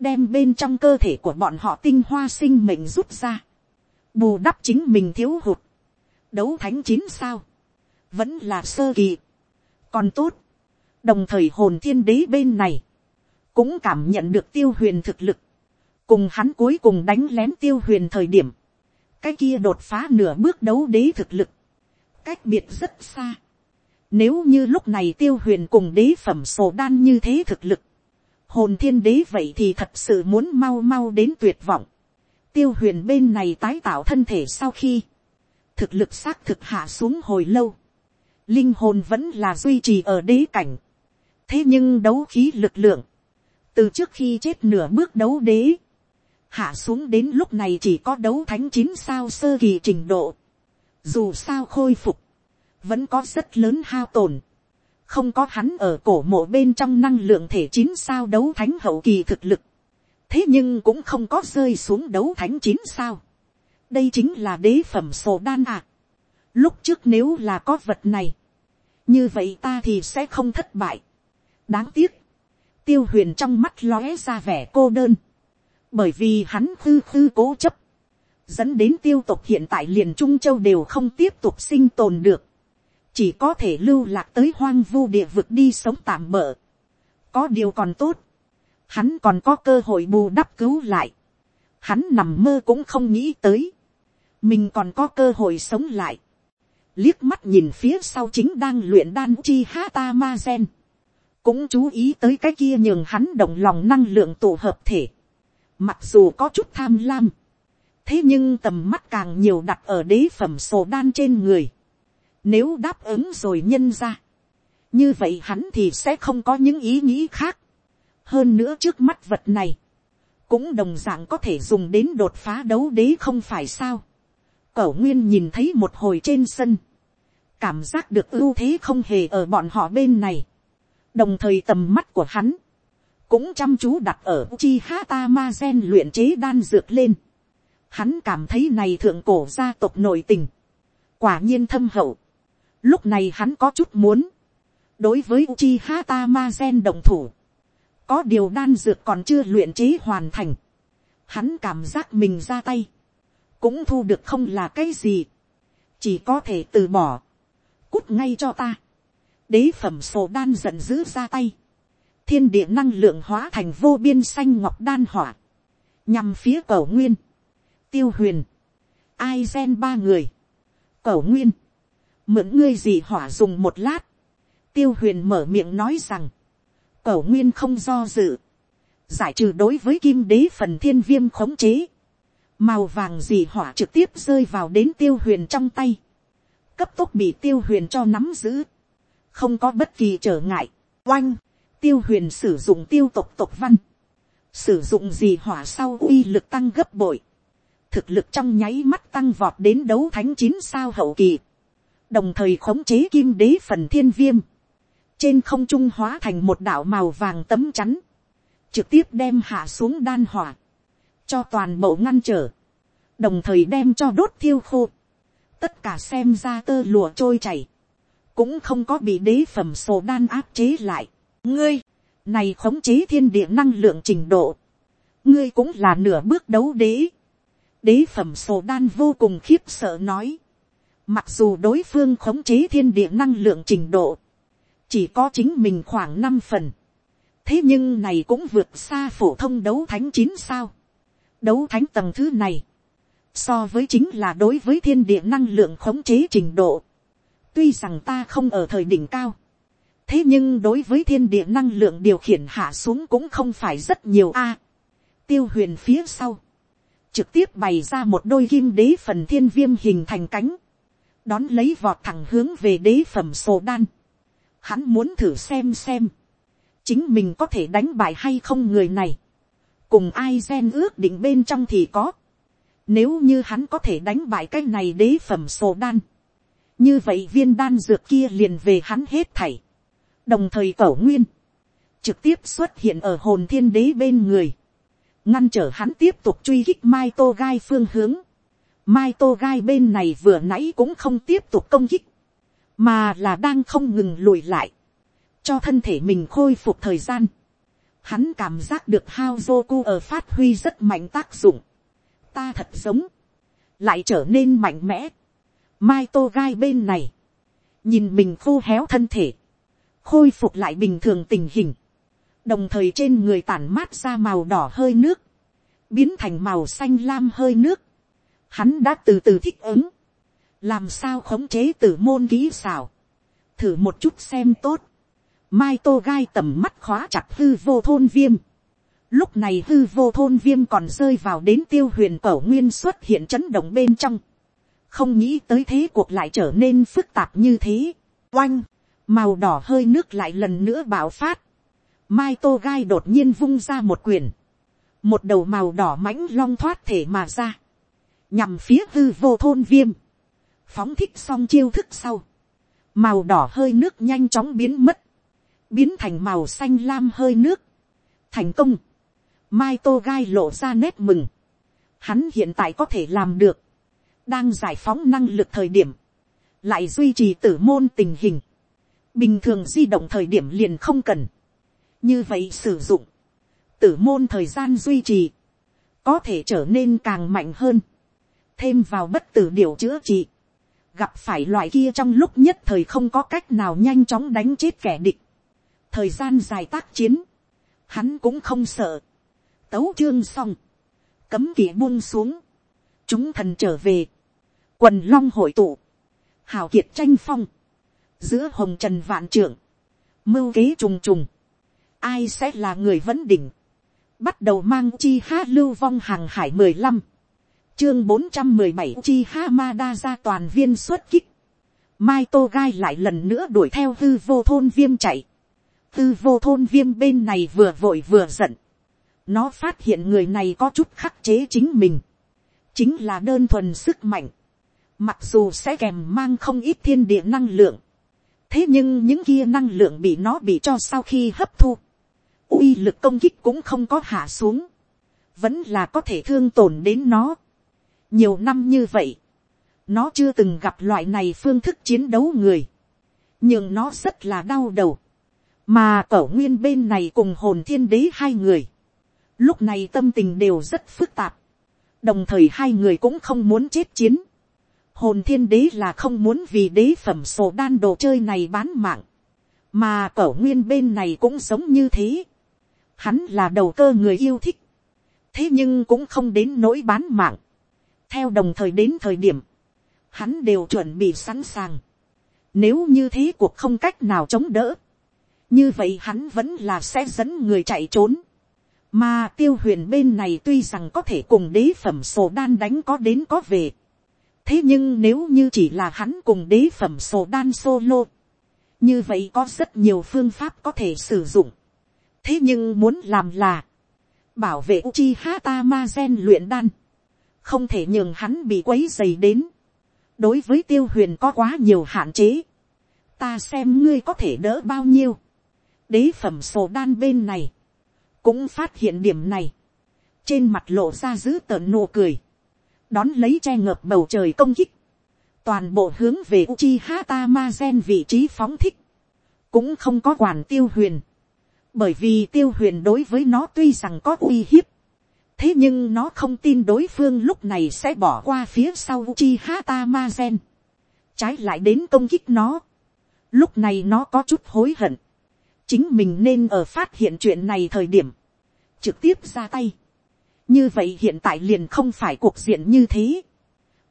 đem bên trong cơ thể của bọn họ tinh hoa sinh mệnh rút ra. bù đắp chính mình thiếu hụt. đấu thánh chín sao vẫn là sơ kỳ. còn tốt, đồng thời hồn thiên đế bên này, cũng cảm nhận được tiêu huyền thực lực, cùng hắn cuối cùng đánh lén tiêu huyền thời điểm, cái kia đột phá nửa bước đấu đế thực lực, cách biệt rất xa. Nếu như lúc này tiêu huyền cùng đế phẩm sổ đan như thế thực lực, hồn thiên đế vậy thì thật sự muốn mau mau đến tuyệt vọng. Tiêu huyền bên này tái tạo thân thể sau khi, thực lực xác thực hạ xuống hồi lâu linh hồn vẫn là duy trì ở đế cảnh. thế nhưng đấu khí lực lượng, từ trước khi chết nửa bước đấu đế, hạ xuống đến lúc này chỉ có đấu thánh chín sao sơ kỳ trình độ dù sao khôi phục, vẫn có rất lớn hao tổn. không có hắn ở cổ mộ bên trong năng lượng thể chín sao đấu thánh hậu kỳ thực lực. thế nhưng cũng không có rơi xuống đấu thánh chín sao. đây chính là đế phẩm sổ đan ạ. À Lúc trước nếu là có vật này, như vậy ta thì sẽ không thất bại. đáng tiếc, tiêu huyền trong mắt lóe ra vẻ cô đơn, bởi vì hắn khư khư cố chấp, dẫn đến tiêu tộc hiện tại liền trung châu đều không tiếp tục sinh tồn được, chỉ có thể lưu lạc tới hoang vu địa vực đi sống tạm bỡ. có điều còn tốt, hắn còn có cơ hội bù đắp cứu lại, hắn nằm mơ cũng không nghĩ tới, mình còn có cơ hội sống lại. Liếc mắt nhìn phía sau chính đang luyện đan chi hata ma gen, cũng chú ý tới cái kia nhường hắn động lòng năng lượng tổ hợp thể, mặc dù có chút tham lam, thế nhưng tầm mắt càng nhiều đặt ở đế phẩm sổ đan trên người. Nếu đáp ứng rồi nhân ra, như vậy hắn thì sẽ không có những ý nghĩ khác. hơn nữa trước mắt vật này, cũng đồng dạng có thể dùng đến đột phá đấu đế không phải sao. cẩu nguyên nhìn thấy một hồi trên sân, cảm giác được ưu thế không hề ở bọn họ bên này. đồng thời tầm mắt của hắn, cũng chăm chú đặt ở chi hata ma gen luyện chế đan dược lên Hắn cảm thấy này thượng cổ gia tộc nội tình. Quả nhiên thâm hậu. Lúc này hắn có chút muốn. Đối với Uchiha Tamazen đồng thủ. Có điều đan dược còn chưa luyện chế hoàn thành. Hắn cảm giác mình ra tay. Cũng thu được không là cái gì. Chỉ có thể từ bỏ. Cút ngay cho ta. Đế phẩm sổ đan giận dữ ra tay. Thiên địa năng lượng hóa thành vô biên xanh ngọc đan hỏa. Nhằm phía cầu nguyên tiêu huyền, ai gen ba người, cẩu nguyên, mượn ngươi gì hỏa dùng một lát, tiêu huyền mở miệng nói rằng, cẩu nguyên không do dự, giải trừ đối với kim đế phần thiên viêm khống chế, màu vàng gì hỏa trực tiếp rơi vào đến tiêu huyền trong tay, cấp tốc bị tiêu huyền cho nắm giữ, không có bất kỳ trở ngại, oanh, tiêu huyền sử dụng tiêu tộc tộc văn, sử dụng gì hỏa sau uy lực tăng gấp bội, thực lực trong nháy mắt tăng vọt đến đấu thánh chín sao hậu kỳ, đồng thời khống chế kim đế phần thiên viêm, trên không trung hóa thành một đạo màu vàng tấm chắn, trực tiếp đem hạ xuống đan hỏa, cho toàn bộ ngăn trở, đồng thời đem cho đốt thiêu khô, tất cả xem ra tơ lùa trôi chảy, cũng không có bị đế phẩm sổ đan áp chế lại. ngươi, này khống chế thiên địa năng lượng trình độ, ngươi cũng là nửa bước đấu đế, đế phẩm sổ đan vô cùng khiếp sợ nói. Mặc dù đối phương khống chế thiên địa năng lượng trình độ. Chỉ có chính mình khoảng năm phần. Thế nhưng này cũng vượt xa phổ thông đấu thánh chín sao. Đấu thánh tầng thứ này. So với chính là đối với thiên địa năng lượng khống chế trình độ. Tuy rằng ta không ở thời đỉnh cao. Thế nhưng đối với thiên địa năng lượng điều khiển hạ xuống cũng không phải rất nhiều a. tiêu huyền phía sau trực tiếp bày ra một đôi kim đế phần thiên viêm hình thành cánh, đón lấy vọt thẳng hướng về đế phẩm sổ đan. Hắn muốn thử xem xem, chính mình có thể đánh bại hay không người này, cùng ai gen ước định bên trong thì có, nếu như hắn có thể đánh bại cái này đế phẩm sổ đan, như vậy viên đan dược kia liền về hắn hết thảy, đồng thời cẩu nguyên, trực tiếp xuất hiện ở hồn thiên đế bên người, ngăn trở hắn tiếp tục truy kích mai tô gai phương hướng. mai tô gai bên này vừa nãy cũng không tiếp tục công kích, mà là đang không ngừng lùi lại, cho thân thể mình khôi phục thời gian. Hắn cảm giác được hao Joku ở phát huy rất mạnh tác dụng. Ta thật giống, lại trở nên mạnh mẽ. Mai tô gai bên này, nhìn mình khô héo thân thể, khôi phục lại bình thường tình hình đồng thời trên người tản mát ra màu đỏ hơi nước, biến thành màu xanh lam hơi nước, hắn đã từ từ thích ứng, làm sao khống chế t ử môn kỹ xảo, thử một chút xem tốt, mai tô gai tầm mắt khóa chặt hư vô thôn viêm, lúc này hư vô thôn viêm còn rơi vào đến tiêu huyền cẩu nguyên xuất hiện chấn động bên trong, không nghĩ tới thế cuộc lại trở nên phức tạp như thế, oanh, màu đỏ hơi nước lại lần nữa bạo phát, Mai Tô Gai đột nhiên vung ra một quyền. Một đầu màu đỏ mãnh long thoát thể mà ra. Nhằm phía hư vô thôn viêm. Phóng thích xong chiêu thức sau. Màu đỏ hơi nước nhanh chóng biến mất. Biến thành màu xanh lam hơi nước. Thành công. Mai Tô Gai lộ ra nét mừng. Hắn hiện tại có thể làm được. Đang giải phóng năng lực thời điểm. Lại duy trì tử môn tình hình. Bình thường di động thời điểm liền không cần như vậy sử dụng, tử môn thời gian duy trì, có thể trở nên càng mạnh hơn, thêm vào bất tử điều chữa trị, gặp phải loại kia trong lúc nhất thời không có cách nào nhanh chóng đánh chết kẻ địch, thời gian dài tác chiến, hắn cũng không sợ, tấu chương xong, cấm kỵ buông xuống, chúng thần trở về, quần long hội tụ, hào kiệt tranh phong, giữa hồng trần vạn trưởng, mưu kế trùng trùng, ai sẽ là người vấn đỉnh, bắt đầu mang chi ha lưu vong hàng hải mười lăm, chương bốn trăm mười bảy chi Hamada ra toàn viên xuất kích. Mai Tô Gai lại lần nữa đuổi theo hư vô thôn viêm chạy. Hư vô thôn viêm bên này vừa vội vừa giận. Nó phát hiện người này có chút khắc chế chính mình. Chính là đơn thuần sức mạnh. Mặc dù sẽ kèm mang không ít thiên địa năng lượng. Thế nhưng những kia năng lượng bị nó bị cho sau khi hấp thu uy lực công kích cũng không có hạ xuống. Vẫn là có thể thương tổn đến nó. Nhiều năm như vậy. Nó chưa từng gặp loại này phương thức chiến đấu người. Nhưng nó rất là đau đầu. Mà cẩu nguyên bên này cùng hồn thiên đế hai người. Lúc này tâm tình đều rất phức tạp. Đồng thời hai người cũng không muốn chết chiến hồn thiên đế là không muốn vì đế phẩm sổ đan đồ chơi này bán mạng, mà cẩu nguyên bên này cũng sống như thế. Hắn là đầu cơ người yêu thích, thế nhưng cũng không đến nỗi bán mạng. theo đồng thời đến thời điểm, hắn đều chuẩn bị sẵn sàng. Nếu như thế cuộc không cách nào chống đỡ, như vậy hắn vẫn là sẽ dẫn người chạy trốn. Mà tiêu huyền bên này tuy rằng có thể cùng đế phẩm sổ đan đánh có đến có về thế nhưng nếu như chỉ là hắn cùng đế phẩm sổ đan solo, như vậy có rất nhiều phương pháp có thể sử dụng thế nhưng muốn làm là, bảo vệ uchi hata ma gen luyện đan, không thể nhường hắn bị quấy dày đến. đối với tiêu huyền có quá nhiều hạn chế, ta xem ngươi có thể đỡ bao nhiêu. đế phẩm sổ đan bên này, cũng phát hiện điểm này, trên mặt lộ ra giữ tợn nụ cười, đón lấy che ngợp bầu trời công kích, toàn bộ hướng về Uchiha Tamazen vị trí phóng thích, cũng không có quản tiêu huyền, bởi vì tiêu huyền đối với nó tuy rằng có uy hiếp, thế nhưng nó không tin đối phương lúc này sẽ bỏ qua phía sau chi hata ma gen, trái lại đến công kích nó, lúc này nó có chút hối hận, chính mình nên ở phát hiện chuyện này thời điểm, trực tiếp ra tay, như vậy hiện tại liền không phải cuộc diện như thế,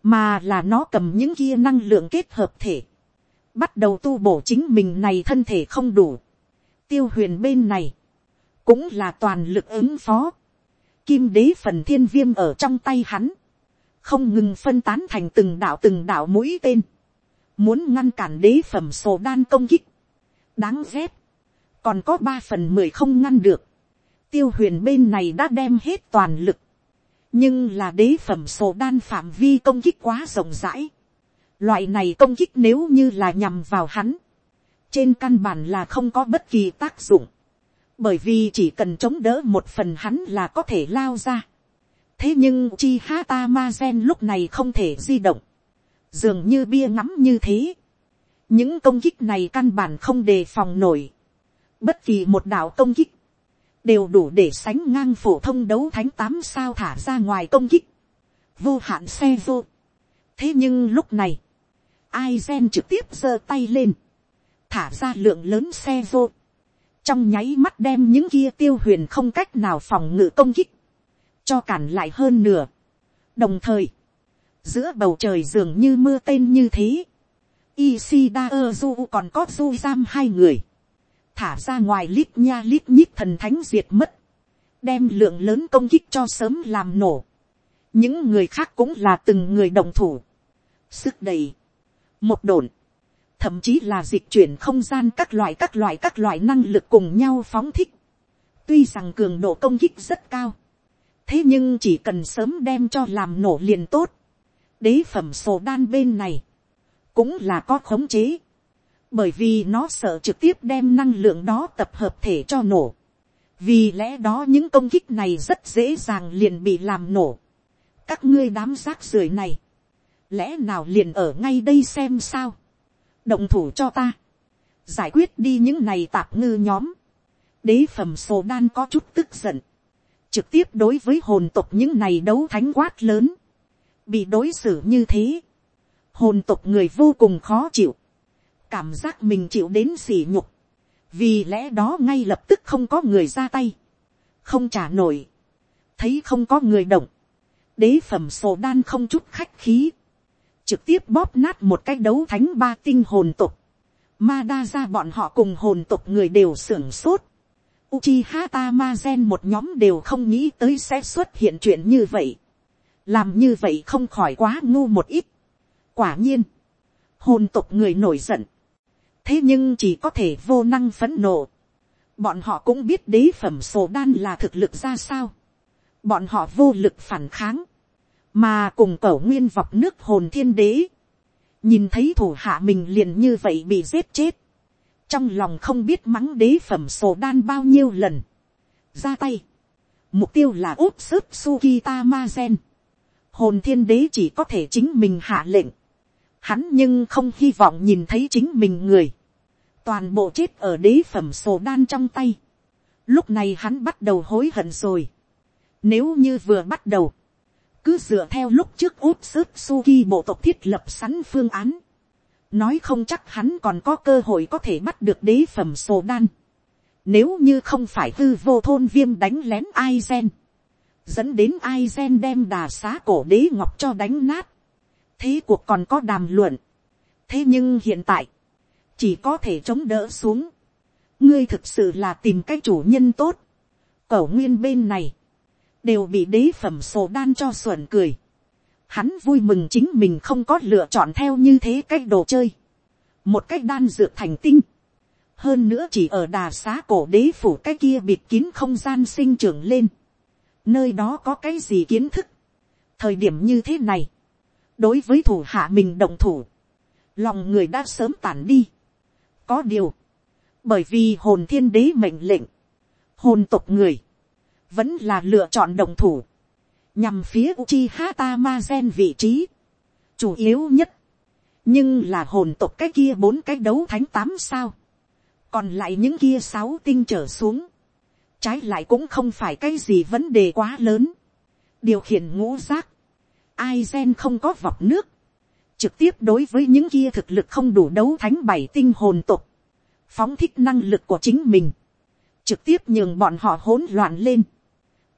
mà là nó cầm những kia năng lượng kết hợp thể, bắt đầu tu bổ chính mình này thân thể không đủ, tiêu huyền bên này, cũng là toàn lực ứng phó, kim đế phần thiên viêm ở trong tay hắn, không ngừng phân tán thành từng đạo từng đạo mũi tên, muốn ngăn cản đế phẩm sổ đan công kích, đáng ghét, còn có ba phần mười không ngăn được, tiêu huyền bên này đã đem hết toàn lực. nhưng là đế phẩm sổ đan phạm vi công kích quá rộng rãi. loại này công kích nếu như là nhằm vào hắn trên căn bản là không có bất kỳ tác dụng. bởi vì chỉ cần chống đỡ một phần hắn là có thể lao ra. thế nhưng chi hata ma gen lúc này không thể di động. dường như bia ngắm như thế. những công kích này căn bản không đề phòng nổi. bất kỳ một đạo công kích đều đủ để sánh ngang phổ thông đấu thánh tám sao thả ra ngoài công kích, vô hạn xe vô. thế nhưng lúc này, ai gen trực tiếp giơ tay lên, thả ra lượng lớn xe vô, trong nháy mắt đem những kia tiêu huyền không cách nào phòng ngự công kích, cho cản lại hơn nửa. đồng thời, giữa bầu trời dường như mưa tên như thế, Isida Ozu còn có Du giam hai người. Thả ra ngoài lít nha lít nhít thần thánh diệt mất, đem lượng lớn công kích cho sớm làm nổ. những người khác cũng là từng người đồng thủ, sức đầy, một đồn, thậm chí là dịch chuyển không gian các loại các loại các loại năng lực cùng nhau phóng thích. tuy rằng cường độ công kích rất cao, thế nhưng chỉ cần sớm đem cho làm nổ liền tốt. đế phẩm sổ đan bên này, cũng là có khống chế bởi vì nó sợ trực tiếp đem năng lượng đó tập hợp thể cho nổ. vì lẽ đó những công kích này rất dễ dàng liền bị làm nổ. các ngươi đám rác rưởi này, lẽ nào liền ở ngay đây xem sao động thủ cho ta, giải quyết đi những này tạp ngư nhóm. đế phẩm sổ đan có chút tức giận, trực tiếp đối với hồn tộc những này đấu thánh quát lớn, bị đối xử như thế, hồn tộc người vô cùng khó chịu, cảm giác mình chịu đến sỉ nhục, vì lẽ đó ngay lập tức không có người ra tay, không trả nổi, thấy không có người động, đế phẩm sổ đan không chút khách khí, trực tiếp bóp nát một cái đấu thánh ba tinh hồn tục, ma đa ra bọn họ cùng hồn tục người đều sưởng sốt, Uchiha Tamazen một nhóm đều không nghĩ tới sẽ xuất hiện chuyện như vậy. làm như vậy không khỏi quá ngu một ít. quả nhiên, hồn tộc người nổi giận, thế nhưng chỉ có thể vô năng phấn nộ. bọn họ cũng biết đế phẩm sổ đan là thực lực ra sao. bọn họ vô lực phản kháng, mà cùng cẩu nguyên vọc nước hồn thiên đế, nhìn thấy thủ hạ mình liền như vậy bị giết chết, trong lòng không biết mắng đế phẩm sổ đan bao nhiêu lần, ra tay, mục tiêu là úp sức Sukita ma gen, hồn thiên đế chỉ có thể chính mình hạ lệnh, hắn nhưng không hy vọng nhìn thấy chính mình người, toàn bộ chết ở đế phẩm sổ đan trong tay, lúc này hắn bắt đầu hối hận rồi, nếu như vừa bắt đầu, cứ dựa theo lúc trước út sức suki bộ tộc thiết lập sẵn phương án, nói không chắc hắn còn có cơ hội có thể bắt được đế phẩm sổ đan, nếu như không phải tư vô thôn viêm đánh lén ai gen, dẫn đến ai gen đem đà xá cổ đế ngọc cho đánh nát, thế cuộc còn có đàm luận, thế nhưng hiện tại, chỉ có thể chống đỡ xuống, ngươi thực sự là tìm cái chủ nhân tốt, cẩu nguyên bên này, đều bị đế phẩm sổ đan cho xuẩn cười. Hắn vui mừng chính mình không có lựa chọn theo như thế cách đồ chơi. Một cách đan dược thành tinh. Hơn nữa chỉ ở đà xá cổ đế phủ cái kia bịt kín không gian sinh trưởng lên. Nơi đó có cái gì kiến thức. Thời điểm như thế này. Đối với thủ hạ mình động thủ. Lòng người đã sớm tản đi. Có điều. Bởi vì hồn thiên đế mệnh lệnh. Hồn tộc người vẫn là lựa chọn đồng thủ, nhằm phía Uchiha Tamazen vị trí, chủ yếu nhất, nhưng là hồn tộc cái kia bốn cái đấu thánh tám sao, còn lại những kia sáu tinh trở xuống, trái lại cũng không phải cái gì vấn đề quá lớn, điều khiển ngũ giác, ai gen không có vọc nước, trực tiếp đối với những kia thực lực không đủ đấu thánh bảy tinh hồn tộc, phóng thích năng lực của chính mình, trực tiếp nhường bọn họ hỗn loạn lên,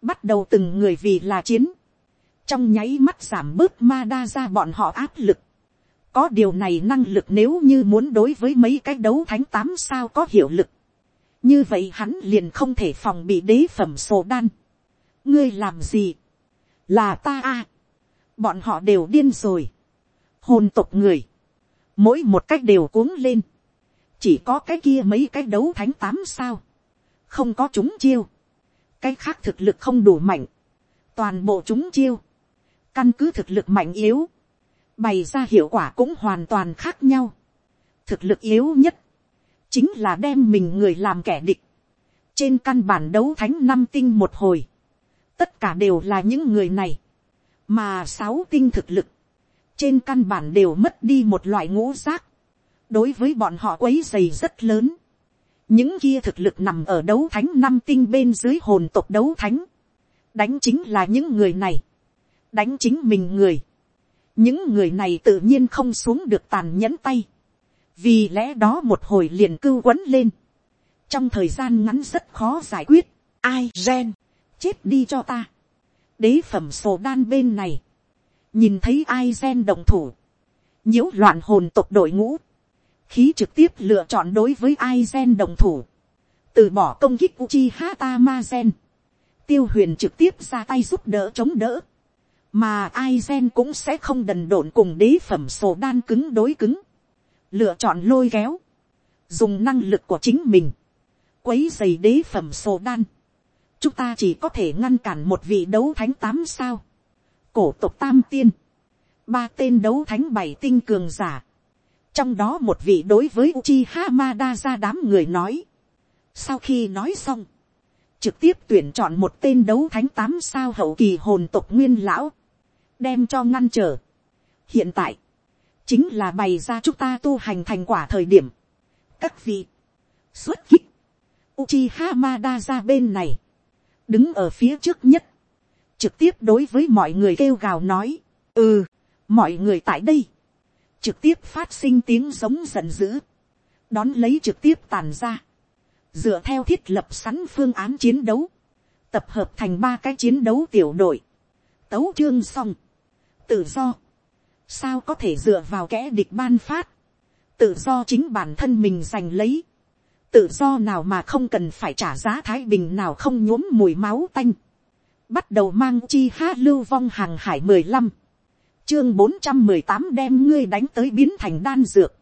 bắt đầu từng người vì là chiến, trong nháy mắt giảm bớt ma đa ra bọn họ áp lực. có điều này năng lực nếu như muốn đối với mấy cái đấu thánh tám sao có hiệu lực, như vậy hắn liền không thể phòng bị đế phẩm sổ đan. ngươi làm gì, là ta a, bọn họ đều điên rồi, hồn tộc người, mỗi một cách đều cuống lên, chỉ có cái kia mấy cái đấu thánh tám sao, không có chúng chiêu, cái khác thực lực không đủ mạnh, toàn bộ chúng chiêu, căn cứ thực lực mạnh yếu, bày ra hiệu quả cũng hoàn toàn khác nhau. thực lực yếu nhất, chính là đem mình người làm kẻ địch, trên căn bản đấu thánh năm tinh một hồi, tất cả đều là những người này, mà sáu tinh thực lực, trên căn bản đều mất đi một loại ngũ giác, đối với bọn họ quấy dày rất lớn, những kia thực lực nằm ở đấu thánh năm tinh bên dưới hồn tộc đấu thánh, đánh chính là những người này, đánh chính mình người, những người này tự nhiên không xuống được tàn nhẫn tay, vì lẽ đó một hồi liền cưu quấn lên, trong thời gian ngắn rất khó giải quyết, ai gen, chết đi cho ta, đế phẩm sổ đan bên này, nhìn thấy ai gen đồng thủ, nhiễu loạn hồn tộc đội ngũ, khí trực tiếp lựa chọn đối với ai gen đồng thủ, từ bỏ công kích Uchiha gen, tiêu huyền trực tiếp ra tay giúp đỡ chống đỡ, mà ai gen cũng sẽ không đần độn cùng đế phẩm sổ đan cứng đối cứng, lựa chọn lôi kéo, dùng năng lực của chính mình, quấy dày đế phẩm sổ đan, chúng ta chỉ có thể ngăn cản một vị đấu thánh tám sao, cổ tộc tam tiên, ba tên đấu thánh bảy tinh cường giả, trong đó một vị đối với Uchiha Hamada ra đám người nói. Sau khi nói xong, trực tiếp tuyển chọn một tên đấu thánh tám sao hậu kỳ hồn tộc nguyên lão, đem cho ngăn trở. Hiện tại, chính là bày ra chúng ta tu hành thành quả thời điểm. Các vị, xuất kích, Uchiha Hamada ra bên này, đứng ở phía trước nhất, trực tiếp đối với mọi người kêu gào nói, ừ, mọi người tại đây, trực tiếp phát sinh tiếng giống giận dữ, đón lấy trực tiếp tàn ra, dựa theo thiết lập sẵn phương án chiến đấu, tập hợp thành ba cái chiến đấu tiểu đội, tấu chương xong, tự do, sao có thể dựa vào kẻ địch ban phát, tự do chính bản thân mình giành lấy, tự do nào mà không cần phải trả giá thái bình nào không nhuốm mùi máu tanh, bắt đầu mang chi ha lưu vong hàng hải mười lăm, chương bốn trăm mười tám đem ngươi đánh tới biến thành đan dược,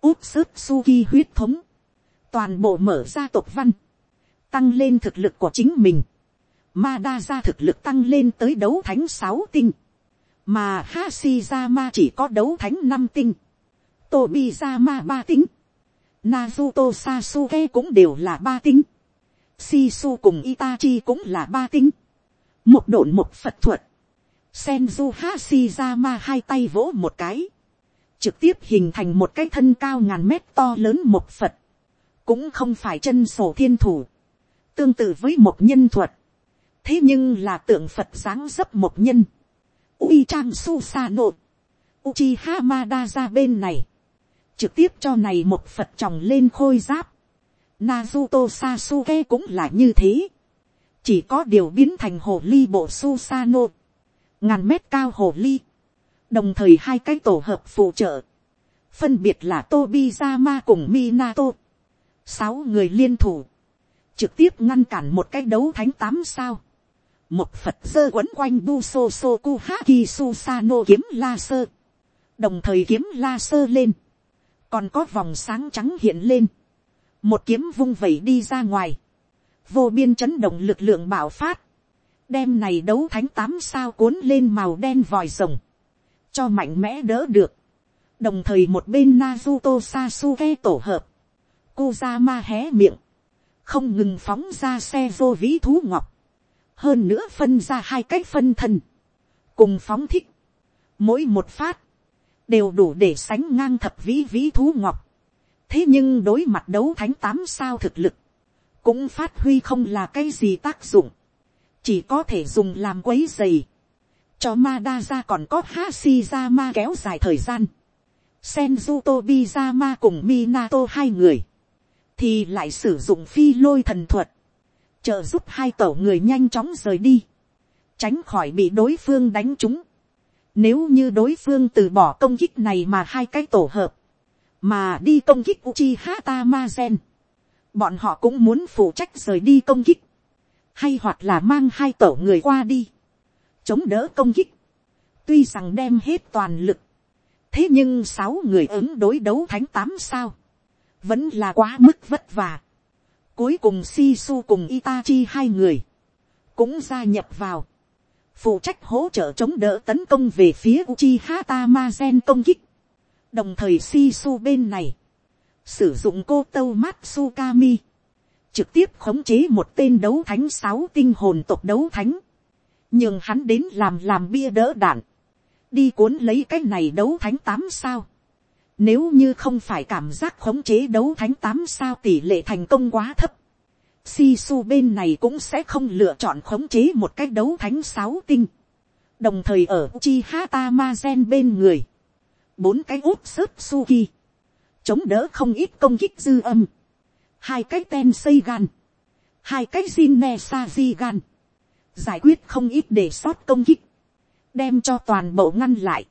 úp sức suki huyết thống, toàn bộ mở ra tộc văn, tăng lên thực lực của chính mình, ma đa ra thực lực tăng lên tới đấu thánh sáu tinh, mà Hashirama chỉ có đấu thánh năm tinh, Tobizama ba tinh, Naruto Sasuke cũng đều là ba tinh, Shisu cùng Itachi cũng là ba tinh, một độn một phật thuật, Senju Hashirama hai tay vỗ một cái, trực tiếp hình thành một cái thân cao ngàn mét to lớn một phật, cũng không phải chân sổ thiên thủ, tương tự với một nhân thuật, thế nhưng là tượng phật dáng dấp một nhân, Ui trang su sa nộ, uchi hamada ra bên này, trực tiếp cho này một phật tròng lên khôi giáp, Nazuto Sasuke cũng là như thế. Chỉ có điều biến thành hồ ly bộ Susano. Ngàn mét cao hồ ly. Đồng thời hai cái tổ hợp phụ trợ. Phân biệt là Tobizama cùng Minato. Sáu người liên thủ. Trực tiếp ngăn cản một cái đấu thánh tám sao. Một Phật sơ quấn quanh Buso Soku Haki Susano kiếm la sơ. Đồng thời kiếm la sơ lên. Còn có vòng sáng trắng hiện lên một kiếm vung vẩy đi ra ngoài, vô biên chấn động lực lượng bạo phát, đem này đấu thánh tám sao cuốn lên màu đen vòi rồng, cho mạnh mẽ đỡ được, đồng thời một bên Naruto Sasuke tổ hợp, Kuzama hé miệng, không ngừng phóng ra xe vô vĩ thú ngọc, hơn nữa phân ra hai cách phân thân, cùng phóng thích, mỗi một phát, đều đủ để sánh ngang thập vĩ vĩ thú ngọc, thế nhưng đối mặt đấu thánh tám sao thực lực, cũng phát huy không là cái gì tác dụng, chỉ có thể dùng làm quấy dày, cho ma đa ra còn có Hashi ra ma kéo dài thời gian, Senju Tobi ra ma cùng Minato hai người, thì lại sử dụng phi lôi thần thuật, trợ giúp hai tổ người nhanh chóng rời đi, tránh khỏi bị đối phương đánh trúng. Nếu như đối phương từ bỏ công kích này mà hai cái tổ hợp, mà đi công kích Uchiha Tamazen. Bọn họ cũng muốn phụ trách rời đi công kích, hay hoặc là mang hai tổ người qua đi, chống đỡ công kích. Tuy rằng đem hết toàn lực, thế nhưng sáu người ứng đối đấu thánh tám sao, vẫn là quá mức vất vả. Cuối cùng Shisu cùng Itachi hai người, cũng gia nhập vào, phụ trách hỗ trợ chống đỡ tấn công về phía Uchiha Tamazen công kích đồng thời si su bên này, sử dụng cô tâu Matsukami, trực tiếp khống chế một tên đấu thánh sáu tinh hồn tộc đấu thánh, nhưng hắn đến làm làm bia đỡ đạn, đi cuốn lấy cái này đấu thánh tám sao. Nếu như không phải cảm giác khống chế đấu thánh tám sao tỷ lệ thành công quá thấp, si su bên này cũng sẽ không lựa chọn khống chế một cái đấu thánh sáu tinh. đồng thời ở chi hata ma gen bên người, bốn cái út sớp suki, chống đỡ không ít công kích dư âm, hai cái ten xây gan, hai cái zin ne sa di gan, giải quyết không ít để sót công kích, đem cho toàn bộ ngăn lại.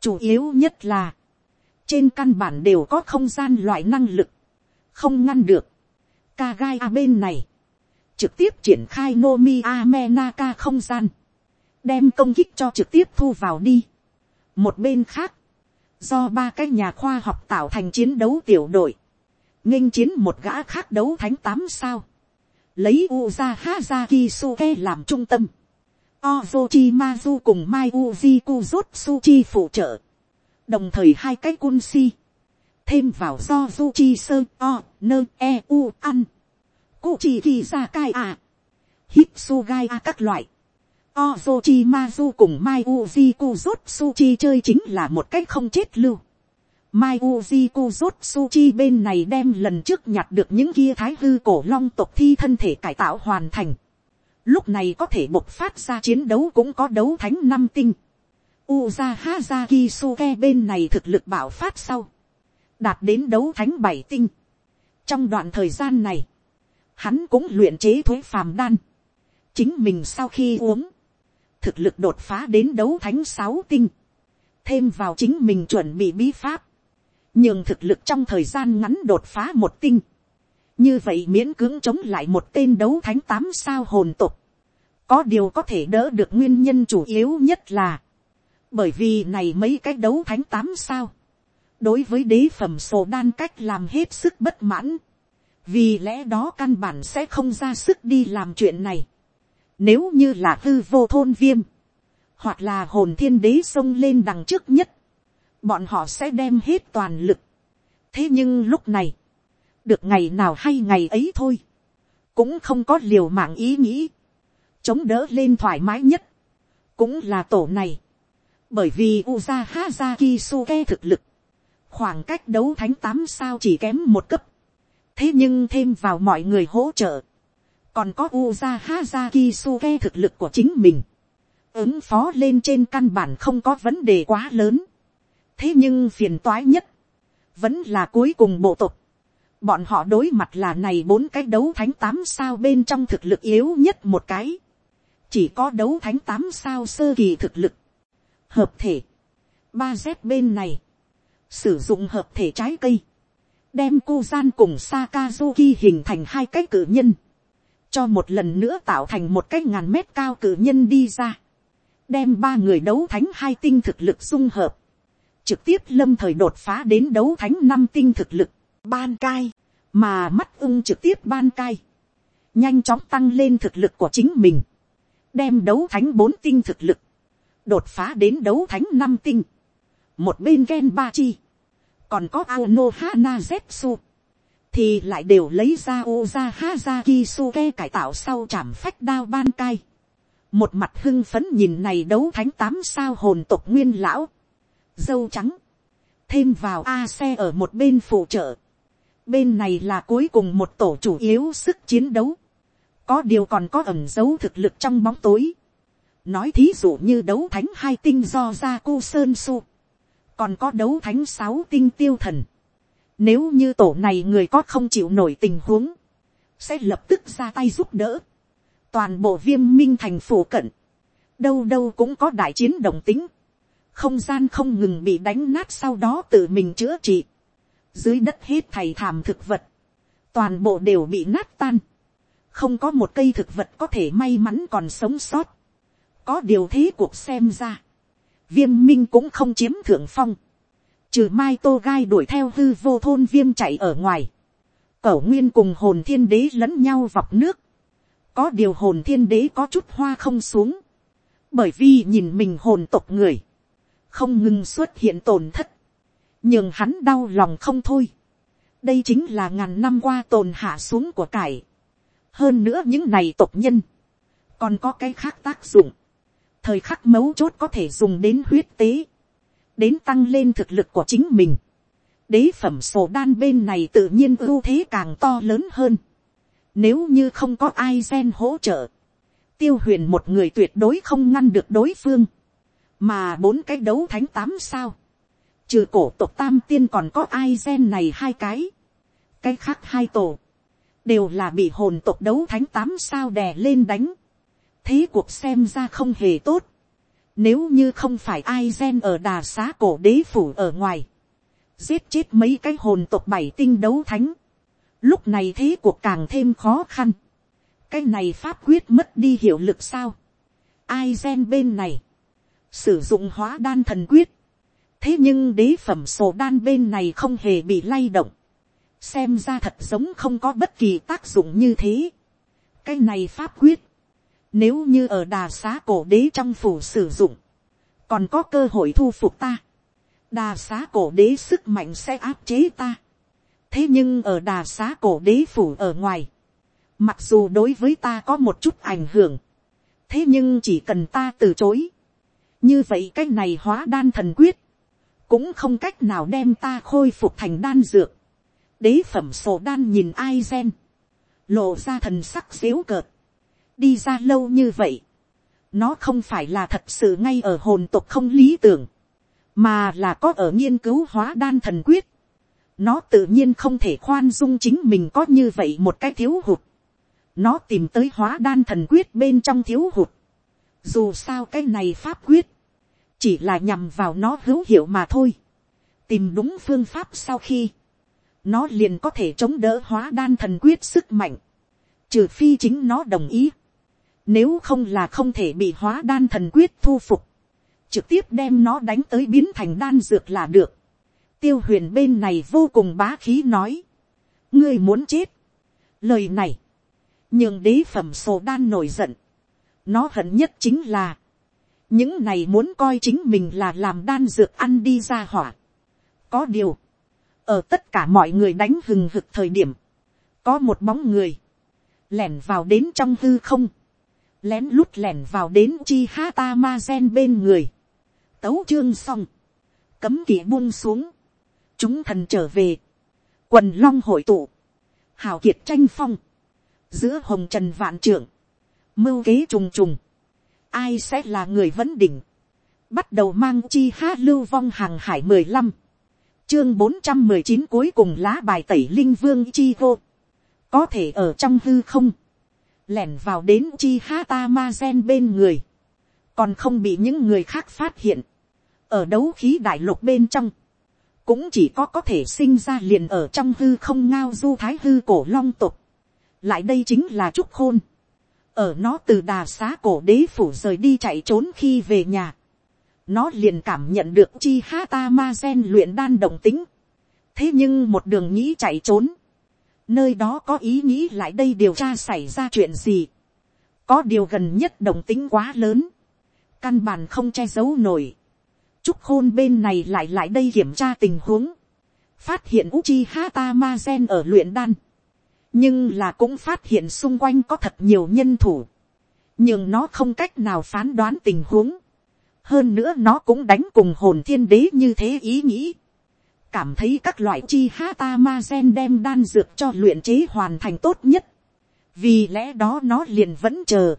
chủ yếu nhất là, trên căn bản đều có không gian loại năng lực, không ngăn được. Kagai a bên này, trực tiếp triển khai Nomi Amenaka không gian, đem công kích cho trực tiếp thu vào đi. Một bên khác, do ba cái nhà khoa học tạo thành chiến đấu tiểu đội, nghênh chiến một gã khác đấu thánh tám sao, lấy Uza ra, Kise làm trung tâm, Ozochi Mazu cùng Mai Uji Kuzutsuchi phụ trợ, đồng thời hai cái quân si, thêm vào do Zuchi Sơ O Nơ E U ăn, Kuchi Kizakai A, Hitsugai A các loại, Ozochi Mazu cùng Mai Uji Kuzutsuchi chơi chính là một cách không chết lưu. Mai Uji Kuzutsuchi bên này đem lần trước nhặt được những kia thái hư cổ long tộc thi thân thể cải tạo hoàn thành. Lúc này có thể bộc phát ra chiến đấu cũng có đấu thánh năm tinh. Uza Hazaki Suke bên này thực lực bảo phát sau. Đạt đến đấu thánh bảy tinh. Trong đoạn thời gian này, hắn cũng luyện chế thuế phàm đan. Chính mình sau khi uống thực lực đột phá đến đấu thánh sáu tinh, thêm vào chính mình chuẩn bị bí pháp, nhường thực lực trong thời gian ngắn đột phá một tinh, như vậy miễn cưỡng chống lại một tên đấu thánh tám sao hồn tục, có điều có thể đỡ được nguyên nhân chủ yếu nhất là, bởi vì này mấy cái đấu thánh tám sao, đối với đế phẩm sổ đan cách làm hết sức bất mãn, vì lẽ đó căn bản sẽ không ra sức đi làm chuyện này. Nếu như là hư vô thôn viêm, hoặc là hồn thiên đế xông lên đằng trước nhất, bọn họ sẽ đem hết toàn lực. thế nhưng lúc này, được ngày nào hay ngày ấy thôi, cũng không có liều mạng ý nghĩ, chống đỡ lên thoải mái nhất, cũng là tổ này, bởi vì uza haza kisuke thực lực, khoảng cách đấu thánh tám sao chỉ kém một cấp, thế nhưng thêm vào mọi người hỗ trợ, còn có uza haza kisuke thực lực của chính mình, ứng phó lên trên căn bản không có vấn đề quá lớn, thế nhưng phiền toái nhất, vẫn là cuối cùng bộ tộc, bọn họ đối mặt là này bốn cái đấu thánh tám sao bên trong thực lực yếu nhất một cái, chỉ có đấu thánh tám sao sơ kỳ thực lực, hợp thể, ba dép bên này, sử dụng hợp thể trái cây, đem cô gian cùng Sakazuki hình thành hai cái cử nhân, cho một lần nữa tạo thành một cái ngàn mét cao cử nhân đi ra, đem ba người đấu thánh hai tinh thực lực dung hợp, trực tiếp lâm thời đột phá đến đấu thánh năm tinh thực lực, ban cai, mà mắt ưng trực tiếp ban cai, nhanh chóng tăng lên thực lực của chính mình, đem đấu thánh bốn tinh thực lực, đột phá đến đấu thánh năm tinh, một bên gen ba chi, còn có Aono Hana Zetsu, thì lại đều lấy ra Oza Hazaki Suke cải tạo sau chạm phách đao ban cai. Một mặt hưng phấn nhìn này đấu thánh tám sao hồn tộc nguyên lão, dâu trắng, thêm vào A xe ở một bên phụ trợ. Bên này là cuối cùng một tổ chủ yếu sức chiến đấu. Có điều còn có ẩn dấu thực lực trong bóng tối. Nói thí dụ như đấu thánh hai tinh do ra cô Sơn Su còn có đấu thánh sáu tinh tiêu thần. Nếu như tổ này người có không chịu nổi tình huống, sẽ lập tức ra tay giúp đỡ. Toàn bộ viêm minh thành phủ cận, đâu đâu cũng có đại chiến đồng tính. Không gian không ngừng bị đánh nát sau đó tự mình chữa trị. Dưới đất hết thầy thảm thực vật, toàn bộ đều bị nát tan. Không có một cây thực vật có thể may mắn còn sống sót. Có điều thế cuộc xem ra. Viêm minh cũng không chiếm thượng phong, trừ mai tô gai đuổi theo hư vô thôn viêm chạy ở ngoài, cẩu nguyên cùng hồn thiên đế lẫn nhau vọc nước, có điều hồn thiên đế có chút hoa không xuống, bởi vì nhìn mình hồn tộc người, không ngừng xuất hiện tổn thất, nhưng hắn đau lòng không thôi. đây chính là ngàn năm qua tồn hạ xuống của cải. hơn nữa những này tộc nhân, còn có cái khác tác dụng thời khắc mấu chốt có thể dùng đến huyết tế, đến tăng lên thực lực của chính mình. đế phẩm sổ đan bên này tự nhiên ưu thế càng to lớn hơn. Nếu như không có ai gen hỗ trợ, tiêu huyền một người tuyệt đối không ngăn được đối phương, mà bốn cái đấu thánh tám sao, trừ cổ tộc tam tiên còn có ai gen này hai cái, cái khác hai tổ, đều là bị hồn tộc đấu thánh tám sao đè lên đánh thế cuộc xem ra không hề tốt. Nếu như không phải ai gen ở đà xá cổ đế phủ ở ngoài. Giết chết mấy cái hồn tộc bảy tinh đấu thánh. Lúc này thế cuộc càng thêm khó khăn. Cái này pháp quyết mất đi hiệu lực sao. Ai gen bên này. Sử dụng hóa đan thần quyết. Thế nhưng đế phẩm sổ đan bên này không hề bị lay động. Xem ra thật giống không có bất kỳ tác dụng như thế. Cái này pháp quyết, nếu như ở đà xá cổ đế trong phủ sử dụng. Còn có cơ hội thu phục ta. Đà xá cổ đế sức mạnh sẽ áp chế ta. Thế nhưng ở đà xá cổ đế phủ ở ngoài. Mặc dù đối với ta có một chút ảnh hưởng. Thế nhưng chỉ cần ta từ chối. Như vậy cách này hóa đan thần quyết. Cũng không cách nào đem ta khôi phục thành đan dược. Đế phẩm sổ đan nhìn ai gen. Lộ ra thần sắc xếu cợt đi ra lâu như vậy, nó không phải là thật sự ngay ở hồn tục không lý tưởng, mà là có ở nghiên cứu hóa đan thần quyết. nó tự nhiên không thể khoan dung chính mình có như vậy một cái thiếu hụt. nó tìm tới hóa đan thần quyết bên trong thiếu hụt. dù sao cái này pháp quyết, chỉ là nhằm vào nó hữu hiệu mà thôi. tìm đúng phương pháp sau khi, nó liền có thể chống đỡ hóa đan thần quyết sức mạnh, trừ phi chính nó đồng ý Nếu không là không thể bị hóa đan thần quyết thu phục. Trực tiếp đem nó đánh tới biến thành đan dược là được. Tiêu huyền bên này vô cùng bá khí nói. Ngươi muốn chết. Lời này. Nhưng đế phẩm sổ đan nổi giận. Nó hận nhất chính là. Những này muốn coi chính mình là làm đan dược ăn đi ra hỏa. Có điều. Ở tất cả mọi người đánh hừng hực thời điểm. Có một bóng người. Lẻn vào đến trong hư không lén lút lẻn vào đến chi ha ta ma gen bên người, tấu chương xong, cấm kỵ buông xuống, chúng thần trở về, quần long hội tụ, hào kiệt tranh phong, giữa hồng trần vạn trưởng, mưu kế trùng trùng, ai sẽ là người vấn đỉnh, bắt đầu mang chi ha lưu vong hàng hải mười lăm, chương bốn trăm mười chín cuối cùng lá bài tẩy linh vương chi vô, có thể ở trong hư không, lẻn vào đến chi ha ta ma gen bên người, còn không bị những người khác phát hiện, ở đấu khí đại lục bên trong, cũng chỉ có có thể sinh ra liền ở trong hư không ngao du thái hư cổ long tục, lại đây chính là trúc khôn, ở nó từ đà xá cổ đế phủ rời đi chạy trốn khi về nhà, nó liền cảm nhận được chi ha ta ma gen luyện đan động tính, thế nhưng một đường nghĩ chạy trốn, nơi đó có ý nghĩ lại đây điều tra xảy ra chuyện gì, có điều gần nhất đồng tính quá lớn, căn bản không che giấu nổi, trúc khôn bên này lại lại đây kiểm tra tình huống, phát hiện Uchi Hata Ma Gen ở luyện đan, nhưng là cũng phát hiện xung quanh có thật nhiều nhân thủ, nhưng nó không cách nào phán đoán tình huống, hơn nữa nó cũng đánh cùng hồn thiên đế như thế ý nghĩ, cảm thấy các loại chi hata ma gen đem đan dược cho luyện chế hoàn thành tốt nhất. vì lẽ đó nó liền vẫn chờ.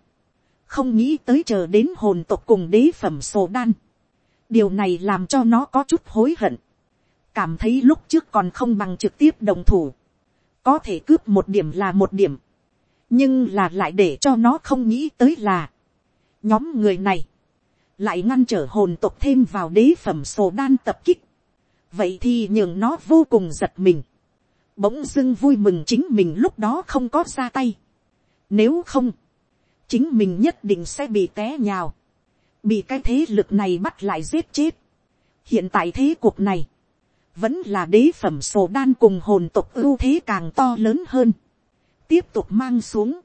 không nghĩ tới chờ đến hồn tộc cùng đế phẩm sổ đan. điều này làm cho nó có chút hối hận. cảm thấy lúc trước còn không bằng trực tiếp đồng thủ có thể cướp một điểm là một điểm. nhưng là lại để cho nó không nghĩ tới là. nhóm người này lại ngăn trở hồn tộc thêm vào đế phẩm sổ đan tập kích vậy thì nhường nó vô cùng giật mình, bỗng dưng vui mừng chính mình lúc đó không có ra tay. Nếu không, chính mình nhất định sẽ bị té nhào, bị cái thế lực này bắt lại giết chết. hiện tại thế cuộc này, vẫn là đế phẩm sổ đan cùng hồn tục ưu thế càng to lớn hơn. tiếp tục mang xuống,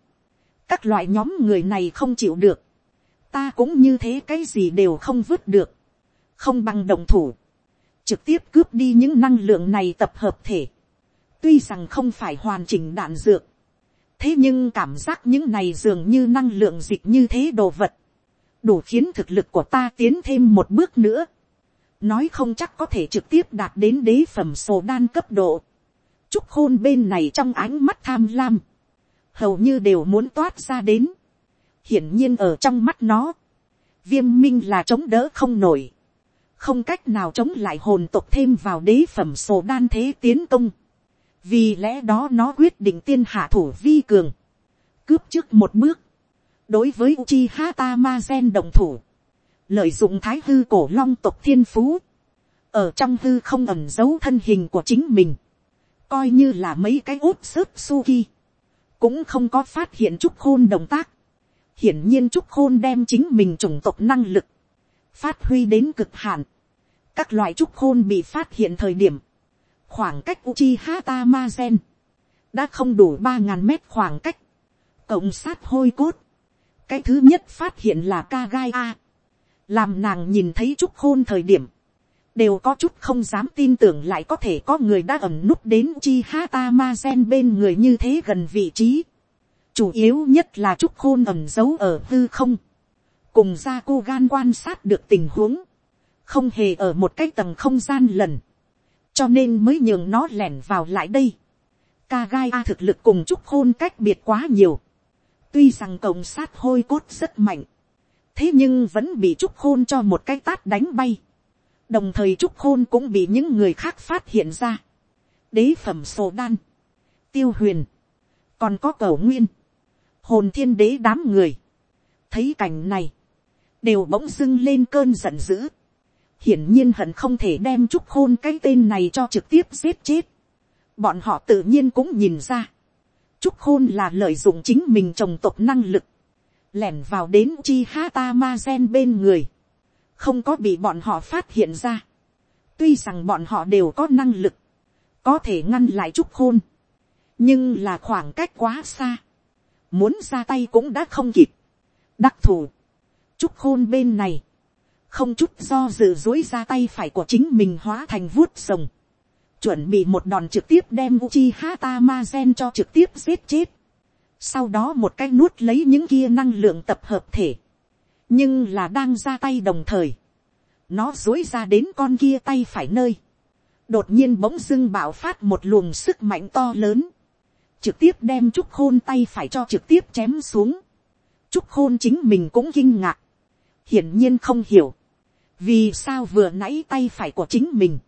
các loại nhóm người này không chịu được, ta cũng như thế cái gì đều không vứt được, không bằng đồng thủ, trực tiếp cướp đi những năng lượng này tập hợp thể. tuy rằng không phải hoàn chỉnh đạn dược, thế nhưng cảm giác những này dường như năng lượng dịch như thế đồ vật, đủ khiến thực lực của ta tiến thêm một bước nữa nói không chắc có thể trực tiếp đạt đến đế phẩm sổ đan cấp độ. Trúc Khôn bên này trong ánh mắt tham lam, hầu như đều muốn toát ra đến. hiển nhiên ở trong mắt nó, viêm minh là chống đỡ không nổi không cách nào chống lại hồn tộc thêm vào đế phẩm sổ đan thế tiến công. vì lẽ đó nó quyết định tiên hạ thủ vi cường, cướp trước một bước, đối với Uchi Hata Ma Gen đồng thủ, lợi dụng thái hư cổ long tộc thiên phú, ở trong hư không ẩm giấu thân hình của chính mình, coi như là mấy cái út sớp suki, cũng không có phát hiện trúc khôn động tác, hiển nhiên trúc khôn đem chính mình chủng tộc năng lực, phát huy đến cực hạn. Các loại trúc khôn bị phát hiện thời điểm, khoảng cách uchi hata ma gen, đã không đủ ba ngàn mét khoảng cách, cộng sát hôi cốt. Cái thứ nhất phát hiện là Kagai A. Làm nàng nhìn thấy trúc khôn thời điểm, đều có chút không dám tin tưởng lại có thể có người đã ẩn núp đến chi hata ma gen bên người như thế gần vị trí. chủ yếu nhất là trúc khôn ẩn giấu ở hư không. Cùng ra cô gan quan sát được tình huống, không hề ở một cái tầng không gian lần, cho nên mới nhường nó lẻn vào lại đây. Ca gai a thực lực cùng trúc khôn cách biệt quá nhiều, tuy rằng cộng sát hôi cốt rất mạnh, thế nhưng vẫn bị trúc khôn cho một cái tát đánh bay, đồng thời trúc khôn cũng bị những người khác phát hiện ra. đế phẩm sổ đan, tiêu huyền, còn có cầu nguyên, hồn thiên đế đám người, thấy cảnh này, đều bỗng dưng lên cơn giận dữ. hiển nhiên hận không thể đem trúc khôn cái tên này cho trực tiếp giết chết. bọn họ tự nhiên cũng nhìn ra. trúc khôn là lợi dụng chính mình trồng tộc năng lực, lẻn vào đến chi hata ma gen bên người, không có bị bọn họ phát hiện ra. tuy rằng bọn họ đều có năng lực, có thể ngăn lại trúc khôn, nhưng là khoảng cách quá xa, muốn ra tay cũng đã không kịp. đắc thù trúc khôn bên này, không chút do dự dối ra tay phải của chính mình hóa thành vuốt rồng, chuẩn bị một đòn trực tiếp đem Uchi Hata Ma Gen cho trực tiếp giết chết. Sau đó một cái nuốt lấy những kia năng lượng tập hợp thể. Nhưng là đang ra tay đồng thời. Nó dối ra đến con kia tay phải nơi. Đột nhiên bỗng dưng bạo phát một luồng sức mạnh to lớn. Trực tiếp đem Trúc Khôn tay phải cho trực tiếp chém xuống. Trúc Khôn chính mình cũng kinh ngạc. Hiển nhiên không hiểu. Vì sao vừa nãy tay phải của chính mình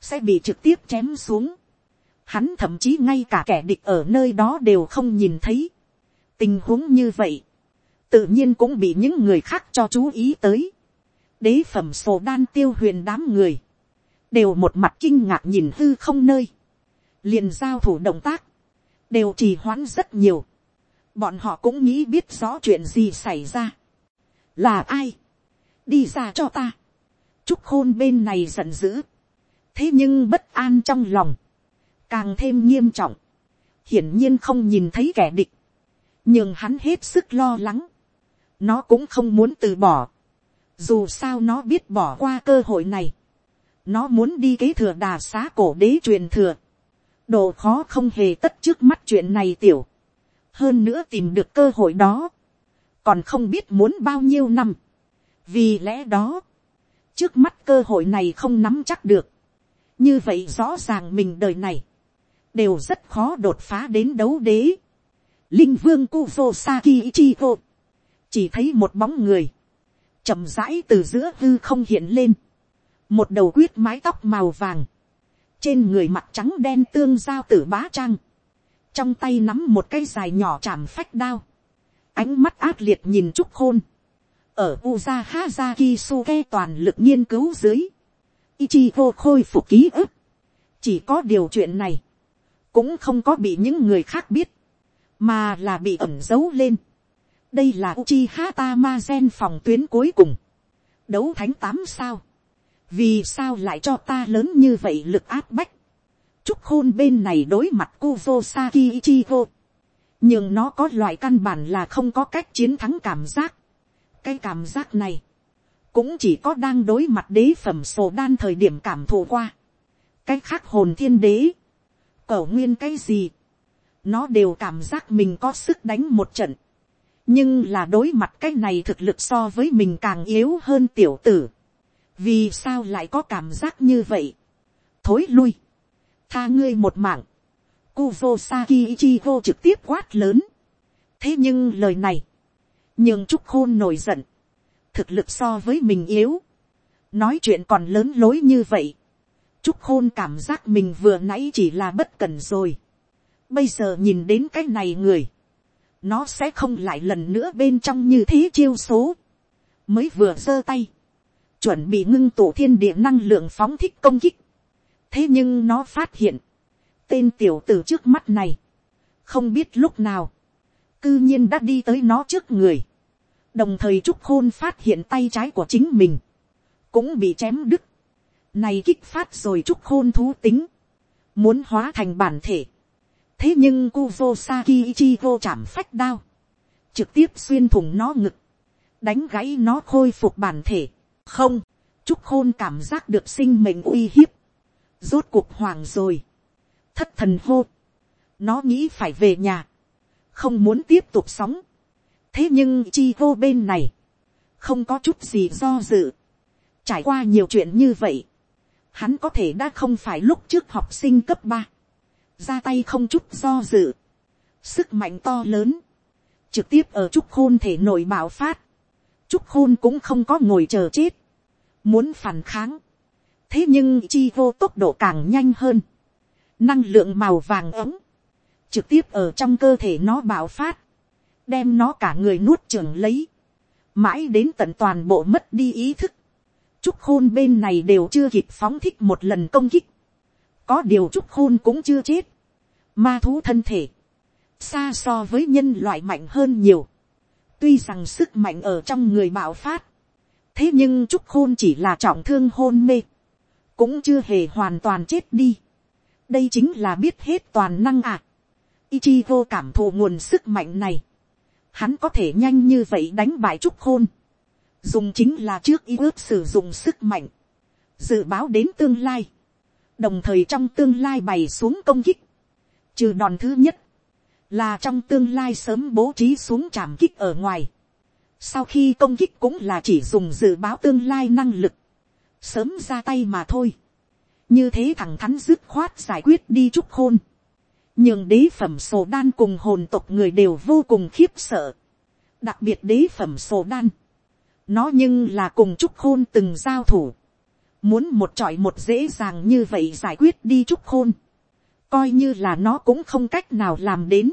sẽ bị trực tiếp chém xuống. Hắn thậm chí ngay cả kẻ địch ở nơi đó đều không nhìn thấy. Tình huống như vậy, tự nhiên cũng bị những người khác cho chú ý tới. Đế phẩm sổ đan tiêu huyền đám người, đều một mặt kinh ngạc nhìn hư không nơi. liền giao thủ động tác, đều trì hoãn rất nhiều. Bọn họ cũng nghĩ biết rõ chuyện gì xảy ra. Là ai? Đi ra cho ta. Trúc khôn bên này giận dữ thế nhưng bất an trong lòng, càng thêm nghiêm trọng, hiển nhiên không nhìn thấy kẻ địch, nhưng hắn hết sức lo lắng, nó cũng không muốn từ bỏ, dù sao nó biết bỏ qua cơ hội này, nó muốn đi kế thừa đà xá cổ đế truyền thừa, độ khó không hề tất trước mắt chuyện này tiểu, hơn nữa tìm được cơ hội đó, còn không biết muốn bao nhiêu năm, vì lẽ đó, trước mắt cơ hội này không nắm chắc được, như vậy rõ ràng mình đời này, đều rất khó đột phá đến đấu đế. linh vương kuvo saki ichigo, chỉ thấy một bóng người, chậm rãi từ giữa hư không hiện lên, một đầu quyết mái tóc màu vàng, trên người mặt trắng đen tương giao tử bá trang, trong tay nắm một cây dài nhỏ chạm phách đao, ánh mắt ác liệt nhìn trúc khôn, ở uza hazaki suke toàn lực nghiên cứu dưới, Ichigo khôi phục ký ức. Chỉ có điều chuyện này. Cũng không có bị những người khác biết. Mà là bị ẩn giấu lên. Đây là Uchiha gen phòng tuyến cuối cùng. Đấu thánh tám sao. Vì sao lại cho ta lớn như vậy lực áp bách. chúc khôn bên này đối mặt Kuzosaki Ichigo. Nhưng nó có loại căn bản là không có cách chiến thắng cảm giác. Cái cảm giác này cũng chỉ có đang đối mặt đế phẩm sổ đan thời điểm cảm thụ qua. cái khác hồn thiên đế, cẩu nguyên cái gì, nó đều cảm giác mình có sức đánh một trận. nhưng là đối mặt cái này thực lực so với mình càng yếu hơn tiểu tử. vì sao lại có cảm giác như vậy. thối lui, tha ngươi một mạng, Kuvo Saki Ichigo trực tiếp quát lớn. thế nhưng lời này, nhưng trúc khôn nổi giận, thực lực so với mình yếu, nói chuyện còn lớn lối như vậy, trúc khôn cảm giác mình vừa nãy chỉ là bất cần rồi, bây giờ nhìn đến cái này người, nó sẽ không lại lần nữa bên trong như thế chiêu số, mới vừa giơ tay, chuẩn bị ngưng tụ thiên địa năng lượng phóng thích công kích, thế nhưng nó phát hiện, tên tiểu tử trước mắt này, không biết lúc nào, cư nhiên đã đi tới nó trước người, đồng thời trúc khôn phát hiện tay trái của chính mình, cũng bị chém đứt, này kích phát rồi trúc khôn thú tính, muốn hóa thành bản thể, thế nhưng Kuvo Saki Ichigo chạm phách đao, trực tiếp xuyên thủng nó ngực, đánh gãy nó khôi phục bản thể, không, trúc khôn cảm giác được sinh mệnh uy hiếp, rốt cuộc hoàng rồi, thất thần hô, nó nghĩ phải về nhà, không muốn tiếp tục sống, thế nhưng chi vô bên này, không có chút gì do dự, trải qua nhiều chuyện như vậy, hắn có thể đã không phải lúc trước học sinh cấp ba, ra tay không chút do dự, sức mạnh to lớn, trực tiếp ở trúc khôn thể nổi bạo phát, trúc khôn cũng không có ngồi chờ chết, muốn phản kháng, thế nhưng chi vô tốc độ càng nhanh hơn, năng lượng màu vàng ấm, trực tiếp ở trong cơ thể nó bạo phát, đem nó cả người nuốt trường lấy, mãi đến tận toàn bộ mất đi ý thức, trúc khôn bên này đều chưa kịp phóng thích một lần công kích, có điều trúc khôn cũng chưa chết, ma thú thân thể, xa so với nhân loại mạnh hơn nhiều, tuy rằng sức mạnh ở trong người bạo phát, thế nhưng trúc khôn chỉ là trọng thương hôn mê, cũng chưa hề hoàn toàn chết đi. đây chính là biết hết toàn năng ạ. À. Ichigo cảm thụ nguồn sức mạnh này. Hắn có thể nhanh như vậy đánh bại trúc khôn. Dùng chính là trước y ước sử dụng sức mạnh. Dự báo đến tương lai. Đồng thời trong tương lai bày xuống công kích. Trừ đòn thứ nhất. Là trong tương lai sớm bố trí xuống trảm kích ở ngoài. Sau khi công kích cũng là chỉ dùng dự báo tương lai năng lực. Sớm ra tay mà thôi. Như thế thẳng thắn dứt khoát giải quyết đi chút khôn nhưng đế phẩm sổ đan cùng hồn tộc người đều vô cùng khiếp sợ. đặc biệt đế phẩm sổ đan nó nhưng là cùng trúc khôn từng giao thủ. muốn một trọi một dễ dàng như vậy giải quyết đi trúc khôn. coi như là nó cũng không cách nào làm đến.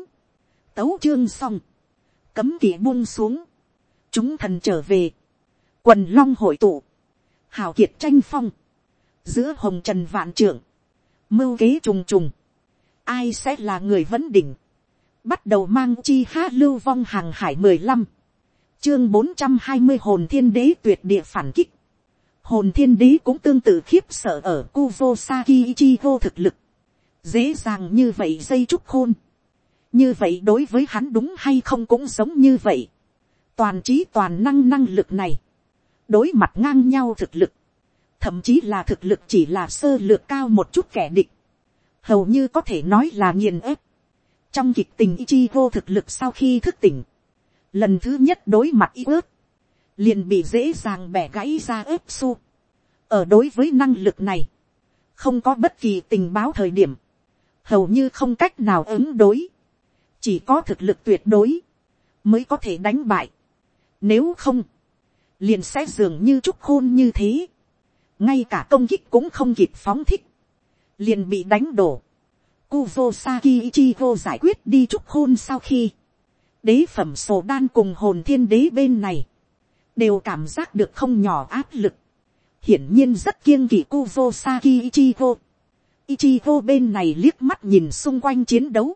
tấu chương xong. cấm kỵ buông xuống. chúng thần trở về. quần long hội tụ. hào kiệt tranh phong. giữa hồng trần vạn trưởng. mưu kế trùng trùng ai sẽ là người vấn đỉnh, bắt đầu mang chi hát lưu vong hàng hải mười lăm, chương bốn trăm hai mươi hồn thiên đế tuyệt địa phản kích, hồn thiên đế cũng tương tự khiếp sợ ở Kuvo Saki vô thực lực, dễ dàng như vậy dây trúc khôn, như vậy đối với hắn đúng hay không cũng giống như vậy, toàn trí toàn năng năng lực này, đối mặt ngang nhau thực lực, thậm chí là thực lực chỉ là sơ lược cao một chút kẻ địch, hầu như có thể nói là nghiền ép. trong kịch tình Ichigo thực lực sau khi thức tỉnh, lần thứ nhất đối mặt y ướt, liền bị dễ dàng bẻ gãy ra ép su. ở đối với năng lực này, không có bất kỳ tình báo thời điểm, hầu như không cách nào ứng đối, chỉ có thực lực tuyệt đối, mới có thể đánh bại. Nếu không, liền sẽ dường như trúc khôn như thế, ngay cả công kích cũng không kịp phóng thích, liền bị đánh đổ. Kuvo Saki Ichigo giải quyết đi trúc hôn sau khi, đế phẩm sổ đan cùng hồn thiên đế bên này, đều cảm giác được không nhỏ áp lực. hiển nhiên rất kiêng kỵ Kuvo Saki Ichigo. Ichigo bên này liếc mắt nhìn xung quanh chiến đấu.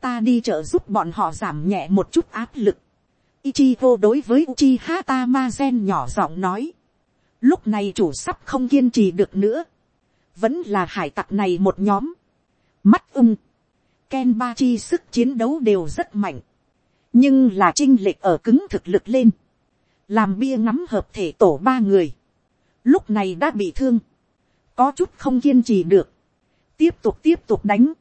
Ta đi trợ giúp bọn họ giảm nhẹ một chút áp lực. Ichigo đối với Uchiha Tamazen nhỏ giọng nói. Lúc này chủ sắp không kiên trì được nữa vẫn là hải tặc này một nhóm, mắt ung Ken ba chi sức chiến đấu đều rất mạnh, nhưng là trinh lệch ở cứng thực lực lên, làm bia ngắm hợp thể tổ ba người, lúc này đã bị thương, có chút không kiên trì được, tiếp tục tiếp tục đánh,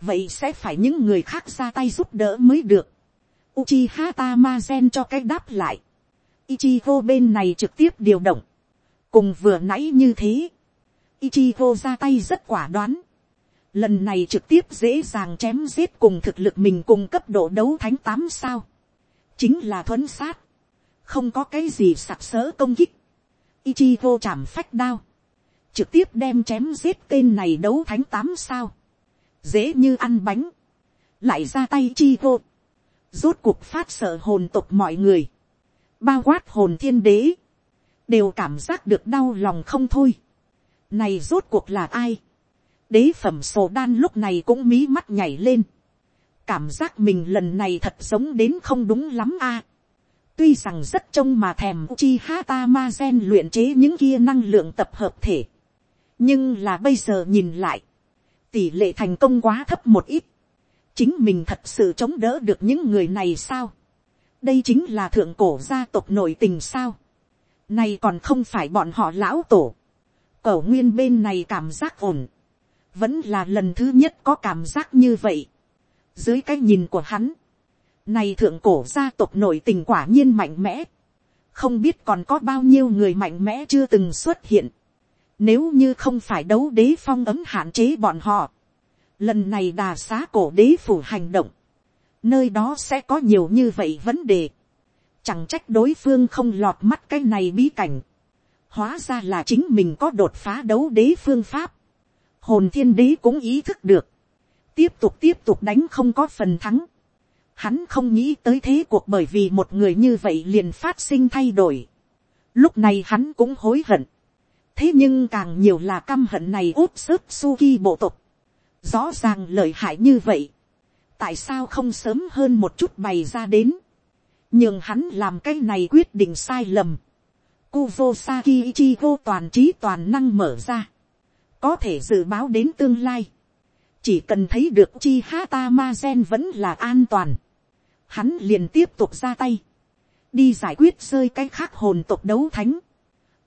vậy sẽ phải những người khác ra tay giúp đỡ mới được. Uchiha gen cho cách đáp lại. Ichigo bên này trực tiếp điều động. Cùng vừa nãy như thế. Ichigo ra tay rất quả đoán. Lần này trực tiếp dễ dàng chém giết cùng thực lực mình cùng cấp độ đấu thánh tám sao. Chính là thuấn sát. Không có cái gì sặc sỡ công kích. Ichigo chạm phách đao. Trực tiếp đem chém giết tên này đấu thánh tám sao. Dễ như ăn bánh. Lại ra tay Ichigo. Rốt cuộc phát sợ hồn tục mọi người. Bao quát hồn thiên đế. Đều cảm giác được đau lòng không thôi này rốt cuộc là ai? Đế phẩm sổ đan lúc này cũng mí mắt nhảy lên. Cảm giác mình lần này thật giống đến không đúng lắm a. Tuy rằng rất trông mà thèm chi hata ma gen luyện chế những kia năng lượng tập hợp thể. Nhưng là bây giờ nhìn lại. Tỷ lệ thành công quá thấp một ít. Chính mình thật sự chống đỡ được những người này sao? Đây chính là thượng cổ gia tộc nội tình sao? Này còn không phải bọn họ lão tổ Cẩu nguyên bên này cảm giác ổn. Vẫn là lần thứ nhất có cảm giác như vậy. Dưới cái nhìn của hắn. Này thượng cổ gia tộc nội tình quả nhiên mạnh mẽ. Không biết còn có bao nhiêu người mạnh mẽ chưa từng xuất hiện. Nếu như không phải đấu đế phong ấm hạn chế bọn họ. Lần này đà xá cổ đế phủ hành động. Nơi đó sẽ có nhiều như vậy vấn đề. Chẳng trách đối phương không lọt mắt cái này bí cảnh hóa ra là chính mình có đột phá đấu đế phương pháp, hồn thiên đế cũng ý thức được, tiếp tục tiếp tục đánh không có phần thắng, hắn không nghĩ tới thế cuộc bởi vì một người như vậy liền phát sinh thay đổi, lúc này hắn cũng hối hận, thế nhưng càng nhiều là căm hận này út sức suki bộ tộc, rõ ràng lợi hại như vậy, tại sao không sớm hơn một chút bày ra đến, nhưng hắn làm cái này quyết định sai lầm. Kuzosaki Ichigo toàn trí toàn năng mở ra, có thể dự báo đến tương lai. chỉ cần thấy được chi hata ma gen vẫn là an toàn, hắn liền tiếp tục ra tay, đi giải quyết rơi cái khác hồn tộc đấu thánh.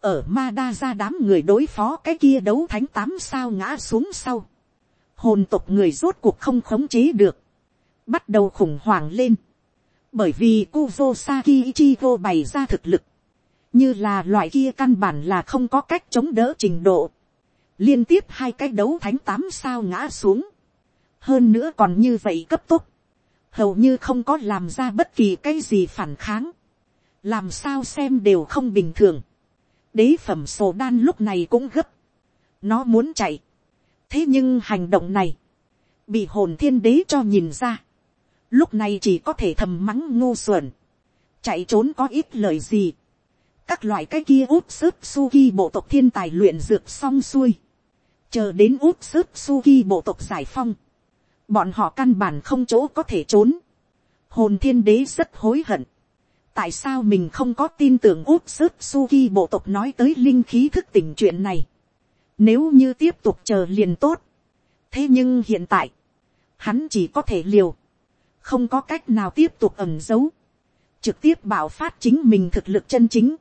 ở Mada ra đám người đối phó cái kia đấu thánh tám sao ngã xuống sau. hồn tộc người rốt cuộc không khống chế được, bắt đầu khủng hoảng lên bởi vì Kuzosaki Ichigo bày ra thực lực, như là loại kia căn bản là không có cách chống đỡ trình độ, liên tiếp hai cái đấu thánh tám sao ngã xuống, hơn nữa còn như vậy cấp tốc, hầu như không có làm ra bất kỳ cái gì phản kháng, làm sao xem đều không bình thường, đế phẩm sổ đan lúc này cũng gấp, nó muốn chạy, thế nhưng hành động này, bị hồn thiên đế cho nhìn ra, lúc này chỉ có thể thầm mắng ngu xuẩn, chạy trốn có ít lời gì, các loại cái kia út sức suki bộ tộc thiên tài luyện dược xong xuôi, chờ đến út sức suki bộ tộc giải phong, bọn họ căn bản không chỗ có thể trốn, hồn thiên đế rất hối hận, tại sao mình không có tin tưởng út sức suki bộ tộc nói tới linh khí thức tỉnh chuyện này, nếu như tiếp tục chờ liền tốt, thế nhưng hiện tại, hắn chỉ có thể liều, không có cách nào tiếp tục ẩn giấu, trực tiếp bảo phát chính mình thực lực chân chính,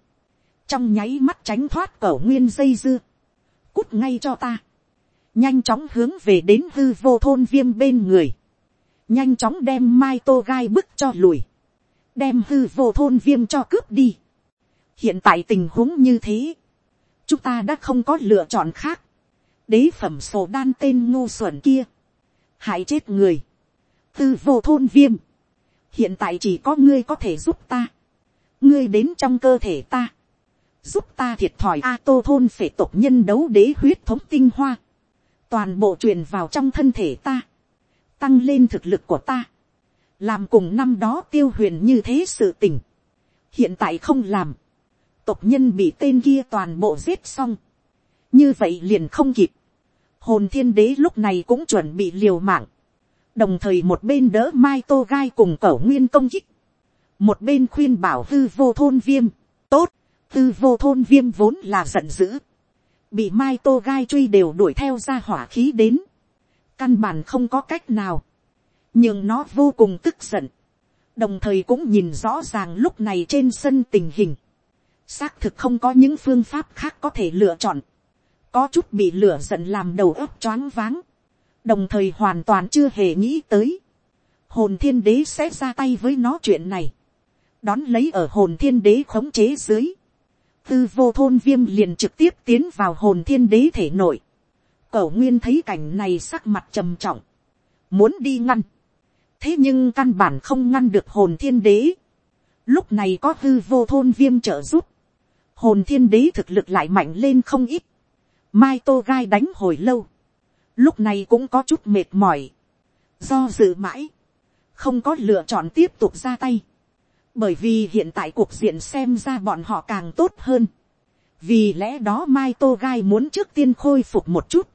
trong nháy mắt tránh thoát cẩu nguyên dây dưa, cút ngay cho ta, nhanh chóng hướng về đến hư vô thôn viêm bên người, nhanh chóng đem mai tô gai bức cho lùi, đem hư vô thôn viêm cho cướp đi. hiện tại tình huống như thế, chúng ta đã không có lựa chọn khác, đế phẩm sổ đan tên ngu xuẩn kia, hại chết người, tư vô thôn viêm, hiện tại chỉ có ngươi có thể giúp ta, ngươi đến trong cơ thể ta, giúp ta thiệt thòi a tô thôn phể tộc nhân đấu đế huyết thống tinh hoa, toàn bộ truyền vào trong thân thể ta, tăng lên thực lực của ta, làm cùng năm đó tiêu huyền như thế sự tình, hiện tại không làm, tộc nhân bị tên kia toàn bộ giết xong, như vậy liền không kịp, hồn thiên đế lúc này cũng chuẩn bị liều mạng, đồng thời một bên đỡ mai tô gai cùng cẩu nguyên công kích, một bên khuyên bảo hư vô thôn viêm, tốt, hư vô thôn viêm vốn là giận dữ, bị mai tô gai truy đều đuổi theo ra hỏa khí đến, căn bản không có cách nào, nhưng nó vô cùng tức giận, đồng thời cũng nhìn rõ ràng lúc này trên sân tình hình, xác thực không có những phương pháp khác có thể lựa chọn, có chút bị lửa giận làm đầu óc choáng váng, đồng thời hoàn toàn chưa hề nghĩ tới, hồn thiên đế sẽ ra tay với nó chuyện này, đón lấy ở hồn thiên đế khống chế dưới, tư vô thôn viêm liền trực tiếp tiến vào hồn thiên đế thể nội, cẩu nguyên thấy cảnh này sắc mặt trầm trọng, muốn đi ngăn, thế nhưng căn bản không ngăn được hồn thiên đế, lúc này có hư vô thôn viêm trợ giúp, hồn thiên đế thực lực lại mạnh lên không ít, mai tô gai đánh hồi lâu, lúc này cũng có chút mệt mỏi, do dự mãi, không có lựa chọn tiếp tục ra tay, bởi vì hiện tại cuộc diện xem ra bọn họ càng tốt hơn, vì lẽ đó mai tô gai muốn trước tiên khôi phục một chút,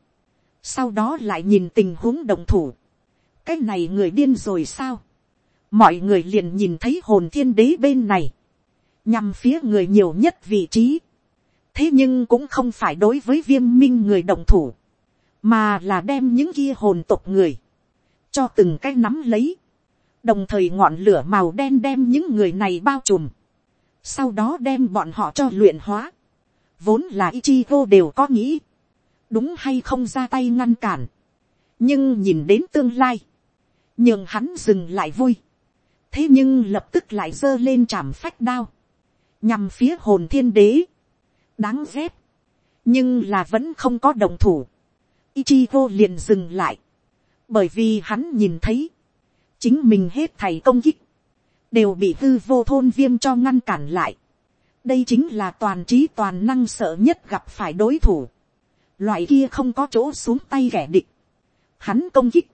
sau đó lại nhìn tình huống đồng thủ, cái này người điên rồi sao, mọi người liền nhìn thấy hồn thiên đế bên này, nhằm phía người nhiều nhất vị trí, thế nhưng cũng không phải đối với viêm minh người đồng thủ, mà là đem những kia hồn tộc người, cho từng cái nắm lấy, đồng thời ngọn lửa màu đen đem những người này bao trùm, sau đó đem bọn họ cho luyện hóa, vốn là Ichigo đều có nghĩ, đúng hay không ra tay ngăn cản, nhưng nhìn đến tương lai, nhường hắn dừng lại vui, thế nhưng lập tức lại giơ lên chạm phách đao, nhằm phía hồn thiên đế, đáng ghét, nhưng là vẫn không có đồng thủ, Ichigo liền dừng lại. Bởi vì hắn nhìn thấy. Chính mình hết thầy công kích. Đều bị hư vô thôn viêm cho ngăn cản lại. Đây chính là toàn trí toàn năng sợ nhất gặp phải đối thủ. Loại kia không có chỗ xuống tay kẻ địch. Hắn công kích.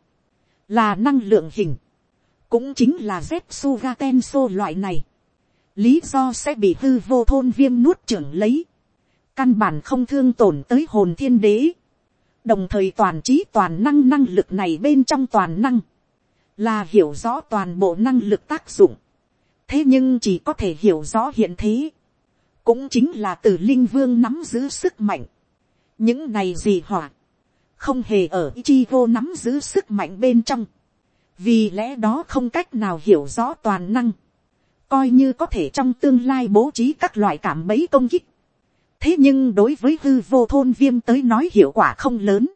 Là năng lượng hình. Cũng chính là Zetsuga Tenso loại này. Lý do sẽ bị hư vô thôn viêm nuốt trưởng lấy. Căn bản không thương tổn tới hồn thiên đế đồng thời toàn trí toàn năng năng lực này bên trong toàn năng, là hiểu rõ toàn bộ năng lực tác dụng. thế nhưng chỉ có thể hiểu rõ hiện thế, cũng chính là từ linh vương nắm giữ sức mạnh, những này gì hỏa, không hề ở Ichigo nắm giữ sức mạnh bên trong, vì lẽ đó không cách nào hiểu rõ toàn năng, coi như có thể trong tương lai bố trí các loại cảm bấy công kích. thế nhưng đối với hư vô thôn viêm tới nói hiệu quả không lớn.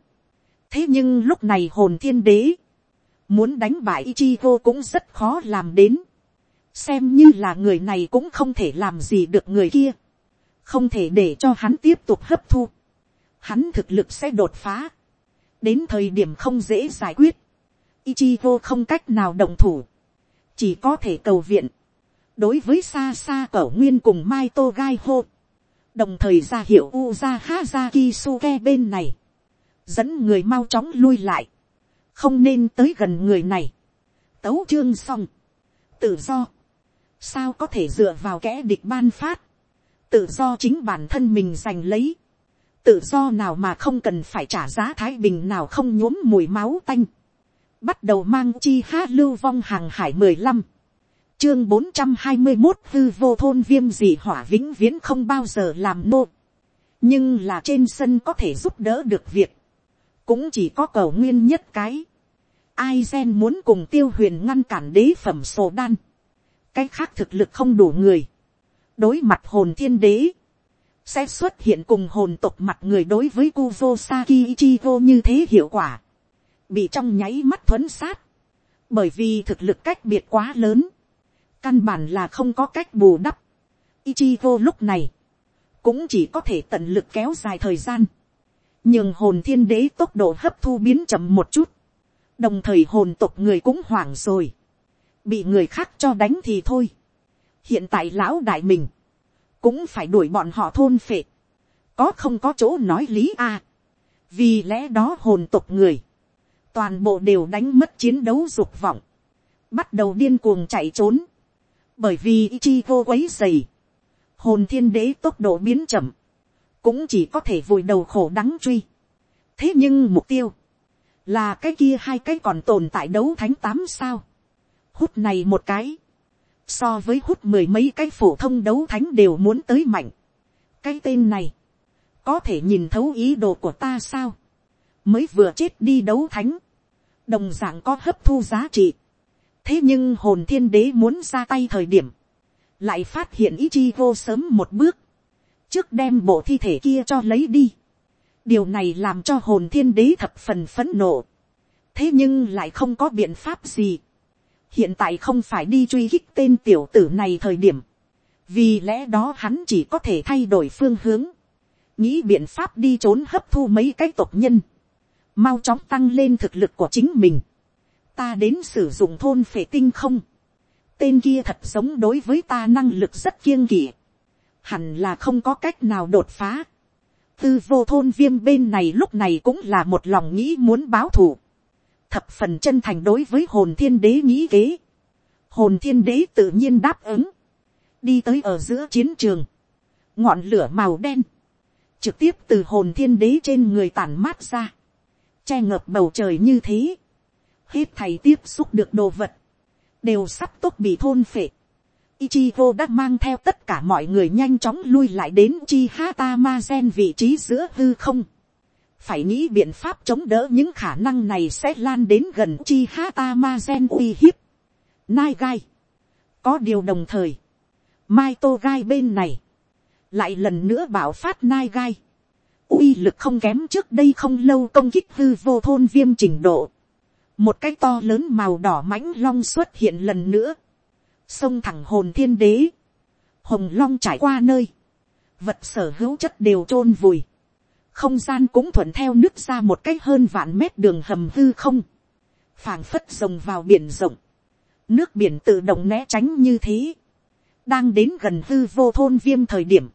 thế nhưng lúc này hồn thiên đế, muốn đánh bại Ichigo cũng rất khó làm đến. xem như là người này cũng không thể làm gì được người kia. không thể để cho hắn tiếp tục hấp thu. hắn thực lực sẽ đột phá. đến thời điểm không dễ giải quyết. Ichigo không cách nào đồng thủ. chỉ có thể cầu viện đối với xa xa cẩu nguyên cùng mai tô gai hô, đồng thời ra hiệu uza Hazaki kisuke bên này, dẫn người mau chóng lui lại, không nên tới gần người này, tấu chương xong, tự do, sao có thể dựa vào kẻ địch ban phát, tự do chính bản thân mình giành lấy, tự do nào mà không cần phải trả giá thái bình nào không nhuốm mùi máu tanh, bắt đầu mang chi hát lưu vong hàng hải mười lăm, chương bốn trăm hai mươi một hư vô thôn viêm dị hỏa vĩnh viễn không bao giờ làm nô. nhưng là trên sân có thể giúp đỡ được việc cũng chỉ có cầu nguyên nhất cái. ai gen muốn cùng tiêu huyền ngăn cản đế phẩm sổ đan. cái khác thực lực không đủ người. đối mặt hồn thiên đế. sẽ xuất hiện cùng hồn tộc mặt người đối với Kuvo Saki Ichigo như thế hiệu quả. bị trong nháy mắt thuấn sát. bởi vì thực lực cách biệt quá lớn căn bản là không có cách bù đắp. Ichigo lúc này, cũng chỉ có thể tận lực kéo dài thời gian, nhưng hồn thiên đế tốc độ hấp thu biến chậm một chút, đồng thời hồn tộc người cũng hoảng rồi, bị người khác cho đánh thì thôi. hiện tại lão đại mình, cũng phải đuổi bọn họ thôn phệ, có không có chỗ nói lý a, vì lẽ đó hồn tộc người, toàn bộ đều đánh mất chiến đấu dục vọng, bắt đầu điên cuồng chạy trốn, bởi vì chi vô quấy dày, hồn thiên đế tốc độ biến chậm, cũng chỉ có thể vùi đầu khổ đắng truy. thế nhưng mục tiêu, là cái kia hai cái còn tồn tại đấu thánh tám sao, hút này một cái, so với hút mười mấy cái phổ thông đấu thánh đều muốn tới mạnh. cái tên này, có thể nhìn thấu ý đồ của ta sao, mới vừa chết đi đấu thánh, đồng d ạ n g có hấp thu giá trị, thế nhưng hồn thiên đế muốn ra tay thời điểm, lại phát hiện ý chi vô sớm một bước, trước đem bộ thi thể kia cho lấy đi. điều này làm cho hồn thiên đế thập phần phấn nộ, thế nhưng lại không có biện pháp gì. hiện tại không phải đi truy kích tên tiểu tử này thời điểm, vì lẽ đó hắn chỉ có thể thay đổi phương hướng, nghĩ biện pháp đi trốn hấp thu mấy cái tộc nhân, mau chóng tăng lên thực lực của chính mình. Ta đến sử dụng thôn phệ tinh không, tên kia thật sống đối với ta năng lực rất kiêng kỵ, hẳn là không có cách nào đột phá. tư vô thôn viêm bên này lúc này cũng là một lòng nghĩ muốn báo thù, thập phần chân thành đối với hồn thiên đế nghĩ kế, hồn thiên đế tự nhiên đáp ứng, đi tới ở giữa chiến trường, ngọn lửa màu đen, trực tiếp từ hồn thiên đế trên người tản mát ra, che ngợp bầu trời như thế, hết thầy tiếp xúc được đồ vật, đều sắp tốt bị thôn phệ. Ichigo đã mang theo tất cả mọi người nhanh chóng lui lại đến Chi Hata Ma Gen vị trí giữa hư không. Phải nghĩ biện pháp chống đỡ những khả năng này sẽ lan đến gần Chi Hata Ma Gen uy hiếp. Nai gai. Có điều đồng thời. Mai Tô gai bên này. Lại lần nữa bảo phát Nai gai. uy lực không kém trước đây không lâu công kích hư vô thôn viêm trình độ một cái to lớn màu đỏ mãnh long xuất hiện lần nữa, sông thẳng hồn thiên đế, hồng long trải qua nơi, vật sở hữu chất đều t r ô n vùi, không gian cũng thuận theo nước ra một cách hơn vạn mét đường hầm hư không, phảng phất rồng vào biển rộng, nước biển tự động né tránh như thế, đang đến gần hư vô thôn viêm thời điểm,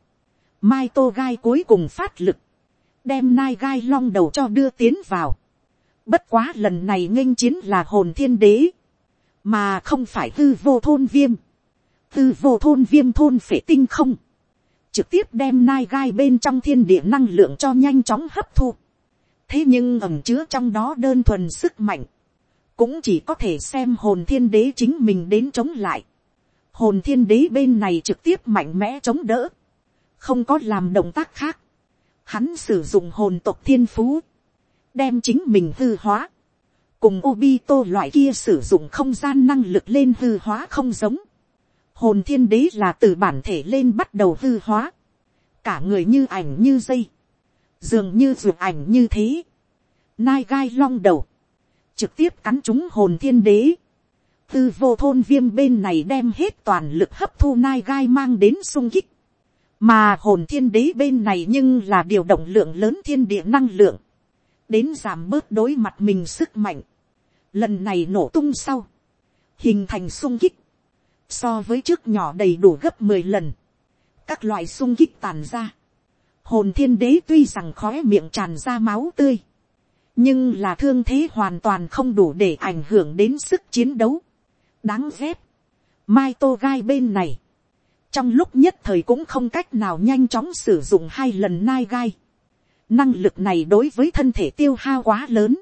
mai tô gai cuối cùng phát lực, đem nai gai long đầu cho đưa tiến vào, Bất quá lần này nghênh chiến là hồn thiên đế. Mà không phải hư vô thôn viêm. Hư vô thôn viêm thôn phể tinh không. Trực tiếp đem nai gai bên trong thiên địa năng lượng cho nhanh chóng hấp thu. Thế nhưng ẩm chứa trong đó đơn thuần sức mạnh. Cũng chỉ có thể xem hồn thiên đế chính mình đến chống lại. hồn thiên đế bên này trực tiếp mạnh mẽ chống đỡ, không có làm động tác khác, hắn sử dụng hồn tộc thiên phú, đem chính mình hư hóa, cùng Obito loại kia sử dụng không gian năng lực lên hư hóa không giống. Hồn thiên đế là từ bản thể lên bắt đầu hư hóa. Cả người như ảnh như dây. Dường như ruột ảnh như thế. Nai gai long đầu. Trực tiếp cắn trúng hồn thiên đế. Tư vô thôn viêm bên này đem hết toàn lực hấp thu nai gai mang đến sung kích. Mà hồn thiên đế bên này nhưng là điều động lượng lớn thiên địa năng lượng đến giảm bớt đối mặt mình sức mạnh. Lần này nổ tung sau, hình thành sung kích, so với trước nhỏ đầy đủ gấp mười lần, các loại sung kích tàn ra. Hồn thiên đế tuy rằng khóe miệng tràn ra máu tươi, nhưng là thương thế hoàn toàn không đủ để ảnh hưởng đến sức chiến đấu. đáng ghét. Mai tô gai bên này, trong lúc nhất thời cũng không cách nào nhanh chóng sử dụng hai lần nai gai Năng lực này đối với thân thể tiêu hao quá lớn.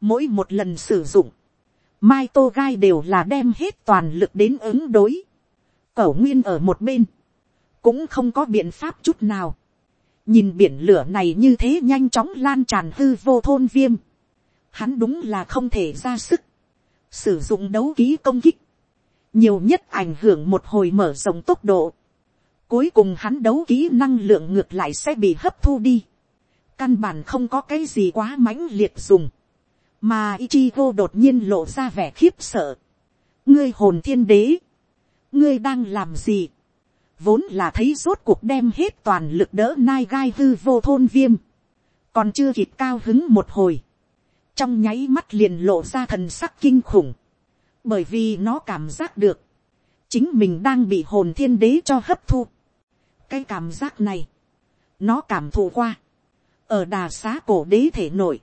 Mỗi một lần sử dụng, Mai Tô Gai đều là đem hết toàn lực đến ứng đối. Cẩu nguyên ở một bên, cũng không có biện pháp chút nào. Nhìn biển lửa này như thế nhanh chóng lan tràn hư vô thôn viêm. Hắn đúng là không thể ra sức. Sử dụng đấu ký công kích. Nhiều nhất ảnh hưởng một hồi mở rộng tốc độ. Cuối cùng hắn đấu ký năng lượng ngược lại sẽ bị hấp thu đi căn bản không có cái gì quá mãnh liệt dùng, mà Ichigo đột nhiên lộ ra vẻ khiếp sợ. ngươi hồn thiên đế, ngươi đang làm gì, vốn là thấy rốt cuộc đem hết toàn lực đỡ nai gai hư vô thôn viêm, còn chưa kịp cao hứng một hồi, trong nháy mắt liền lộ ra thần sắc kinh khủng, bởi vì nó cảm giác được, chính mình đang bị hồn thiên đế cho hấp thu. cái cảm giác này, nó cảm thụ qua, ở đà xá cổ đế thể nội,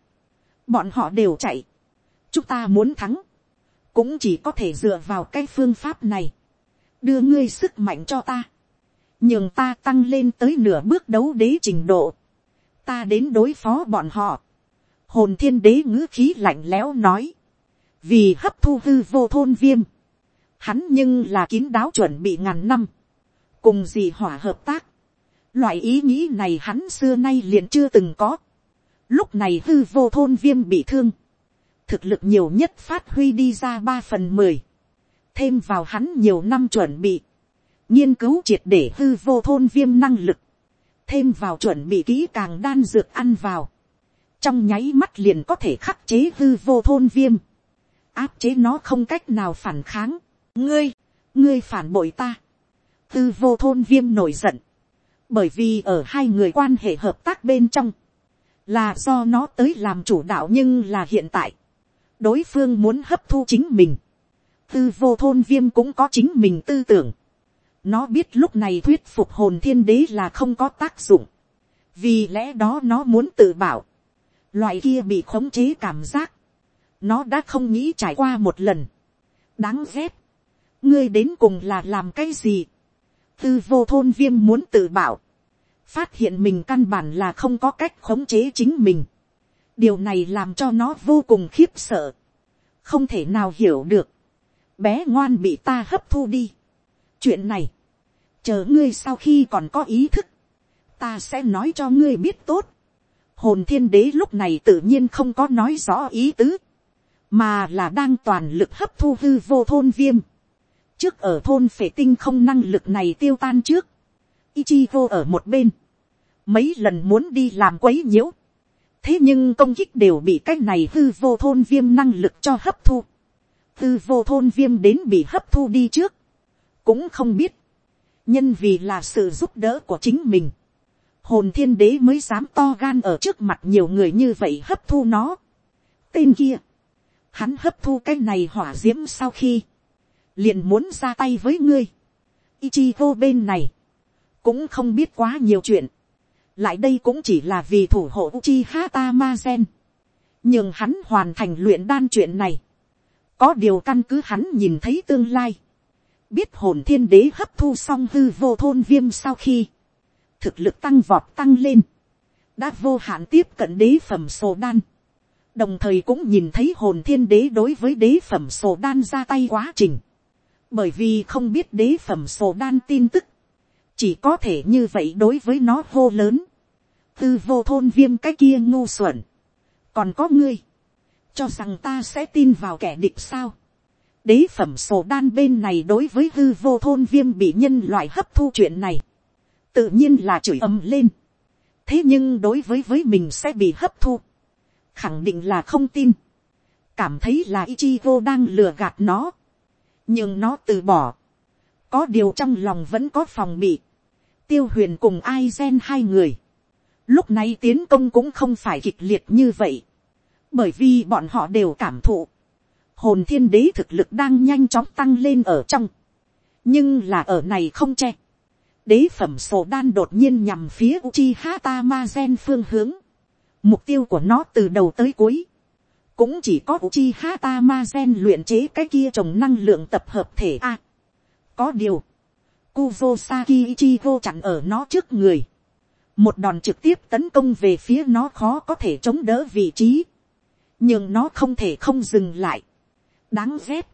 bọn họ đều chạy, chúng ta muốn thắng, cũng chỉ có thể dựa vào cái phương pháp này, đưa ngươi sức mạnh cho ta, nhường ta tăng lên tới nửa bước đấu đế trình độ, ta đến đối phó bọn họ, hồn thiên đế ngữ khí lạnh lẽo nói, vì hấp thu hư vô thôn viêm, hắn nhưng là kín đáo chuẩn bị ngàn năm, cùng gì hỏa hợp tác, Loại ý nghĩ này hắn xưa nay liền chưa từng có. Lúc này hư vô thôn viêm bị thương. Thực lực nhiều nhất phát huy đi ra ba phần mười Thêm vào hắn nhiều năm chuẩn bị. Nghiên cứu triệt để hư vô thôn viêm năng lực. Thêm vào chuẩn bị kỹ càng đan dược ăn vào. Trong nháy mắt liền có thể khắc chế hư vô thôn viêm. Áp chế nó không cách nào phản kháng. Ngươi, ngươi phản bội ta. Hư vô thôn viêm nổi giận bởi vì ở hai người quan hệ hợp tác bên trong, là do nó tới làm chủ đạo nhưng là hiện tại, đối phương muốn hấp thu chính mình, tư vô thôn viêm cũng có chính mình tư tưởng, nó biết lúc này thuyết phục hồn thiên đế là không có tác dụng, vì lẽ đó nó muốn tự bảo, loại kia bị khống chế cảm giác, nó đã không nghĩ trải qua một lần, đáng ghét, ngươi đến cùng là làm cái gì, tư vô thôn viêm muốn tự bảo, phát hiện mình căn bản là không có cách khống chế chính mình. điều này làm cho nó vô cùng khiếp sợ, không thể nào hiểu được, bé ngoan bị ta hấp thu đi. chuyện này, chờ ngươi sau khi còn có ý thức, ta sẽ nói cho ngươi biết tốt. hồn thiên đế lúc này tự nhiên không có nói rõ ý tứ, mà là đang toàn lực hấp thu hư vô thôn viêm. trước ở thôn phệ tinh không năng lực này tiêu tan trước, Ichigo ở một bên, mấy lần muốn đi làm quấy nhiễu, thế nhưng công kích đều bị cái này hư vô thôn viêm năng lực cho hấp thu, hư vô thôn viêm đến bị hấp thu đi trước, cũng không biết, nhân vì là sự giúp đỡ của chính mình, hồn thiên đế mới dám to gan ở trước mặt nhiều người như vậy hấp thu nó. tên kia, hắn hấp thu cái này hỏa diễm sau khi, liền muốn ra tay với ngươi. Ichigo bên này, cũng không biết quá nhiều chuyện, lại đây cũng chỉ là vì thủ hộ Uchiha Tamazen, nhưng hắn hoàn thành luyện đan chuyện này, có điều căn cứ hắn nhìn thấy tương lai, biết hồn thiên đế hấp thu xong hư vô thôn viêm sau khi, thực lực tăng vọt tăng lên, đã vô hạn tiếp cận đế phẩm sổ đan, đồng thời cũng nhìn thấy hồn thiên đế đối với đế phẩm sổ đan ra tay quá trình, bởi vì không biết đế phẩm sổ đan tin tức, chỉ có thể như vậy đối với nó hô lớn, tư vô thôn viêm cái kia ngu xuẩn, còn có ngươi, cho rằng ta sẽ tin vào kẻ địch sao, đế phẩm sổ đan bên này đối với hư vô thôn viêm bị nhân loại hấp thu chuyện này, tự nhiên là chửi ầm lên. thế nhưng đối với với mình sẽ bị hấp thu, khẳng định là không tin, cảm thấy là Ichigo đang lừa gạt nó, nhưng nó từ bỏ, có điều trong lòng vẫn có phòng bị, tiêu huyền cùng ai gen hai người, lúc này tiến công cũng không phải kịch liệt như vậy, bởi vì bọn họ đều cảm thụ, hồn thiên đế thực lực đang nhanh chóng tăng lên ở trong, nhưng là ở này không che, đế phẩm sổ đan đột nhiên nhằm phía Uchi Hata Ma Gen phương hướng, mục tiêu của nó từ đầu tới cuối, cũng chỉ có Uchi Hata Ma Gen luyện chế cái kia trồng năng lượng tập hợp thể a có điều, Kuzosaki Ichigo chặn ở nó trước người, một đòn trực tiếp tấn công về phía nó khó có thể chống đỡ vị trí, nhưng nó không thể không dừng lại, đáng ghét,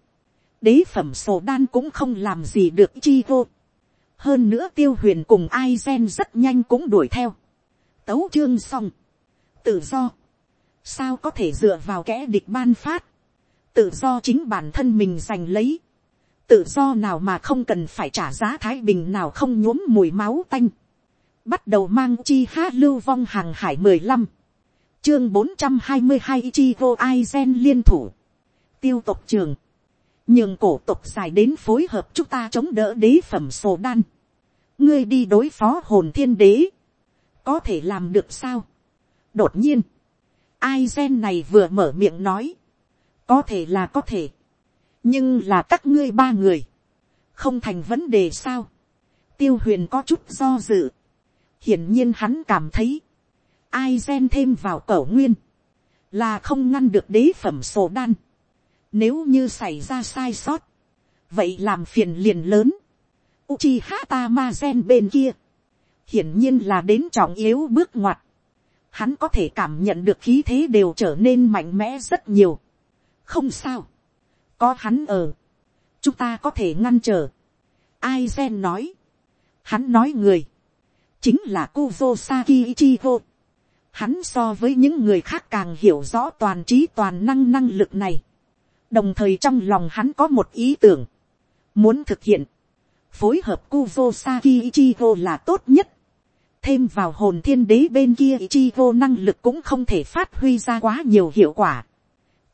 đế phẩm sổ đan cũng không làm gì được Ichigo, hơn nữa tiêu huyền cùng ai gen rất nhanh cũng đuổi theo, tấu chương xong, tự do, sao có thể dựa vào kẻ địch ban phát, tự do chính bản thân mình giành lấy, tự do nào mà không cần phải trả giá thái bình nào không nhuốm mùi máu tanh, bắt đầu mang chi ha lưu vong hàng hải mười lăm, chương bốn trăm hai mươi hai chi vô ai gen liên thủ, tiêu tộc trường, nhường cổ tộc dài đến phối hợp chúng ta chống đỡ đế phẩm sổ đan, ngươi đi đối phó hồn thiên đế, có thể làm được sao. đột nhiên, ai gen này vừa mở miệng nói, có thể là có thể, nhưng là các ngươi ba người, không thành vấn đề sao. tiêu huyền có chút do dự, hiển nhiên hắn cảm thấy, ai gen thêm vào cẩu nguyên, là không ngăn được đế phẩm sổ đan. Nếu như xảy ra sai sót, vậy làm phiền liền lớn. Uchiha Tamazen bên kia, hiển nhiên là đến trọng yếu bước ngoặt. Hắn có thể cảm nhận được khí thế đều trở nên mạnh mẽ rất nhiều. Không sao. Có hắn ở. Chúng ta có thể ngăn trở. ai gen nói. Hắn nói người. Chính là Kuzosaki Ichigo. Hắn so với những người khác càng hiểu rõ toàn trí toàn năng năng lực này. Đồng thời trong lòng hắn có một ý tưởng. Muốn thực hiện phối hợp Kuzosaki Ichigo là tốt nhất. Thêm vào hồn thiên đế bên kia Ichigo năng lực cũng không thể phát huy ra quá nhiều hiệu quả.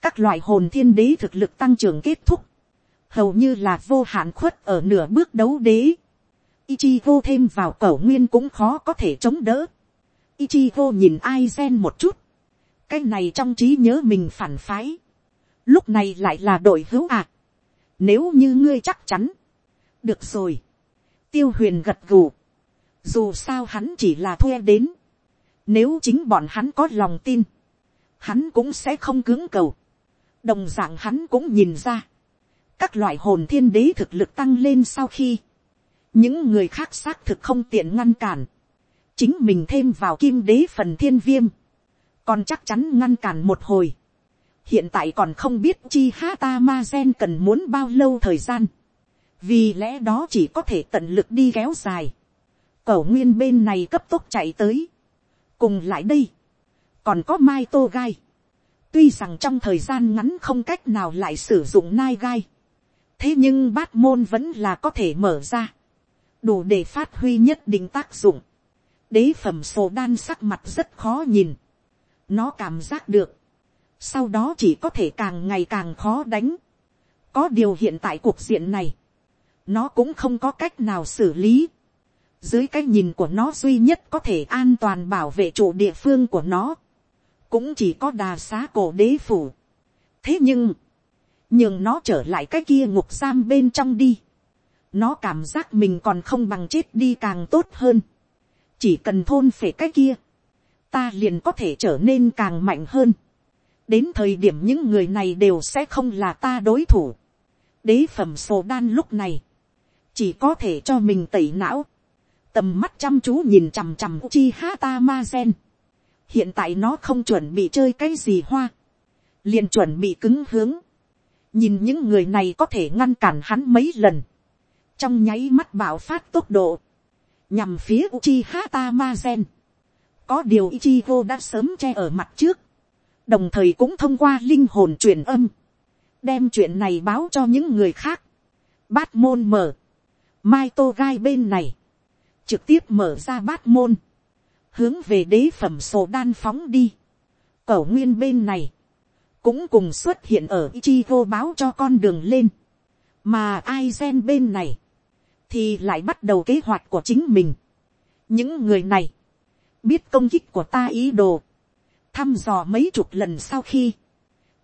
Các loại hồn thiên đế thực lực tăng trưởng kết thúc. Hầu như là vô hạn khuất ở nửa bước đấu đế. Ichigo thêm vào cẩu nguyên cũng khó có thể chống đỡ. Ichigo nhìn Aizen một chút. Cái này trong trí nhớ mình phản phái. Lúc này lại là đội hữu à. Nếu như ngươi chắc chắn. Được rồi. Tiêu huyền gật gù. Dù sao hắn chỉ là thuê đến. Nếu chính bọn hắn có lòng tin. Hắn cũng sẽ không cứng cầu. Đồng dạng hắn cũng nhìn ra. Các loại hồn thiên đế thực lực tăng lên sau khi. Những người khác xác thực không tiện ngăn cản chính mình thêm vào kim đế phần thiên viêm, còn chắc chắn ngăn cản một hồi. hiện tại còn không biết chi ha ta ma gen cần muốn bao lâu thời gian, vì lẽ đó chỉ có thể tận lực đi kéo dài. cẩu nguyên bên này cấp tốc chạy tới, cùng lại đây, còn có mai tô gai, tuy rằng trong thời gian ngắn không cách nào lại sử dụng nai gai, thế nhưng bát môn vẫn là có thể mở ra, đủ để phát huy nhất định tác dụng đế phẩm sổ đan sắc mặt rất khó nhìn. nó cảm giác được. sau đó chỉ có thể càng ngày càng khó đánh. có điều hiện tại cuộc diện này, nó cũng không có cách nào xử lý. dưới cái nhìn của nó duy nhất có thể an toàn bảo vệ chủ địa phương của nó, cũng chỉ có đà xá cổ đế phủ. thế nhưng, nhưng nó trở lại cái kia ngục giam bên trong đi. nó cảm giác mình còn không bằng chết đi càng tốt hơn chỉ cần thôn phể cái kia, ta liền có thể trở nên càng mạnh hơn. đến thời điểm những người này đều sẽ không là ta đối thủ. đế phẩm sổ đan lúc này, chỉ có thể cho mình tẩy não, tầm mắt chăm chú nhìn chằm chằm chi ha ta ma gen hiện tại nó không chuẩn bị chơi cái gì hoa, liền chuẩn bị cứng hướng. nhìn những người này có thể ngăn cản hắn mấy lần, trong nháy mắt bạo phát tốc độ, nhằm phía Uchiha Tamazen. Có điều Ichigo đã sớm che ở mặt trước, đồng thời cũng thông qua linh hồn truyền âm, đem chuyện này báo cho những người khác. Bát môn mở, Mai Tô Gai bên này, trực tiếp mở ra bát môn, hướng về đế phẩm sổ đan phóng đi. Cẩu nguyên bên này, cũng cùng xuất hiện ở Ichigo báo cho con đường lên. Mà Aizen bên này, thì lại bắt đầu kế hoạch của chính mình. Những người này, biết công kích của ta ý đồ, thăm dò mấy chục lần sau khi,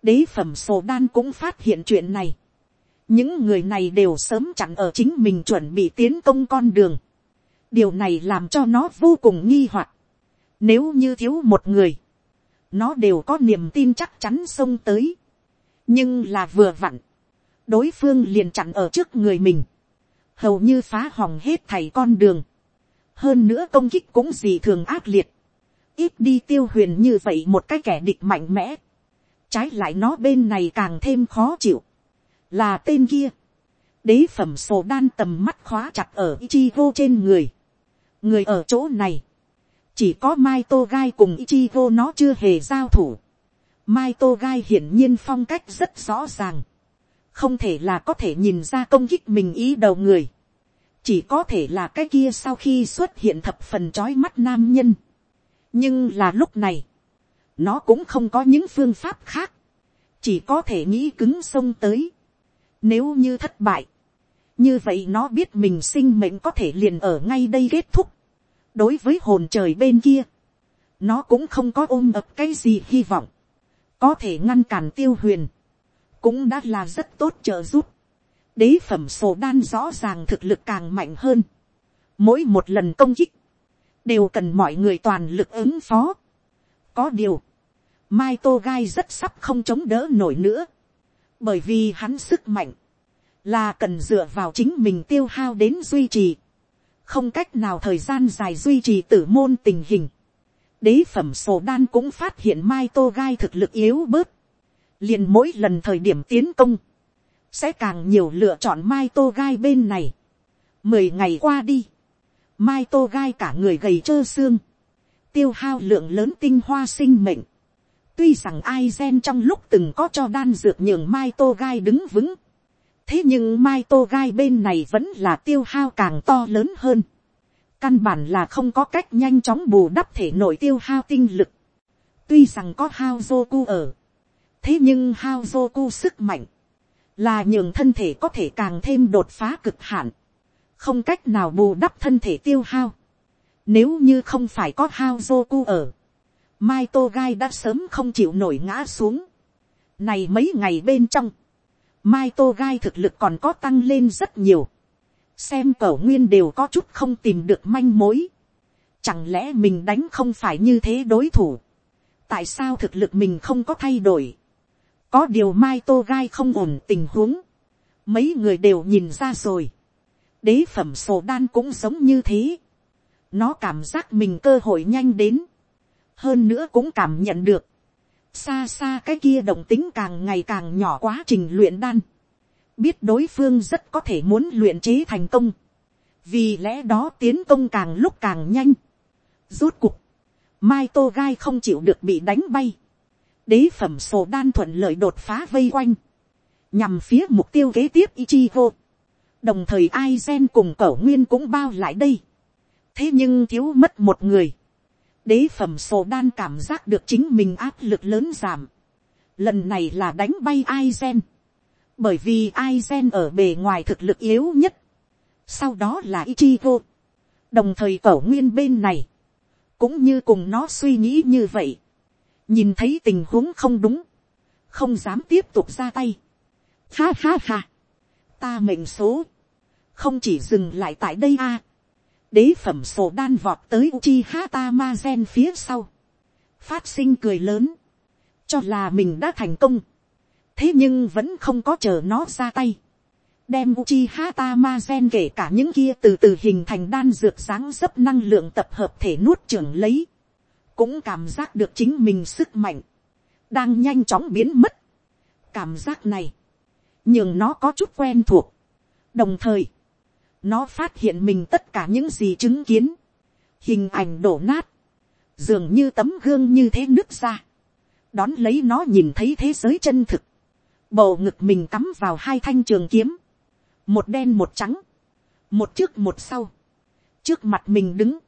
đế phẩm sổ đan cũng phát hiện chuyện này. những người này đều sớm chặn ở chính mình chuẩn bị tiến công con đường. điều này làm cho nó vô cùng nghi hoặc nếu như thiếu một người, nó đều có niềm tin chắc chắn xông tới. nhưng là vừa vặn, đối phương liền chặn ở trước người mình, hầu như phá hỏng hết thầy con đường. hơn nữa công kích cũng gì thường ác liệt, ít đi tiêu huyền như vậy một cái kẻ địch mạnh mẽ, trái lại nó bên này càng thêm khó chịu, là tên kia, đế phẩm sổ đan tầm mắt khóa chặt ở Ichigo trên người, người ở chỗ này, chỉ có mai tô gai cùng Ichigo nó chưa hề giao thủ, mai tô gai hiển nhiên phong cách rất rõ ràng, không thể là có thể nhìn ra công kích mình ý đầu người, chỉ có thể là cái kia sau khi xuất hiện thập phần trói mắt nam nhân. nhưng là lúc này, nó cũng không có những phương pháp khác, chỉ có thể nghĩ cứng sông tới. Nếu như thất bại, như vậy nó biết mình sinh mệnh có thể liền ở ngay đây kết thúc đối với hồn trời bên kia, nó cũng không có ôm ập cái gì hy vọng, có thể ngăn cản tiêu huyền, cũng đã là rất tốt trợ giúp. đế phẩm sổ đan rõ ràng thực lực càng mạnh hơn. mỗi một lần công kích, đều cần mọi người toàn lực ứng phó. có điều, mai tô gai rất sắp không chống đỡ nổi nữa, bởi vì hắn sức mạnh, là cần dựa vào chính mình tiêu hao đến duy trì, không cách nào thời gian dài duy trì tử môn tình hình. đế phẩm sổ đan cũng phát hiện mai tô gai thực lực yếu bớt, liền mỗi lần thời điểm tiến công, sẽ càng nhiều lựa chọn mai tô gai bên này. mười ngày qua đi, mai tô gai cả người gầy trơ xương, tiêu hao lượng lớn tinh hoa sinh mệnh, tuy rằng ai gen trong lúc từng có cho đan dược nhường mai tô gai đứng vững, thế nhưng mai tô gai bên này vẫn là tiêu hao càng to lớn hơn, căn bản là không có cách nhanh chóng bù đắp thể nội tiêu hao tinh lực, tuy rằng có hao dô cu ở, thế nhưng hao dô cu sức mạnh, là nhường thân thể có thể càng thêm đột phá cực hạn, không cách nào bù đắp thân thể tiêu hao. Nếu như không phải có hao dô cu ở, mai tô gai đã sớm không chịu nổi ngã xuống. này mấy ngày bên trong, mai tô gai thực lực còn có tăng lên rất nhiều. xem Cổ nguyên đều có chút không tìm được manh mối. chẳng lẽ mình đánh không phải như thế đối thủ. tại sao thực lực mình không có thay đổi có điều mai tô gai không ổn tình huống, mấy người đều nhìn ra rồi, đế phẩm sổ đan cũng giống như thế, nó cảm giác mình cơ hội nhanh đến, hơn nữa cũng cảm nhận được, xa xa cái kia động tính càng ngày càng nhỏ quá trình luyện đan, biết đối phương rất có thể muốn luyện chế thành công, vì lẽ đó tiến công càng lúc càng nhanh, rút cục, mai tô gai không chịu được bị đánh bay, đế phẩm sổ đan thuận lợi đột phá vây quanh, nhằm phía mục tiêu kế tiếp Ichigo. đồng thời ai gen cùng cẩu nguyên cũng bao lại đây. thế nhưng thiếu mất một người đế phẩm sổ đan cảm giác được chính mình áp lực lớn giảm. lần này là đánh bay ai gen. bởi vì ai gen ở bề ngoài thực lực yếu nhất. sau đó là Ichigo. đồng thời cẩu nguyên bên này, cũng như cùng nó suy nghĩ như vậy nhìn thấy tình huống không đúng, không dám tiếp tục ra tay. Ha ha ha, ta mệnh số, không chỉ dừng lại tại đây a, đế phẩm sổ đan vọt tới uchi hata ma gen phía sau, phát sinh cười lớn, cho là mình đã thành công, thế nhưng vẫn không có chờ nó ra tay, đem uchi hata ma gen kể cả những kia từ từ hình thành đan dược dáng dấp năng lượng tập hợp thể nuốt trưởng lấy, cũng cảm giác được chính mình sức mạnh, đang nhanh chóng biến mất. cảm giác này, nhưng nó có chút quen thuộc. đồng thời, nó phát hiện mình tất cả những gì chứng kiến, hình ảnh đổ nát, dường như tấm gương như thế nước ra, đón lấy nó nhìn thấy thế giới chân thực, bầu ngực mình cắm vào hai thanh trường kiếm, một đen một trắng, một trước một sau, trước mặt mình đứng,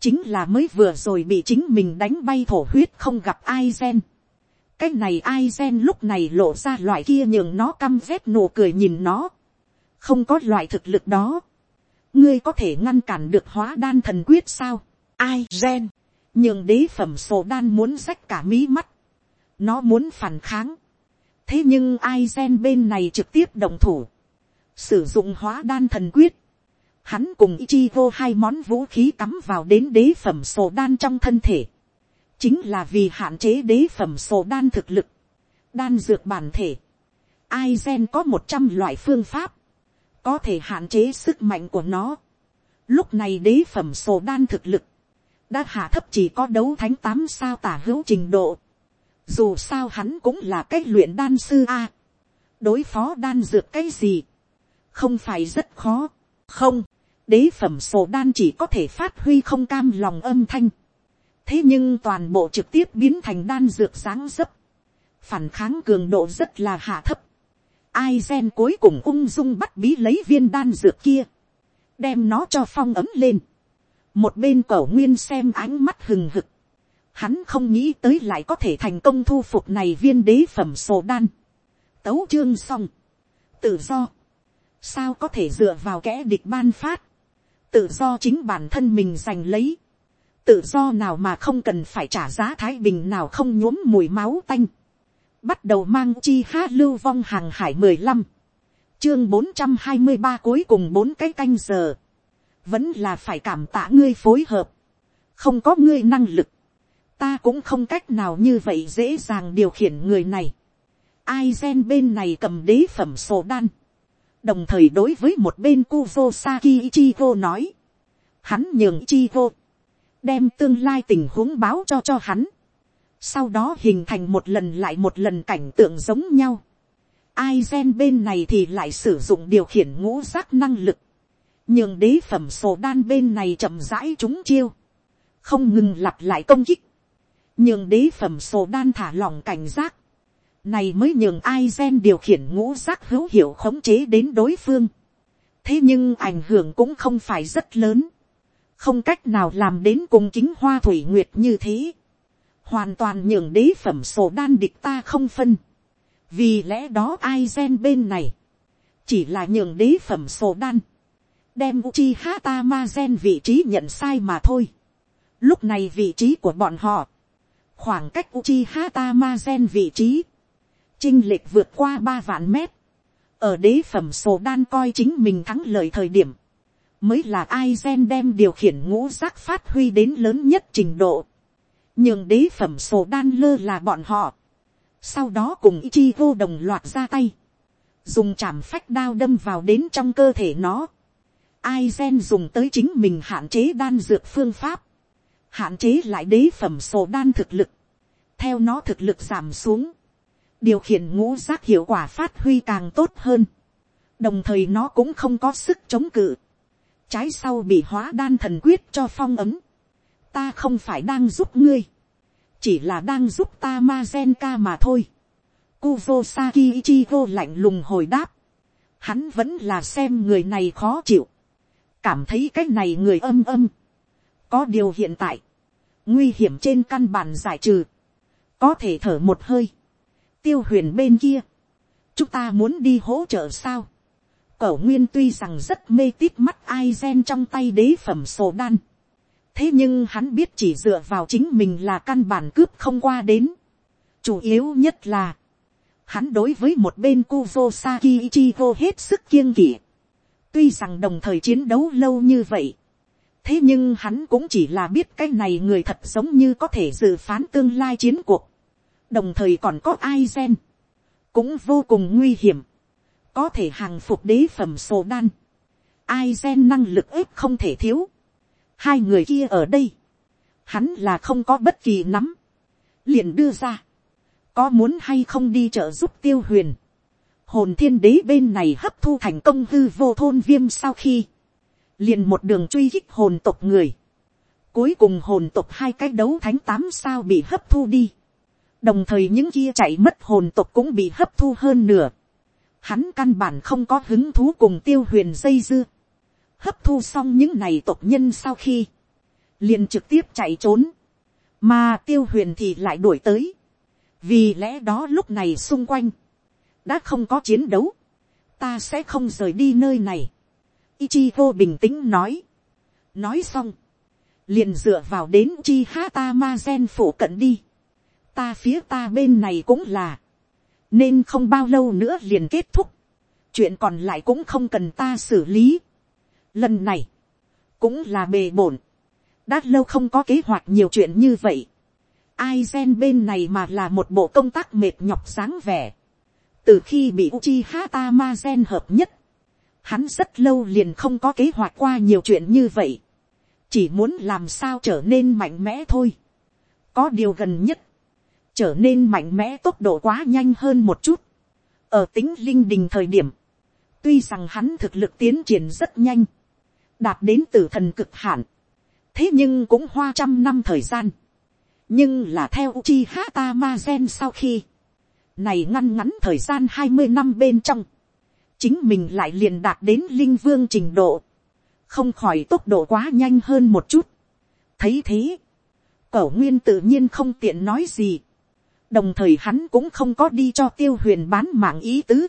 chính là mới vừa rồi bị chính mình đánh bay thổ huyết không gặp ai gen. cái này ai gen lúc này lộ ra loại kia nhường nó căm rét nụ cười nhìn nó, không có loại thực lực đó, ngươi có thể ngăn cản được hóa đan thần quyết sao, ai? Gen, nhường đế phẩm sổ đan muốn rách cả mí mắt, nó muốn phản kháng, thế nhưng ai gen bên này trực tiếp động thủ, sử dụng hóa đan thần quyết, hắn cùng Ichigo hai món vũ khí cắm vào đến đế phẩm sổ đan trong thân thể, chính là vì hạn chế đế phẩm sổ đan thực lực, đan dược bản thể, ai gen có một trăm loại phương pháp, có thể hạn chế sức mạnh của nó. Lúc này đế phẩm sổ đan thực lực, đã hạ thấp chỉ có đấu thánh tám sao tả hữu trình độ. Dù sao hắn cũng là cách luyện đan sư A. Đối phó đan dược cái gì? Không phải rất khó. Không, đế phẩm sổ đan chỉ có thể phát huy không cam lòng âm thanh. Thế nhưng toàn bộ trực tiếp biến thành đan dược sáng dấp. Phản kháng cường độ rất là hạ thấp. Ai gen cuối cùng ung dung bắt bí lấy viên đan dược kia. Đem nó cho phong ấm lên. Một bên cổ nguyên xem ánh mắt hừng hực. Hắn không nghĩ tới lại có thể thành công thu phục này viên đế phẩm sổ đan. Tấu chương xong. Tự do. Sao có thể dựa vào kẻ địch ban phát. Tự do chính bản thân mình giành lấy. Tự do nào mà không cần phải trả giá thái bình nào không nhuốm mùi máu tanh bắt đầu mang chi ha lưu vong hàng hải mười lăm, chương bốn trăm hai mươi ba cuối cùng bốn cái canh giờ, vẫn là phải cảm tạ ngươi phối hợp, không có ngươi năng lực, ta cũng không cách nào như vậy dễ dàng điều khiển người này, ai gen bên này cầm đế phẩm sổ đan, đồng thời đối với một bên kuzo Saki Ichigo nói, hắn nhường Ichigo, đem tương lai tình huống báo cho cho hắn, sau đó hình thành một lần lại một lần cảnh tượng giống nhau. Ai gen bên này thì lại sử dụng điều khiển ngũ giác năng lực, nhường đế phẩm sổ đan bên này chậm rãi chúng chiêu, không ngừng lặp lại công kích, nhường đế phẩm sổ đan thả lỏng cảnh giác, này mới nhường ai gen điều khiển ngũ giác hữu hiệu khống chế đến đối phương. thế nhưng ảnh hưởng cũng không phải rất lớn, không cách nào làm đến cùng chính hoa thủy nguyệt như thế hoàn toàn nhường đế phẩm sổ đan địch ta không phân, vì lẽ đó ai gen bên này, chỉ là nhường đế phẩm sổ đan, đem uchi hata ma gen vị trí nhận sai mà thôi. Lúc này vị trí của bọn họ, khoảng cách uchi hata ma gen vị trí, chinh lệch vượt qua ba vạn mét, ở đế phẩm sổ đan coi chính mình thắng lợi thời điểm, mới là ai gen đem điều khiển ngũ giác phát huy đến lớn nhất trình độ nhường đế phẩm sổ đan lơ là bọn họ, sau đó cùng chi vô đồng loạt ra tay, dùng chạm phách đao đâm vào đến trong cơ thể nó, ai gen dùng tới chính mình hạn chế đan dược phương pháp, hạn chế lại đế phẩm sổ đan thực lực, theo nó thực lực giảm xuống, điều khiển ngũ giác hiệu quả phát huy càng tốt hơn, đồng thời nó cũng không có sức chống cự, trái sau bị hóa đan thần quyết cho phong ấm, ta không phải đang giúp ngươi, chỉ là đang giúp ta ma gen ca mà thôi. Kuvo Saki Ichigo lạnh lùng hồi đáp, hắn vẫn là xem người này khó chịu, cảm thấy cái này người âm âm. có điều hiện tại, nguy hiểm trên căn bản giải trừ, có thể thở một hơi, tiêu huyền bên kia, chúng ta muốn đi hỗ trợ sao. Cẩu nguyên tuy rằng rất mê tít mắt ai gen trong tay đế phẩm sổ đan thế nhưng hắn biết chỉ dựa vào chính mình là căn bản cướp không qua đến. chủ yếu nhất là, hắn đối với một bên Kuvo Saki Ichigo hết sức kiêng kỵ. tuy rằng đồng thời chiến đấu lâu như vậy, thế nhưng hắn cũng chỉ là biết cái này người thật giống như có thể dự phán tương lai chiến cuộc. đồng thời còn có ai gen, cũng vô cùng nguy hiểm, có thể hàng phục đế phẩm sổ đan. ai gen năng lực ếp không thể thiếu hai người kia ở đây, hắn là không có bất kỳ nắm, liền đưa ra, có muốn hay không đi trợ giúp tiêu huyền, hồn thiên đế bên này hấp thu thành công hư vô thôn viêm sau khi, liền một đường truy kích hồn tộc người, cuối cùng hồn tộc hai cái đấu thánh tám sao bị hấp thu đi, đồng thời những kia chạy mất hồn tộc cũng bị hấp thu hơn nửa, hắn căn bản không có hứng thú cùng tiêu huyền dây dưa, hấp thu xong những này tộc nhân sau khi, liền trực tiếp chạy trốn, mà tiêu huyền thì lại đuổi tới, vì lẽ đó lúc này xung quanh, đã không có chiến đấu, ta sẽ không rời đi nơi này. Ichigo bình tĩnh nói. nói xong, liền dựa vào đến chi ha ta ma gen phủ cận đi. ta phía ta bên này cũng là, nên không bao lâu nữa liền kết thúc, chuyện còn lại cũng không cần ta xử lý lần này, cũng là bề bổn, đã lâu không có kế hoạch nhiều chuyện như vậy. ai gen bên này mà là một bộ công tác mệt nhọc sáng vẻ từ khi bị Uchiha Tamazen hợp nhất, hắn rất lâu liền không có kế hoạch qua nhiều chuyện như vậy, chỉ muốn làm sao trở nên mạnh mẽ thôi. có điều gần nhất, trở nên mạnh mẽ tốc độ quá nhanh hơn một chút. ở tính linh đình thời điểm, tuy rằng hắn thực lực tiến triển rất nhanh, đạt đến từ thần cực hạn, thế nhưng cũng hoa trăm năm thời gian. nhưng là theo Uchiha Tamazen sau khi, này ngăn ngắn thời gian hai mươi năm bên trong, chính mình lại liền đạt đến linh vương trình độ, không khỏi tốc độ quá nhanh hơn một chút. thấy thế, cẩu nguyên tự nhiên không tiện nói gì, đồng thời hắn cũng không có đi cho tiêu huyền bán mạng ý tứ,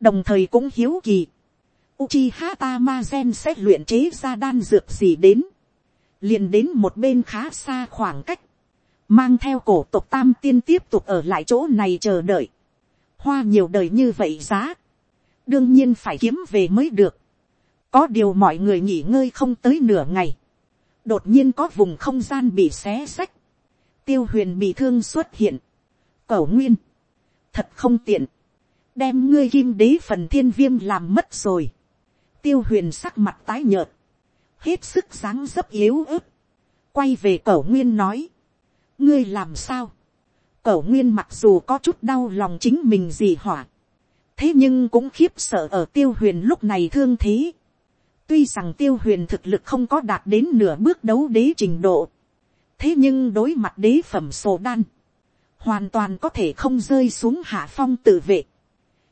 đồng thời cũng hiếu kỳ, Uchiha Tamazen sẽ luyện chế ra đan dược gì đến, liền đến một bên khá xa khoảng cách, mang theo cổ tộc tam tiên tiếp tục ở lại chỗ này chờ đợi, hoa nhiều đời như vậy giá, đương nhiên phải kiếm về mới được, có điều mọi người nghỉ ngơi không tới nửa ngày, đột nhiên có vùng không gian bị xé sách. tiêu huyền bị thương xuất hiện, cẩu nguyên, thật không tiện, đem ngươi kim đế phần thiên viêm làm mất rồi, tiêu huyền sắc mặt tái nhợt, hết sức dáng dấp yếu ớt, quay về cẩu nguyên nói, ngươi làm sao, cẩu nguyên mặc dù có chút đau lòng chính mình gì hỏa, thế nhưng cũng khiếp sợ ở tiêu huyền lúc này thương thế. tuy rằng tiêu huyền thực lực không có đạt đến nửa bước đấu đế trình độ, thế nhưng đối mặt đế phẩm sổ đan, hoàn toàn có thể không rơi xuống hạ phong tự vệ,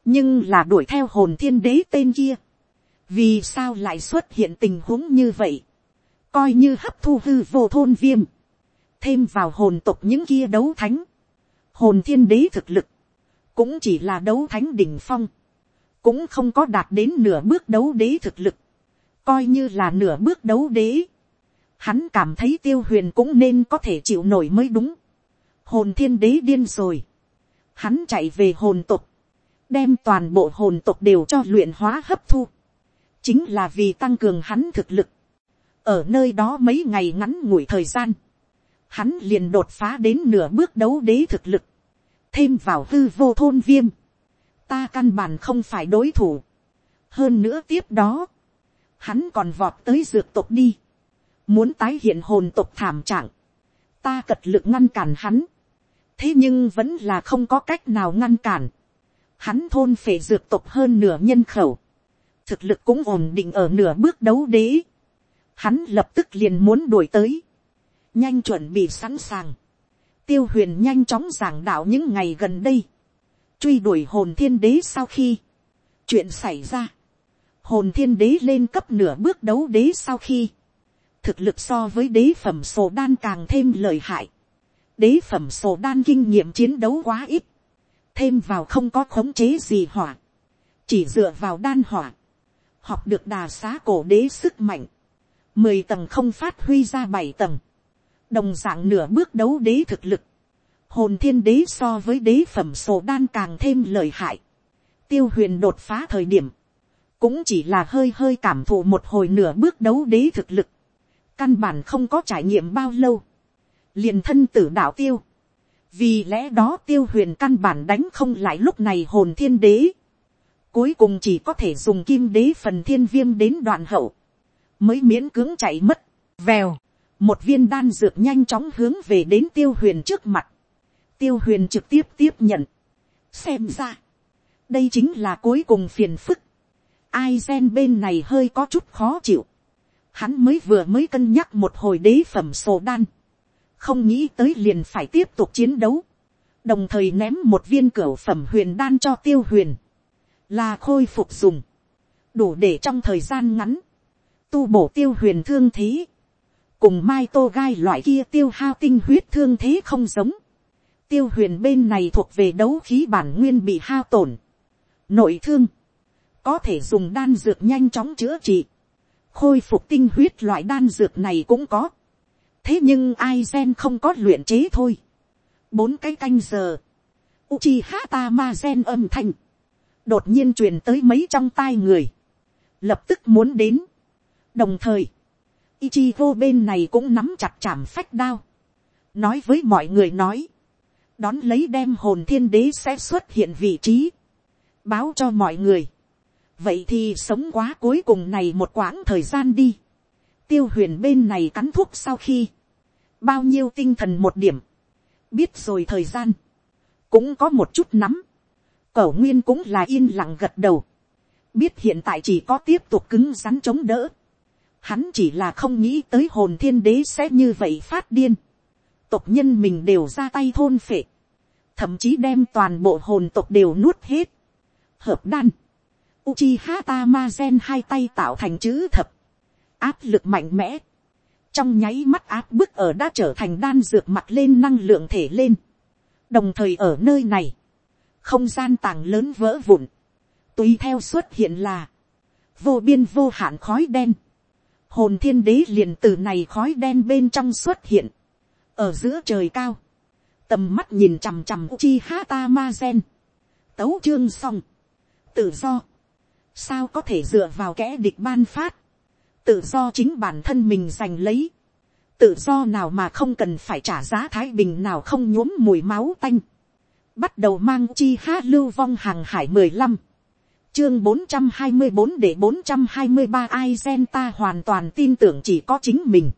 nhưng là đuổi theo hồn thiên đế tên kia, vì sao lại xuất hiện tình huống như vậy, coi như hấp thu hư vô thôn viêm, thêm vào hồn tộc những kia đấu thánh, hồn thiên đế thực lực, cũng chỉ là đấu thánh đỉnh phong, cũng không có đạt đến nửa bước đấu đế thực lực, coi như là nửa bước đấu đế. Hắn cảm thấy tiêu huyền cũng nên có thể chịu nổi mới đúng. Hồn thiên đế điên rồi. Hắn chạy về hồn tộc, đem toàn bộ hồn tộc đều cho luyện hóa hấp thu. Chính là vì tăng cường hắn thực lực. Ở nơi đó mấy ngày ngắn ngủi thời gian hắn liền đột phá đến nửa bước đấu đế thực lực, thêm vào hư vô thôn viêm, ta căn bản không phải đối thủ. hơn nữa tiếp đó, hắn còn vọt tới dược tộc đi, muốn tái hiện hồn tộc thảm trạng, ta cật lực ngăn cản hắn, thế nhưng vẫn là không có cách nào ngăn cản, hắn thôn phệ dược tộc hơn nửa nhân khẩu, thực lực cũng ổn định ở nửa bước đấu đế, hắn lập tức liền muốn đuổi tới, nhanh chuẩn bị sẵn sàng, tiêu huyền nhanh chóng giảng đạo những ngày gần đây, truy đuổi hồn thiên đế sau khi, chuyện xảy ra, hồn thiên đế lên cấp nửa bước đấu đế sau khi, thực lực so với đế phẩm sổ đan càng thêm lợi hại, đế phẩm sổ đan kinh nghiệm chiến đấu quá ít, thêm vào không có khống chế gì hỏa, chỉ dựa vào đan hỏa, học được đà xá cổ đế sức mạnh, mười tầng không phát huy ra bảy tầng, đồng dạng nửa bước đấu đế thực lực, hồn thiên đế so với đế phẩm sổ đan càng thêm lợi hại, tiêu huyền đột phá thời điểm, cũng chỉ là hơi hơi cảm thụ một hồi nửa bước đấu đế thực lực, căn bản không có trải nghiệm bao lâu, liền thân tử đạo tiêu, vì lẽ đó tiêu huyền căn bản đánh không lại lúc này hồn thiên đế, cuối cùng chỉ có thể dùng kim đế phần thiên viêm đến đoạn hậu, mới miễn cưỡng chạy mất, vèo, một viên đan dược nhanh chóng hướng về đến tiêu huyền trước mặt, tiêu huyền trực tiếp tiếp nhận, xem ra, đây chính là cuối cùng phiền phức. ai gen bên này hơi có chút khó chịu. hắn mới vừa mới cân nhắc một hồi đế phẩm sổ đan. không nghĩ tới liền phải tiếp tục chiến đấu. đồng thời ném một viên cửa phẩm huyền đan cho tiêu huyền là khôi phục dùng. đủ để trong thời gian ngắn. tu bổ tiêu huyền thương thế. cùng mai tô gai loại kia tiêu hao tinh huyết thương thế không giống. Tiêu huyền bên này thuộc về đấu khí bản nguyên bị hao tổn, nội thương, có thể dùng đan dược nhanh chóng chữa trị, khôi phục tinh huyết loại đan dược này cũng có, thế nhưng ai gen không có luyện chế thôi, bốn cái canh giờ, uchi hata ma gen âm thanh, đột nhiên truyền tới mấy trong tai người, lập tức muốn đến, đồng thời, Ichigo bên này cũng nắm chặt chảm phách đao. Nói với mọi người nói. Đón lấy đem hồn thiên đế sẽ xuất hiện vị trí, báo cho mọi người. vậy thì sống quá cuối cùng này một quãng thời gian đi. tiêu huyền bên này cắn thuốc sau khi, bao nhiêu tinh thần một điểm, biết rồi thời gian, cũng có một chút nắm, cẩu nguyên cũng là yên lặng gật đầu, biết hiện tại chỉ có tiếp tục cứng rắn chống đỡ, hắn chỉ là không nghĩ tới hồn thiên đế sẽ như vậy phát điên, tộc nhân mình đều ra tay thôn phệ, thậm chí đem toàn bộ hồn tộc đều nuốt hết. Hợp đan, Uchiha Tamazen hai tay tạo thành chữ thập, áp lực mạnh mẽ, trong nháy mắt áp bức ở đã trở thành đan dược mặt lên năng lượng thể lên. đồng thời ở nơi này, không gian tàng lớn vỡ vụn, tùy theo xuất hiện là, vô biên vô hạn khói đen, hồn thiên đế liền từ này khói đen bên trong xuất hiện, ở giữa trời cao, tầm mắt nhìn chằm chằm chi hata ma gen, tấu chương xong, tự do, sao có thể dựa vào kẻ địch ban phát, tự do chính bản thân mình giành lấy, tự do nào mà không cần phải trả giá thái bình nào không nhuốm mùi máu tanh, bắt đầu mang chi ha lưu vong hàng hải mười lăm, chương bốn trăm hai mươi bốn để bốn trăm hai mươi ba ai gen ta hoàn toàn tin tưởng chỉ có chính mình,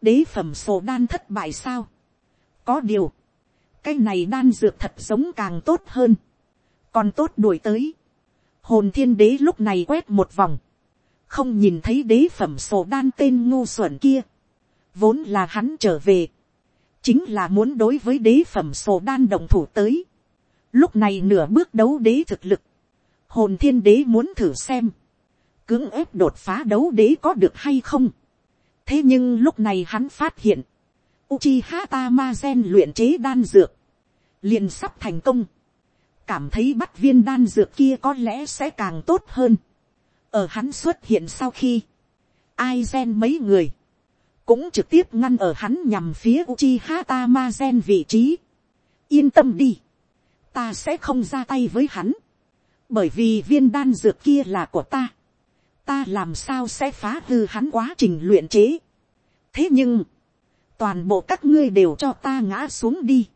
đế phẩm sổ đan thất bại sao, có điều, cái này đan dược thật giống càng tốt hơn, còn tốt đuổi tới, hồn thiên đế lúc này quét một vòng, không nhìn thấy đế phẩm sổ đan tên ngu xuẩn kia, vốn là hắn trở về, chính là muốn đối với đế phẩm sổ đan động thủ tới, lúc này nửa bước đấu đế thực lực, hồn thiên đế muốn thử xem, cưỡng ép đột phá đấu đế có được hay không, thế nhưng lúc này hắn phát hiện, Uchiha Tamazen luyện chế đan dược, liền sắp thành công, cảm thấy bắt viên đan dược kia có lẽ sẽ càng tốt hơn. ở hắn xuất hiện sau khi, ai gen mấy người, cũng trực tiếp ngăn ở hắn nhằm phía Uchiha Tamazen vị trí. yên tâm đi, ta sẽ không ra tay với hắn, bởi vì viên đan dược kia là của ta, ta làm sao sẽ phá hư hắn quá trình luyện chế. thế nhưng, toàn bộ các ngươi đều cho ta ngã xuống đi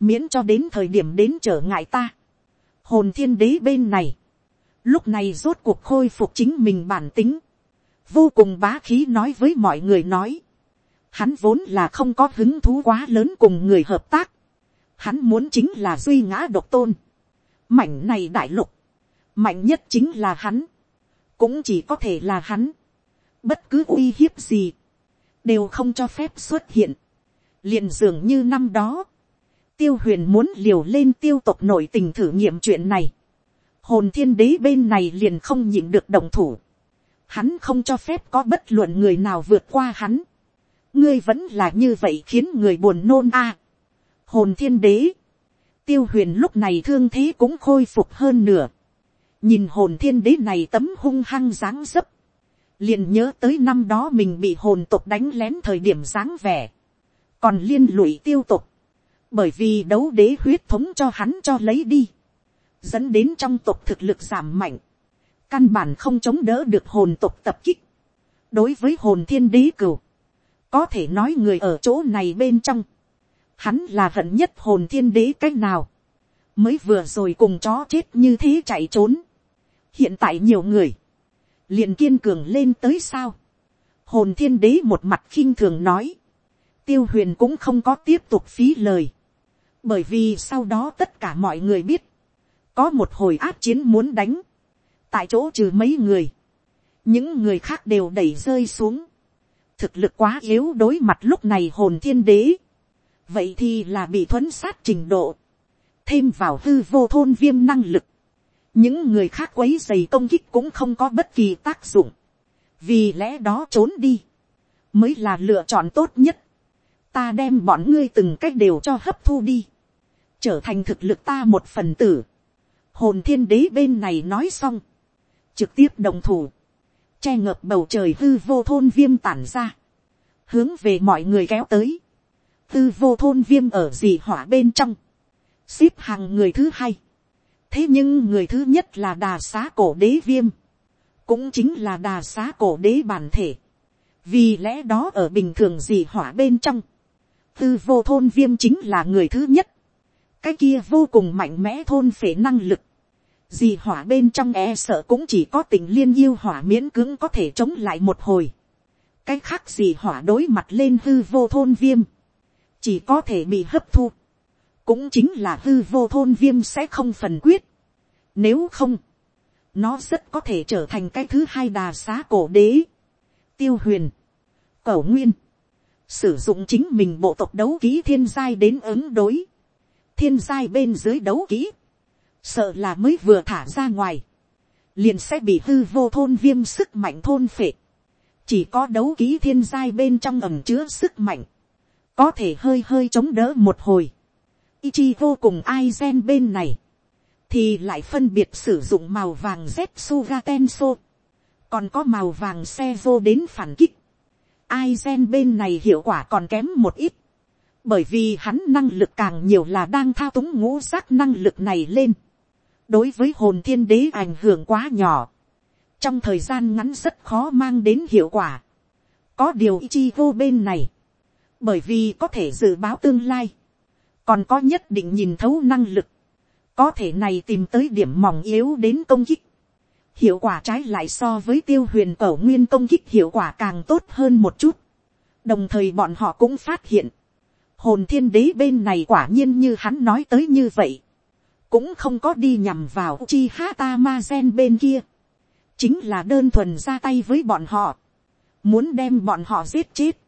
miễn cho đến thời điểm đến trở ngại ta. hồn thiên đế bên này, lúc này rốt cuộc khôi phục chính mình bản tính, vô cùng bá khí nói với mọi người nói, hắn vốn là không có hứng thú quá lớn cùng người hợp tác, hắn muốn chính là duy ngã độc tôn, mảnh này đại lục, mạnh nhất chính là hắn, cũng chỉ có thể là hắn, bất cứ uy hiếp gì, đều không cho phép xuất hiện, liền dường như năm đó, tiêu huyền muốn liều lên tiêu tộc nổi tình thử nghiệm chuyện này. hồn thiên đế bên này liền không nhịn được đồng thủ hắn không cho phép có bất luận người nào vượt qua hắn. ngươi vẫn là như vậy khiến người buồn nôn a. hồn thiên đế. tiêu huyền lúc này thương thế cũng khôi phục hơn nửa. nhìn hồn thiên đế này tấm hung hăng dáng dấp. liền nhớ tới năm đó mình bị hồn tộc đánh lén thời điểm dáng vẻ. còn liên lụy tiêu tộc bởi vì đấu đế huyết thống cho hắn cho lấy đi, dẫn đến trong tộc thực lực giảm mạnh, căn bản không chống đỡ được hồn tộc tập kích. đối với hồn thiên đế cửu, có thể nói người ở chỗ này bên trong, hắn là hận nhất hồn thiên đế c á c h nào, mới vừa rồi cùng chó chết như thế chạy trốn. hiện tại nhiều người, liền kiên cường lên tới sao. hồn thiên đế một mặt khinh thường nói, tiêu huyền cũng không có tiếp tục phí lời. Bởi vì sau đó tất cả mọi người biết, có một hồi áp chiến muốn đánh, tại chỗ trừ mấy người, những người khác đều đẩy rơi xuống, thực lực quá yếu đối mặt lúc này hồn thiên đế, vậy thì là bị thuấn sát trình độ, thêm vào hư vô thôn viêm năng lực, những người khác quấy dày công kích cũng không có bất kỳ tác dụng, vì lẽ đó trốn đi, mới là lựa chọn tốt nhất, ta đem bọn ngươi từng cách đều cho hấp thu đi, trở thành thực lực ta một phần tử, hồn thiên đế bên này nói xong, trực tiếp đồng thủ, che ngợp bầu trời hư vô thôn viêm tản ra, hướng về mọi người kéo tới, hư vô thôn viêm ở dì hỏa bên trong, xếp hàng người thứ hai, thế nhưng người thứ nhất là đà xá cổ đế viêm, cũng chính là đà xá cổ đế bản thể, vì lẽ đó ở bình thường dì hỏa bên trong, tư vô thôn viêm chính là người thứ nhất, cái kia vô cùng mạnh mẽ thôn phể năng lực, dì hỏa bên trong e sợ cũng chỉ có tình liên yêu hỏa miễn cưỡng có thể chống lại một hồi, cái khác dì hỏa đối mặt lên hư vô thôn viêm, chỉ có thể bị hấp thu, cũng chính là hư vô thôn viêm sẽ không phần quyết, nếu không, nó rất có thể trở thành cái thứ hai đà xá cổ đế, tiêu huyền, cẩu nguyên, sử dụng chính mình bộ tộc đấu ký thiên giai đến ứng đối, thiên giai bên dưới đấu ký, sợ là mới vừa thả ra ngoài, liền sẽ bị hư vô thôn viêm sức mạnh thôn phệ, chỉ có đấu ký thiên giai bên trong ẩm chứa sức mạnh, có thể hơi hơi chống đỡ một hồi, Ichi vô cùng ai gen bên này, thì lại phân biệt sử dụng màu vàng Zetsuga tenso, còn có màu vàng xe vô đến phản kích. Ai gen bên này hiệu quả còn kém một ít, bởi vì hắn năng lực càng nhiều là đang thao túng ngũ giác năng lực này lên đối với hồn thiên đế ảnh hưởng quá nhỏ, trong thời gian ngắn rất khó mang đến hiệu quả. có điều chi vô bên này, bởi vì có thể dự báo tương lai, còn có nhất định nhìn thấu năng lực, có thể này tìm tới điểm mỏng yếu đến công kích, hiệu quả trái lại so với tiêu huyền cẩu nguyên công kích hiệu quả càng tốt hơn một chút, đồng thời bọn họ cũng phát hiện, hồn thiên đế bên này quả nhiên như hắn nói tới như vậy, cũng không có đi nhằm vào chi hata ma gen bên kia, chính là đơn thuần ra tay với bọn họ, muốn đem bọn họ giết chết,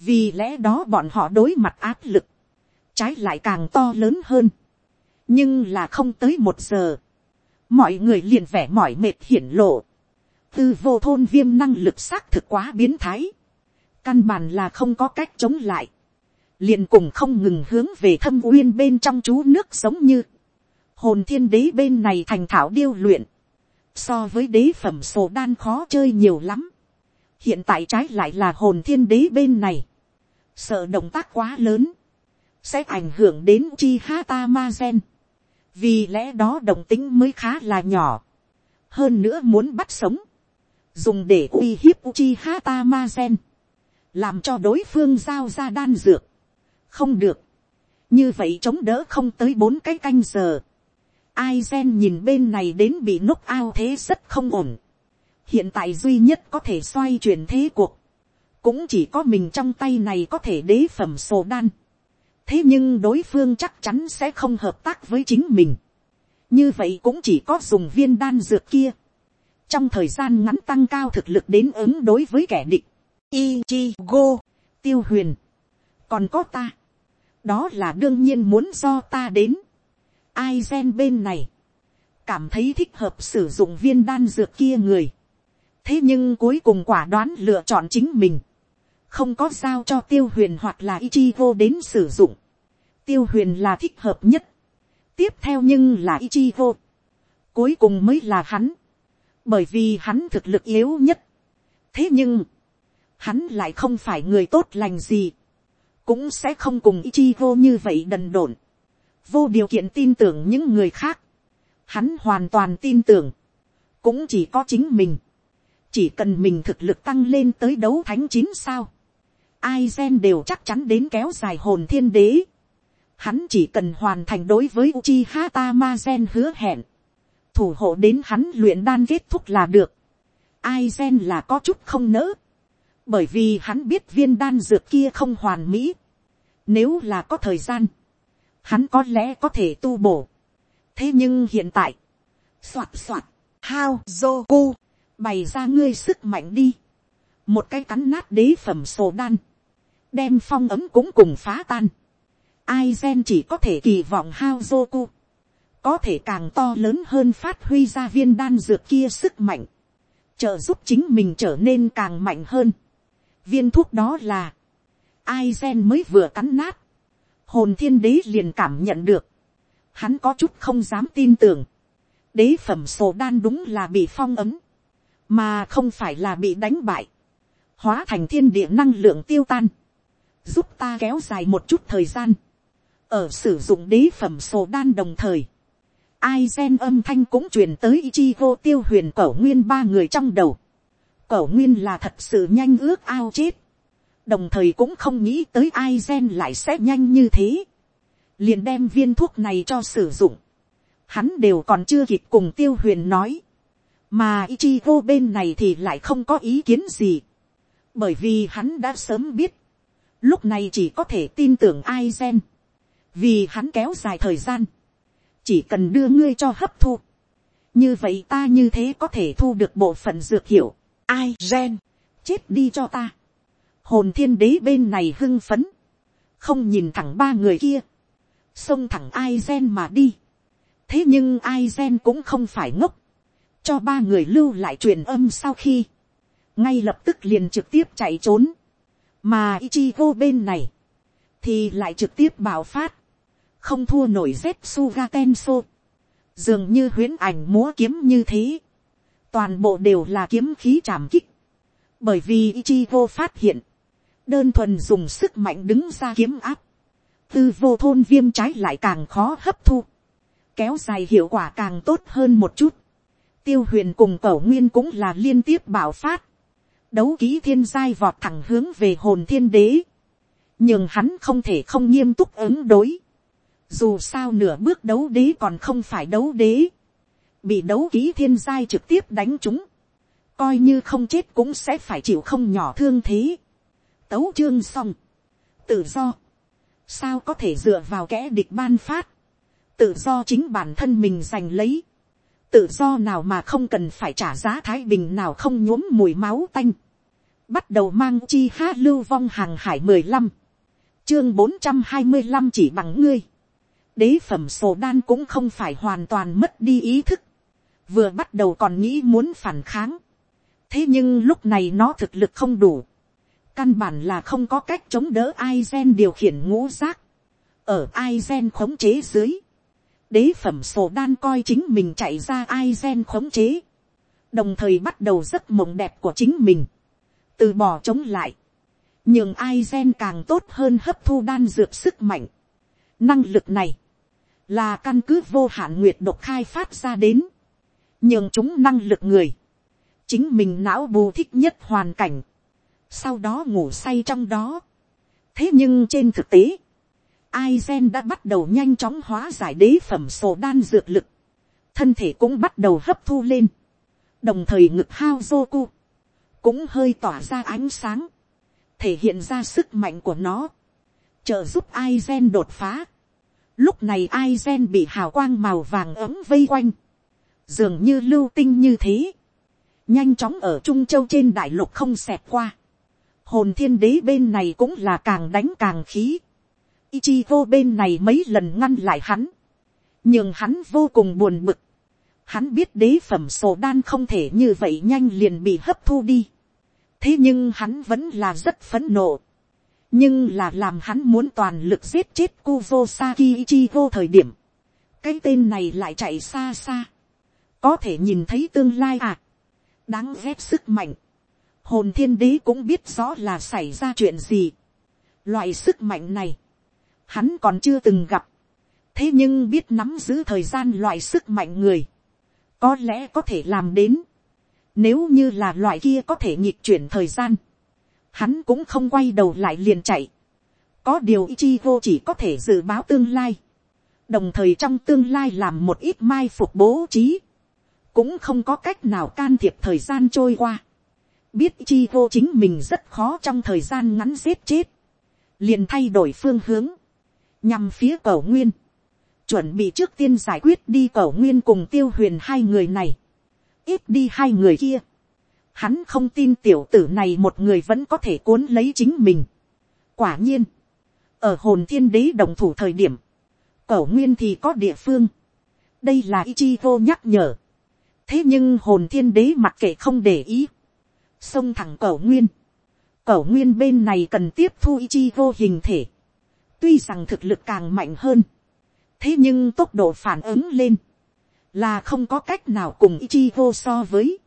vì lẽ đó bọn họ đối mặt áp lực, trái lại càng to lớn hơn. nhưng là không tới một giờ, mọi người liền vẻ mỏi mệt hiển lộ. tư vô thôn viêm năng lực xác thực quá biến thái. căn bản là không có cách chống lại. liền cùng không ngừng hướng về thâm uyên bên trong chú nước giống như hồn thiên đế bên này thành thảo điêu luyện. so với đế phẩm sổ đan khó chơi nhiều lắm. hiện tại trái lại là hồn thiên đế bên này. sợ động tác quá lớn sẽ ảnh hưởng đến chi hata ma gen. vì lẽ đó động tính mới khá là nhỏ. hơn nữa muốn bắt sống, dùng để uy hiếp chi hata ma gen, làm cho đối phương giao ra đan dược. không được, như vậy chống đỡ không tới bốn cái canh giờ ai gen nhìn bên này đến bị núc ao thế rất không ổn. hiện tại duy nhất có thể xoay chuyển thế cuộc, cũng chỉ có mình trong tay này có thể đế phẩm sổ đan thế nhưng đối phương chắc chắn sẽ không hợp tác với chính mình. như vậy cũng chỉ có dùng viên đan dược kia. trong thời gian ngắn tăng cao thực lực đến ứng đối với kẻ địch. Ichigo, tiêu huyền, còn có ta. đó là đương nhiên muốn do ta đến ai gen bên này, cảm thấy thích hợp sử dụng viên đan dược kia người. thế nhưng cuối cùng quả đoán lựa chọn chính mình không có sao cho tiêu huyền hoặc là Ichigo đến sử dụng. Tiêu huyền là thích hợp nhất. Tiếp theo nhưng là Ichigo. Cuối cùng mới là hắn. Bởi vì hắn thực lực yếu nhất. Thế nhưng, hắn lại không phải người tốt lành gì. Cũng sẽ không cùng Ichigo như vậy đần độn. Vô điều kiện tin tưởng những người khác. Hắn hoàn toàn tin tưởng. Cũng chỉ có chính mình. Chỉ cần mình thực lực tăng lên tới đấu thánh chín sao ai gen đều chắc chắn đến kéo dài hồn thiên đế. Hắn chỉ cần hoàn thành đối với Uchiha Tamazen hứa hẹn. Thủ hộ đến hắn luyện đan kết thúc là được. Ai gen là có chút không nỡ. Bởi vì hắn biết viên đan dược kia không hoàn mỹ. Nếu là có thời gian. Hắn có lẽ có thể tu bổ. thế nhưng hiện tại, soạt soạt, hao dô cu, bày ra ngươi sức mạnh đi, một cái cắn nát đế phẩm sổ đan, đem phong ấm cũng cùng phá tan, ai gen chỉ có thể kỳ vọng hao dô cu, có thể càng to lớn hơn phát huy ra viên đan dược kia sức mạnh, trợ giúp chính mình trở nên càng mạnh hơn. viên thuốc đó là, ai gen mới vừa cắn nát, hồn thiên đế liền cảm nhận được, hắn có chút không dám tin tưởng, đế phẩm sổ đan đúng là bị phong ấm, mà không phải là bị đánh bại, hóa thành thiên địa năng lượng tiêu tan, giúp ta kéo dài một chút thời gian, ở sử dụng đế phẩm sổ đan đồng thời, ai gen âm thanh cũng truyền tới Ichigo tiêu huyền cẩu nguyên ba người trong đầu. Cẩu nguyên là thật sự nhanh ước ao chết. Đồng thời cũng không nghĩ tới ai gen lại sẽ nhanh như thế. Liền đem viên thuốc này cho sử dụng. Hắn đều còn chưa kịp cùng tiêu huyền nói. Mà Ichigo bên này thì lại không có ý kiến gì. Bởi vì hắn đã sớm biết. Lúc này chỉ có thể tin tưởng ai gen. Vì hắn kéo dài thời gian chỉ cần đưa ngươi cho hấp thu, như vậy ta như thế có thể thu được bộ phận dược hiệu, ai gen, chết đi cho ta hồn thiên đế bên này hưng phấn, không nhìn thẳng ba người kia, xông thẳng ai gen mà đi. thế nhưng ai gen cũng không phải ngốc, cho ba người lưu lại truyền âm sau khi, ngay lập tức liền trực tiếp chạy trốn, mà Ichigo bên này, thì lại trực tiếp bảo phát, không thua nổi z suga tenso, dường như huyễn ảnh múa kiếm như thế, toàn bộ đều là kiếm khí chạm kích, bởi vì Ichigo phát hiện, đơn thuần dùng sức mạnh đứng ra kiếm áp, tư vô thôn viêm trái lại càng khó hấp thu, kéo dài hiệu quả càng tốt hơn một chút, tiêu huyền cùng cẩu nguyên cũng là liên tiếp bảo phát, đấu ký thiên giai vọt thẳng hướng về hồn thiên đế, nhưng hắn không thể không nghiêm túc ứng đối, dù sao nửa bước đấu đế còn không phải đấu đế. Bị đấu ký thiên giai trực tiếp đánh chúng. Coi như không chết cũng sẽ phải chịu không nhỏ thương thế. Tấu chương xong. Tự do. Sao có thể dựa vào kẻ địch ban phát. Tự do chính bản thân mình giành lấy. Tự do nào mà không cần phải trả giá thái bình nào không nhuốm mùi máu tanh. Bắt đầu mang chi hát lưu vong hàng hải mười lăm chương bốn trăm hai mươi 425 chỉ bằng ngươi đế phẩm sổ đan cũng không phải hoàn toàn mất đi ý thức, vừa bắt đầu còn nghĩ muốn phản kháng, thế nhưng lúc này nó thực lực không đủ, căn bản là không có cách chống đỡ ai gen điều khiển ngũ giác, ở ai gen khống chế dưới, đế phẩm sổ đan coi chính mình chạy ra ai gen khống chế, đồng thời bắt đầu rất mộng đẹp của chính mình, từ bỏ chống lại, nhưng ai gen càng tốt hơn hấp thu đan dược sức mạnh. Năng lực này, là căn cứ vô hạn nguyệt độc khai phát ra đến, nhưng chúng năng lực người, chính mình não bù thích nhất hoàn cảnh, sau đó ngủ say trong đó. thế nhưng trên thực tế, Aizen đã bắt đầu nhanh chóng hóa giải đế phẩm sổ đan dược lực, thân thể cũng bắt đầu hấp thu lên, đồng thời ngực hao Joku cũng hơi tỏa ra ánh sáng, thể hiện ra sức mạnh của nó, trợ giúp Aizen đột phá. Lúc này ai gen bị hào quang màu vàng ấm vây quanh. Dường như lưu tinh như thế. Nhanh chóng ở Trung Châu trên đại lục không xẹt qua. Hồn thiên đế bên này cũng là càng đánh càng khí. Ichigo bên này mấy lần ngăn lại hắn. Nhưng hắn vô cùng buồn bực. Hắn biết đế phẩm sổ đan không thể như vậy nhanh liền bị hấp thu đi. Thế nhưng hắn vẫn là rất phấn nộ nhưng là làm hắn muốn toàn lực giết chết Kuzosaki Ichigo thời điểm, cái tên này lại chạy xa xa, có thể nhìn thấy tương lai à, đáng ghét sức mạnh, hồn thiên đế cũng biết rõ là xảy ra chuyện gì, loại sức mạnh này, hắn còn chưa từng gặp, thế nhưng biết nắm giữ thời gian loại sức mạnh người, có lẽ có thể làm đến, nếu như là loại kia có thể nhịp chuyển thời gian, hắn cũng không quay đầu lại liền chạy. có điều Ichigo chỉ có thể dự báo tương lai, đồng thời trong tương lai làm một ít mai phục bố trí, cũng không có cách nào can thiệp thời gian trôi qua biết chi hô chính mình rất khó trong thời gian ngắn giết chết, liền thay đổi phương hướng, nhằm phía cầu nguyên, chuẩn bị trước tiên giải quyết đi cầu nguyên cùng tiêu huyền hai người này, ít đi hai người kia, hắn không tin tiểu tử này một người vẫn có thể cuốn lấy chính mình. quả nhiên, ở hồn thiên đế đồng thủ thời điểm, cầu nguyên thì có địa phương, đây là Ichigo nhắc nhở, thế nhưng hồn thiên đế mặc kệ không để ý, xông thẳng cổ nguyên, Cổ nguyên bên này cần tiếp thu Ichigo hình thể, tuy rằng thực lực càng mạnh hơn, thế nhưng tốc độ phản ứng lên, là không có cách nào cùng Ichigo so với,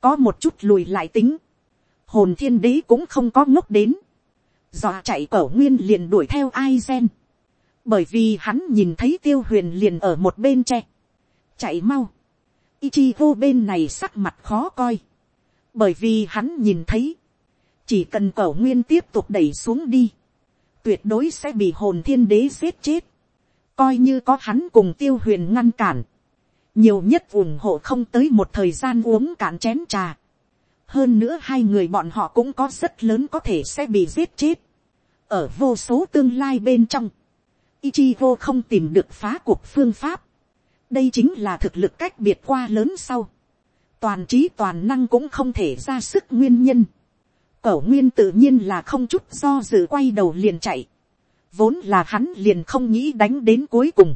có một chút lùi lại tính, hồn thiên đế cũng không có ngốc đến, dọa chạy cẩu nguyên liền đuổi theo ai gen, bởi vì hắn nhìn thấy tiêu huyền liền ở một bên tre, chạy mau, Ichigo bên này sắc mặt khó coi, bởi vì hắn nhìn thấy, chỉ cần cẩu nguyên tiếp tục đẩy xuống đi, tuyệt đối sẽ bị hồn thiên đế giết chết, coi như có hắn cùng tiêu huyền ngăn cản, nhiều nhất ủng hộ không tới một thời gian uống cạn chén trà. hơn nữa hai người bọn họ cũng có rất lớn có thể sẽ bị giết chết. ở vô số tương lai bên trong, Ichigo không tìm được phá cuộc phương pháp. đây chính là thực lực cách biệt qua lớn sau toàn trí toàn năng cũng không thể ra sức nguyên nhân. cẩu nguyên tự nhiên là không chút do dự quay đầu liền chạy. vốn là hắn liền không nghĩ đánh đến cuối cùng.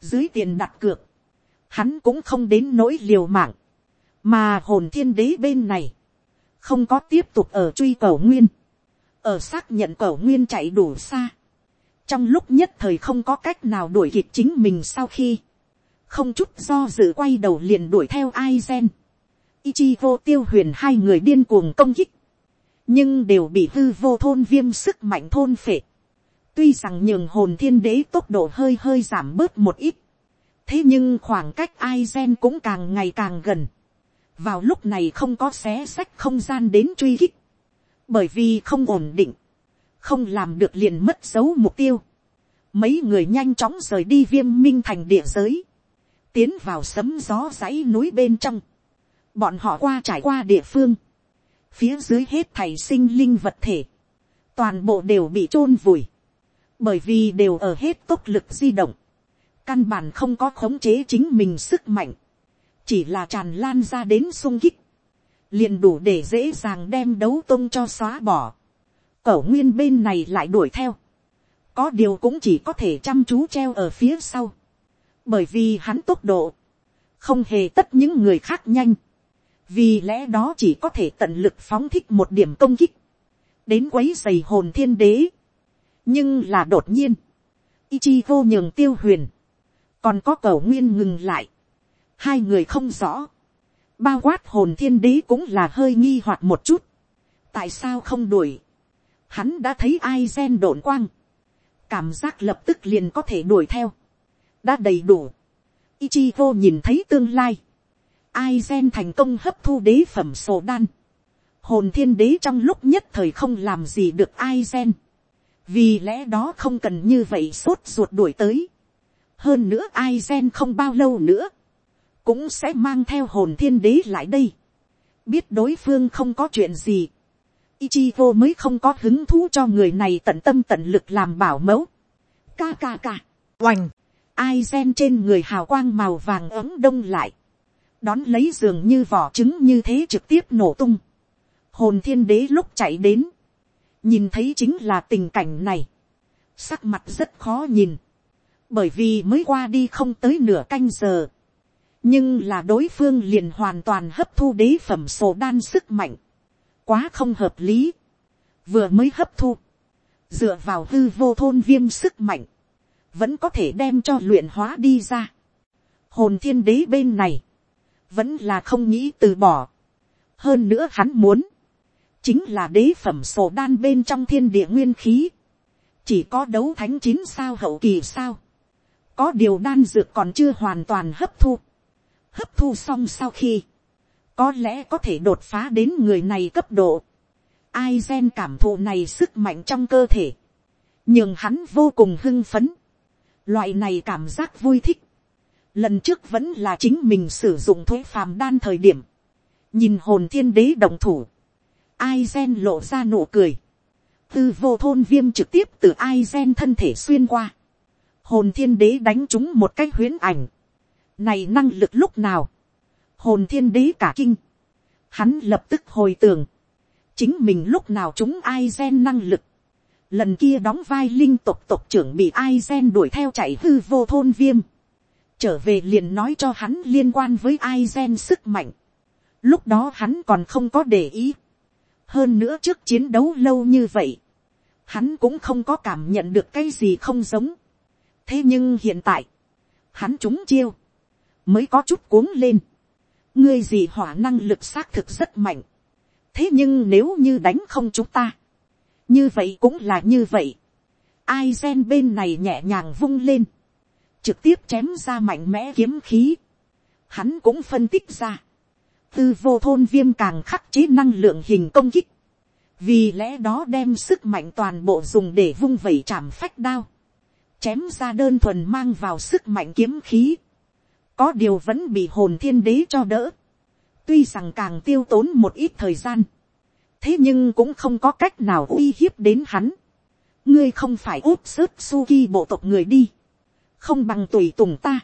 dưới tiền đặt cược hắn cũng không đến nỗi liều mạng, mà hồn thiên đế bên này, không có tiếp tục ở truy cẩu nguyên, ở xác nhận cẩu nguyên chạy đủ xa, trong lúc nhất thời không có cách nào đuổi kịp chính mình sau khi, không chút do dự quay đầu liền đuổi theo ai gen, Ichigo tiêu huyền hai người điên cuồng công kích, nhưng đều bị hư vô thôn viêm sức mạnh thôn phệ. tuy rằng nhường hồn thiên đế tốc độ hơi hơi giảm bớt một ít, thế nhưng khoảng cách aizen cũng càng ngày càng gần. vào lúc này không có xé sách không gian đến truy kích, bởi vì không ổn định, không làm được liền mất dấu mục tiêu. mấy người nhanh chóng rời đi viêm minh thành địa giới, tiến vào sấm gió dãy núi bên trong, bọn họ qua trải qua địa phương, phía dưới hết thảy sinh linh vật thể, toàn bộ đều bị t r ô n vùi, bởi vì đều ở hết tốc lực di động, căn bản không có khống chế chính mình sức mạnh, chỉ là tràn lan ra đến sung kích, liền đủ để dễ dàng đem đấu tôn cho xóa bỏ. Cẩu nguyên bên này lại đuổi theo, có điều cũng chỉ có thể chăm chú treo ở phía sau, bởi vì hắn tốc độ, không hề tất những người khác nhanh, vì lẽ đó chỉ có thể tận lực phóng thích một điểm công kích, đến quấy dày hồn thiên đế. nhưng là đột nhiên, ichi vô nhường tiêu huyền, còn có cầu nguyên ngừng lại, hai người không rõ, bao quát hồn thiên đế cũng là hơi nghi hoặc một chút, tại sao không đuổi, hắn đã thấy ai gen đổn quang, cảm giác lập tức liền có thể đuổi theo, đã đầy đủ, ichi vô nhìn thấy tương lai, ai gen thành công hấp thu đế phẩm sổ đan, hồn thiên đế trong lúc nhất thời không làm gì được ai gen, vì lẽ đó không cần như vậy sốt ruột đuổi tới, hơn nữa ai gen không bao lâu nữa, cũng sẽ mang theo hồn thiên đế lại đây. biết đối phương không có chuyện gì, Ichigo mới không có hứng thú cho người này tận tâm tận lực làm bảo mẫu. Ca ca ca, oành, ai gen trên người hào quang màu vàng ấm đông lại, đón lấy giường như vỏ trứng như thế trực tiếp nổ tung. hồn thiên đế lúc chạy đến, nhìn thấy chính là tình cảnh này, sắc mặt rất khó nhìn, bởi vì mới qua đi không tới nửa canh giờ, nhưng là đối phương liền hoàn toàn hấp thu đế phẩm sổ đan sức mạnh, quá không hợp lý, vừa mới hấp thu, dựa vào hư vô thôn viêm sức mạnh, vẫn có thể đem cho luyện hóa đi ra. Hồn thiên đế bên này, vẫn là không nghĩ từ bỏ. hơn nữa hắn muốn, chính là đế phẩm sổ đan bên trong thiên địa nguyên khí, chỉ có đấu thánh chín sao hậu kỳ sao, có điều đan dược còn chưa hoàn toàn hấp thu. hấp thu xong sau khi, có lẽ có thể đột phá đến người này cấp độ. ai gen cảm thụ này sức mạnh trong cơ thể, nhưng hắn vô cùng hưng phấn. loại này cảm giác vui thích lần trước vẫn là chính mình sử dụng thuế phàm đan thời điểm, nhìn hồn thiên đế đồng thủ, ai gen lộ ra nụ cười, tư vô thôn viêm trực tiếp từ ai gen thân thể xuyên qua. Hồn thiên đế đánh chúng một cái huyến ảnh, này năng lực lúc nào, hồn thiên đế cả kinh, hắn lập tức hồi tưởng, chính mình lúc nào chúng ai gen năng lực, lần kia đóng vai linh tộc tộc trưởng bị ai gen đuổi theo chạy hư vô thôn viêm, trở về liền nói cho hắn liên quan với ai gen sức mạnh, lúc đó hắn còn không có để ý, hơn nữa trước chiến đấu lâu như vậy, hắn cũng không có cảm nhận được cái gì không giống, thế nhưng hiện tại, hắn trúng chiêu, mới có chút cuống lên, ngươi gì hỏa năng lực xác thực rất mạnh, thế nhưng nếu như đánh không chúng ta, như vậy cũng là như vậy, ai gen bên này nhẹ nhàng vung lên, trực tiếp chém ra mạnh mẽ kiếm khí, hắn cũng phân tích ra, tư vô thôn viêm càng khắc chế năng lượng hình công kích, vì lẽ đó đem sức mạnh toàn bộ dùng để vung vẩy chạm phách đao, chém ra đơn thuần mang vào sức mạnh kiếm khí, có điều vẫn bị hồn thiên đế cho đỡ, tuy rằng càng tiêu tốn một ít thời gian, thế nhưng cũng không có cách nào uy hiếp đến hắn. ngươi không phải úp sức suki bộ tộc người đi, không bằng tùy tùng ta,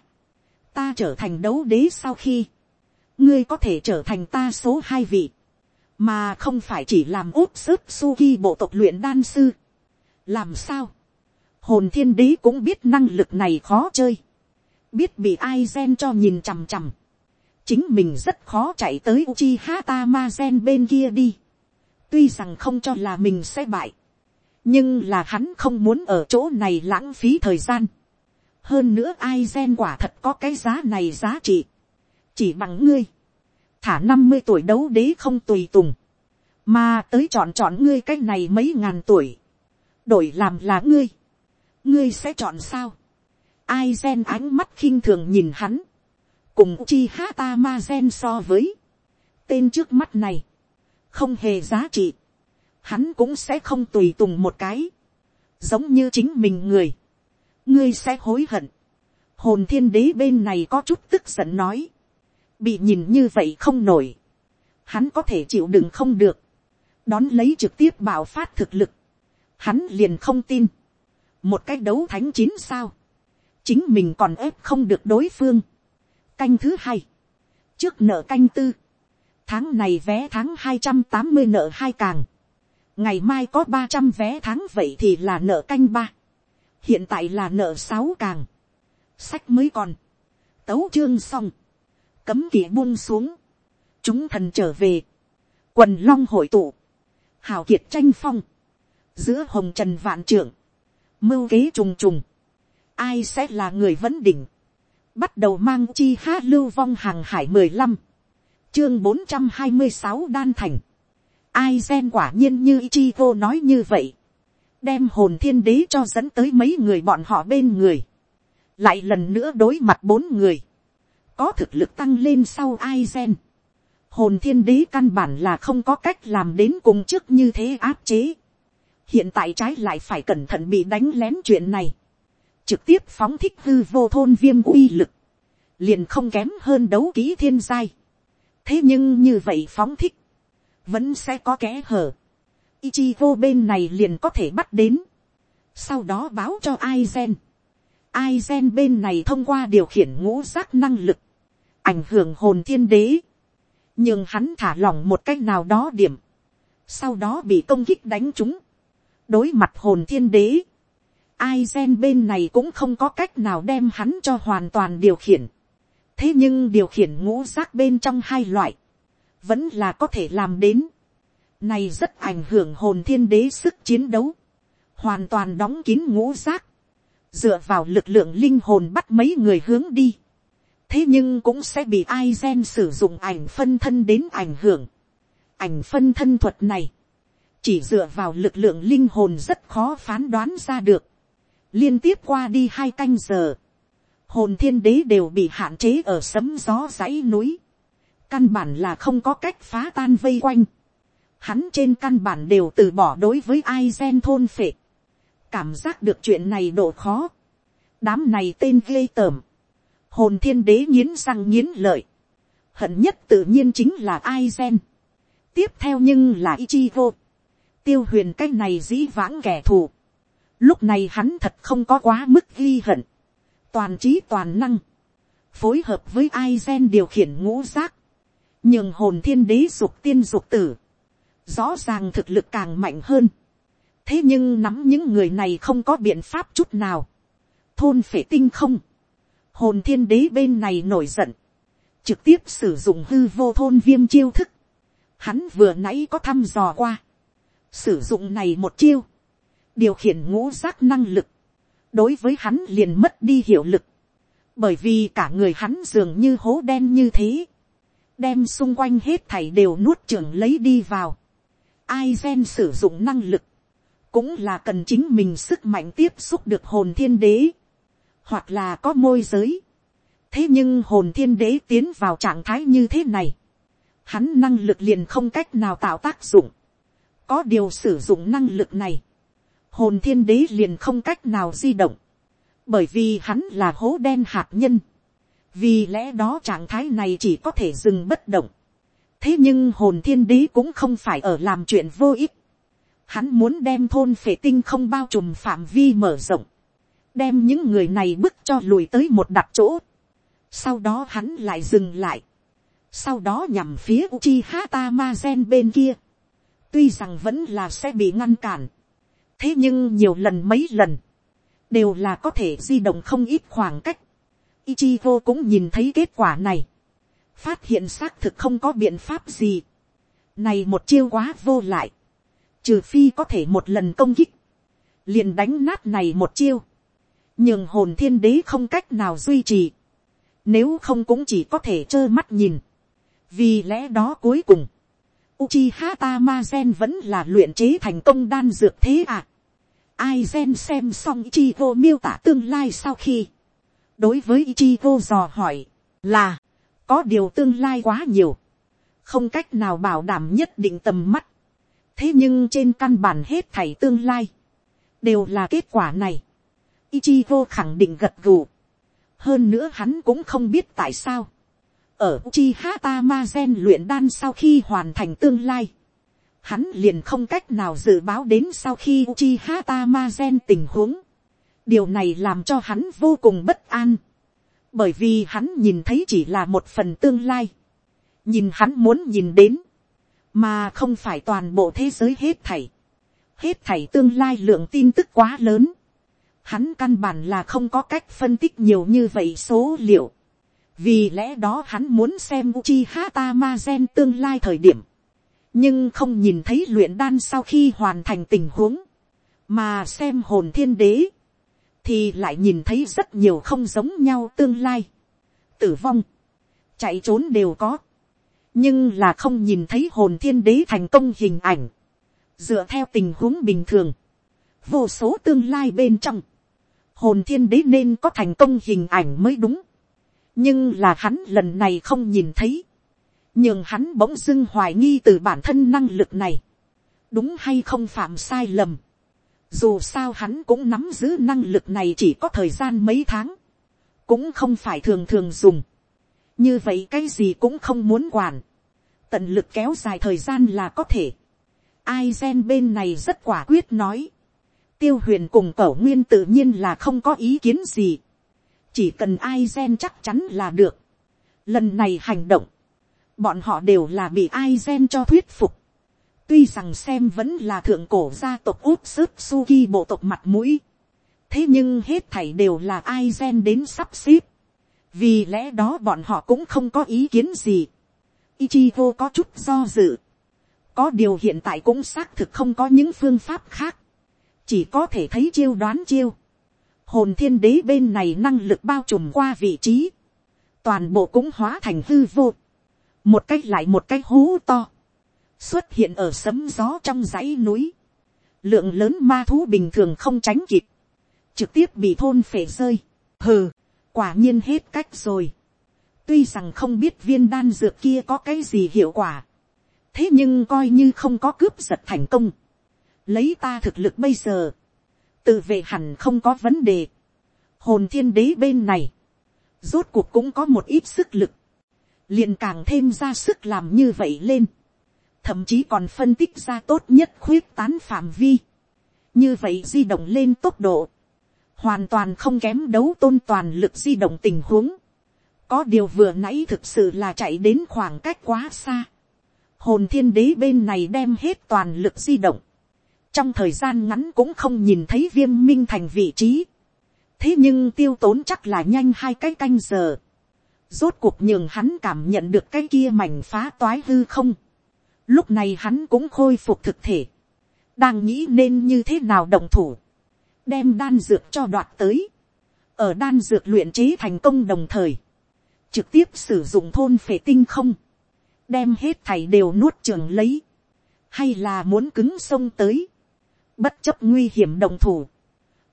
ta trở thành đấu đế sau khi, ngươi có thể trở thành ta số hai vị, mà không phải chỉ làm úp sức suki bộ tộc luyện đan sư. làm sao, hồn thiên đế cũng biết năng lực này khó chơi, biết bị ai gen cho nhìn chằm chằm, chính mình rất khó chạy tới uchi hata ma gen bên kia đi, tuy rằng không cho là mình sẽ bại, nhưng là hắn không muốn ở chỗ này lãng phí thời gian, hơn nữa ai gen quả thật có cái giá này giá trị, chỉ bằng ngươi, thả năm mươi tuổi đấu đế không tùy tùng, mà tới chọn chọn ngươi cái này mấy ngàn tuổi, đổi làm là ngươi, ngươi sẽ chọn sao, ai gen ánh mắt khinh thường nhìn hắn, cùng chi hata ma gen so với, tên trước mắt này, không hề giá trị, hắn cũng sẽ không tùy tùng một cái, giống như chính mình người, ngươi sẽ hối hận, hồn thiên đế bên này có chút tức giận nói, bị nhìn như vậy không nổi, hắn có thể chịu đựng không được, đón lấy trực tiếp bảo phát thực lực, hắn liền không tin, một cái đấu thánh chín sao, chính mình còn ép không được đối phương, canh thứ hai, trước nợ canh tư, tháng này vé tháng hai trăm tám mươi nợ hai càng, ngày mai có ba trăm vé tháng vậy thì là nợ canh ba, hiện tại là nợ sáu càng, sách mới còn, tấu chương xong, cấm kỵ buông xuống, chúng thần trở về, quần long hội tụ, hào kiệt tranh phong, giữa hồng trần vạn trưởng, mưu kế trùng trùng, ai sẽ là người vấn đỉnh, bắt đầu mang chi hát lưu vong hàng hải mười lăm, chương bốn trăm hai mươi sáu đan thành, ai gen quả nhiên như chi vô nói như vậy, đem hồn thiên đế cho dẫn tới mấy người bọn họ bên người, lại lần nữa đối mặt bốn người, có thực lực tăng lên sau ai gen, hồn thiên đế căn bản là không có cách làm đến cùng trước như thế áp chế, hiện tại trái lại phải cẩn thận bị đánh lén chuyện này, trực tiếp phóng thích hư vô thôn viêm uy lực, liền không kém hơn đấu ký thiên giai. thế nhưng như vậy phóng thích, vẫn sẽ có kẽ hở. Ichigo bên này liền có thể bắt đến, sau đó báo cho Aizen. Aizen bên này thông qua điều khiển ngũ giác năng lực, ảnh hưởng hồn thiên đế, nhưng hắn thả lỏng một cách nào đó điểm, sau đó bị công kích đánh trúng, đối mặt hồn thiên đế, Aizen bên này cũng không có cách nào đem hắn cho hoàn toàn điều khiển. thế nhưng điều khiển ngũ giác bên trong hai loại, vẫn là có thể làm đến này rất ảnh hưởng hồn thiên đế sức chiến đấu, hoàn toàn đóng kín ngũ giác, dựa vào lực lượng linh hồn bắt mấy người hướng đi. thế nhưng cũng sẽ bị ai gen sử dụng ảnh phân thân đến ảnh hưởng. ảnh phân thân thuật này, chỉ dựa vào lực lượng linh hồn rất khó phán đoán ra được. Liên tiếp qua đi hai canh giờ, hồn thiên đế đều bị hạn chế ở sấm gió dãy núi, căn bản là không có cách phá tan vây quanh, hắn trên căn bản đều từ bỏ đối với ai gen thôn phệ, cảm giác được chuyện này độ khó, đám này tên ghê tởm, hồn thiên đế nghiến răng nghiến lợi, hận nhất tự nhiên chính là ai gen, tiếp theo nhưng là Ichigo, tiêu huyền cái này dĩ vãng kẻ thù, Lúc này hắn thật không có quá mức ghi hận. Toàn trí toàn năng. Phối hợp với ai gen điều khiển ngũ giác. Nhưng hồn thiên đế dục tiên dục tử. Rõ ràng thực lực càng mạnh hơn. Thế nhưng nắm những người này không có biện pháp chút nào. Thôn phể tinh không. Hồn thiên đế bên này nổi giận. Trực tiếp sử dụng hư vô thôn viêm chiêu thức. Hắn vừa nãy có thăm dò qua. Sử dụng này một chiêu điều khiển ngũ giác năng lực, đối với hắn liền mất đi hiệu lực, bởi vì cả người hắn dường như hố đen như thế, đem xung quanh hết thảy đều nuốt trưởng lấy đi vào. Ai gen sử dụng năng lực, cũng là cần chính mình sức mạnh tiếp xúc được hồn thiên đế, hoặc là có môi giới. thế nhưng hồn thiên đế tiến vào trạng thái như thế này, hắn năng lực liền không cách nào tạo tác dụng, có điều sử dụng năng lực này, hồn thiên đế liền không cách nào di động, bởi vì hắn là hố đen hạt nhân, vì lẽ đó trạng thái này chỉ có thể dừng bất động thế nhưng hồn thiên đế cũng không phải ở làm chuyện vô ích, hắn muốn đem thôn phệ tinh không bao trùm phạm vi mở rộng, đem những người này bước cho lùi tới một đặt chỗ, sau đó hắn lại dừng lại, sau đó nhằm phía uchiha tamazen bên kia, tuy rằng vẫn là sẽ bị ngăn cản, thế nhưng nhiều lần mấy lần, đều là có thể di động không ít khoảng cách. Ichigo cũng nhìn thấy kết quả này, phát hiện xác thực không có biện pháp gì. Này một chiêu quá vô lại, trừ phi có thể một lần công kích, liền đánh nát này một chiêu, nhưng hồn thiên đế không cách nào duy trì, nếu không cũng chỉ có thể trơ mắt nhìn, vì lẽ đó cuối cùng, Uchiha Tamazen vẫn là luyện chế thành công đan dược thế à. Ai gen xem xong Ichigo miêu tả tương lai sau khi. Đối với Ichigo dò hỏi là có điều tương lai quá nhiều. Không cách nào bảo đảm nhất định tầm mắt. Thế nhưng trên căn bản hết thảy tương lai. Đều là kết quả này. Ichigo khẳng định gật gù. Hơn nữa hắn cũng không biết tại sao. Ở Uchiha Tamazen luyện đan sau khi hoàn thành tương lai hắn liền không cách nào dự báo đến sau khi Uchiha Tamazen tình huống. Điều này làm cho hắn vô cùng bất an. Bởi vì hắn nhìn thấy chỉ là một phần tương lai. Nhìn hắn muốn nhìn đến. Mà không phải toàn bộ thế giới hết thảy. Hết thảy tương lai lượng tin tức quá lớn. Hắn căn bản là không có cách phân tích nhiều như vậy số liệu. Vì lẽ đó hắn muốn xem Uchiha Tamazen tương lai thời điểm nhưng không nhìn thấy luyện đan sau khi hoàn thành tình huống, mà xem hồn thiên đế, thì lại nhìn thấy rất nhiều không giống nhau tương lai, tử vong, chạy trốn đều có, nhưng là không nhìn thấy hồn thiên đế thành công hình ảnh, dựa theo tình huống bình thường, vô số tương lai bên trong, hồn thiên đế nên có thành công hình ảnh mới đúng, nhưng là hắn lần này không nhìn thấy, nhưng hắn bỗng dưng hoài nghi từ bản thân năng lực này, đúng hay không phạm sai lầm. Dù sao hắn cũng nắm giữ năng lực này chỉ có thời gian mấy tháng, cũng không phải thường thường dùng. như vậy cái gì cũng không muốn quản, tận lực kéo dài thời gian là có thể. Ai gen bên này rất quả quyết nói, tiêu huyền cùng cẩu nguyên tự nhiên là không có ý kiến gì, chỉ cần ai gen chắc chắn là được. lần này hành động, bọn họ đều là bị ai gen cho thuyết phục tuy rằng xem vẫn là thượng cổ gia tộc út sức suki bộ tộc mặt mũi. thế nhưng hết thảy đều là ai gen đến sắp xếp. vì lẽ đó bọn họ cũng không có ý kiến gì. Ichigo có chút do dự. có điều hiện tại cũng xác thực không có những phương pháp khác. chỉ có thể thấy chiêu đoán chiêu. hồn thiên đế bên này năng lực bao trùm qua vị trí. toàn bộ cũng hóa thành hư vô một cách lại một cách hú to, xuất hiện ở sấm gió trong dãy núi, lượng lớn ma thú bình thường không tránh kịp, trực tiếp bị thôn phể rơi, hừ, quả nhiên hết cách rồi, tuy rằng không biết viên đan dược kia có cái gì hiệu quả, thế nhưng coi như không có cướp giật thành công, lấy ta thực lực bây giờ, tự vệ hẳn không có vấn đề, hồn thiên đế bên này, rốt cuộc cũng có một ít sức lực, liền càng thêm ra sức làm như vậy lên, thậm chí còn phân tích ra tốt nhất khuyết tán phạm vi, như vậy di động lên tốc độ, hoàn toàn không kém đấu tôn toàn lực di động tình huống. có điều vừa nãy thực sự là chạy đến khoảng cách quá xa. hồn thiên đế bên này đem hết toàn lực di động. trong thời gian ngắn cũng không nhìn thấy viêm minh thành vị trí. thế nhưng tiêu tốn chắc là nhanh hai cái canh giờ. rốt cuộc nhường hắn cảm nhận được cái kia mảnh phá toái hư không lúc này hắn cũng khôi phục thực thể. đang nghĩ nên như thế nào đồng thủ. Đem đan dược cho đoạt tới, ở đan dược luyện chế thành công đồng thời, trực tiếp sử dụng thôn phệ tinh không, đem hết thảy đều nuốt trường lấy, hay là muốn cứng sông tới, bất chấp nguy hiểm đồng thủ,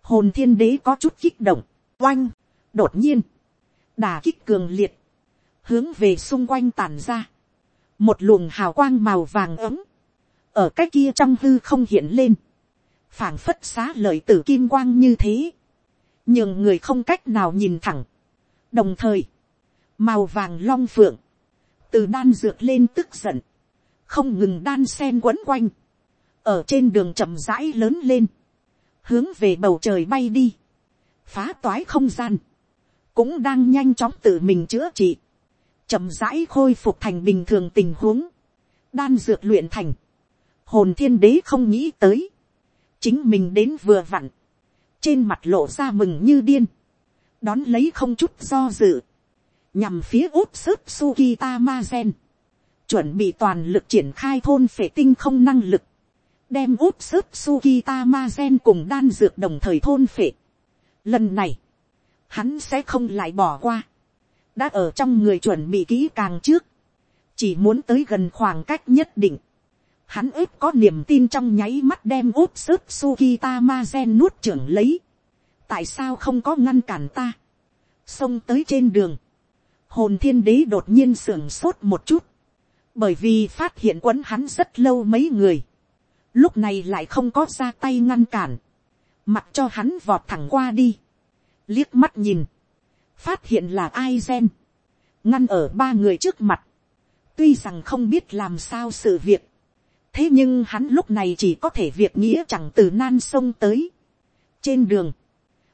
hồn thiên đế có chút kích động, oanh, đột nhiên, đà kích cường liệt, hướng về xung quanh tàn ra, một luồng hào quang màu vàng ấm, ở cái kia trong hư không hiện lên, phảng phất xá lợi tử kim quang như thế, nhưng người không cách nào nhìn thẳng. đồng thời, màu vàng long phượng, từ đan dược lên tức giận, không ngừng đan sen quấn quanh, ở trên đường chậm rãi lớn lên, hướng về bầu trời bay đi, phá toái không gian, cũng đang nhanh chóng tự mình chữa trị, chậm rãi khôi phục thành bình thường tình huống, đan dược luyện thành, hồn thiên đế không nghĩ tới, chính mình đến vừa vặn, trên mặt lộ ra mừng như điên, đón lấy không chút do dự, nhằm phía út sức Sukita ma gen, chuẩn bị toàn lực triển khai thôn phệ tinh không năng lực, đem út sức Sukita ma gen cùng đan dược đồng thời thôn phệ. Lần này, hắn sẽ không lại bỏ qua, đã ở trong người chuẩn bị kỹ càng trước, chỉ muốn tới gần khoảng cách nhất định, hắn ếp có niềm tin trong nháy mắt đem úp sức Sukita ma gen nuốt trưởng lấy. tại sao không có ngăn cản ta. xông tới trên đường. hồn thiên đế đột nhiên sưởng sốt một chút. bởi vì phát hiện quấn hắn rất lâu mấy người. lúc này lại không có ra tay ngăn cản. mặc cho hắn vọt thẳng qua đi. liếc mắt nhìn phát hiện là ai gen. ngăn ở ba người trước mặt. tuy rằng không biết làm sao sự việc thế nhưng hắn lúc này chỉ có thể việc nghĩa chẳng từ nan sông tới. trên đường,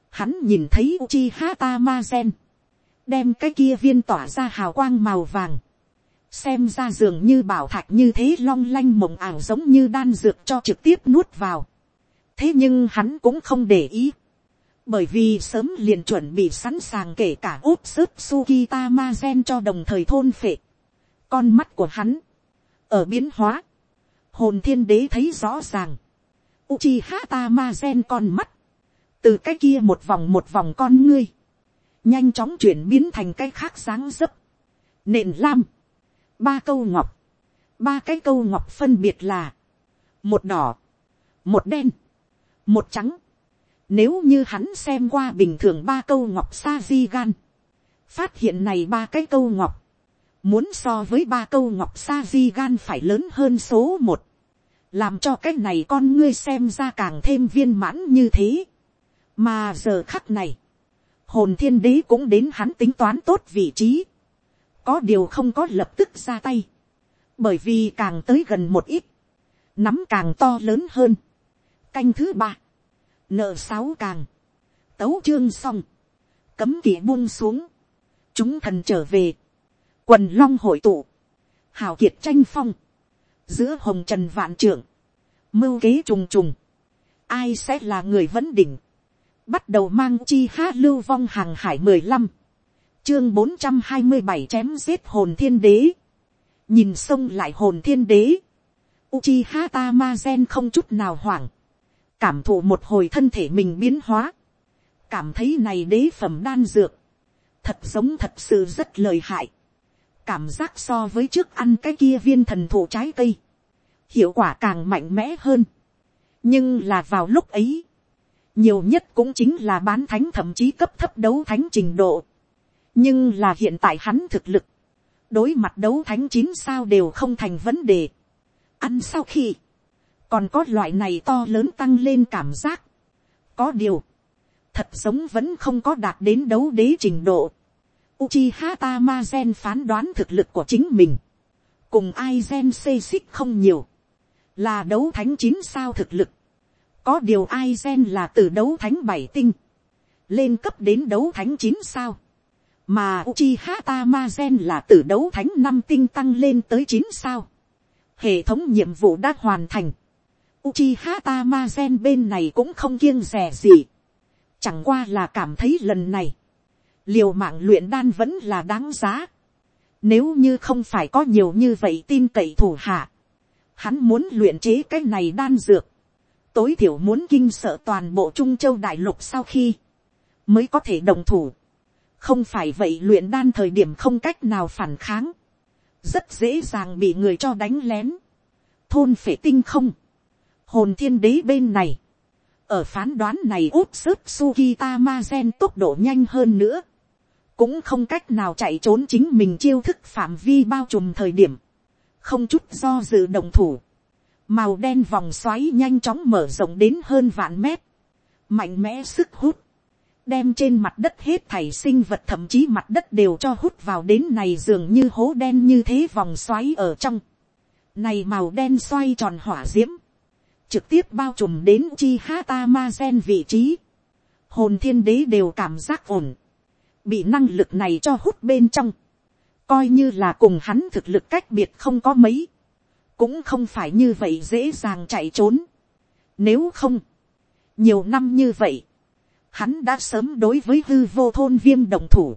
hắn nhìn thấy uchi hata ma gen, đem cái kia viên tỏa ra hào quang màu vàng, xem ra dường như bảo thạch như thế long lanh mộng ảo giống như đan dược cho trực tiếp nuốt vào. thế nhưng hắn cũng không để ý, bởi vì sớm liền chuẩn bị sẵn sàng kể cả úp sức suki ma gen cho đồng thời thôn phệ. con mắt của hắn, ở biến hóa, hồn thiên đế thấy rõ ràng, Uchiha Tamazen con mắt, từ cái kia một vòng một vòng con ngươi, nhanh chóng chuyển biến thành cái khác sáng dấp, nền lam, ba câu ngọc, ba cái câu ngọc phân biệt là, một đỏ, một đen, một trắng, nếu như hắn xem qua bình thường ba câu ngọc sa di gan, phát hiện này ba cái câu ngọc, muốn so với ba câu ngọc sa di gan phải lớn hơn số một, làm cho cái này con ngươi xem ra càng thêm viên mãn như thế. mà giờ khắc này, hồn thiên đế cũng đến hắn tính toán tốt vị trí, có điều không có lập tức ra tay, bởi vì càng tới gần một ít, nắm càng to lớn hơn. canh thứ ba, nợ sáu càng, tấu chương xong, cấm kỵ buông xuống, chúng thần trở về, quần long hội tụ, hào kiệt tranh phong, giữa hồng trần vạn trưởng, mưu kế trùng trùng, ai sẽ là người vấn đỉnh, bắt đầu mang chi ha lưu vong hàng hải mười lăm, chương bốn trăm hai mươi bảy chém giết hồn thiên đế, nhìn sông lại hồn thiên đế, Uchiha Tamazen không chút nào hoảng, cảm thụ một hồi thân thể mình biến hóa, cảm thấy này đế phẩm đan dược, thật giống thật sự rất lời hại, cảm giác so với trước ăn cái kia viên thần thụ trái cây, hiệu quả càng mạnh mẽ hơn. nhưng là vào lúc ấy, nhiều nhất cũng chính là bán thánh thậm chí cấp thấp đấu thánh trình độ. nhưng là hiện tại hắn thực lực, đối mặt đấu thánh chín sao đều không thành vấn đề. ăn sau khi, còn có loại này to lớn tăng lên cảm giác. có điều, thật giống vẫn không có đạt đến đấu đế trình độ. Uchiha Tamazen phán đoán thực lực của chính mình. Cùng ai gen xê xích không nhiều. Là đấu thánh chín sao thực lực. có điều ai gen là từ đấu thánh bảy tinh, lên cấp đến đấu thánh chín sao, mà Uchiha Tamazen là từ đấu thánh năm tinh tăng lên tới chín sao. Hệ thống nhiệm vụ đã hoàn thành. Uchiha Tamazen bên này cũng không kiêng rẻ gì. Chẳng qua là cảm thấy lần này, liều mạng luyện đan vẫn là đáng giá. Nếu như không phải có nhiều như vậy tin cậy thủ hạ, hắn muốn luyện chế cái này đan dược. Tối thiểu muốn kinh sợ toàn bộ Trung Châu Đại Lục sau khi mới có thể đồng thủ không phải vậy luyện đan thời điểm không cách nào phản kháng, rất dễ dàng bị người cho đánh lén, thôn phể tinh không, hồn thiên đế bên này, ở phán đoán này út sức suki tamazen tốc độ nhanh hơn nữa, cũng không cách nào chạy trốn chính mình chiêu thức phạm vi bao trùm thời điểm, không chút do dự động thủ, màu đen vòng xoáy nhanh chóng mở rộng đến hơn vạn mét, mạnh mẽ sức hút, đem trên mặt đất hết thảy sinh vật thậm chí mặt đất đều cho hút vào đến này dường như hố đen như thế vòng xoáy ở trong. Này màu đen xoay tròn hỏa diễm, trực tiếp bao trùm đến chi hata ma gen vị trí. Hồn thiên đế đều cảm giác ổn, bị năng lực này cho hút bên trong. Coi như là cùng hắn thực lực cách biệt không có mấy, cũng không phải như vậy dễ dàng chạy trốn. Nếu không, nhiều năm như vậy, hắn đã sớm đối với hư vô thôn viêm đồng thủ,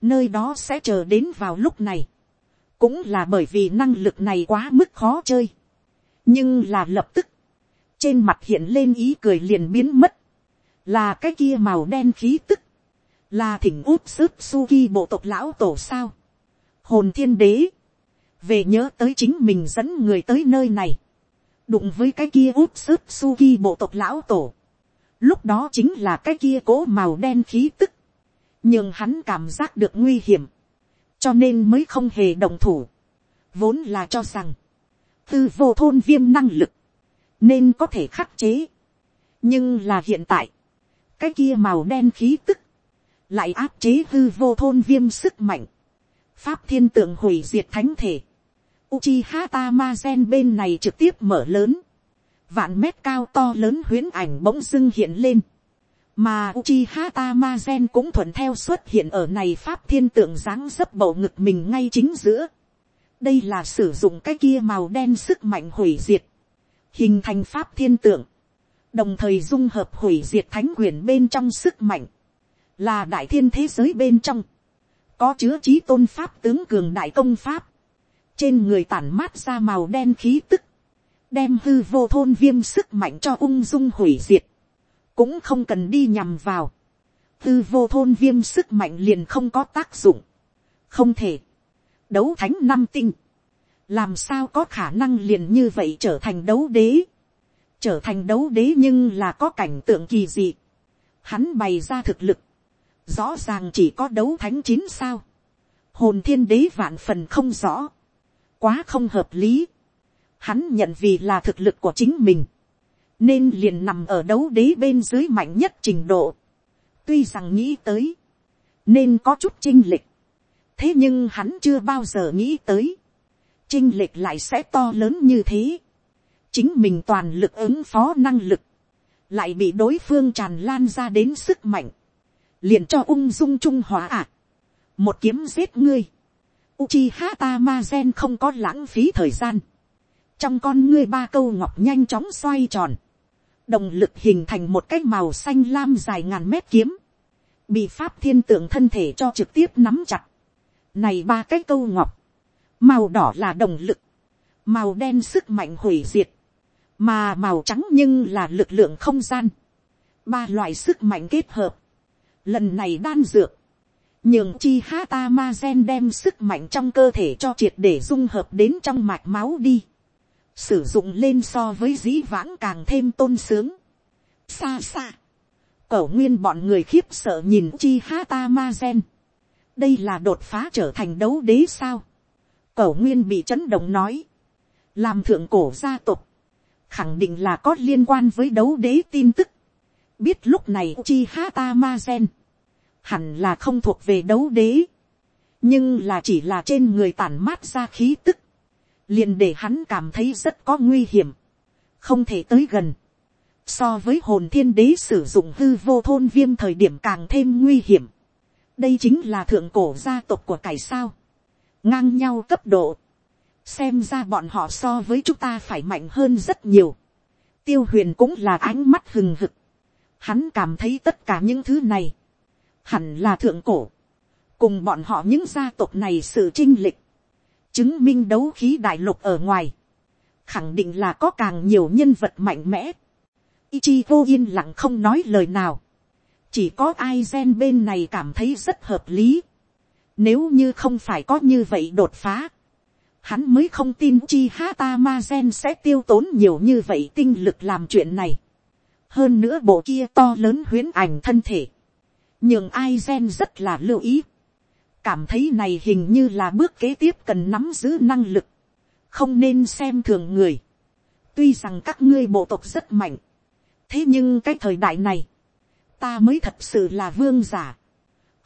nơi đó sẽ chờ đến vào lúc này, cũng là bởi vì năng lực này quá mức khó chơi, nhưng là lập tức, trên mặt hiện lên ý cười liền biến mất, là cái kia màu đen khí tức, là thỉnh út sức suki bộ tộc lão tổ sao, hồn thiên đế, về nhớ tới chính mình dẫn người tới nơi này, đụng với cái kia út sức suki bộ tộc lão tổ, Lúc đó chính là cái kia cố màu đen khí tức. Nhưng hắn cảm giác được nguy hiểm. Cho nên mới không hề đồng thủ. Vốn là cho rằng. Tư vô thôn viêm năng lực. Nên có thể khắc chế. Nhưng là hiện tại. Cái kia màu đen khí tức. Lại áp chế hư vô thôn viêm sức mạnh. Pháp thiên tượng hủy diệt thánh thể. Uchiha Tamazen bên này trực tiếp mở lớn vạn mét cao to lớn huyến ảnh bỗng dưng hiện lên. Mà Uchiha Tamazen cũng thuận theo xuất hiện ở này pháp thiên tượng dáng dấp bầu ngực mình ngay chính giữa. Đây là sử dụng cái kia màu đen sức mạnh hủy diệt. Hình thành pháp thiên tượng. Đồng thời dung hợp hủy diệt thánh quyền bên trong sức mạnh. Là đại thiên thế giới bên trong. Có chứa trí tôn pháp tướng cường đại công pháp. Trên người tản mát ra màu đen khí tức đem hư vô thôn viêm sức mạnh cho ung dung hủy diệt, cũng không cần đi nhằm vào, hư vô thôn viêm sức mạnh liền không có tác dụng, không thể, đấu thánh năm tinh, làm sao có khả năng liền như vậy trở thành đấu đế, trở thành đấu đế nhưng là có cảnh tượng kỳ dị, hắn bày ra thực lực, rõ ràng chỉ có đấu thánh chín sao, hồn thiên đế vạn phần không rõ, quá không hợp lý, hắn nhận vì là thực lực của chính mình, nên liền nằm ở đấu đế bên dưới mạnh nhất trình độ. tuy rằng nghĩ tới, nên có chút chinh lịch, thế nhưng hắn chưa bao giờ nghĩ tới, chinh lệch lại sẽ to lớn như thế, chính mình toàn lực ứng phó năng lực, lại bị đối phương tràn lan ra đến sức mạnh, liền cho ung dung trung hòa ạ, một kiếm giết ngươi, Uchiha Tamazen không có lãng phí thời gian. Trong con ngươi ba câu ngọc nhanh chóng xoay tròn, động lực hình thành một cái màu xanh lam dài ngàn mét kiếm, bị pháp thiên tượng thân thể cho trực tiếp nắm chặt. Này ba cái câu ngọc, màu đỏ là động lực, màu đen sức mạnh hủy diệt, mà màu trắng nhưng là lực lượng không gian. Ba loại sức mạnh kết hợp, lần này đan dược, nhường chi hata ma gen đem sức mạnh trong cơ thể cho triệt để dung hợp đến trong mạch máu đi sử dụng lên so với dĩ vãng càng thêm tôn sướng. xa xa, cẩu nguyên bọn người khiếp sợ nhìn chi hata ma gen. đây là đột phá trở thành đấu đế sao cẩu nguyên bị chấn động nói, làm thượng cổ gia tộc, khẳng định là có liên quan với đấu đế tin tức. biết lúc này chi hata ma gen, hẳn là không thuộc về đấu đế, nhưng là chỉ là trên người tản mát ra khí tức, liền để hắn cảm thấy rất có nguy hiểm, không thể tới gần. so với hồn thiên đế sử dụng hư vô thôn viêm thời điểm càng thêm nguy hiểm. đây chính là thượng cổ gia tộc của cải sao, ngang nhau cấp độ, xem ra bọn họ so với chúng ta phải mạnh hơn rất nhiều. tiêu huyền cũng là ánh mắt hừng hực, hắn cảm thấy tất cả những thứ này, hẳn là thượng cổ, cùng bọn họ những gia tộc này sự trinh lịch, chứng minh đấu khí đại lục ở ngoài, khẳng định là có càng nhiều nhân vật mạnh mẽ. Ichigo yên lặng không nói lời nào. Chỉ có ai gen bên này cảm thấy rất hợp lý. Nếu như không phải có như vậy đột phá. Hắn mới không tin chi hata ma gen sẽ tiêu tốn nhiều như vậy tinh lực làm chuyện này. Hơn nữa bộ kia to lớn huyến ảnh thân thể. Nhưng ai gen rất là lưu ý. Cảm thấy này hình như là bước kế tiếp cần nắm giữ năng lực không nên xem thường người. tuy rằng các ngươi bộ tộc rất mạnh, thế nhưng cái thời đại này, ta mới thật sự là vương giả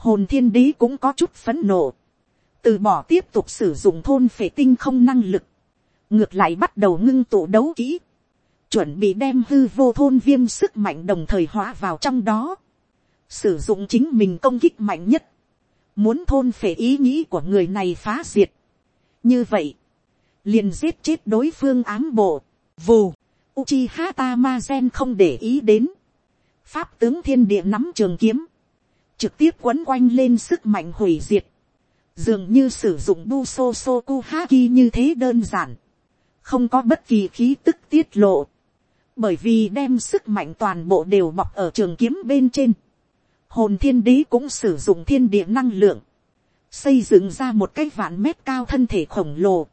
hồn thiên đế cũng có chút phấn nộ, từ bỏ tiếp tục sử dụng thôn phệ tinh không năng lực, ngược lại bắt đầu ngưng tụ đấu kỹ, chuẩn bị đem hư vô thôn viêm sức mạnh đồng thời hóa vào trong đó, sử dụng chính mình công kích mạnh nhất, muốn thôn phệ ý nghĩ của người này phá diệt. như vậy, liền giết chết đối phương ám bộ, vù, Uchiha Tamazen không để ý đến, pháp tướng thiên địa nắm trường kiếm, trực tiếp quấn quanh lên sức mạnh hủy diệt, dường như sử dụng Buso Sokuhaki như thế đơn giản, không có bất kỳ khí tức tiết lộ, bởi vì đem sức mạnh toàn bộ đều bọc ở trường kiếm bên trên, hồn thiên đế cũng sử dụng thiên địa năng lượng, xây dựng ra một cái vạn mét cao thân thể khổng lồ,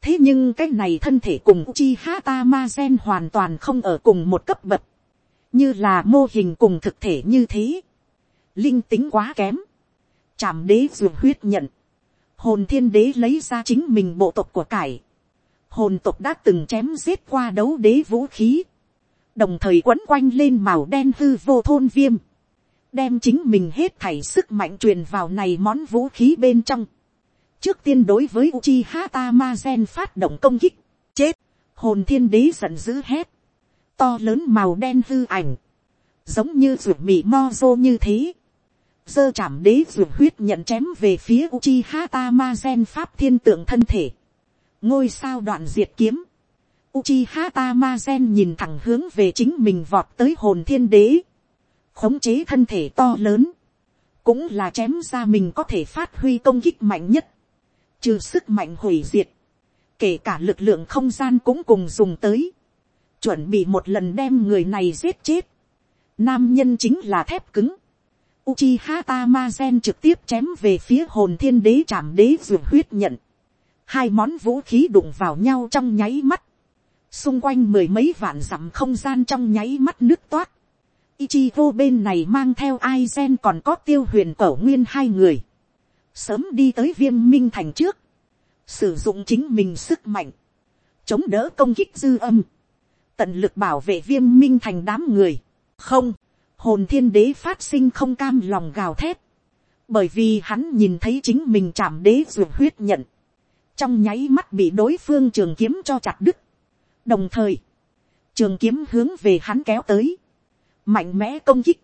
thế nhưng cái này thân thể cùng chi hata ma gen hoàn toàn không ở cùng một cấp bậc, như là mô hình cùng thực thể như thế, linh tính quá kém, chạm đế ruột huyết nhận, hồn thiên đế lấy ra chính mình bộ tộc của cải, hồn tộc đã từng chém giết qua đấu đế vũ khí, đồng thời quấn quanh lên màu đen hư vô thôn viêm, đem chính mình hết thảy sức mạnh truyền vào này món vũ khí bên trong, trước tiên đối với Uchiha Tamazen phát động công kích, chết, hồn thiên đế giận dữ hét, to lớn màu đen hư ảnh, giống như ruột mì mozo như thế, dơ chảm đế ruột huyết nhận chém về phía Uchiha Tamazen pháp thiên tượng thân thể, ngôi sao đoạn diệt kiếm, Uchiha Tamazen nhìn thẳng hướng về chính mình vọt tới hồn thiên đế, khống chế thân thể to lớn, cũng là chém ra mình có thể phát huy công kích mạnh nhất, trừ sức mạnh hủy diệt, kể cả lực lượng không gian cũng cùng dùng tới, chuẩn bị một lần đem người này giết chết. Nam nhân chính là thép cứng. Uchiha Tamazen trực tiếp chém về phía hồn thiên đế trảm đế vượt huyết nhận. Hai món vũ khí đụng vào nhau trong nháy mắt. Xung quanh mười mấy vạn dặm không gian trong nháy mắt nước toát. Ichigo bên này mang theo Aizen còn có tiêu huyền cẩu nguyên hai người sớm đi tới viêm minh thành trước, sử dụng chính mình sức mạnh, chống đỡ công kích dư âm, tận lực bảo vệ viêm minh thành đám người, không, hồn thiên đế phát sinh không cam lòng gào thét, bởi vì hắn nhìn thấy chính mình chạm đế ruột huyết nhận, trong nháy mắt bị đối phương trường kiếm cho chặt đứt, đồng thời, trường kiếm hướng về hắn kéo tới, mạnh mẽ công kích,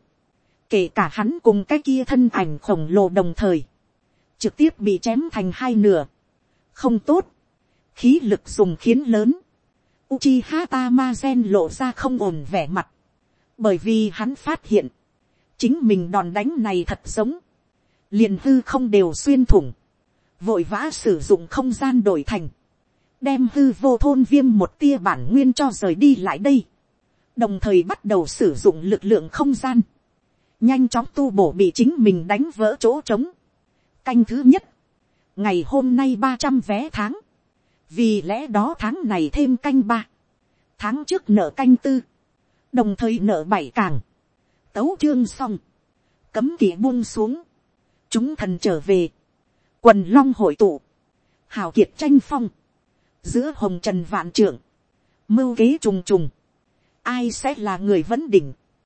kể cả hắn cùng cái kia thân ảnh khổng lồ đồng thời, trực tiếp bị chém thành hai nửa. không tốt, khí lực dùng khiến lớn. Uchiha Tamazen lộ ra không ổn vẻ mặt, bởi vì hắn phát hiện, chính mình đòn đánh này thật giống, liền hư không đều xuyên thủng, vội vã sử dụng không gian đổi thành, đem hư vô thôn viêm một tia bản nguyên cho rời đi lại đây, đồng thời bắt đầu sử dụng lực lượng không gian, nhanh chóng tu bổ bị chính mình đánh vỡ chỗ trống, canh thứ nhất, ngày hôm nay ba trăm vé tháng, vì lẽ đó tháng này thêm canh ba, tháng trước nợ canh tư, đồng thời nợ bảy càng, tấu chương xong, cấm kỵ buông xuống, chúng thần trở về, quần long hội tụ, hào kiệt tranh phong, giữa hồng trần vạn trưởng, mưu kế trùng trùng, ai sẽ là người vấn đỉnh,